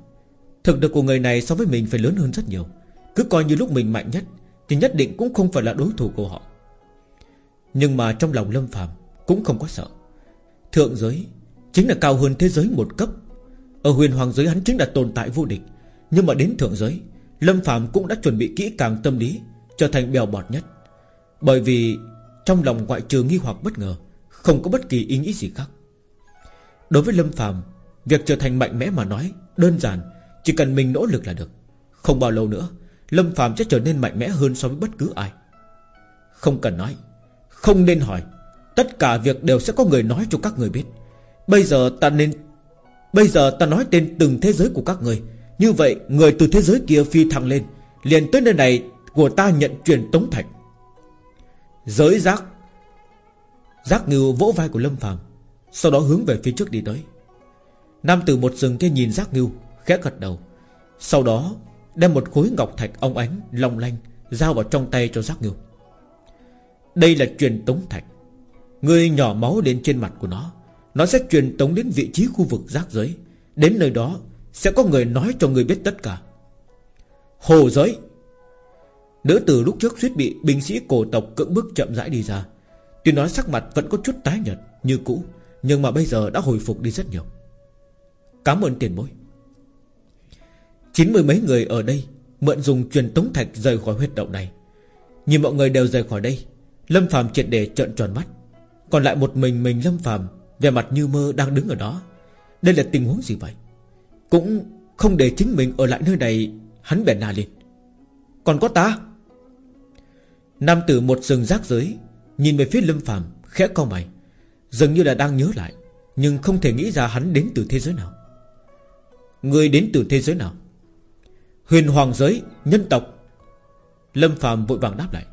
Thực lực của người này so với mình phải lớn hơn rất nhiều. Cứ coi như lúc mình mạnh nhất, Thì nhất định cũng không phải là đối thủ của họ. Nhưng mà trong lòng Lâm Phạm Cũng không có sợ. Thượng giới Chính là cao hơn thế giới một cấp. Ở huyền hoàng giới hắn chính là tồn tại vô địch. Nhưng mà đến thượng giới, Lâm Phạm cũng đã chuẩn bị kỹ càng tâm lý, Trở thành bèo bọt nhất. Bởi vì trong lòng ngoại trừ nghi hoặc bất ngờ, Không có bất kỳ ý nghĩ gì khác. Đối với Lâm phàm, Việc trở thành mạnh mẽ mà nói, Đơn giản, Chỉ cần mình nỗ lực là được. Không bao lâu nữa, Lâm phàm sẽ trở nên mạnh mẽ hơn so với bất cứ ai. Không cần nói, Không nên hỏi, Tất cả việc đều sẽ có người nói cho các người biết. Bây giờ ta nên, Bây giờ ta nói tên từng thế giới của các người. Như vậy, người từ thế giới kia phi thăng lên, Liền tới nơi này Của ta nhận truyền tống thạch. Giới giác. Giác ngưu vỗ vai của Lâm phàm, Sau đó hướng về phía trước đi tới. Nam tử một rừng kia nhìn giác ngưu, Khẽ gật đầu, Sau đó đem một khối ngọc thạch ông ánh, Long lanh Giao vào trong tay cho giác ngưu. Đây là truyền tống thạch. Người nhỏ máu đến trên mặt của nó Nó sẽ truyền tống đến vị trí khu vực giác giới. Đến nơi đó Sẽ có người nói cho người biết tất cả. Hồ giới. Nữ tử lúc trước suýt bị binh sĩ cổ tộc cưỡng bức chậm rãi đi ra. Tuy nói sắc mặt vẫn có chút tái nhợt như cũ, Nhưng mà bây giờ đã hồi phục đi rất nhiều. Cảm ơn tiền bối. Chín mươi mấy người ở đây Mượn dùng truyền tống thạch rời khỏi huyết động này. Nhìn mọi người đều rời khỏi đây, Lâm Phạm triệt để trợn tròn mắt. Còn lại một mình mình Lâm Phạm Về mặt như mơ đang đứng ở đó. Đây là tình huống gì vậy? Cũng không để chính mình ở lại nơi này, Hắn bèn nà lên. Còn có ta? Nam tử một rừng rác giới Nhìn về phía Lâm phàm, khẽ cau mày. Dường như là đang nhớ lại, Nhưng không thể nghĩ ra hắn đến từ thế giới nào. Người đến từ thế giới nào? Huyền hoàng giới nhân tộc. Lâm phàm vội vàng đáp lại.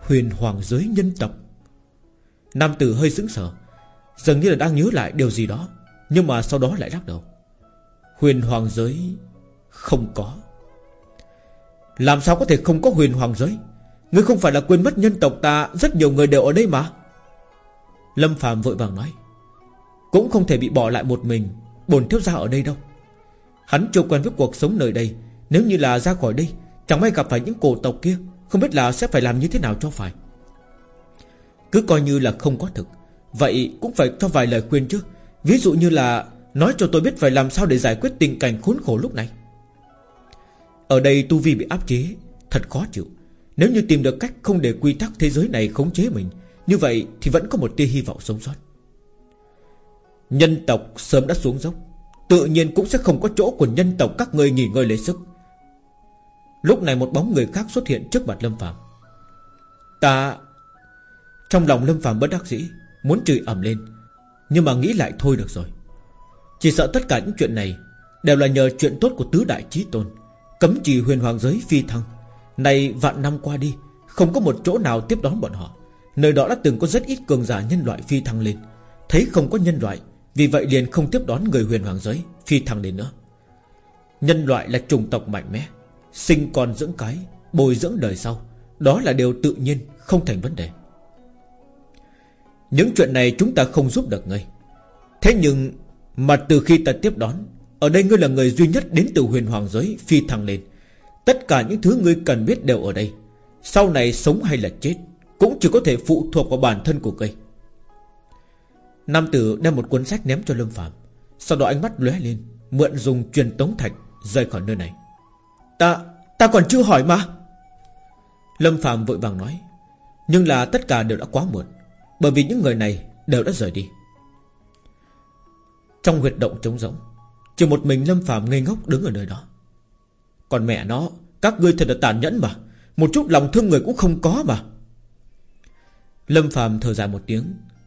Huyền hoàng giới nhân tộc. Nam tử hơi sững sờ, Dường như là đang nhớ lại điều gì đó, Nhưng mà sau đó lại lắc đầu. Huyền hoàng giới Không có. Làm sao có thể không có huyền hoàng giới? Ngươi không phải là quên mất nhân tộc ta, Rất nhiều người đều ở đây mà. Lâm Phạm vội vàng nói, Cũng không thể bị bỏ lại một mình Bồn thiếu gia ở đây đâu. Hắn chưa quen với cuộc sống nơi đây, Nếu như là ra khỏi đây, Chẳng may gặp phải những cổ tộc kia, Không biết là sẽ phải làm như thế nào cho phải. Cứ coi như là không có thực, Vậy cũng phải cho vài lời khuyên chứ. Ví dụ như là Nói cho tôi biết phải làm sao để giải quyết tình cảnh khốn khổ lúc này. Ở đây Tu Vi bị áp chế, Thật khó chịu. Nếu như tìm được cách không để quy tắc thế giới này khống chế mình, Như vậy thì vẫn có một tia hy vọng sống sót. Nhân tộc sớm đã xuống dốc, Tự nhiên cũng sẽ không có chỗ của nhân tộc các người nghỉ ngơi lấy sức. Lúc này một bóng người khác xuất hiện trước mặt Lâm Phạm Ta, Trong lòng Lâm Phạm bất đắc dĩ, Muốn chửi ẩm lên, Nhưng mà nghĩ lại thôi được rồi. Chỉ sợ tất cả những chuyện này Đều là nhờ chuyện tốt của tứ đại trí tôn, Cấm trì huyền hoàng giới phi thăng. Này vạn năm qua đi, Không có một chỗ nào tiếp đón bọn họ. Nơi đó đã từng có rất ít cường giả nhân loại phi thăng lên. Thấy không có nhân loại, Vì vậy liền không tiếp đón người huyền hoàng giới Phi thăng lên nữa. Nhân loại là chủng tộc mạnh mẽ, Sinh con dưỡng cái, Bồi dưỡng đời sau. Đó là điều tự nhiên, không thành vấn đề. Những chuyện này chúng ta không giúp được ngươi. Thế nhưng Mà từ khi ta tiếp đón, Ở đây ngươi là người duy nhất đến từ huyền hoàng giới Phi thăng lên. Tất cả những thứ ngươi cần biết đều ở đây. Sau này sống hay là chết Cũng chỉ có thể phụ thuộc vào bản thân của cây. Nam tử đem một cuốn sách ném cho Lâm Phạm Sau đó ánh mắt lóe lên Mượn dùng truyền tống thạch rời khỏi nơi này. Ta, ta còn chưa hỏi mà. Lâm Phạm vội vàng nói Nhưng là tất cả đều đã quá muộn Bởi vì những người này đều đã rời đi. Trong huyệt động trống rỗng Chỉ một mình Lâm Phạm ngây ngốc đứng ở nơi đó. Còn mẹ nó, Các ngươi thật là tàn nhẫn mà. Một chút lòng thương người cũng không có mà. Lâm phàm thở dài một tiếng,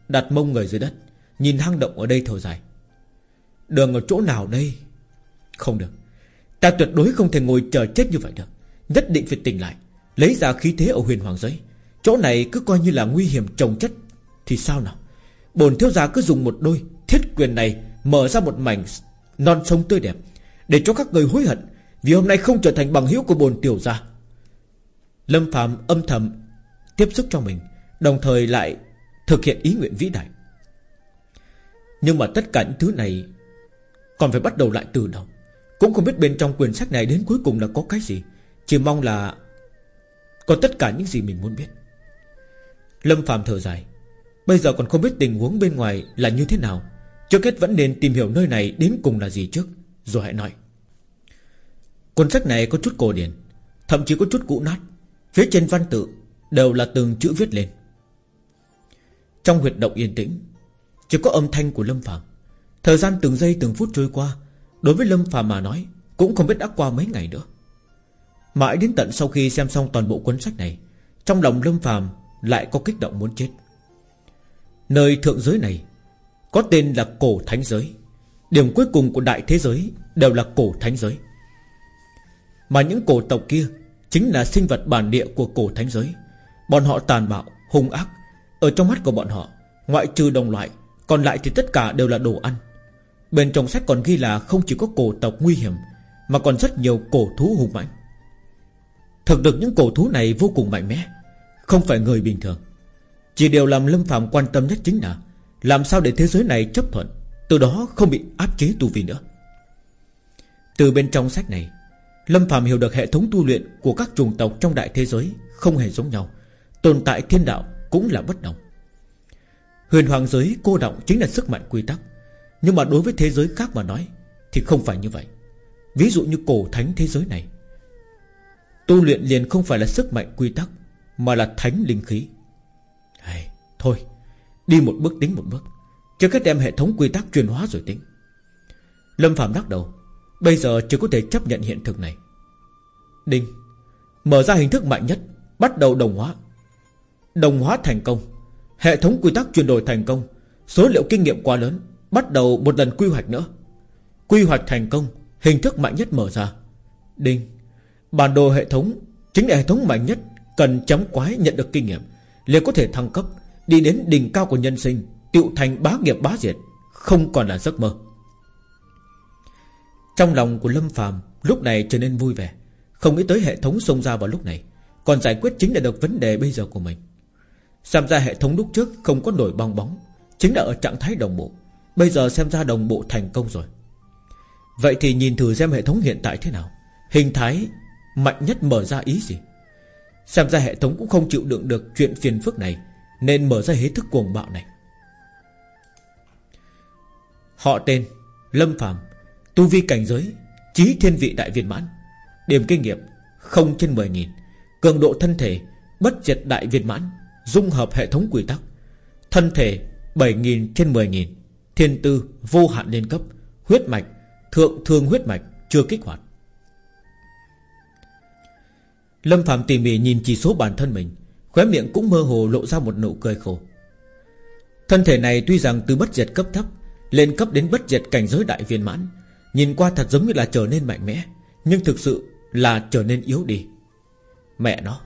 Đặt mông người dưới đất, Nhìn hang động ở đây thở dài. Đường ở chỗ nào đây? Không được. Ta tuyệt đối không thể ngồi chờ chết như vậy được. Nhất định phải tỉnh lại, Lấy ra khí thế ở huyền hoàng giới. Chỗ này cứ coi như là nguy hiểm trồng chất, Thì sao nào? Bồn thiếu gia cứ dùng một đôi thiết quyền này Mở ra một mảnh non sông tươi đẹp, Để cho các người hối hận. Vì hôm nay không trở thành bằng hữu của bồn tiểu gia. Lâm Phạm âm thầm Tiếp sức cho mình, Đồng thời lại thực hiện ý nguyện vĩ đại. Nhưng mà tất cả những thứ này Còn phải bắt đầu lại từ đầu. Cũng không biết bên trong quyển sách này đến cuối cùng là có cái gì, Chỉ mong là Có tất cả những gì mình muốn biết. Lâm Phạm thở dài, Bây giờ còn không biết tình huống bên ngoài là như thế nào. Trước hết vẫn nên tìm hiểu nơi này đến cùng là gì trước, Rồi hãy nói. Cuốn sách này có chút cổ điển, Thậm chí có chút cũ nát. Phía trên văn tự Đều là từng chữ viết lên. Trong huyệt động yên tĩnh, Chỉ có âm thanh của Lâm Phạm Thời gian từng giây từng phút trôi qua, Đối với Lâm Phạm mà nói, Cũng không biết đã qua mấy ngày nữa. Mãi đến tận sau khi xem xong toàn bộ cuốn sách này, Trong lòng Lâm Phạm Lại có kích động muốn chết. Nơi thượng giới này Có tên là cổ thánh giới. Điểm cuối cùng của đại thế giới Đều là cổ thánh giới. Mà những cổ tộc kia Chính là sinh vật bản địa của cổ thánh giới. Bọn họ tàn bạo, hung ác. Ở trong mắt của bọn họ Ngoại trừ đồng loại Còn lại thì tất cả đều là đồ ăn. Bên trong sách còn ghi là không chỉ có cổ tộc nguy hiểm Mà còn rất nhiều cổ thú hùng mạnh. Thực được những cổ thú này vô cùng mạnh mẽ Không phải người bình thường. Chỉ điều làm Lâm Phạm quan tâm nhất chính là Làm sao để thế giới này chấp thuận Từ đó không bị áp chế tu vi nữa. Từ bên trong sách này Lâm Phạm hiểu được hệ thống tu luyện Của các chủng tộc trong đại thế giới Không hề giống nhau Tồn tại thiên đạo cũng là bất đồng. Huyền hoàng giới cô động chính là sức mạnh quy tắc Nhưng mà đối với thế giới khác mà nói Thì không phải như vậy. Ví dụ như cổ thánh thế giới này Tu luyện liền không phải là sức mạnh quy tắc Mà là thánh linh khí. Hay, Thôi Đi một bước tính một bước Chưa kết đem hệ thống quy tắc truyền hóa rồi tính. Lâm Phạm đắc đầu Bây giờ chỉ có thể chấp nhận hiện thực này. Đinh, Mở ra hình thức mạnh nhất, Bắt đầu đồng hóa. Đồng hóa thành công. Hệ thống quy tắc chuyển đổi thành công. Số liệu kinh nghiệm quá lớn, Bắt đầu một lần quy hoạch nữa. Quy hoạch thành công, Hình thức mạnh nhất mở ra. Đinh, Bản đồ hệ thống Chính là hệ thống mạnh nhất, Cần chấm quái nhận được kinh nghiệm liền có thể thăng cấp, Đi đến đỉnh cao của nhân sinh Tiệu thành bá nghiệp bá diệt, Không còn là giấc mơ. Trong lòng của Lâm phàm Lúc này trở nên vui vẻ. Không nghĩ tới hệ thống xông ra vào lúc này, Còn giải quyết chính là được vấn đề bây giờ của mình. Xem ra hệ thống lúc trước không có nổi bong bóng, Chính là ở trạng thái đồng bộ. Bây giờ xem ra đồng bộ thành công rồi. Vậy thì nhìn thử xem hệ thống hiện tại thế nào. Hình thái mạnh nhất mở ra ý gì? Xem ra hệ thống cũng không chịu đựng được chuyện phiền phức này, Nên mở ra hế thức cuồng bạo này. Họ tên Lâm Phạm Tu vi cảnh giới, Chí thiên vị đại viên mãn, Điểm kinh nghiệm không trên 10.000 Cường độ thân thể Bất diệt đại viên mãn, Dung hợp hệ thống quy tắc, Thân thể 7.000 trên 10.000 Thiên tư vô hạn lên cấp, Huyết mạch, Thượng thương huyết mạch chưa kích hoạt. Lâm Phạm tỉ mỉ nhìn chỉ số bản thân mình, Khóe miệng cũng mơ hồ lộ ra một nụ cười khổ. Thân thể này tuy rằng từ bất diệt cấp thấp, Lên cấp đến bất diệt cảnh giới đại viên mãn Nhìn qua thật giống như là trở nên mạnh mẽ, Nhưng thực sự là trở nên yếu đi. Mẹ nó,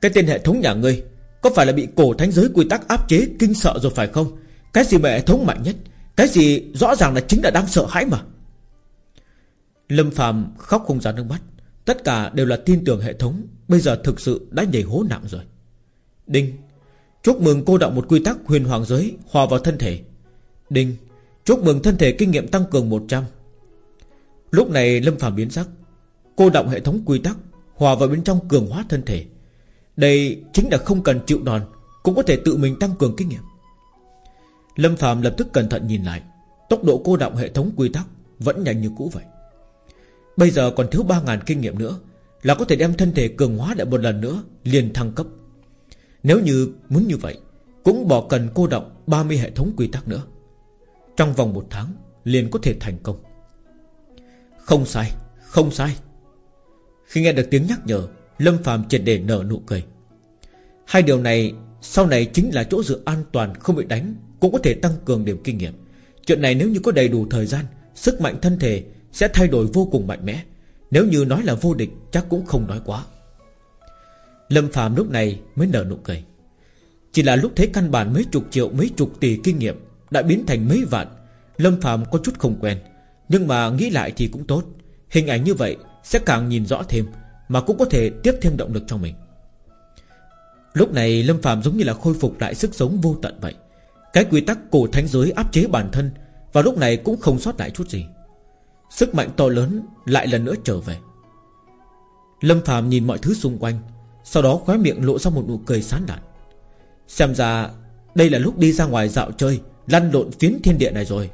Cái tên hệ thống nhà ngươi Có phải là bị cổ thánh giới quy tắc áp chế, kinh sợ rồi phải không? Cái gì mà hệ thống mạnh nhất? Cái gì rõ ràng là chính là đang sợ hãi mà. Lâm phàm khóc không ra nước mắt. Tất cả đều là tin tưởng hệ thống, Bây giờ thực sự đã nhảy hố nặng rồi. Đinh, Chúc mừng cô động một quy tắc huyền hoàng giới Hòa vào thân thể. Đinh, Chúc mừng thân thể kinh nghiệm tăng cường 100 Lúc này Lâm Phạm biến sắc. Cô động hệ thống quy tắc, Hòa vào bên trong cường hóa thân thể. Đây chính là không cần chịu đòn, Cũng có thể tự mình tăng cường kinh nghiệm. Lâm Phạm lập tức cẩn thận nhìn lại. Tốc độ cô động hệ thống quy tắc Vẫn nhanh như cũ vậy. Bây giờ còn thiếu 3.000 kinh nghiệm nữa, Là có thể đem thân thể cường hóa lại một lần nữa, Liền thăng cấp. Nếu như muốn như vậy, Cũng bỏ cần cô động 30 hệ thống quy tắc nữa. Trong vòng một tháng, Liền có thể thành công. Không sai, không sai. Khi nghe được tiếng nhắc nhở Lâm phàm triệt để nở nụ cười. Hai điều này Sau này chính là chỗ dựa an toàn không bị đánh Cũng có thể tăng cường điểm kinh nghiệm. Chuyện này nếu như có đầy đủ thời gian Sức mạnh thân thể sẽ thay đổi vô cùng mạnh mẽ. Nếu như nói là vô địch Chắc cũng không nói quá. Lâm Phạm lúc này mới nở nụ cười. Chỉ là lúc thấy căn bản mấy chục triệu Mấy chục tỷ kinh nghiệm Đã biến thành mấy vạn Lâm Phạm có chút không quen. Nhưng mà nghĩ lại thì cũng tốt. Hình ảnh như vậy sẽ càng nhìn rõ thêm, Mà cũng có thể tiếp thêm động lực cho mình. Lúc này Lâm Phạm giống như là khôi phục lại sức sống vô tận vậy. Cái quy tắc cổ thánh giới áp chế bản thân, Và lúc này cũng không sót lại chút gì. Sức mạnh to lớn lại lần nữa trở về. Lâm Phạm nhìn mọi thứ xung quanh, Sau đó khóe miệng lộ ra một nụ cười sán đạn Xem ra Đây là lúc đi ra ngoài dạo chơi, Lăn lộn phiến thiên địa này rồi.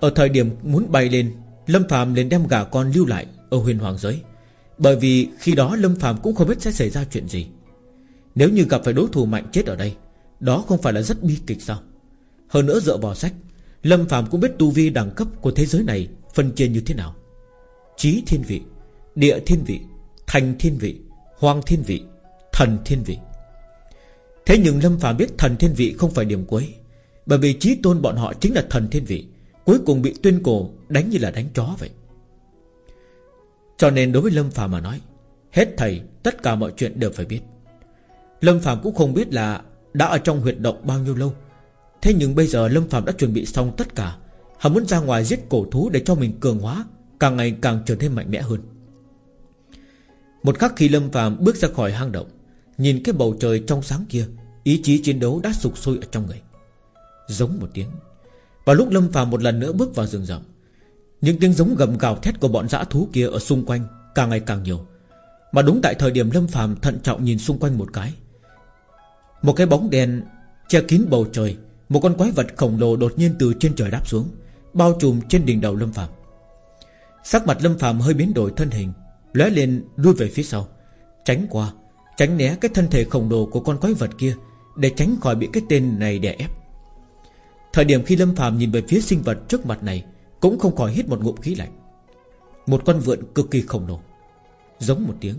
Ở thời điểm muốn bay lên, Lâm Phạm liền đem gà con lưu lại Ở huyền hoàng giới. Bởi vì khi đó Lâm Phạm cũng không biết sẽ xảy ra chuyện gì. Nếu như gặp phải đối thủ mạnh chết ở đây, Đó không phải là rất bi kịch sao? Hơn nữa dựa vào sách, Lâm Phạm cũng biết tu vi đẳng cấp của thế giới này Phân chia như thế nào. Chí thiên vị, Địa thiên vị, Thành thiên vị Hoàng thiên vị, Thần thiên vị. Thế nhưng Lâm Phạm biết thần thiên vị không phải điểm cuối, Bởi vì trí tôn bọn họ chính là thần thiên vị Cuối cùng bị tuyên cổ Đánh như là đánh chó vậy. Cho nên đối với Lâm phàm mà nói, Hết thầy, tất cả mọi chuyện đều phải biết. Lâm phàm cũng không biết là Đã ở trong huyệt động bao nhiêu lâu. Thế nhưng bây giờ Lâm phàm đã chuẩn bị xong tất cả, Hắn muốn ra ngoài giết cổ thú để cho mình cường hóa, Càng ngày càng trở nên mạnh mẽ hơn. Một khắc khi Lâm phàm bước ra khỏi hang động, Nhìn cái bầu trời trong sáng kia, Ý chí chiến đấu đã sục sôi ở trong người. Giống một tiếng và lúc Lâm phàm một lần nữa bước vào rừng rậm, Những tiếng giống gầm gào thét của bọn dã thú kia Ở xung quanh càng ngày càng nhiều. Mà đúng tại thời điểm Lâm phàm thận trọng nhìn xung quanh một cái Một cái bóng đen Che kín bầu trời, Một con quái vật khổng lồ đột nhiên từ trên trời đáp xuống, Bao trùm trên đỉnh đầu Lâm phàm. Sắc mặt Lâm phàm hơi biến đổi thân hình, lóe lên lui về phía sau, Tránh qua, Tránh né cái thân thể khổng lồ của con quái vật kia Để tránh khỏi bị cái tên này đè ép. Thời điểm khi Lâm phàm nhìn về phía sinh vật trước mặt này, Cũng không khỏi hít một ngụm khí lạnh. Một con vượn cực kỳ khổng lồ, Giống một tiếng,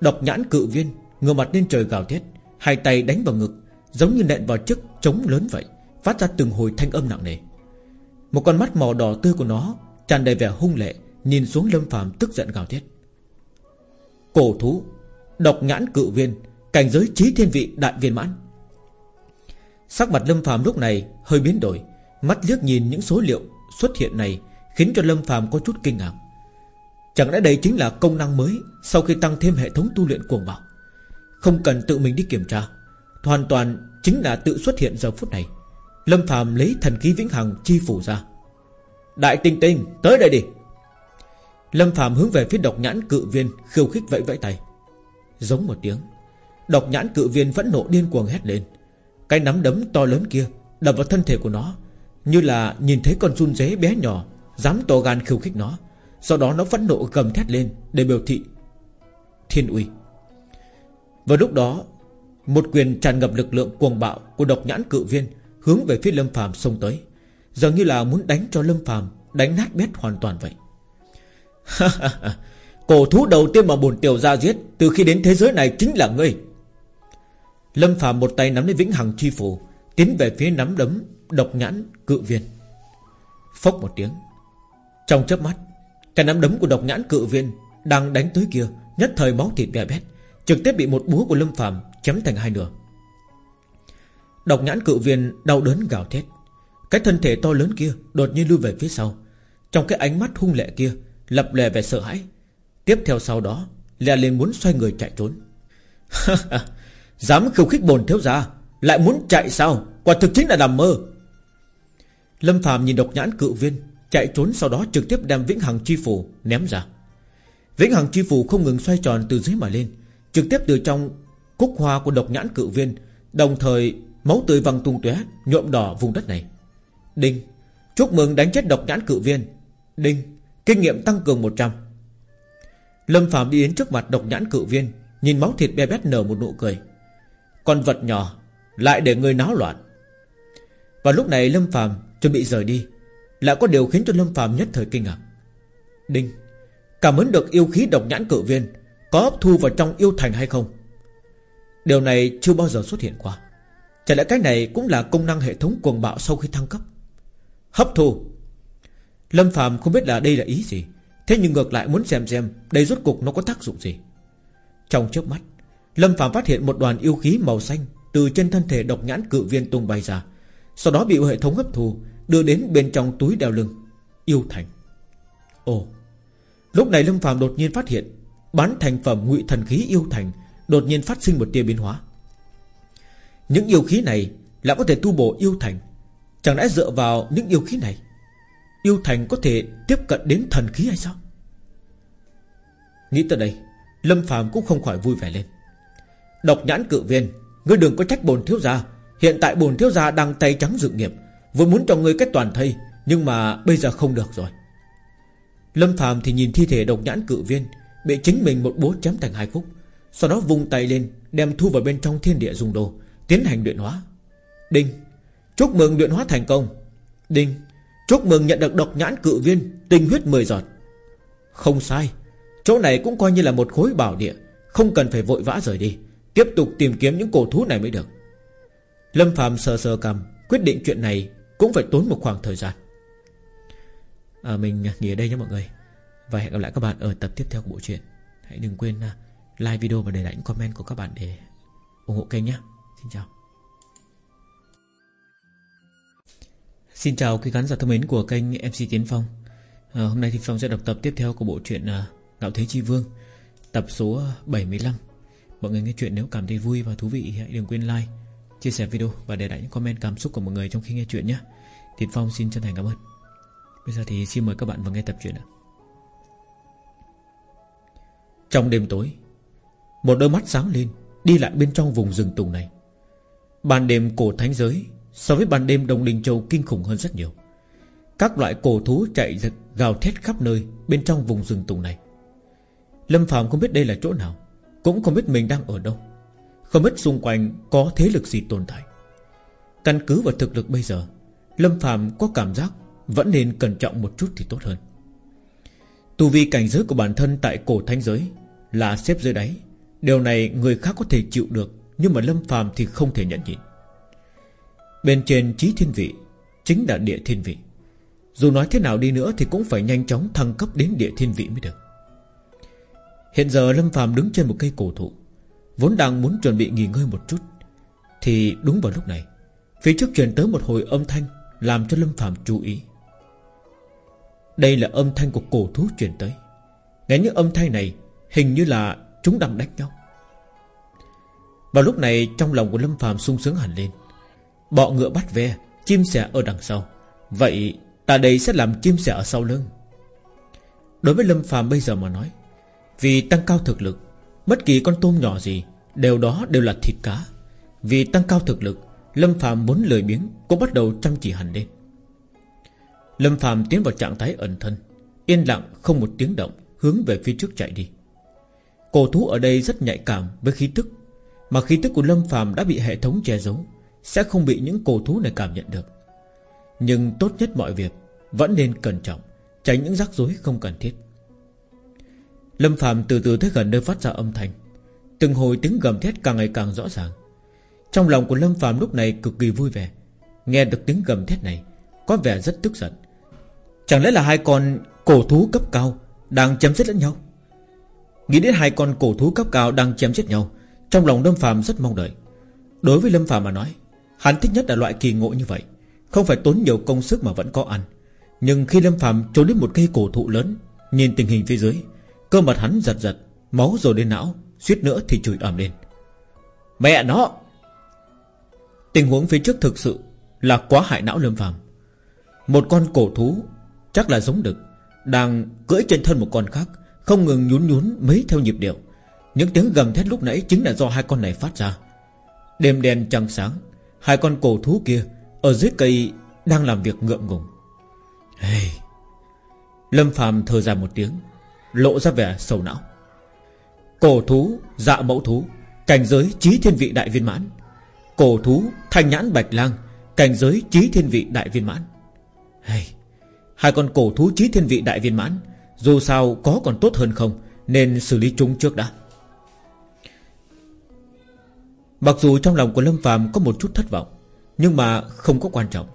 Độc nhãn cự viên, Ngửa mặt lên trời gào thét, Hai tay đánh vào ngực, Giống như nện vào chiếc trống lớn vậy, Phát ra từng hồi thanh âm nặng nề. Một con mắt màu đỏ tươi của nó tràn đầy vẻ hung lệ, Nhìn xuống Lâm phàm tức giận gào thét. Cổ thú, Độc nhãn cự viên, Cảnh giới trí thiên vị đại viên mãn. Sắc mặt Lâm phàm lúc này hơi biến đổi, Mắt liếc nhìn những số liệu xuất hiện này Khiến cho Lâm phàm có chút kinh ngạc. Chẳng lẽ đây chính là công năng mới Sau khi tăng thêm hệ thống tu luyện cuồng bảo Không cần tự mình đi kiểm tra, Hoàn toàn chính là tự xuất hiện giờ phút này. Lâm phàm lấy thần khí vĩnh hằng chi phủ ra. Đại tinh tinh, tới đây đi. Lâm phàm hướng về phía độc nhãn cự viên, Khiêu khích vẫy vẫy tay. Giống một tiếng, Độc nhãn cự viên vẫn nộ điên cuồng hét lên. Cái nắm đấm to lớn kia Đập vào thân thể của nó, Như là nhìn thấy con run dế bé nhỏ Dám to gan khiêu khích nó. Sau đó nó phẫn nộ gầm thét lên Để biểu thị, Thiên uy. Vào lúc đó, Một quyền tràn ngập lực lượng cuồng bạo Của độc nhãn cự viên Hướng về phía Lâm phàm xông tới, Dường như là muốn đánh cho Lâm phàm Đánh nát bét hoàn toàn vậy. Cổ thú đầu tiên mà bổn tiểu ra giết Từ khi đến thế giới này chính là ngươi. Lâm Phạm một tay nắm lấy vĩnh hằng chi phủ, Tiến về phía nắm đấm Độc nhãn cự viên. Phốc một tiếng. Trong chớp mắt, Cái nắm đấm của độc nhãn cự viên Đang đánh tới kia, Nhất thời máu thịt bè bét, Trực tiếp bị một búa của Lâm Phạm chém thành hai nửa. Độc nhãn cự viên đau đớn gào thét. Cái thân thể to lớn kia Đột nhiên lui về phía sau. Trong cái ánh mắt hung lệ kia, Lập lè vẻ sợ hãi. Tiếp theo sau đó, Lè lên muốn xoay người chạy trốn. Dám khiêu khích bồn thiếu gia, Lại muốn chạy sao? Quả thực chính là nằm mơ. Lâm Phạm nhìn độc nhãn cự viên, Chạy trốn sau đó trực tiếp đem vĩnh hằng chi phủ Ném ra. Vĩnh hằng chi phủ không ngừng xoay tròn từ dưới mà lên, Trực tiếp từ trong cúc hoa của độc nhãn cự viên, Đồng thời máu tươi văng tung tóe, nhuộm đỏ vùng đất này. Đinh, Chúc mừng đánh chết độc nhãn cự viên. Đinh, Kinh nghiệm tăng cường 100 Lâm Phạm đi đến trước mặt độc nhãn cự viên, Nhìn máu thịt be bét nở một nụ cười. Con vật nhỏ, Lại để người náo loạn. Và lúc này Lâm Phạm chuẩn bị rời đi, Lại có điều khiến cho Lâm Phạm nhất thời kinh ngạc. Đinh, Cảm ơn được yêu khí độc nhãn cự viên, Có hấp thu vào trong yêu thành hay không? Điều này chưa bao giờ xuất hiện qua. Chả lẽ cái này cũng là công năng hệ thống cuồng bạo sau khi thăng cấp? Hấp thu. Lâm Phạm không biết là đây là ý gì, Thế nhưng ngược lại muốn xem xem Đây rốt cục nó có tác dụng gì. Trong chớp mắt Lâm Phạm phát hiện một đoàn yêu khí màu xanh Từ trên thân thể độc nhãn cự viên tung bay ra, Sau đó bị hệ thống hấp thu, Đưa đến bên trong túi đeo lưng. Yêu thành. Ồ. Lúc này Lâm Phạm đột nhiên phát hiện, Bán thành phẩm ngụy thần khí yêu thành Đột nhiên phát sinh một tia biến hóa. Những yêu khí này là có thể tu bổ yêu thành. Chẳng lẽ dựa vào những yêu khí này, Yêu Thành có thể tiếp cận đến thần khí hay sao? Nghĩ tới đây, Lâm Phạm cũng không khỏi vui vẻ lên. Độc nhãn cự viên, Ngươi đừng có trách bồn thiếu gia. Hiện tại bồn thiếu gia đang tay trắng dự nghiệp Vốn muốn cho ngươi kết toàn thây, Nhưng mà bây giờ không được rồi. Lâm Phạm thì nhìn thi thể độc nhãn cự viên, Bị chính mình một bố chém thành hai khúc, Sau đó vung tay lên, Đem thu vào bên trong thiên địa dùng đồ, Tiến hành luyện hóa. Đinh, Chúc mừng luyện hóa thành công. Đinh, Chúc mừng nhận được độc nhãn cự viên, Tinh huyết 10 giọt. Không sai, Chỗ này cũng coi như là một khối bảo địa, Không cần phải vội vã rời đi. Tiếp tục tìm kiếm những cổ thú này mới được. Lâm Phạm sờ sờ cầm Quyết định chuyện này cũng phải tốn một khoảng thời gian. À, Mình nghỉ ở đây nhé mọi người. Và hẹn gặp lại các bạn ở tập tiếp theo của bộ truyện. Hãy đừng quên à, like video và để lại những comment của các bạn để ủng hộ kênh nhé. Xin chào. Xin chào quý khán giả thân mến của kênh MC Tiến Phong. À, Hôm nay thì Phong sẽ đọc tập tiếp theo của bộ truyện à, Ngạo Thế Chi Vương Tập số à, 75 Mọi người nghe chuyện nếu cảm thấy vui và thú vị Hãy đừng quên like, Chia sẻ video và để lại những comment cảm xúc của mọi người trong khi nghe chuyện nhé. Tiến Phong xin chân thành cảm ơn. Bây giờ thì xin mời các bạn vào nghe tập truyện ạ. Trong đêm tối, Một đôi mắt sáng lên Đi lại bên trong vùng rừng tùng này. Ban đêm cổ thánh giới So với ban đêm Đông Linh Châu kinh khủng hơn rất nhiều. Các loại cổ thú chạy gào thét khắp nơi Bên trong vùng rừng tùng này. Lâm Phạm không biết đây là chỗ nào cũng không biết mình đang ở đâu. Không biết xung quanh có thế lực gì tồn tại. Căn cứ vào thực lực bây giờ, Lâm Phạm có cảm giác Vẫn nên cẩn trọng một chút thì tốt hơn. Tu vi cảnh giới của bản thân Tại cổ thánh giới Là xếp dưới đáy. Điều này người khác có thể chịu được, Nhưng mà Lâm Phạm thì không thể nhận nhịn. Bên trên trí thiên vị Chính là địa thiên vị. Dù nói thế nào đi nữa Thì cũng phải nhanh chóng thăng cấp đến địa thiên vị mới được. Hiện giờ Lâm Phạm đứng trên một cây cổ thụ, Vốn đang muốn chuẩn bị nghỉ ngơi một chút. Thì đúng vào lúc này, Phía trước truyền tới một hồi âm thanh Làm cho Lâm Phạm chú ý. Đây là âm thanh của cổ thú truyền tới. Nghe những âm thanh này, Hình như là chúng đang đánh nhau. Vào lúc này, trong lòng của Lâm Phạm sung sướng hẳn lên. Bọ ngựa bắt ve, Chim sẻ ở đằng sau. Vậy, ta đây sẽ làm chim sẻ ở sau lưng. Đối với Lâm Phạm bây giờ mà nói vì tăng cao thực lực, Bất kỳ con tôm nhỏ gì, Đều đó đều là thịt cá. Vì tăng cao thực lực, Lâm Phạm muốn lười biếng, Cũng bắt đầu chăm chỉ hẳn lên. Lâm Phạm tiến vào trạng thái ẩn thân, Yên lặng, không một tiếng động, Hướng về phía trước chạy đi. Cổ thú ở đây rất nhạy cảm với khí tức, Mà khí tức của Lâm Phạm đã bị hệ thống che giấu, Sẽ không bị những cổ thú này cảm nhận được. Nhưng tốt nhất mọi việc Vẫn nên cẩn trọng, Tránh những rắc rối không cần thiết. Lâm Phạm từ từ tới gần nơi phát ra âm thanh. Từng hồi tiếng gầm thét càng ngày càng rõ ràng. Trong lòng của Lâm Phạm lúc này cực kỳ vui vẻ. Nghe được tiếng gầm thét này, Có vẻ rất tức giận. Chẳng lẽ là hai con cổ thú cấp cao Đang chém giết lẫn nhau? Nghĩ đến hai con cổ thú cấp cao đang chém giết nhau, Trong lòng Lâm Phạm rất mong đợi. Đối với Lâm Phạm mà nói, Hắn thích nhất là loại kỳ ngộ như vậy. Không phải tốn nhiều công sức mà vẫn có ăn. Nhưng khi Lâm Phạm trốn đến một cây cổ thụ lớn, Nhìn tình hình phía dưới Cơ mặt hắn giật giật, Máu rồi đến não, Suýt nữa thì chửi ầm lên. Mẹ nó! Tình huống phía trước thực sự Là quá hại não Lâm Phạm Một con cổ thú Chắc là giống đực, Đang cưỡi trên thân một con khác, Không ngừng nhún nhún mấy theo nhịp điệu. Những tiếng gầm thét lúc nãy Chính là do hai con này phát ra. Đêm đen trăng sáng, Hai con cổ thú kia Ở dưới cây đang làm việc ngượng ngùng. Hey. Lâm Phạm thở dài một tiếng. Lộ ra vẻ sầu não. Cổ thú dạ mẫu thú, Cảnh giới trí thiên vị đại viên mãn. Cổ thú, thanh nhãn bạch lang, Cảnh giới trí thiên vị đại viên mãn. Hey. Hai con cổ thú trí thiên vị đại viên mãn, Dù sao có còn tốt hơn không, Nên xử lý chúng trước đã. Mặc dù trong lòng của Lâm phàm có một chút thất vọng, Nhưng mà không có quan trọng.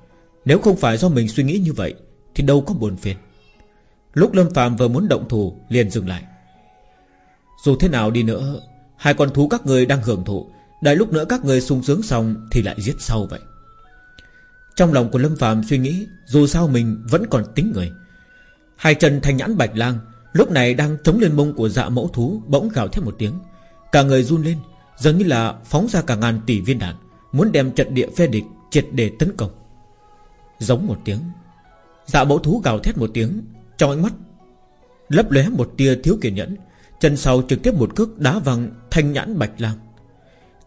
Nếu không phải do mình suy nghĩ như vậy, Thì đâu có buồn phiền. Lúc Lâm Phạm vừa muốn động thủ, liền dừng lại. Dù thế nào đi nữa, Hai con thú các người đang hưởng thụ đại lúc nữa các người sung sướng xong Thì lại giết sau vậy. Trong lòng của Lâm Phạm suy nghĩ, Dù sao mình vẫn còn tính người. Hai chân thanh nhãn bạch lang, Lúc này đang chống lên mông của dạ mẫu thú, Bỗng gào thét một tiếng. Cả người run lên, Dường như là phóng ra cả ngàn tỷ viên đạn, Muốn đem trận địa phe địch triệt để tấn công. Giống một tiếng Dạ mẫu thú gào thét một tiếng trong ánh mắt. Lấp lóe một tia thiếu kiên nhẫn, Chân sau trực tiếp một cước đá văng Thanh nhãn bạch lang.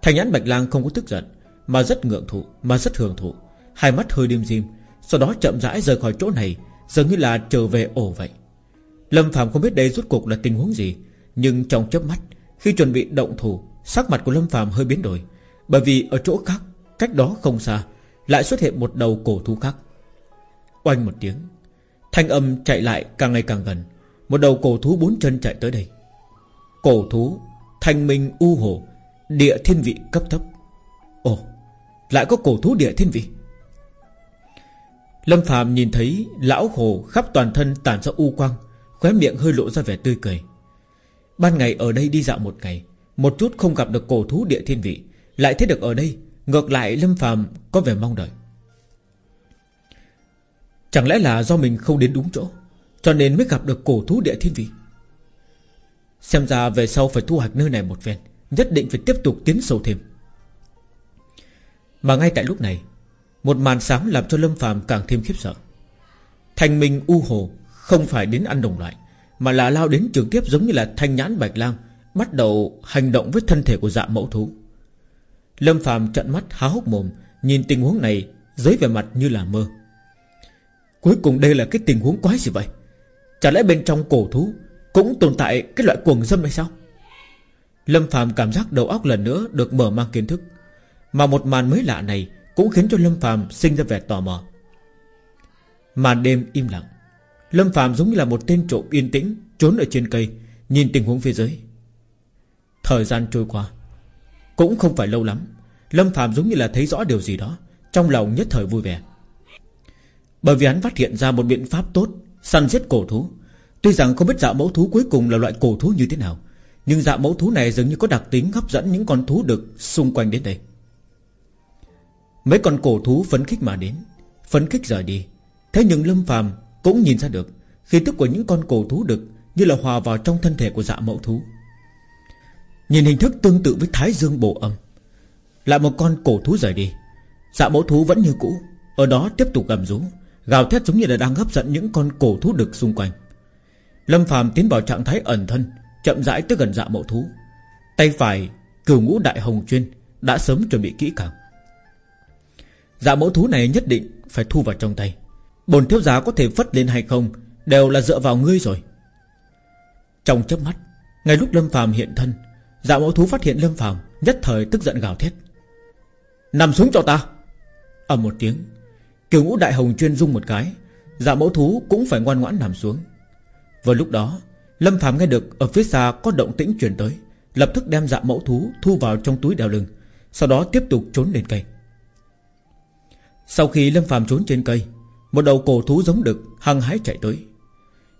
Thanh nhãn bạch lang không có tức giận, Mà rất ngượng thụ, Mà rất hưởng thụ. Hai mắt hơi đêm dim, Sau đó chậm rãi rời khỏi chỗ này, Dường như là trở về ổ vậy. Lâm Phạm không biết đây rốt cuộc là tình huống gì, Nhưng trong chớp mắt, Khi chuẩn bị động thủ, Sắc mặt của Lâm Phạm hơi biến đổi. Bởi vì ở chỗ khác, Cách đó không xa, Lại xuất hiện một đầu cổ thú khác. Oanh một tiếng Thanh âm chạy lại càng ngày càng gần. Một đầu cổ thú bốn chân chạy tới đây. Cổ thú, Thanh minh u hồ, Địa thiên vị cấp thấp. Ồ, Lại có cổ thú địa thiên vị. Lâm Phạm nhìn thấy Lão hồ khắp toàn thân tản ra u quang, Khóe miệng hơi lộ ra vẻ tươi cười. Ban ngày ở đây đi dạo một ngày, Một chút không gặp được cổ thú địa thiên vị. Lại thấy được ở đây, Ngược lại Lâm Phạm có vẻ mong đợi. Chẳng lẽ là do mình không đến đúng chỗ, Cho nên mới gặp được cổ thú địa thiên vị? Xem ra về sau phải thu hoạch nơi này một phen, Nhất định phải tiếp tục tiến sâu thêm. Mà ngay tại lúc này, Một màn sáng làm cho Lâm phàm càng thêm khiếp sợ. Thành minh u hồ Không phải đến ăn đồng loại, Mà là lao đến trực tiếp giống như là thanh nhãn bạch lang, Bắt đầu hành động với thân thể của dạ mẫu thú. Lâm phàm trận mắt há hốc mồm, Nhìn tình huống này Dưới vẻ mặt như là mơ. Cuối cùng đây là cái tình huống quái gì vậy? Chả lẽ bên trong cổ thú Cũng tồn tại cái loại cuồng dâm hay sao? Lâm Phạm cảm giác đầu óc lần nữa Được mở mang kiến thức, Mà một màn mới lạ này Cũng khiến cho Lâm Phạm sinh ra vẻ tò mò. Màn đêm im lặng, Lâm Phạm giống như là một tên trộm yên tĩnh Trốn ở trên cây, Nhìn tình huống phía dưới. Thời gian trôi qua, Cũng không phải lâu lắm, Lâm Phạm giống như là thấy rõ điều gì đó Trong lòng nhất thời vui vẻ. Bởi vì hắn phát hiện ra một biện pháp tốt, Săn giết cổ thú. Tuy rằng không biết dạ mẫu thú cuối cùng là loại cổ thú như thế nào, Nhưng dạ mẫu thú này dường như có đặc tính hấp dẫn những con thú đực xung quanh đến đây. Mấy con cổ thú phấn khích mà đến, Phấn khích rời đi. Thế nhưng Lâm phàm cũng nhìn ra được khi tức của những con cổ thú đực Như là hòa vào trong thân thể của dạ mẫu thú. Nhìn hình thức tương tự với thái dương bổ âm, Lại một con cổ thú rời đi. Dạ mẫu thú vẫn như cũ, Ở đó tiếp tục gầm rú. Gào thét giống như là đang hấp dẫn những con cổ thú đực xung quanh. Lâm phàm tiến vào trạng thái ẩn thân, Chậm rãi tới gần dạ mẫu thú. Tay phải cửu ngũ đại hồng chuyên Đã sớm chuẩn bị kỹ càng. Dạ mẫu thú này nhất định Phải thu vào trong tay. Bồn thiếu giá có thể phất lên hay không Đều là dựa vào ngươi rồi. Trong chớp mắt, Ngay lúc Lâm phàm hiện thân Dạ mẫu thú phát hiện Lâm phàm Nhất thời tức giận gào thét. Nằm xuống cho ta! ầm một tiếng Kiều ngũ đại hồng chuyên dung một cái Dạ mẫu thú cũng phải ngoan ngoãn nằm xuống. Vào lúc đó, Lâm phàm nghe được ở phía xa có động tĩnh truyền tới, Lập tức đem dạ mẫu thú thu vào trong túi đeo lưng, Sau đó tiếp tục trốn lên cây. Sau khi Lâm phàm trốn trên cây, Một đầu cổ thú giống đực hăng hái chạy tới.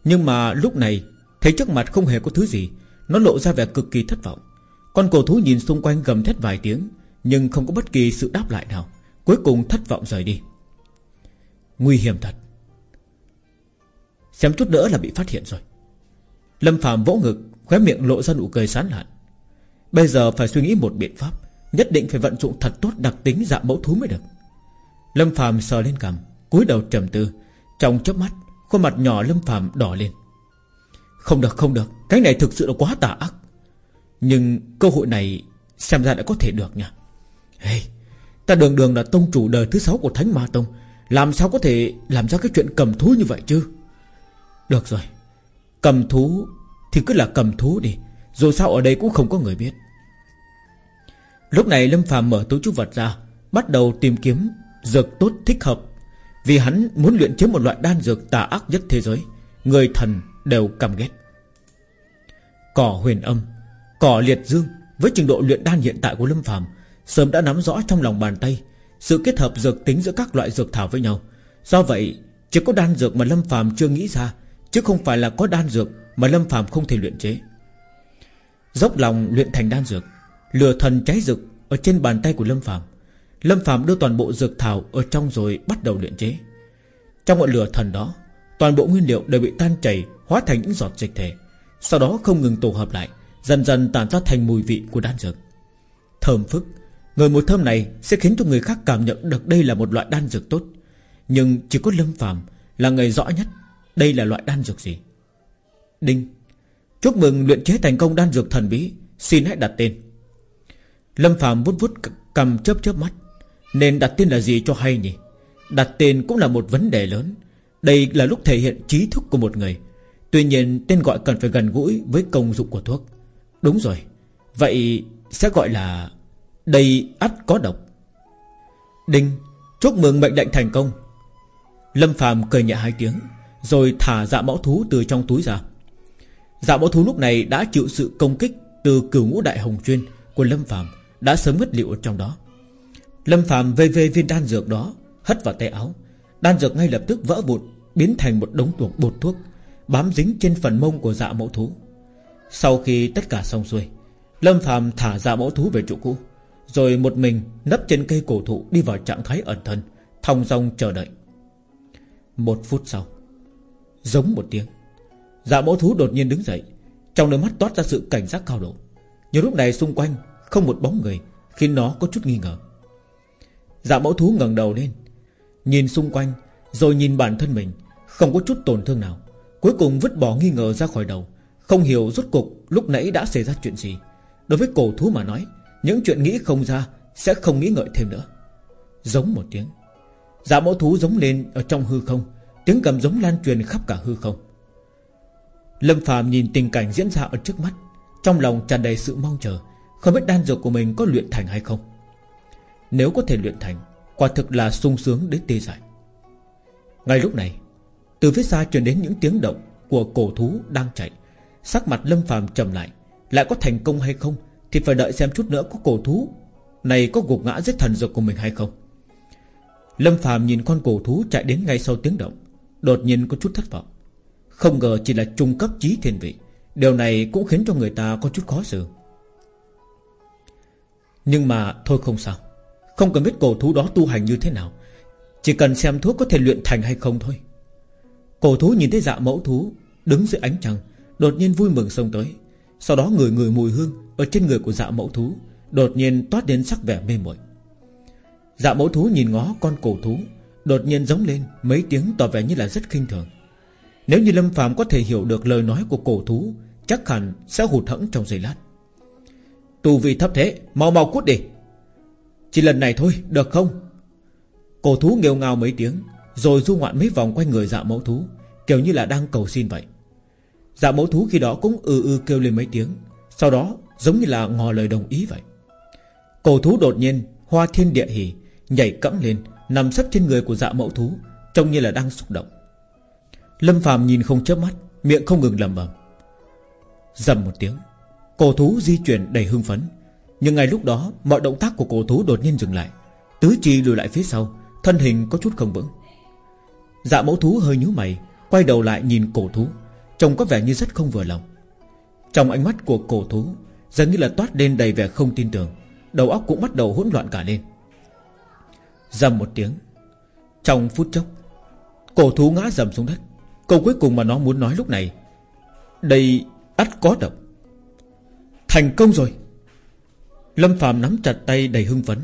Nhưng mà lúc này, Thấy trước mặt không hề có thứ gì, Nó lộ ra vẻ cực kỳ thất vọng. Con cổ thú nhìn xung quanh gầm thét vài tiếng, Nhưng không có bất kỳ sự đáp lại nào, Cuối cùng thất vọng rời đi. Nguy hiểm thật. Xem chút nữa là bị phát hiện rồi. Lâm Phạm vỗ ngực Khóe miệng lộ ra nụ cười sán lạn. Bây giờ phải suy nghĩ một biện pháp Nhất định phải vận dụng thật tốt đặc tính dạ mẫu thú mới được. Lâm Phạm sờ lên cằm cúi đầu trầm tư. Trong chớp mắt Khuôn mặt nhỏ Lâm Phạm đỏ lên. Không được không được Cái này thực sự là quá tà ác. Nhưng cơ hội này Xem ra đã có thể được nha. Hey, Ta đường đường là tông chủ đời thứ sáu của Thánh Ma Tông. Làm sao có thể làm ra cái chuyện cầm thú như vậy chứ? Được rồi, Cầm thú Thì cứ là cầm thú đi, Dù sao ở đây cũng không có người biết. Lúc này Lâm phàm mở túi chú vật ra, Bắt đầu tìm kiếm Dược tốt thích hợp, Vì hắn muốn luyện chế một loại đan dược tà ác nhất thế giới, Người thần đều căm ghét. Cỏ huyền âm, Cỏ liệt dương, Với trình độ luyện đan hiện tại của Lâm phàm Sớm đã nắm rõ trong lòng bàn tay sự kết hợp dược tính giữa các loại dược thảo với nhau. Do vậy, Chỉ có đan dược mà Lâm phàm chưa nghĩ ra, Chứ không phải là có đan dược Mà Lâm phàm không thể luyện chế. Dốc lòng luyện thành đan dược, Lửa thần cháy dược Ở trên bàn tay của Lâm phàm. Lâm phàm đưa toàn bộ dược thảo Ở trong rồi bắt đầu luyện chế. Trong ngọn lửa thần đó, Toàn bộ nguyên liệu đều bị tan chảy, Hóa thành những giọt dịch thể. Sau đó không ngừng tổ hợp lại, Dần dần tản ra thành mùi vị của đan dược. Thơm phức Người mùi thơm này sẽ khiến cho người khác cảm nhận được đây là một loại đan dược tốt. Nhưng chỉ có Lâm phàm Là người rõ nhất đây là loại đan dược gì. Đinh, Chúc mừng luyện chế thành công đan dược thần bí, Xin hãy đặt tên. Lâm Phạm vút vút cầm chớp chớp mắt. Nên đặt tên là gì cho hay nhỉ? Đặt tên cũng là một vấn đề lớn. Đây là lúc thể hiện trí thức của một người. Tuy nhiên, tên gọi cần phải gần gũi Với công dụng của thuốc. Đúng rồi, Vậy sẽ gọi là đây ắt có độc. Đinh, Chúc mừng mệnh lệnh thành công. Lâm phàm cười nhẹ hai tiếng, rồi thả dạ mẫu thú từ trong túi ra. Dạ mẫu thú lúc này đã chịu sự công kích Từ cửu ngũ đại hồng chuyên Của Lâm phàm Đã sớm ngất liệu trong đó. Lâm phàm vê vê viên đan dược đó, Hất vào tay áo. Đan dược ngay lập tức vỡ vụn, Biến thành một đống tuộc bột thuốc, Bám dính trên phần mông của dạ mẫu thú. Sau khi tất cả xong xuôi, Lâm phàm thả dạ mẫu thú về chỗ cũ. Rồi một mình nấp trên cây cổ thụ Đi vào trạng thái ẩn thân, Thong dong chờ đợi. Một phút sau, Giống một tiếng Dạ mẫu thú đột nhiên đứng dậy, Trong đôi mắt toát ra sự cảnh giác cao độ. Nhưng lúc này xung quanh Không một bóng người, Khiến nó có chút nghi ngờ. Dạ mẫu thú ngẩng đầu lên, Nhìn xung quanh, Rồi nhìn bản thân mình, Không có chút tổn thương nào. Cuối cùng vứt bỏ nghi ngờ ra khỏi đầu, Không hiểu rốt cục lúc nãy đã xảy ra chuyện gì. Đối với cổ thú mà nói những chuyện nghĩ không ra Sẽ không nghĩ ngợi thêm nữa. Giống một tiếng. Dạ mẫu thú giống lên ở trong hư không. Tiếng cầm giống lan truyền khắp cả hư không. Lâm Phạm nhìn tình cảnh diễn ra ở trước mắt. Trong lòng tràn đầy sự mong chờ. Không biết đan dược của mình có luyện thành hay không. Nếu có thể luyện thành, Quả thực là sung sướng đến tê dại. Ngay lúc này, Từ phía xa truyền đến những tiếng động Của cổ thú đang chạy. Sắc mặt Lâm Phạm trầm lại. Lại có thành công hay không thì phải đợi xem chút nữa có cổ thú. Này có gục ngã giết thần dược của mình hay không? Lâm Phạm nhìn con cổ thú chạy đến ngay sau tiếng động. Đột nhiên có chút thất vọng. Không ngờ chỉ là trung cấp trí thiên vị. Điều này cũng khiến cho người ta có chút khó xử. Nhưng mà thôi không sao. Không cần biết cổ thú đó tu hành như thế nào. Chỉ cần xem thuốc có thể luyện thành hay không thôi. Cổ thú nhìn thấy dạ mẫu thú Đứng dưới ánh trăng, Đột nhiên vui mừng xông tới. Sau đó người người mùi hương Ở trên người của dạ mẫu thú Đột nhiên toát đến sắc vẻ mê muội. Dạ mẫu thú nhìn ngó con cổ thú, Đột nhiên giống lên mấy tiếng tỏ vẻ như là rất khinh thường. Nếu như Lâm phàm có thể hiểu được lời nói của cổ thú, Chắc hẳn sẽ hụt hẫng trong giây lát. Tù vị thấp thế, Mau mau cút đi. Chỉ lần này thôi, được không? Cổ thú nghêu ngao mấy tiếng, Rồi du ngoạn mấy vòng quanh người dạ mẫu thú, Kiểu như là đang cầu xin vậy. Dạ mẫu thú khi đó cũng ư ư kêu lên mấy tiếng, Sau đó giống như là ngò lời đồng ý vậy. Cổ thú đột nhiên, Hoa thiên địa hỉ, Nhảy cẫng lên, Nằm sấp trên người của dạ mẫu thú, Trông như là đang xúc động. Lâm phàm nhìn không chớp mắt, Miệng không ngừng lầm bầm Dầm một tiếng, Cổ thú di chuyển đầy hưng phấn. Nhưng ngay lúc đó, Mọi động tác của cổ thú đột nhiên dừng lại. Tứ chi lùi lại phía sau, Thân hình có chút không vững. Dạ mẫu thú hơi nhíu mày, Quay đầu lại nhìn cổ thú. Trông có vẻ như rất không vừa lòng. Trong ánh mắt của cổ thú, Dường như là toát lên đầy vẻ không tin tưởng. Đầu óc cũng bắt đầu hỗn loạn cả lên. Dầm một tiếng. Trong phút chốc, Cổ thú ngã dầm xuống đất. Câu cuối cùng mà nó muốn nói lúc này Đây ắt có độc. Thành công rồi. Lâm Phạm nắm chặt tay đầy hưng phấn.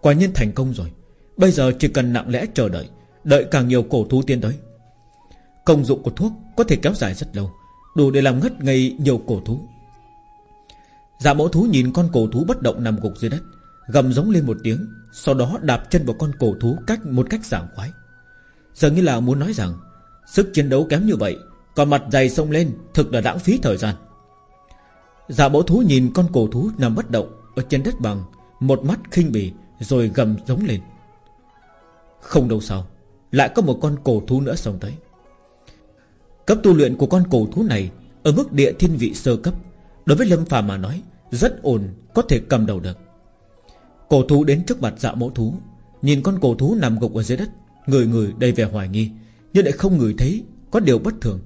Quả nhiên thành công rồi. Bây giờ chỉ cần nặng lẽ chờ đợi Đợi càng nhiều cổ thú tiến tới. Công dụng của thuốc có thể kéo dài rất lâu, Đủ để làm ngất ngây nhiều cổ thú. Dạ mẫu thú nhìn con cổ thú bất động nằm gục dưới đất, Gầm giống lên một tiếng, Sau đó đạp chân vào con cổ thú cách một cách giảng khoái. Giờ như là muốn nói rằng, Sức chiến đấu kém như vậy, Còn mặt dày sông lên Thực là lãng phí thời gian. Dạ mẫu thú nhìn con cổ thú nằm bất động Ở trên đất bằng Một mắt khinh bỉ Rồi gầm giống lên. Không đâu sau, Lại có một con cổ thú nữa sông tới. Cấp tu luyện của con cổ thú này Ở mức địa thiên vị sơ cấp, Đối với Lâm phàm mà nói, Rất ổn, có thể cầm đầu được. Cổ thú đến trước mặt dạ mẫu thú, Nhìn con cổ thú nằm gục ở dưới đất Người người đầy vẻ hoài nghi, Nhưng lại không người thấy có điều bất thường.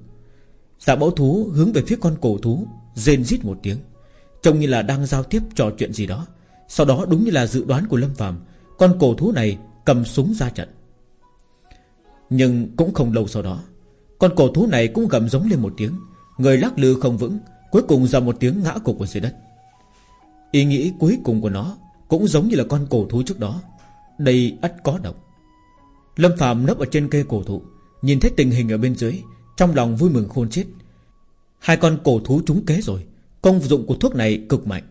Dạ mẫu thú hướng về phía con cổ thú, Rên rít một tiếng, Trông như là đang giao tiếp trò chuyện gì đó. Sau đó đúng như là dự đoán của Lâm phàm, Con cổ thú này cầm súng ra trận. Nhưng cũng không lâu sau đó con cổ thú này cũng gầm giống lên một tiếng. Người lắc lư không vững, Cuối cùng ra một tiếng ngã cục ở dưới đất. Ý nghĩ cuối cùng của nó Cũng giống như là con cổ thú trước đó. Đây ắt có độc. Lâm Phạm nấp ở trên cây cổ thụ, Nhìn thấy tình hình ở bên dưới, Trong lòng vui mừng khôn chết Hai con cổ thú trúng kế rồi, Công dụng của thuốc này cực mạnh.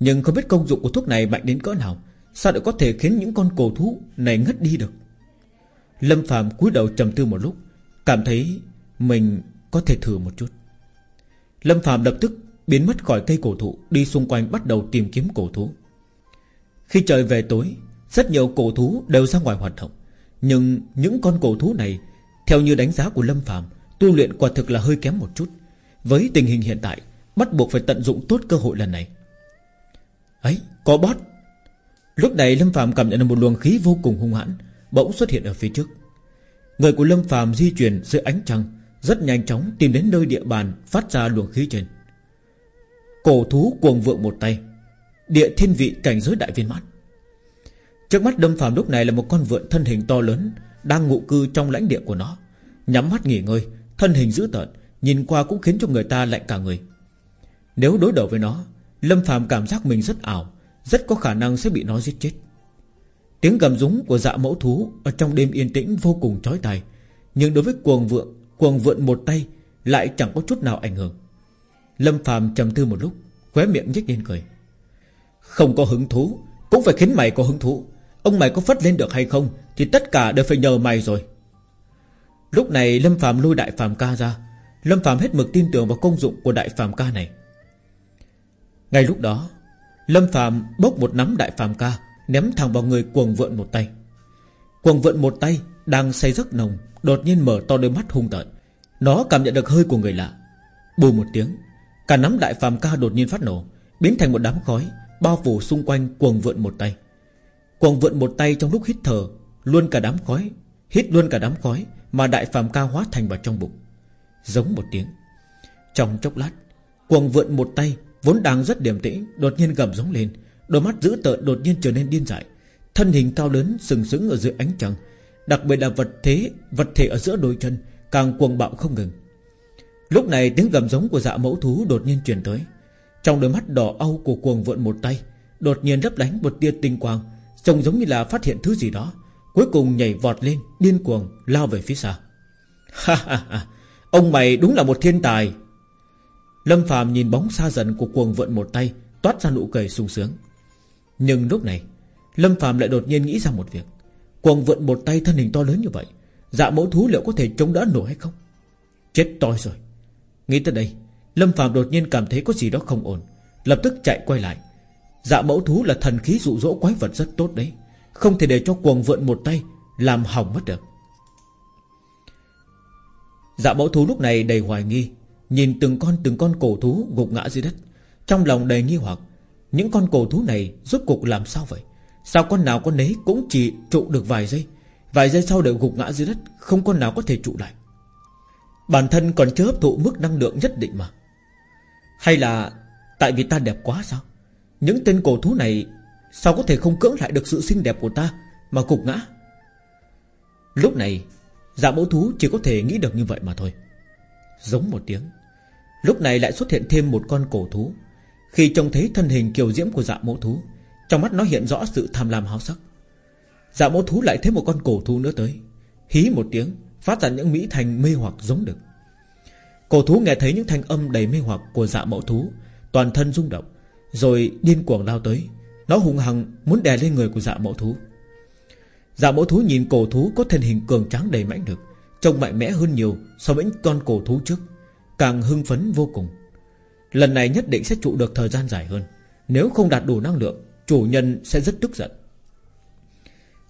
Nhưng không biết công dụng của thuốc này mạnh đến cỡ nào, Sao lại có thể khiến những con cổ thú này ngất đi được? Lâm Phạm cúi đầu trầm tư một lúc. Cảm thấy mình có thể thử một chút. Lâm Phạm lập tức biến mất khỏi cây cổ thụ, Đi xung quanh bắt đầu tìm kiếm cổ thú. Khi trời về tối, Rất nhiều cổ thú đều ra ngoài hoạt động. Nhưng những con cổ thú này, Theo như đánh giá của Lâm Phạm Tu luyện quả thực là hơi kém một chút. Với tình hình hiện tại, Bắt buộc phải tận dụng tốt cơ hội lần này. Ấy, có bót! Lúc này Lâm Phạm cảm nhận được một luồng khí vô cùng hung hãn Bỗng xuất hiện ở phía trước. Người của Lâm Phạm di chuyển dưới ánh trăng, rất nhanh chóng tìm đến nơi địa bàn Phát ra luồng khí trên. Cổ thú cuồng vượng một tay, Địa thiên vị cảnh giới đại viên mãn. Trước mắt Lâm phàm lúc này là một con vượn thân hình to lớn, Đang ngụ cư trong lãnh địa của nó, Nhắm mắt nghỉ ngơi, Thân hình dữ tợn, Nhìn qua cũng khiến cho người ta lạnh cả người. Nếu đối đầu với nó, Lâm phàm cảm giác mình rất ảo, Rất có khả năng sẽ bị nó giết chết. Tiếng gầm rúng của dạ mẫu thú Ở trong đêm yên tĩnh vô cùng chói tai, Nhưng đối với cuồng vượng, Cuồng vượn một tay Lại chẳng có chút nào ảnh hưởng. Lâm phàm trầm tư một lúc, Khóe miệng nhếch lên cười. Không có hứng thú, Cũng phải khiến mày có hứng thú. Ông mày có phất lên được hay không Thì tất cả đều phải nhờ mày rồi. Lúc này Lâm phàm lôi đại phàm ca ra. Lâm phàm hết mực tin tưởng vào công dụng của đại phàm ca này. Ngay lúc đó, Lâm phàm bốc một nắm đại phàm ca Ném thẳng vào người cuồng vượn một tay. Cuồng vượn một tay Đang say giấc nồng, Đột nhiên mở to đôi mắt hung tợn. Nó cảm nhận được hơi của người lạ. Bù một tiếng, Cả nắm đại phàm ca đột nhiên phát nổ, Biến thành một đám khói, Bao phủ xung quanh cuồng vượn một tay. Cuồng vượn một tay trong lúc hít thở, Luôn cả đám khói, Hít luôn cả đám khói Mà đại phàm ca hóa thành vào trong bụng. Giống một tiếng. Trong chốc lát, Cuồng vượn một tay Vốn đang rất điềm tĩnh Đột nhiên gầm giống lên Đôi mắt dữ tợn đột nhiên trở nên điên dại. Thân hình cao lớn, sừng sững ở dưới ánh trăng. Đặc biệt là vật thế, Vật thể ở giữa đôi chân, Càng cuồng bạo không ngừng. Lúc này tiếng gầm giống của dạ mẫu thú đột nhiên truyền tới. Trong đôi mắt đỏ au của cuồng vượn một tay, Đột nhiên lấp lánh một tia tinh quang, Trông giống như là phát hiện thứ gì đó. Cuối cùng nhảy vọt lên, Điên cuồng, lao về phía xa. Ha ha ha. Ông mày đúng là một thiên tài. Lâm phàm nhìn bóng xa dần của cuồng vượn một tay, Toát ra nụ cười sung sướng. Nhưng lúc này, Lâm Phạm lại đột nhiên nghĩ ra một việc. Cuồng vượn một tay thân hình to lớn như vậy Dạ mẫu thú liệu có thể chống đỡ nổi hay không? Chết toi rồi. Nghĩ tới đây, Lâm Phạm đột nhiên cảm thấy có gì đó không ổn, Lập tức chạy quay lại. Dạ mẫu thú là thần khí dụ dỗ quái vật rất tốt đấy, Không thể để cho cuồng vượn một tay Làm hỏng mất được. Dạ mẫu thú lúc này đầy hoài nghi, Nhìn từng con từng con cổ thú gục ngã dưới đất, Trong lòng đầy nghi hoặc. Những con cổ thú này rốt cuộc làm sao vậy? Sao con nào con nấy cũng chỉ trụ được vài giây? Vài giây sau đều gục ngã dưới đất, Không con nào có thể trụ lại. Bản thân còn chưa hấp thụ mức năng lượng nhất định mà. Hay là Tại vì ta đẹp quá sao? Những tên cổ thú này Sao có thể không cưỡng lại được sự xinh đẹp của ta Mà gục ngã? Lúc này Dạ mẫu thú chỉ có thể nghĩ được như vậy mà thôi. Giống một tiếng. Lúc này lại xuất hiện thêm một con cổ thú. Khi trông thấy thân hình kiều diễm của dạ mẫu thú, Trong mắt nó hiện rõ sự tham lam háo sắc. Dạ mẫu thú lại thấy một con cổ thú nữa tới, Hí một tiếng, Phát ra những mỹ thành mê hoặc giống được. Cổ thú nghe thấy những thanh âm đầy mê hoặc Của dạ mẫu thú, Toàn thân rung động, Rồi điên cuồng lao tới. Nó hung hăng muốn đè lên người của dạ mẫu thú. Dạ mẫu thú nhìn cổ thú Có thân hình cường tráng đầy mãnh được, Trông mạnh mẽ hơn nhiều so với những con cổ thú trước, Càng hưng phấn vô cùng. Lần này nhất định sẽ trụ được thời gian dài hơn. Nếu không đạt đủ năng lượng, Chủ nhân sẽ rất tức giận.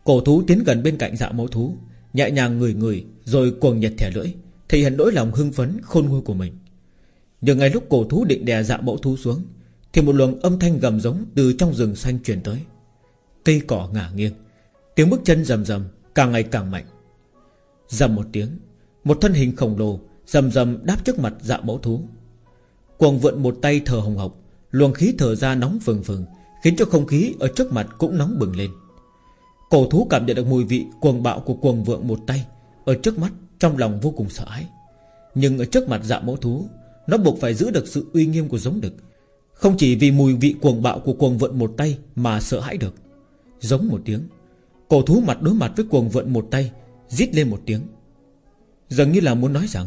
Cổ thú tiến gần bên cạnh dạ mẫu thú, Nhẹ nhàng người người Rồi cuồng nhiệt thẻ lưỡi thì hiện nỗi lòng hưng phấn, khôn nguôi của mình. Nhưng ngay lúc cổ thú định đè dạ mẫu thú xuống, Thì một luồng âm thanh gầm giống Từ trong rừng xanh truyền tới. Cây cỏ ngả nghiêng, Tiếng bước chân rầm rầm, Càng ngày càng mạnh. Rầm một tiếng, Một thân hình khổng lồ rầm rầm đáp trước mặt dạ mẫu thú. Cuồng vượn một tay thở hồng hộc, Luồng khí thở ra nóng phừng phừng, Khiến cho không khí ở trước mặt cũng nóng bừng lên. Cổ thú cảm nhận được mùi vị cuồng bạo của cuồng vượng một tay Ở trước mắt trong lòng vô cùng sợ hãi. Nhưng ở trước mặt dạ mẫu thú, Nó buộc phải giữ được sự uy nghiêm của giống đực. Không chỉ vì mùi vị cuồng bạo của cuồng vượn một tay Mà sợ hãi được. Giống một tiếng, Cổ thú mặt đối mặt với cuồng vượn một tay, Rít lên một tiếng. Dường như là muốn nói rằng,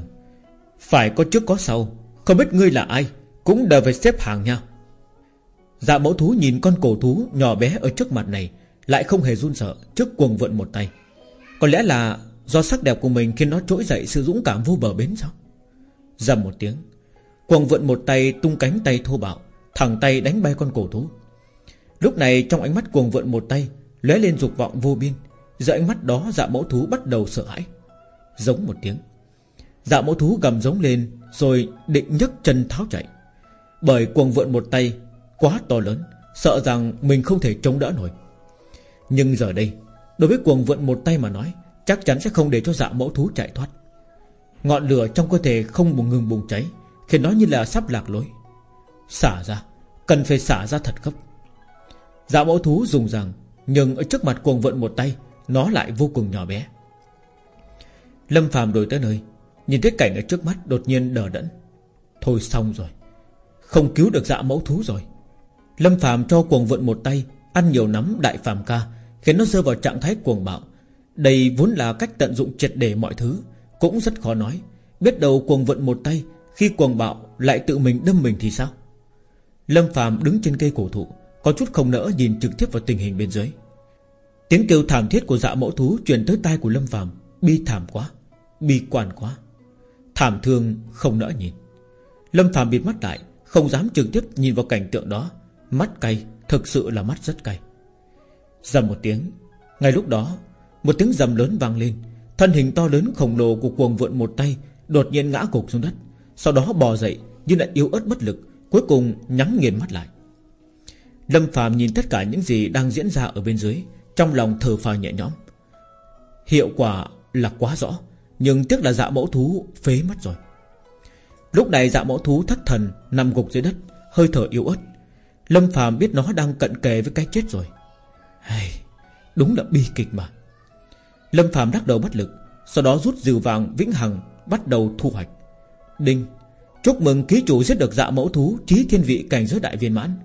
Phải có trước có sau không biết ngươi là ai, Cũng đều phải xếp hàng nha. Dạ mẫu thú nhìn con cổ thú nhỏ bé ở trước mặt này, Lại không hề run sợ, Trước cuồng vận một tay. Có lẽ là do sắc đẹp của mình Khiến nó trỗi dậy sự dũng cảm vô bờ bến sao? Dầm một tiếng, Cuồng vận một tay tung cánh tay thô bạo, Thẳng tay đánh bay con cổ thú. Lúc này trong ánh mắt cuồng vận một tay, lóe lên dục vọng vô biên. Giữa ánh mắt đó dạ mẫu thú bắt đầu sợ hãi. Giống một tiếng Dạ mẫu thú gầm giống lên rồi định nhấc chân tháo chạy. Bởi cuồng vượn một tay Quá to lớn, Sợ rằng mình không thể chống đỡ nổi. Nhưng giờ đây, Đối với cuồng vượn một tay mà nói, Chắc chắn sẽ không để cho dạ mẫu thú chạy thoát. Ngọn lửa trong cơ thể không một ngừng bùng cháy, Khiến nó như là sắp lạc lối. Xả ra, Cần phải xả ra thật gấp. Dạ mẫu thú dùng rằng, Nhưng ở trước mặt cuồng vận một tay, Nó lại vô cùng nhỏ bé. Lâm phàm đổi tới nơi Nhìn thấy cảnh ở trước mắt đột nhiên đờ đẫn. Thôi xong rồi. Không cứu được dạ mẫu thú rồi. Lâm phàm cho cuồng vận một tay, Ăn nhiều nắm đại phàm ca, Khiến nó rơi vào trạng thái cuồng bạo. Đây vốn là cách tận dụng triệt để mọi thứ, Cũng rất khó nói. Biết đầu cuồng vận một tay, Khi cuồng bạo lại tự mình đâm mình thì sao? Lâm Phạm đứng trên cây cổ thụ, Có chút không nỡ nhìn trực tiếp vào tình hình bên dưới. Tiếng kêu thảm thiết của dạ mẫu thú Truyền tới tai của Lâm Phạm Bi thảm quá, Bi quan quá. Thảm thương không nỡ nhìn. Lâm Phạm bịt mắt lại, Không dám trực tiếp nhìn vào cảnh tượng đó. Mắt cay, Thực sự là mắt rất cay. Dầm một tiếng, Ngay lúc đó, Một tiếng dầm lớn vang lên. Thân hình to lớn khổng lồ của cuồng vượn một tay Đột nhiên ngã gục xuống đất, Sau đó bò dậy Nhưng lại yếu ớt bất lực, Cuối cùng nhắm nghiền mắt lại. Lâm Phạm nhìn tất cả những gì đang diễn ra ở bên dưới, Trong lòng thở phào nhẹ nhõm. Hiệu quả là quá rõ. Nhưng tiếc là dạ mẫu thú phế mất rồi. Lúc này dạ mẫu thú thất thần Nằm gục dưới đất Hơi thở yếu ớt. Lâm phàm biết nó đang cận kề với cái chết rồi. Hey, Đúng là bi kịch mà. Lâm phàm đắc đầu bất lực Sau đó rút dìu vàng vĩnh hằng Bắt đầu thu hoạch. Đinh Chúc mừng ký chủ giết được dạ mẫu thú Trí thiên vị cảnh giới đại viên mãn.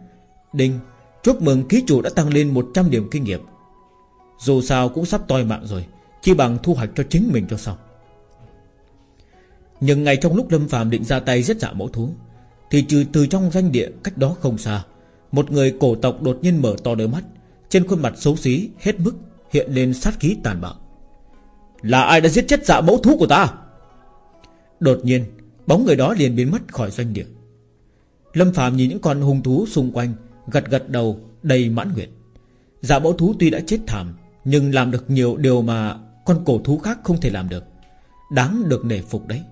Đinh Chúc mừng ký chủ đã tăng lên 100 điểm kinh nghiệm. Dù sao cũng sắp toi mạng rồi Chỉ bằng thu hoạch cho chính mình cho xong. Nhưng ngay trong lúc Lâm Phạm định ra tay giết dạ mẫu thú, Thì trừ từ trong danh địa cách đó không xa, Một người cổ tộc đột nhiên mở to đôi mắt, Trên khuôn mặt xấu xí, hết mức, Hiện lên sát khí tàn bạo. Là ai đã giết chết dạ mẫu thú của ta? Đột nhiên, Bóng người đó liền biến mất khỏi doanh địa. Lâm Phạm nhìn những con hung thú xung quanh, Gật gật đầu, đầy mãn nguyện. Dạ mẫu thú tuy đã chết thảm, Nhưng làm được nhiều điều mà Con cổ thú khác không thể làm được. Đáng được nể phục đấy.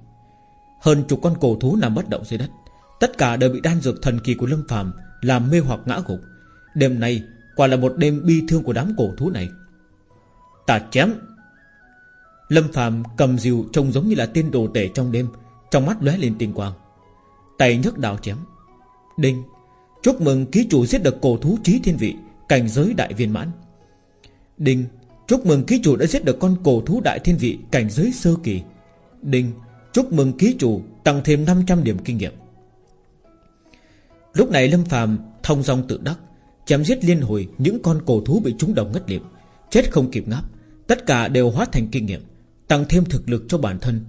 Hơn chục con cổ thú nằm bất động dưới đất. Tất cả đều bị đan dược thần kỳ của Lâm phàm Làm mê hoặc ngã gục. Đêm nay, quả là một đêm bi thương của đám cổ thú này. Ta chém. Lâm phàm cầm rìu trông giống như là tên đồ tể trong đêm, Trong mắt lóe lên tinh quang. Tay nhấc đào chém. Đinh. Chúc mừng ký chủ giết được cổ thú trí thiên vị, Cảnh giới đại viên mãn. Đinh. Chúc mừng ký chủ đã giết được con cổ thú đại thiên vị, Cảnh giới sơ kỳ. Đinh. Chúc mừng ký chủ tăng thêm 500 điểm kinh nghiệm. Lúc này Lâm phàm thông dong tự đắc, Chém giết liên hồi những con cổ thú bị trúng độc ngất liệm. Chết không kịp ngáp, Tất cả đều hóa thành kinh nghiệm, Tăng thêm thực lực cho bản thân.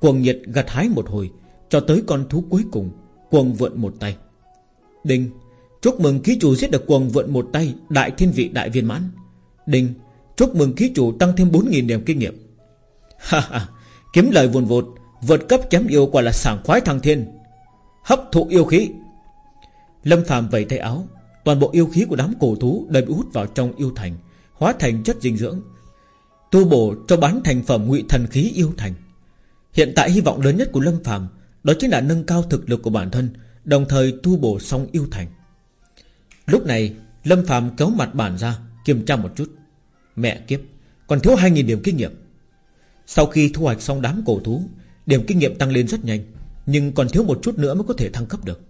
Cuồng nhiệt gặt hái một hồi, Cho tới con thú cuối cùng, Cuồng vượn một tay. Đinh, Chúc mừng ký chủ giết được cuồng vượn một tay, Đại thiên vị đại viên mãn. Đinh, Chúc mừng ký chủ tăng thêm 4.000 điểm kinh nghiệm. Ha ha, Kiếm lời vùn vột Vượt cấp chém yêu quả là sảng khoái thăng thiên, Hấp thụ yêu khí. Lâm phàm vẩy tay áo, Toàn bộ yêu khí của đám cổ thú Đều bị hút vào trong yêu thành, Hóa thành chất dinh dưỡng, Tu bổ cho bán thành phẩm ngụy thần khí yêu thành. Hiện tại hy vọng lớn nhất của Lâm phàm Đó chính là nâng cao thực lực của bản thân, Đồng thời tu bổ xong yêu thành. Lúc này, Lâm phàm kéo mặt bản ra, Kiểm tra một chút. Mẹ kiếp, Còn thiếu 2.000 điểm kinh nghiệm. Sau khi thu hoạch xong đám cổ thú Điểm kinh nghiệm tăng lên rất nhanh, Nhưng còn thiếu một chút nữa mới có thể thăng cấp được.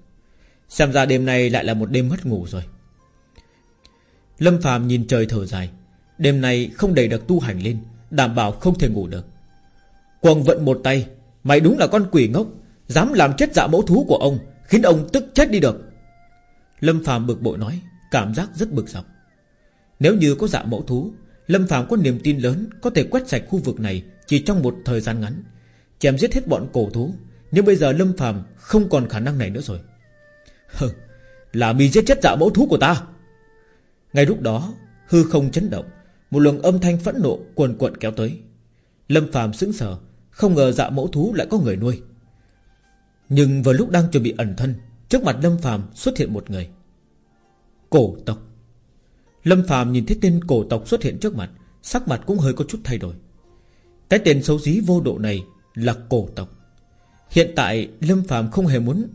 Xem ra đêm nay lại là một đêm mất ngủ rồi. Lâm phàm nhìn trời thở dài. Đêm nay không đầy được tu hành lên, Đảm bảo không thể ngủ được. Quần vận một tay, Mày đúng là con quỷ ngốc, Dám làm chết dạ mẫu thú của ông, Khiến ông tức chết đi được. Lâm phàm bực bội nói, Cảm giác rất bực dọc. Nếu như có dạ mẫu thú, Lâm phàm có niềm tin lớn Có thể quét sạch khu vực này Chỉ trong một thời gian ngắn Chém giết hết bọn cổ thú. Nhưng bây giờ Lâm phàm không còn khả năng này nữa rồi. Hừ, Là mi giết chết dạ mẫu thú của ta. Ngay lúc đó, Hư không chấn động, Một luồng âm thanh phẫn nộ cuồn cuộn kéo tới. Lâm phàm sững sờ, Không ngờ dạ mẫu thú lại có người nuôi. Nhưng vào lúc đang chuẩn bị ẩn thân, Trước mặt Lâm phàm xuất hiện một người. Cổ tộc. Lâm phàm nhìn thấy tên cổ tộc xuất hiện trước mặt, Sắc mặt cũng hơi có chút thay đổi. Cái tên xấu xí vô độ này là cổ tộc. Hiện tại Lâm phàm không hề muốn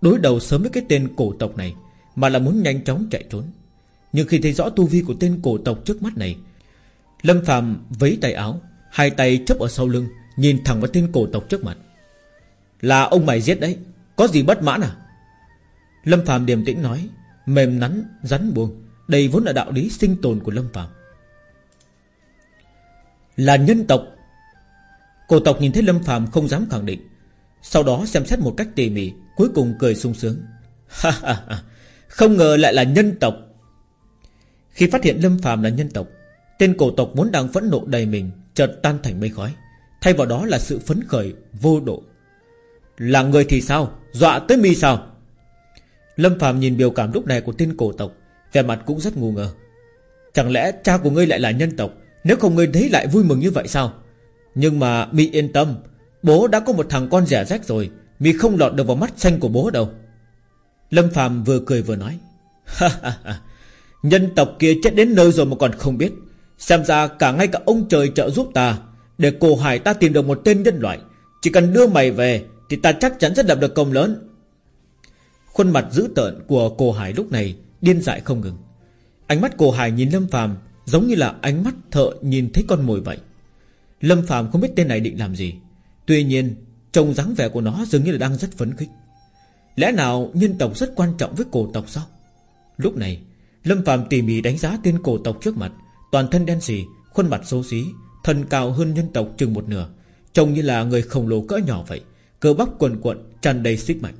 Đối đầu sớm với cái tên cổ tộc này Mà là muốn nhanh chóng chạy trốn. Nhưng khi thấy rõ tu vi của tên cổ tộc trước mắt này Lâm phàm vấy tay áo Hai tay chấp ở sau lưng Nhìn thẳng vào tên cổ tộc trước mặt. Là ông mày giết đấy Có gì bất mãn à? Lâm phàm điềm tĩnh nói Mềm nắn, rắn buông Đây vốn là đạo lý sinh tồn của Lâm phàm. Là nhân tộc Cổ tộc nhìn thấy Lâm Phạm không dám khẳng định. Sau đó xem xét một cách tỉ mỉ, Cuối cùng cười sung sướng. Ha ha ha. Không ngờ lại là nhân tộc. Khi phát hiện Lâm Phạm là nhân tộc, Tên cổ tộc muốn đang phẫn nộ đầy mình Chợt tan thành mây khói. Thay vào đó là sự phấn khởi, vô độ. Là người thì sao? Dọa tới mi sao? Lâm Phạm nhìn biểu cảm lúc này của tên cổ tộc, Vẻ mặt cũng rất ngu ngờ. Chẳng lẽ cha của ngươi lại là nhân tộc? Nếu không ngươi thấy lại vui mừng như vậy sao? Nhưng mà mi yên tâm, Bố đã có một thằng con rẻ rách rồi, Mi không lọt được vào mắt xanh của bố đâu. Lâm phàm vừa cười vừa nói Nhân tộc kia chết đến nơi rồi mà còn không biết. Xem ra cả ngay cả ông trời trợ giúp ta, Để cổ hải ta tìm được một tên nhân loại. Chỉ cần đưa mày về, Thì ta chắc chắn sẽ lập được công lớn. Khuôn mặt dữ tợn của cổ hải lúc này Điên dại không ngừng. Ánh mắt cổ hải nhìn Lâm phàm Giống như là ánh mắt thợ nhìn thấy con mồi vậy. Lâm Phạm không biết tên này định làm gì. Tuy nhiên, Trông dáng vẻ của nó dường như là đang rất phấn khích. Lẽ nào nhân tộc rất quan trọng với cổ tộc sao? Lúc này, Lâm Phạm tỉ mỉ đánh giá tên cổ tộc trước mặt. Toàn thân đen xì, Khuôn mặt xấu xí, Thân cao hơn nhân tộc chừng một nửa, Trông như là người khổng lồ cỡ nhỏ vậy. Cơ bắp quần quận, tràn đầy sức mạnh.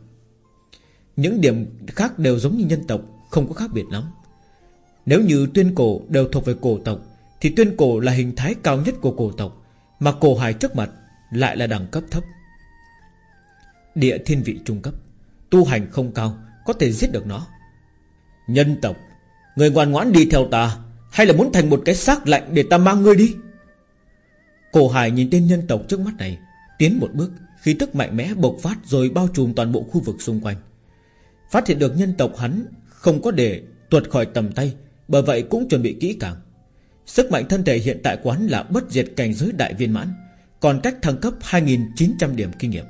Những điểm khác đều giống như nhân tộc, Không có khác biệt lắm. Nếu như tuyên cổ đều thuộc về cổ tộc, Thì tuyên cổ là hình thái cao nhất của cổ tộc. Mà cổ hải trước mặt Lại là đẳng cấp thấp. Địa thiên vị trung cấp, Tu hành không cao, Có thể giết được nó. Nhân tộc, Người ngoan ngoãn đi theo ta, Hay là muốn thành một cái xác lạnh để ta mang ngươi đi? Cổ hải nhìn tên nhân tộc trước mắt này, Tiến một bước, Khí tức mạnh mẽ bộc phát rồi bao trùm toàn bộ khu vực xung quanh. Phát hiện được nhân tộc hắn Không có để tuột khỏi tầm tay, Bởi vậy cũng chuẩn bị kỹ càng. Sức mạnh thân thể hiện tại quán là bất diệt cảnh giới đại viên mãn, Còn cách thăng cấp 2.900 điểm kinh nghiệm.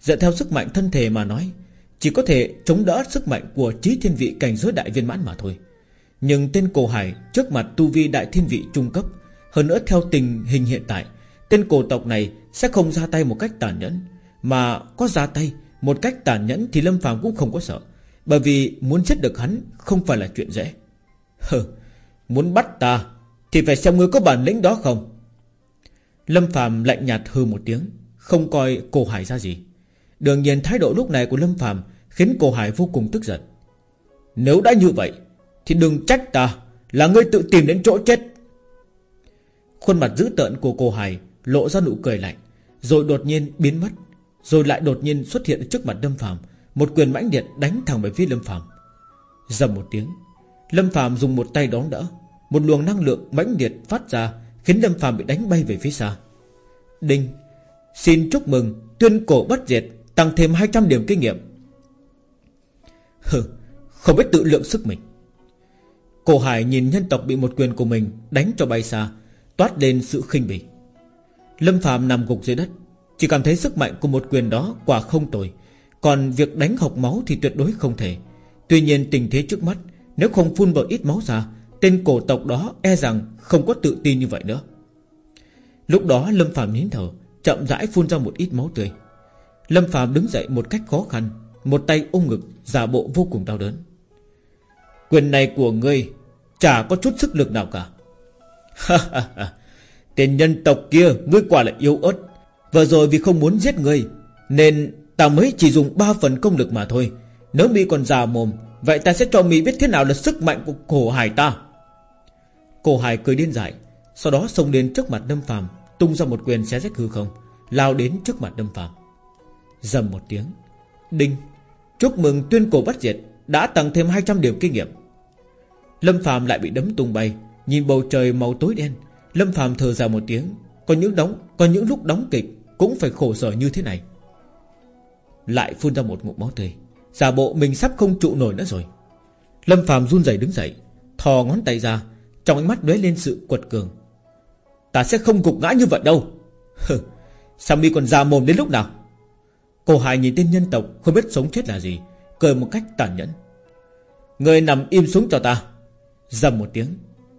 Dựa theo sức mạnh thân thể mà nói, Chỉ có thể chống đỡ sức mạnh của trí thiên vị cảnh giới đại viên mãn mà thôi. Nhưng tên cổ hải trước mặt tu vi đại thiên vị trung cấp, Hơn nữa theo tình hình hiện tại, Tên cổ tộc này sẽ không ra tay một cách tàn nhẫn, Mà có ra tay Một cách tàn nhẫn thì Lâm phàm cũng không có sợ, Bởi vì muốn giết được hắn Không phải là chuyện dễ. Hừ, Muốn bắt ta thì phải xem ngươi có bản lĩnh đó không? Lâm Phạm lạnh nhạt hư một tiếng, Không coi cô hải ra gì. Đương nhiên thái độ lúc này của Lâm Phạm Khiến cô hải vô cùng tức giận. Nếu đã như vậy, Thì đừng trách ta Là ngươi tự tìm đến chỗ chết. Khuôn mặt dữ tợn của cô hải Lộ ra nụ cười lạnh, Rồi đột nhiên biến mất, Rồi lại đột nhiên xuất hiện trước mặt Lâm Phạm Một quyền mãnh điện đánh thẳng về phía Lâm Phạm Dầm một tiếng, Lâm Phạm dùng một tay đón đỡ một luồng năng lượng mãnh liệt phát ra, Khiến Lâm Phạm bị đánh bay về phía xa. Đinh, Xin chúc mừng, tuyên cổ bất diệt, Tăng thêm 200 điểm kinh nghiệm. Hừ, Không biết tự lượng sức mình. Cổ hải nhìn nhân tộc bị một quyền của mình Đánh cho bay xa, Toát lên sự khinh bỉ. Lâm phàm nằm gục dưới đất, Chỉ cảm thấy sức mạnh của một quyền đó quả không tồi, Còn việc đánh học máu thì tuyệt đối không thể. Tuy nhiên tình thế trước mắt, Nếu không phun vào ít máu ra Tên cổ tộc đó e rằng không có tự tin như vậy nữa. Lúc đó Lâm Phạm nín thở, Chậm rãi phun ra một ít máu tươi. Lâm Phạm đứng dậy một cách khó khăn, Một tay ôm ngực, giả bộ vô cùng đau đớn. Quyền này của ngươi, Chả có chút sức lực nào cả. Tên nhân tộc kia, Ngươi quả là yếu ớt. Vừa rồi vì không muốn giết ngươi, Nên ta mới chỉ dùng 3 phần công lực mà thôi. Nếu mi còn già mồm, Vậy ta sẽ cho mi biết thế nào là sức mạnh của cổ hải ta. Cổ hải cười điên dại Sau đó xông đến trước mặt Lâm phàm, Tung ra một quyền xé rách hư không Lao đến trước mặt Lâm phàm. Dầm một tiếng Đinh Chúc mừng tuyên cổ bắt diệt Đã tăng thêm 200 điểm kinh nghiệm. Lâm phàm lại bị đấm tung bay Nhìn bầu trời màu tối đen Lâm phàm thở ra một tiếng Có những đóng có những lúc đóng kịch Cũng phải khổ sở như thế này. Lại phun ra một ngụm máu tươi Giả bộ mình sắp không trụ nổi nữa rồi. Lâm phàm run rẩy đứng dậy Thò ngón tay ra trong ánh mắt lóe lên sự quật cường. Ta sẽ không cục ngã như vậy đâu. Sao mi còn già mồm đến lúc nào? Cô hài nhìn tên nhân tộc Không biết sống chết là gì, Cười một cách tàn nhẫn. Người nằm im xuống cho ta. Dầm một tiếng,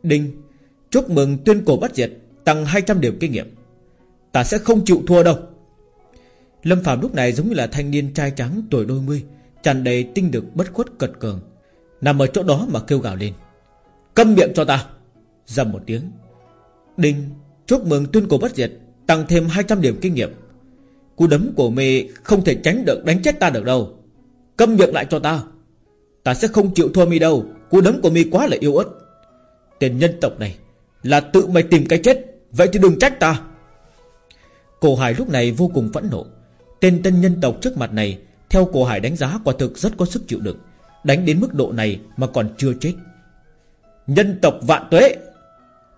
Đinh, Chúc mừng tuyên cổ bắt diệt, Tăng 200 điểm kinh nghiệm. Ta sẽ không chịu thua đâu. Lâm Phạm lúc này giống như là thanh niên trai trắng tuổi đôi mươi, tràn đầy tinh lực bất khuất cật cường, Nằm ở chỗ đó mà kêu gào lên. Câm miệng cho ta. Dầm một tiếng. Đinh, Chúc mừng tuyên cổ bất diệt, Tăng thêm 200 điểm kinh nghiệm. Cú đấm của mê không thể tránh được đánh chết ta được đâu. Câm miệng lại cho ta. Ta sẽ không chịu thua mi đâu, Cú đấm của mi quá là yêu ớt. Tên nhân tộc này Là tự mày tìm cái chết, Vậy thì đừng trách ta. Cổ hải lúc này vô cùng phẫn nộ. Tên tân nhân tộc trước mặt này, Theo cổ hải đánh giá quả thực rất có sức chịu đựng, Đánh đến mức độ này mà còn chưa chết. Nhân tộc vạn tuế!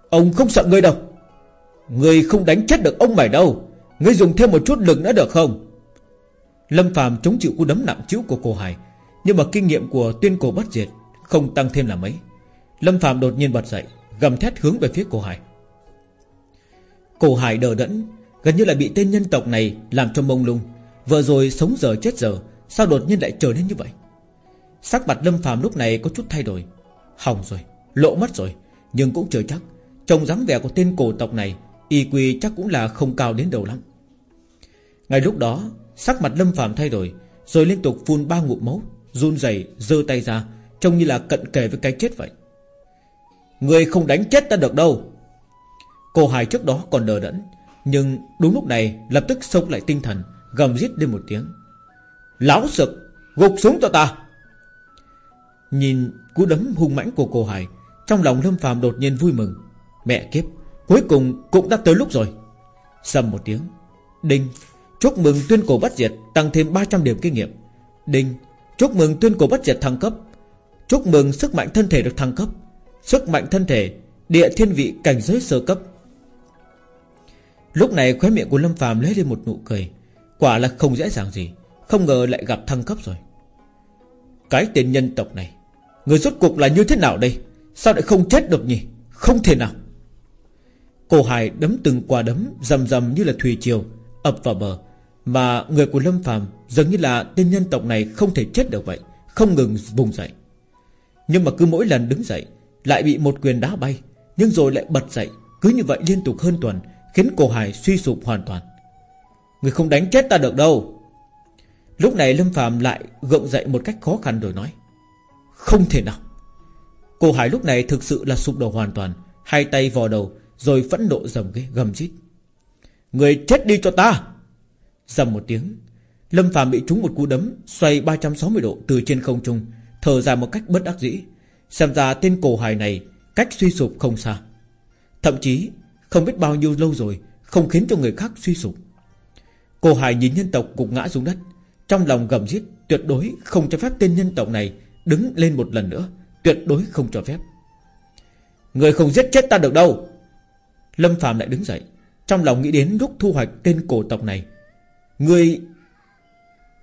Ông không sợ ngươi đâu. Ngươi không đánh chết được ông mày đâu. Ngươi dùng thêm một chút lực nữa được không? Lâm phàm chống chịu cú đấm nặng chịu của cô hải, Nhưng mà kinh nghiệm của tuyên cổ bất diệt Không tăng thêm là mấy. Lâm phàm đột nhiên bật dậy, Gầm thét hướng về phía cô hải. Cổ hải đờ đẫn, Gần như là bị tên nhân tộc này Làm cho mông lung. Vừa rồi sống giờ chết giờ, Sao đột nhiên lại trở nên như vậy? Sắc mặt Lâm phàm lúc này có chút thay đổi. Hỏng rồi, Lộ mất rồi, Nhưng cũng chưa chắc. Trông dáng vẻ của tên cổ tộc này, Y quy chắc cũng là không cao đến đầu lắm. Ngay lúc đó, Sắc mặt Lâm phàm thay đổi, Rồi liên tục phun ba ngụm máu, Run rẩy, giơ tay ra, Trông như là cận kề với cái chết vậy. Người không đánh chết ta được đâu. Cô Hải trước đó còn đờ đẫn, Nhưng đúng lúc này lập tức sống lại tinh thần, Gầm rít lên một tiếng. Lão sực, Gục xuống cho ta. Nhìn cú đấm hung mãnh của cô Hải Trong lòng Lâm phàm đột nhiên vui mừng. Mẹ kiếp, Cuối cùng cũng đã tới lúc rồi. Sầm một tiếng, Đinh Chúc mừng tuyên cổ bắt diệt Tăng thêm 300 điểm kinh nghiệm. Đinh Chúc mừng tuyên cổ bắt diệt thăng cấp. Chúc mừng sức mạnh thân thể được thăng cấp. Sức mạnh thân thể, Địa thiên vị cảnh giới sơ cấp. Lúc này khóe miệng của Lâm phàm lấy lên một nụ cười. Quả là không dễ dàng gì, Không ngờ lại gặp thăng cấp rồi. Cái tên nhân tộc này, Người rốt cuộc là như thế nào đây? Sao lại không chết được nhỉ? Không thể nào. Cổ hải đấm từng quả đấm Dầm dầm như là thủy triều, ập vào bờ. Mà người của Lâm phàm Dường như là tên nhân tộc này không thể chết được vậy, Không ngừng vùng dậy. Nhưng mà cứ mỗi lần đứng dậy, Lại bị một quyền đá bay, Nhưng rồi lại bật dậy, Cứ như vậy liên tục hơn tuần, Khiến cổ hải suy sụp hoàn toàn. Người không đánh chết ta được đâu. Lúc này Lâm phàm lại gượng dậy một cách khó khăn rồi nói, Không thể nào. Cổ hải lúc này thực sự là sụp đổ hoàn toàn, Hai tay vò đầu rồi phẫn nộ dầm ghê gầm rít. Người chết đi cho ta! Dầm một tiếng, Lâm phàm bị trúng một cú đấm, Xoay 360 độ từ trên không trung, Thở ra một cách bất đắc dĩ. Xem ra tên cổ hài này Cách suy sụp không xa. Thậm chí, không biết bao nhiêu lâu rồi, Không khiến cho người khác suy sụp. Cổ hài nhìn nhân tộc cục ngã xuống đất, Trong lòng gầm giết Tuyệt đối không cho phép tên nhân tộc này Đứng lên một lần nữa, Tuyệt đối không cho phép. Người không giết chết ta được đâu! Lâm phạm lại đứng dậy, trong lòng nghĩ đến lúc thu hoạch tên cổ tộc này. Người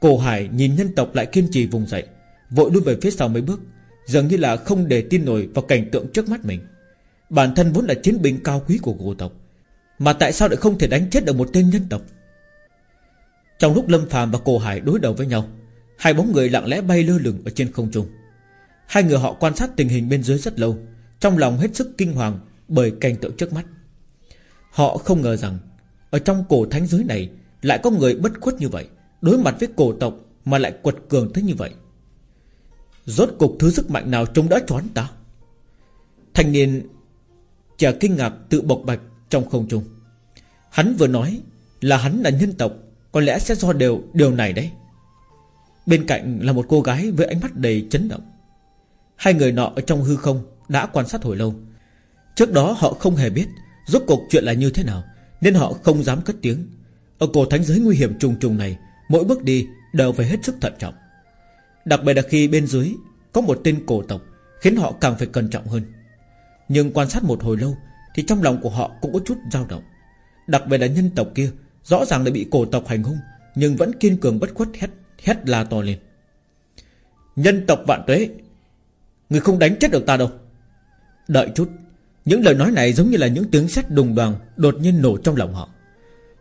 Cổ hải nhìn nhân tộc lại kiên trì vùng dậy, Vội lui về phía sau mấy bước, Dường như là không để tin nổi vào cảnh tượng trước mắt mình. Bản thân vốn là chiến binh cao quý của cổ tộc, Mà tại sao lại không thể đánh chết được một tên nhân tộc? Trong lúc Lâm phàm và Cổ Hải đối đầu với nhau, Hai bóng người lặng lẽ bay lơ lửng ở trên không trung. Hai người họ quan sát tình hình bên dưới rất lâu, Trong lòng hết sức kinh hoàng Bởi cảnh tượng trước mắt. Họ không ngờ rằng, Ở trong cổ thánh giới này Lại có người bất khuất như vậy, Đối mặt với cổ tộc mà lại quật cường thế như vậy. Rốt cục thứ sức mạnh nào trông đã choán ta? Thanh niên Chả kinh ngạc tự bộc bạch Trong không trung. Hắn vừa nói là hắn là nhân tộc, Có lẽ sẽ do điều điều này đấy. Bên cạnh là một cô gái Với ánh mắt đầy chấn động. Hai người nọ ở trong hư không Đã quan sát hồi lâu. Trước đó họ không hề biết Rốt cuộc chuyện là như thế nào, Nên họ không dám cất tiếng. Ở cổ thánh giới nguy hiểm trùng trùng này, Mỗi bước đi đều phải hết sức thận trọng. Đặc biệt là khi bên dưới Có một tên cổ tộc, Khiến họ càng phải cẩn trọng hơn. Nhưng quan sát một hồi lâu, Thì trong lòng của họ cũng có chút dao động. Đặc biệt là nhân tộc kia, Rõ ràng đã bị cổ tộc hành hung, Nhưng vẫn kiên cường bất khuất hét Hét la to lên. Nhân tộc vạn tuế, Người không đánh chết được ta đâu. Đợi chút những lời nói này giống như là những tiếng sét đùng đoàn Đột nhiên nổ trong lòng họ.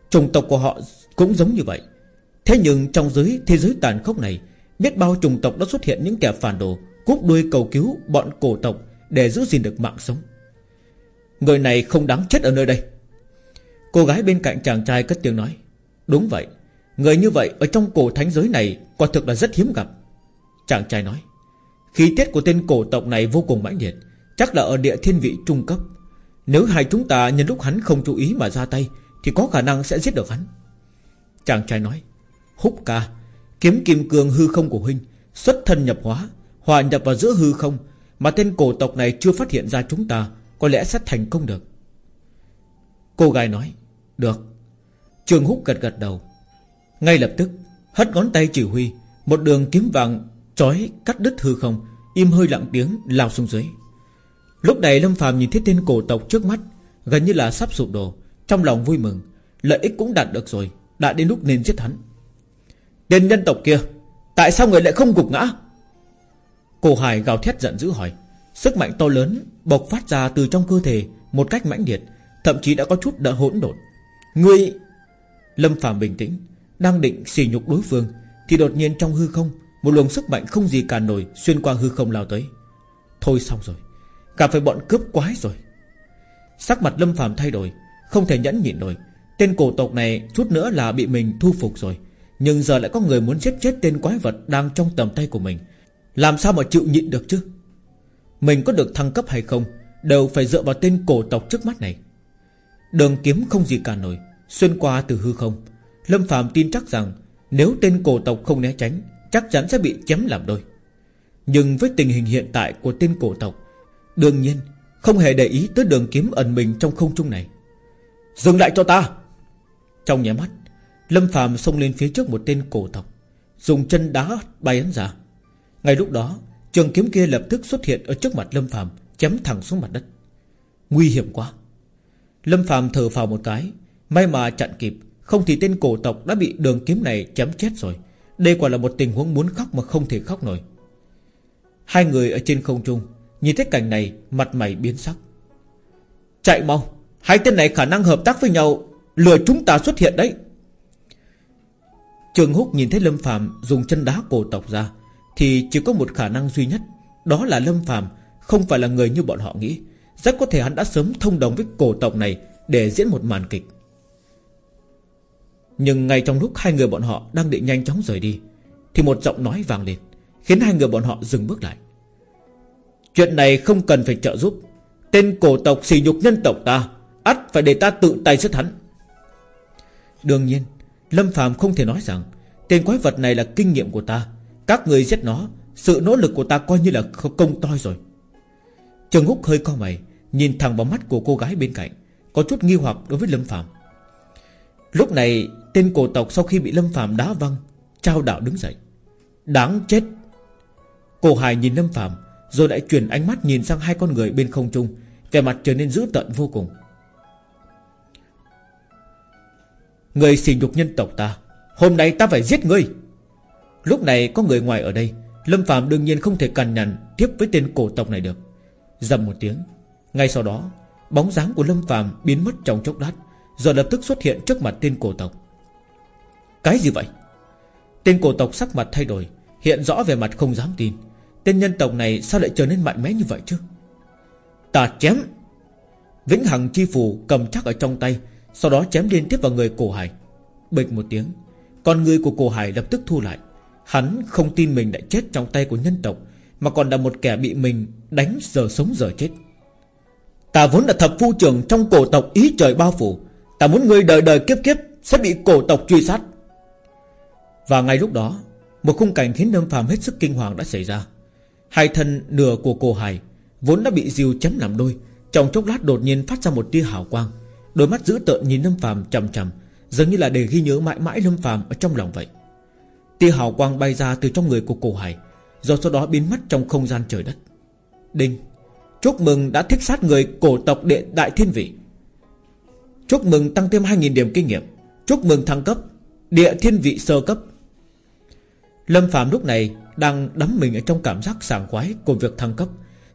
Chủng tộc của họ cũng giống như vậy. Thế nhưng trong giới, thế giới tàn khốc này, Biết bao chủng tộc đã xuất hiện những kẻ phản đồ, Cúp đuôi cầu cứu bọn cổ tộc Để giữ gìn được mạng sống. Người này không đáng chết ở nơi đây. Cô gái bên cạnh chàng trai cất tiếng nói, Đúng vậy, Người như vậy ở trong cổ thánh giới này Quả thực là rất hiếm gặp. Chàng trai nói, Khí tiết của tên cổ tộc này vô cùng mãnh liệt. Chắc là ở địa thiên vị trung cấp. Nếu hai chúng ta nhân lúc hắn không chú ý mà ra tay, Thì có khả năng sẽ giết được hắn. Chàng trai nói, Húc ca, Kiếm kim cương hư không của huynh, Xuất thân nhập hóa, Hòa nhập vào giữa hư không, Mà tên cổ tộc này chưa phát hiện ra chúng ta, Có lẽ sẽ thành công được. Cô gái nói, Được. Trường Húc gật gật đầu. Ngay lập tức, Hất ngón tay chỉ huy, Một đường kiếm vàng Chói cắt đứt hư không, Im hơi lặng tiếng lao xuống dưới. Lúc này Lâm Phạm nhìn thấy tên cổ tộc trước mắt, Gần như là sắp sụp đổ, Trong lòng vui mừng, Lợi ích cũng đạt được rồi, Đã đến lúc nên giết hắn. Tên nhân tộc kia, Tại sao người lại không gục ngã? Cổ hải gào thét giận dữ hỏi, Sức mạnh to lớn bộc phát ra từ trong cơ thể Một cách mãnh liệt, Thậm chí đã có chút đỡ hỗn độn. Người Lâm Phạm bình tĩnh, Đang định xỉ nhục đối phương, Thì đột nhiên trong hư không, Một luồng sức mạnh không gì cản nổi Xuyên qua hư không lao tới. Thôi xong rồi. Cả phải bọn cướp quái rồi. Sắc mặt Lâm phàm thay đổi, Không thể nhẫn nhịn nổi. Tên cổ tộc này chút nữa là bị mình thu phục rồi. Nhưng giờ lại có người muốn giết chết tên quái vật Đang trong tầm tay của mình. Làm sao mà chịu nhịn được chứ? Mình có được thăng cấp hay không, Đều phải dựa vào tên cổ tộc trước mắt này. Đường kiếm không gì cả nổi, Xuyên qua từ hư không. Lâm phàm tin chắc rằng, Nếu tên cổ tộc không né tránh, Chắc chắn sẽ bị chém làm đôi. Nhưng với tình hình hiện tại của tên cổ tộc Đương nhiên, Không hề để ý tới đường kiếm ẩn mình trong không trung này. Dừng lại cho ta! Trong nhé mắt, Lâm phàm xông lên phía trước một tên cổ tộc, Dùng chân đá bay ấn ra. Ngay lúc đó, Trường kiếm kia lập tức xuất hiện ở trước mặt Lâm phàm, Chém thẳng xuống mặt đất. Nguy hiểm quá! Lâm phàm thở phào một cái, May mà chặn kịp, Không thì tên cổ tộc đã bị đường kiếm này chém chết rồi. Đây quả là một tình huống muốn khóc mà không thể khóc nổi. Hai người ở trên không trung Nhìn thấy cảnh này, Mặt mày biến sắc. Chạy mau, Hai tên này khả năng hợp tác với nhau, Lừa chúng ta xuất hiện đấy. Trường Húc nhìn thấy Lâm Phạm Dùng chân đá cổ tộc ra, Thì chỉ có một khả năng duy nhất, Đó là Lâm Phạm Không phải là người như bọn họ nghĩ. Rất có thể hắn đã sớm thông đồng với cổ tộc này Để diễn một màn kịch. Nhưng ngay trong lúc hai người bọn họ Đang định nhanh chóng rời đi, Thì một giọng nói vang lên, Khiến hai người bọn họ dừng bước lại. Chuyện này không cần phải trợ giúp. Tên cổ tộc xỉ nhục nhân tộc ta, ắt phải để ta tự tay giết hắn. Đương nhiên, Lâm Phạm không thể nói rằng Tên quái vật này là kinh nghiệm của ta. Các người giết nó, Sự nỗ lực của ta coi như là công toi rồi. Trường Húc hơi co mày, Nhìn thẳng vào mắt của cô gái bên cạnh, Có chút nghi hoặc đối với Lâm Phạm Lúc này, Tên cổ tộc sau khi bị Lâm Phạm đá văng, Trao đảo đứng dậy. Đáng chết! Cổ hài nhìn Lâm Phạm rồi lại chuyển ánh mắt nhìn sang hai con người bên không trung, Vẻ mặt trở nên dữ tợn vô cùng. Người xỉ nhục nhân tộc ta, Hôm nay ta phải giết ngươi. Lúc này có người ngoài ở đây, Lâm Phạm đương nhiên không thể cằn nhằn Tiếp với tên cổ tộc này được. Dầm một tiếng, Ngay sau đó, Bóng dáng của Lâm Phạm biến mất trong chốc lát, Rồi lập tức xuất hiện trước mặt tên cổ tộc. Cái gì vậy? Tên cổ tộc sắc mặt thay đổi, Hiện rõ về mặt không dám tin. Tên nhân tộc này sao lại trở nên mạnh mẽ như vậy chứ? Ta chém. Vĩnh Hằng chi phù cầm chắc ở trong tay, Sau đó chém liên tiếp vào người cổ hải. Bịch một tiếng, Con người của cổ hải lập tức thu lại. Hắn không tin mình đã chết trong tay của nhân tộc, Mà còn là một kẻ bị mình đánh giờ sống giờ chết. Ta vốn là thập phu trưởng trong cổ tộc ý trời bao phủ. Ta muốn người đời đời kiếp kiếp Sẽ bị cổ tộc truy sát. Và ngay lúc đó, Một khung cảnh khiến Lâm Phàm hết sức kinh hoàng đã xảy ra. Hai thân nửa của cổ hải Vốn đã bị diều chém làm đôi, Trong chốc lát đột nhiên phát ra một tia hào quang, Đôi mắt dữ tợn nhìn Lâm Phàm chằm chằm, Dường như là để ghi nhớ mãi mãi Lâm Phàm ở trong lòng vậy. Tia hào quang bay ra từ trong người của cổ hải Rồi sau đó biến mất trong không gian trời đất. Đinh, Chúc mừng đã thích sát người cổ tộc đệ đại thiên vị. Chúc mừng tăng thêm 2.000 điểm kinh nghiệm. Chúc mừng thăng cấp Địa thiên vị sơ cấp. Lâm Phạm lúc này Đang đắm mình ở trong cảm giác sảng khoái Của việc thăng cấp.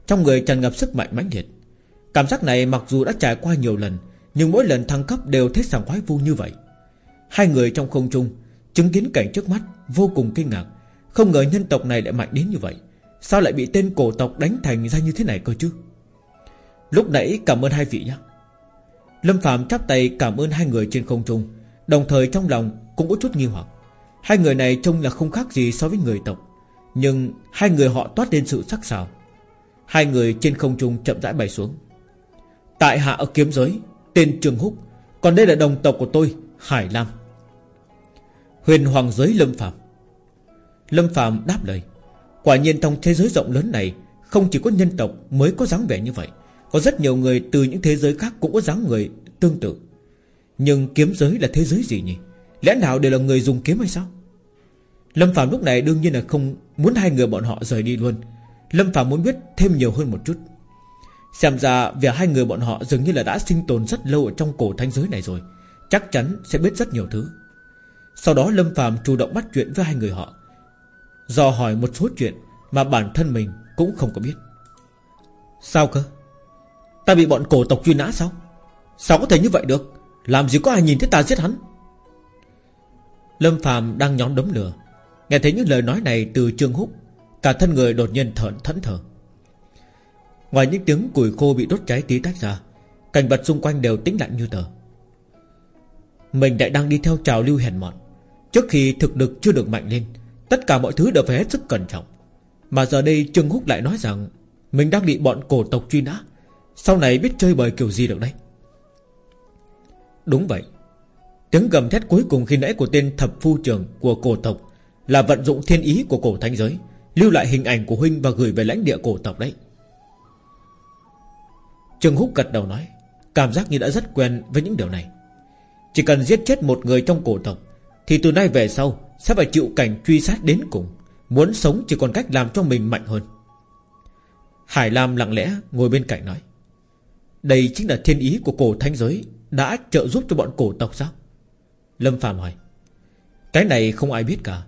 Trong người tràn ngập sức mạnh mãnh liệt. Cảm giác này mặc dù đã trải qua nhiều lần, Nhưng mỗi lần thăng cấp đều thấy sảng khoái vui như vậy. Hai người trong không trung Chứng kiến cảnh trước mắt vô cùng kinh ngạc. Không ngờ nhân tộc này lại mạnh đến như vậy. Sao lại bị tên cổ tộc đánh thành ra như thế này cơ chứ? Lúc nãy cảm ơn hai vị nhé. Lâm Phạm chắp tay cảm ơn hai người trên không trung, Đồng thời trong lòng cũng có chút nghi hoặc. Hai người này trông là không khác gì so với người tộc, Nhưng hai người họ toát lên sự sắc sảo. Hai người trên không trung chậm rãi bay xuống. Tại hạ ở kiếm giới, Tên Trường Húc, Còn đây là đồng tộc của tôi, Hải Lam. Huyền Hoàng giới Lâm Phạm Lâm Phạm đáp lời, Quả nhiên trong thế giới rộng lớn này, Không chỉ có nhân tộc mới có dáng vẻ như vậy, Có rất nhiều người từ những thế giới khác Cũng có dáng người tương tự. Nhưng kiếm giới là thế giới gì nhỉ? Lẽ nào đều là người dùng kiếm hay sao? Lâm Phạm lúc này đương nhiên là không Muốn hai người bọn họ rời đi luôn. Lâm Phạm muốn biết thêm nhiều hơn một chút. Xem ra việc hai người bọn họ Dường như là đã sinh tồn rất lâu Ở trong cổ thanh giới này rồi. Chắc chắn sẽ biết rất nhiều thứ. Sau đó Lâm Phạm chủ động bắt chuyện với hai người họ. Dò hỏi một số chuyện Mà bản thân mình cũng không có biết. Sao cơ? Ta bị bọn cổ tộc truy nã sao? Sao có thể như vậy được? Làm gì có ai nhìn thấy ta giết hắn? Lâm Phạm đang nhóm đấm lửa. Nghe thấy những lời nói này từ Trương Húc, Cả thân người đột nhiên thẫn thẫn thờ. Ngoài những tiếng củi khô bị đốt cháy tí tách ra, Cảnh vật xung quanh đều tĩnh lặng như tờ. Mình lại đang đi theo trào lưu hèn mọn. Trước khi thực lực chưa được mạnh lên, Tất cả mọi thứ đều phải hết sức cẩn trọng. Mà giờ đây Trương Húc lại nói rằng, Mình đang bị bọn cổ tộc truy nã. Sau này biết chơi bời kiểu gì được đây Đúng vậy. Tiếng gầm thét cuối cùng khi nãy của tên thập phu trưởng Của cổ tộc Là vận dụng thiên ý của cổ thánh giới, Lưu lại hình ảnh của huynh và gửi về lãnh địa cổ tộc đấy. Trương Húc gật đầu nói, Cảm giác như đã rất quen với những điều này. Chỉ cần giết chết một người trong cổ tộc, Thì từ nay về sau Sẽ phải chịu cảnh truy sát đến cùng, Muốn sống chỉ còn cách làm cho mình mạnh hơn. Hải Lam lặng lẽ ngồi bên cạnh nói, Đây chính là thiên ý của cổ thánh giới Đã trợ giúp cho bọn cổ tộc sao? Lâm Phạm hỏi. Cái này không ai biết cả,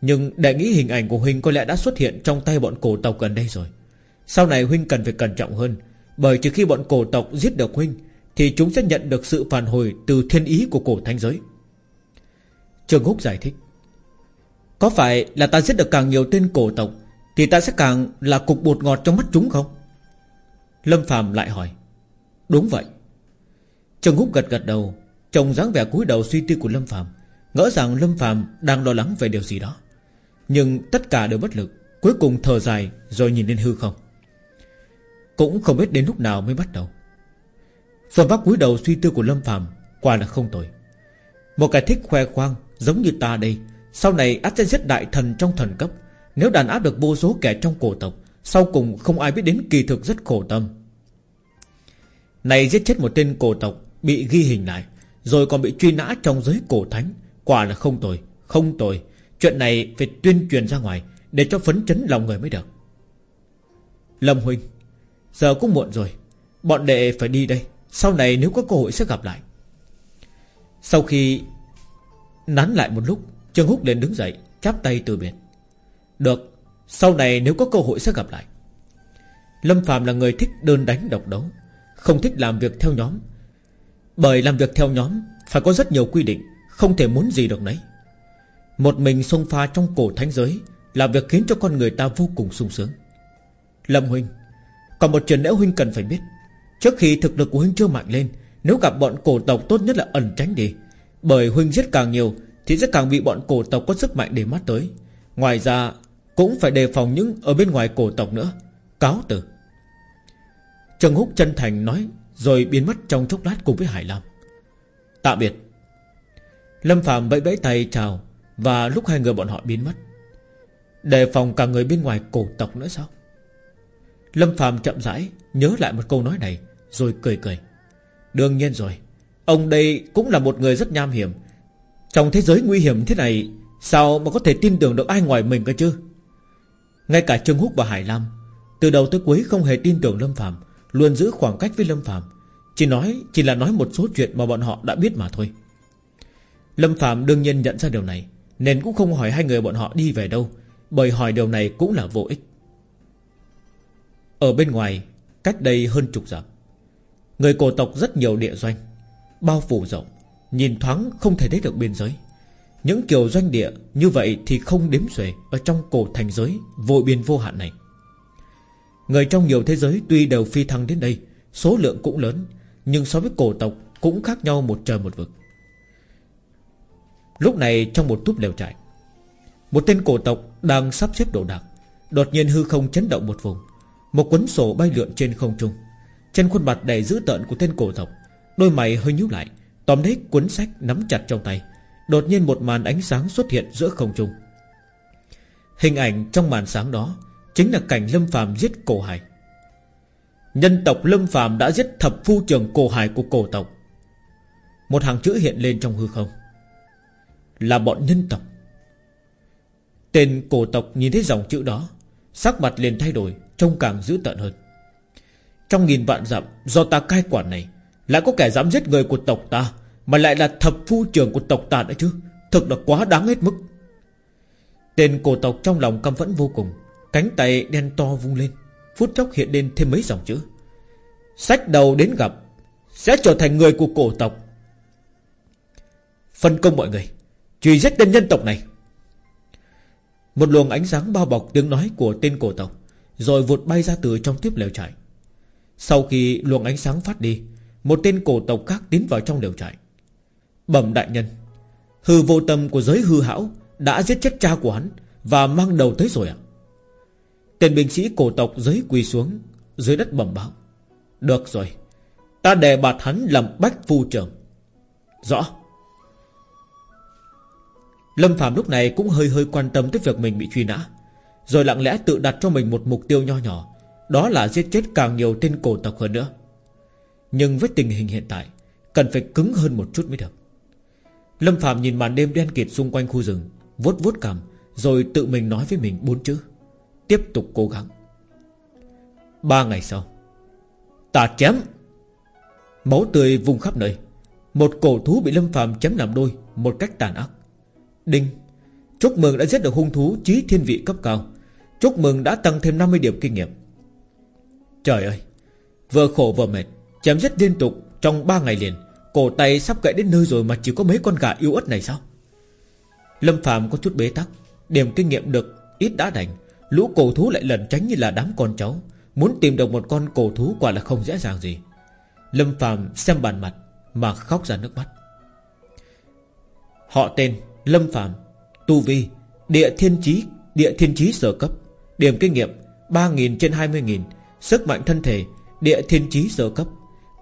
Nhưng đại nghĩ hình ảnh của Huynh có lẽ đã xuất hiện Trong tay bọn cổ tộc gần đây rồi. Sau này Huynh cần phải cẩn trọng hơn, Bởi trừ khi bọn cổ tộc giết được Huynh Thì chúng sẽ nhận được sự phản hồi Từ thiên ý của cổ thanh giới. Trường Húc giải thích. Có phải là ta giết được càng nhiều tên cổ tộc Thì ta sẽ càng là cục bột ngọt trong mắt chúng không? Lâm Phạm lại hỏi. Đúng vậy. Trường Húc gật gật đầu. Trông dáng vẻ cúi đầu suy tư của Lâm Phạm Ngỡ rằng Lâm Phạm đang lo lắng về điều gì đó. Nhưng tất cả đều bất lực, Cuối cùng thở dài rồi nhìn lên hư không. Cũng không biết đến lúc nào mới bắt đầu. Phần vác cúi đầu suy tư của Lâm Phạm Quả là không tồi. Một cái thích khoe khoang giống như ta đây, Sau này át sẽ giết đại thần trong thần cấp. Nếu đàn áp được vô số kẻ trong cổ tộc, Sau cùng không ai biết đến kỳ thực rất khổ tâm. Này giết chết một tên cổ tộc Bị ghi hình lại rồi còn bị truy nã trong giới cổ thánh. Quả là không tồi Không tồi. Chuyện này phải tuyên truyền ra ngoài Để cho phấn chấn lòng người mới được. Lâm Huynh, Giờ cũng muộn rồi. Bọn đệ phải đi đây. Sau này nếu có cơ hội sẽ gặp lại. Sau khi Nắn lại một lúc, Trương Húc liền đứng dậy, Chắp tay từ biệt. Được, Sau này nếu có cơ hội sẽ gặp lại. Lâm Phạm là người thích đơn đánh độc đấu, Không thích làm việc theo nhóm bởi làm việc theo nhóm, Phải có rất nhiều quy định, Không thể muốn gì được nấy. Một mình xông pha trong cổ thánh giới Là việc khiến cho con người ta vô cùng sung sướng. Lâm Huynh, Còn một chuyện nữa Huynh cần phải biết. Trước khi thực lực của Huynh chưa mạnh lên, Nếu gặp bọn cổ tộc tốt nhất là ẩn tránh đi. Bởi Huynh giết càng nhiều, Thì sẽ càng bị bọn cổ tộc có sức mạnh để mắt tới. Ngoài ra, Cũng phải đề phòng những ở bên ngoài cổ tộc nữa. Cáo từ. Trần Húc chân thành nói rồi biến mất trong chốc lát cùng với Hải Lam. Tạm biệt. Lâm Phạm vẫy vẫy tay chào Và lúc hai người bọn họ biến mất, Đề phòng cả người bên ngoài cổ tộc nữa sao? Lâm Phạm chậm rãi Nhớ lại một câu nói này Rồi cười cười. Đương nhiên rồi, Ông đây cũng là một người rất nham hiểm. Trong thế giới nguy hiểm thế này, Sao mà có thể tin tưởng được ai ngoài mình cơ chứ? Ngay cả Trương Húc và Hải Lam, Từ đầu tới cuối không hề tin tưởng Lâm Phạm Luôn giữ khoảng cách với Lâm Phạm Chỉ nói, chỉ là nói một số chuyện mà bọn họ đã biết mà thôi. Lâm Phạm đương nhiên nhận ra điều này, Nên cũng không hỏi hai người bọn họ đi về đâu, Bởi hỏi điều này cũng là vô ích. Ở bên ngoài, Cách đây hơn chục dặm, Người cổ tộc rất nhiều địa doanh, Bao phủ rộng, Nhìn thoáng không thể thấy được biên giới. Những kiểu doanh địa như vậy thì không đếm xuể Ở trong cổ thành giới Vô biên vô hạn này. Người trong nhiều thế giới tuy đều phi thăng đến đây, Số lượng cũng lớn, Nhưng so với cổ tộc cũng khác nhau một trời một vực. Lúc này trong một túp lều trại, Một tên cổ tộc đang sắp xếp đồ đạc, Đột nhiên hư không chấn động một vùng. Một cuốn sổ bay lượn trên không trung, Trên khuôn mặt đầy dữ tợn của tên cổ tộc, Đôi mày hơi nhíu lại, Tóm lấy cuốn sách nắm chặt trong tay. Đột nhiên một màn ánh sáng xuất hiện giữa không trung. Hình ảnh trong màn sáng đó Chính là cảnh Lâm phàm giết cổ hải Nhân tộc Lâm phàm đã giết thập phu trường cổ hải của cổ tộc. Một hàng chữ hiện lên trong hư không. Là bọn nhân tộc. Tên cổ tộc nhìn thấy dòng chữ đó, Sắc mặt liền thay đổi, Trông càng dữ tợn hơn. Trong nghìn vạn dặm, Do ta cai quản này, Lại có kẻ dám giết người của tộc ta, Mà lại là thập phu trưởng của tộc ta nữa chứ? Thực là quá đáng hết mức. Tên cổ tộc trong lòng căm phẫn vô cùng. Cánh tay đen to vung lên, Phút chốc hiện lên thêm mấy dòng chữ. Sách đầu đến gặp, Sẽ trở thành người của cổ tộc. Phân công mọi người, Truy giết tên nhân tộc này. Một luồng ánh sáng bao bọc tiếng nói của tên cổ tộc, Rồi vụt bay ra từ trong tiếp lều trại. Sau khi luồng ánh sáng phát đi, Một tên cổ tộc khác tiến vào trong lều trại. Bẩm đại nhân, Hư vô tâm của giới hư hảo Đã giết chết cha của hắn Và mang đầu tới rồi ạ. Tên binh sĩ cổ tộc giới quỳ xuống, Dưới đất bẩm báo. Được rồi, Ta đề bạt hắn làm bách phu trưởng. Rõ. Lâm Phạm lúc này cũng hơi hơi quan tâm tới việc mình bị truy nã, Rồi lặng lẽ tự đặt cho mình một mục tiêu nho nhỏ, Đó là giết chết càng nhiều tên cổ tộc hơn nữa. Nhưng với tình hình hiện tại, Cần phải cứng hơn một chút mới được. Lâm Phạm nhìn màn đêm đen kịt xung quanh khu rừng vốt vốt cằm, Rồi tự mình nói với mình bốn chữ. Tiếp tục cố gắng. Ba ngày sau, Ta chém Máu tươi vùng khắp nơi. Một cổ thú bị Lâm phàm chém làm đôi, Một cách tàn ác. Đinh, Chúc mừng đã giết được hung thú chí thiên vị cấp cao. Chúc mừng đã tăng thêm 50 điểm kinh nghiệm. Trời ơi, Vừa khổ vừa mệt, Chém giết liên tục trong 3 ngày liền. Cổ tay sắp gãy đến nơi rồi mà chỉ có mấy con gà yếu ớt này sao? Lâm Phạm có chút bế tắc, Điểm kinh nghiệm được ít đã đành. Lũ cổ thú lại lần tránh như là đám con cháu. Muốn tìm được một con cổ thú quả là không dễ dàng gì. Lâm Phạm xem bàn mặt Mà khóc ra nước mắt. Họ tên Lâm Phạm Tu Vi Địa thiên chí, Địa thiên chí sở cấp, Điểm kinh nghiệm 3.000 trên 20.000 Sức mạnh thân thể Địa thiên chí sở cấp,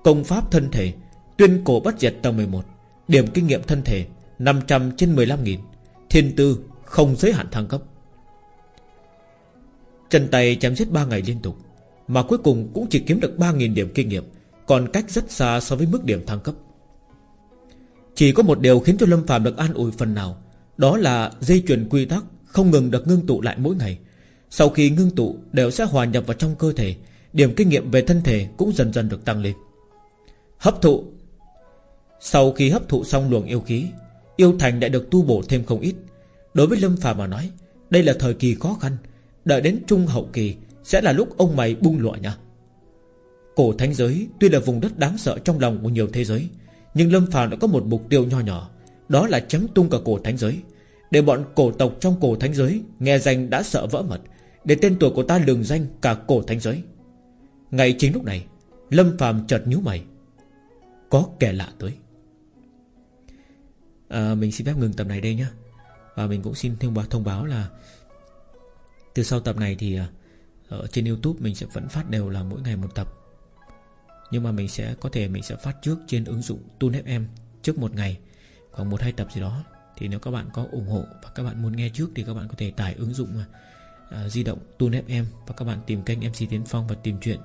Công pháp thân thể Tuyên cổ bất diệt tầng 11 Điểm kinh nghiệm thân thể 500 trên 15.000 Thiên tư không giới hạn thăng cấp. Chân tay chém giết 3 ngày liên tục, Mà cuối cùng cũng chỉ kiếm được 3.000 điểm kinh nghiệm, Còn cách rất xa so với mức điểm thăng cấp. Chỉ có một điều khiến cho Lâm Phạm được an ủi phần nào, Đó là dây chuyền quy tắc Không ngừng được ngưng tụ lại mỗi ngày. Sau khi ngưng tụ, đều sẽ hòa nhập vào trong cơ thể, Điểm kinh nghiệm về thân thể Cũng dần dần được tăng lên. Hấp thụ. Sau khi hấp thụ xong luồng yêu khí, Yêu thành đã được tu bổ thêm không ít. Đối với Lâm phàm mà nói, Đây là thời kỳ khó khăn Đợi đến trung hậu kỳ Sẽ là lúc ông mày bung lụa nha Cổ thánh giới tuy là vùng đất đáng sợ Trong lòng của nhiều thế giới Nhưng Lâm Phàm đã có một mục tiêu nho nhỏ Đó là chấm tung cả cổ thánh giới. Để bọn cổ tộc trong cổ thánh giới Nghe danh đã sợ vỡ mật Để tên tuổi của ta lường danh cả cổ thánh giới. Ngay chính lúc này Lâm Phàm chợt nhíu mày. Có kẻ lạ tới. À, Mình xin phép ngừng tập này đây nhé Và mình cũng xin thông báo, thông báo là từ sau tập này thì ờ, Ở trên Youtube mình sẽ vẫn phát đều là mỗi ngày một tập. Nhưng mà mình sẽ có thể mình sẽ phát trước trên ứng dụng Tune FM Trước một ngày Khoảng một hai tập gì đó. Thì nếu các bạn có ủng hộ Và các bạn muốn nghe trước Thì các bạn có thể tải ứng dụng uh, Di động Tune FM Và các bạn tìm kênh MC Tiến Phong Và tìm chuyện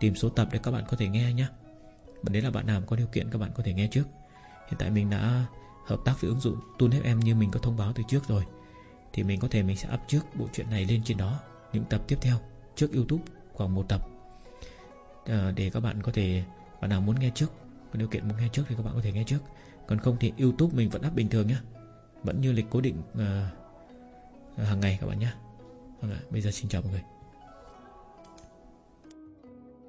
Tìm số tập để các bạn có thể nghe nhé Và đấy là bạn nào có điều kiện các bạn có thể nghe trước. Hiện tại mình đã hợp tác với ứng dụng Tune FM Như mình có thông báo từ trước rồi thì mình có thể mình sẽ up trước bộ truyện này lên trên đó. Những tập tiếp theo Trước Youtube khoảng một tập. À, Để các bạn có thể Bạn nào muốn nghe trước Có điều kiện muốn nghe trước thì các bạn có thể nghe trước. Còn không thì Youtube mình vẫn up bình thường nhá. Vẫn như lịch cố định uh, hàng ngày các bạn nhé vâng bây giờ xin chào mọi người.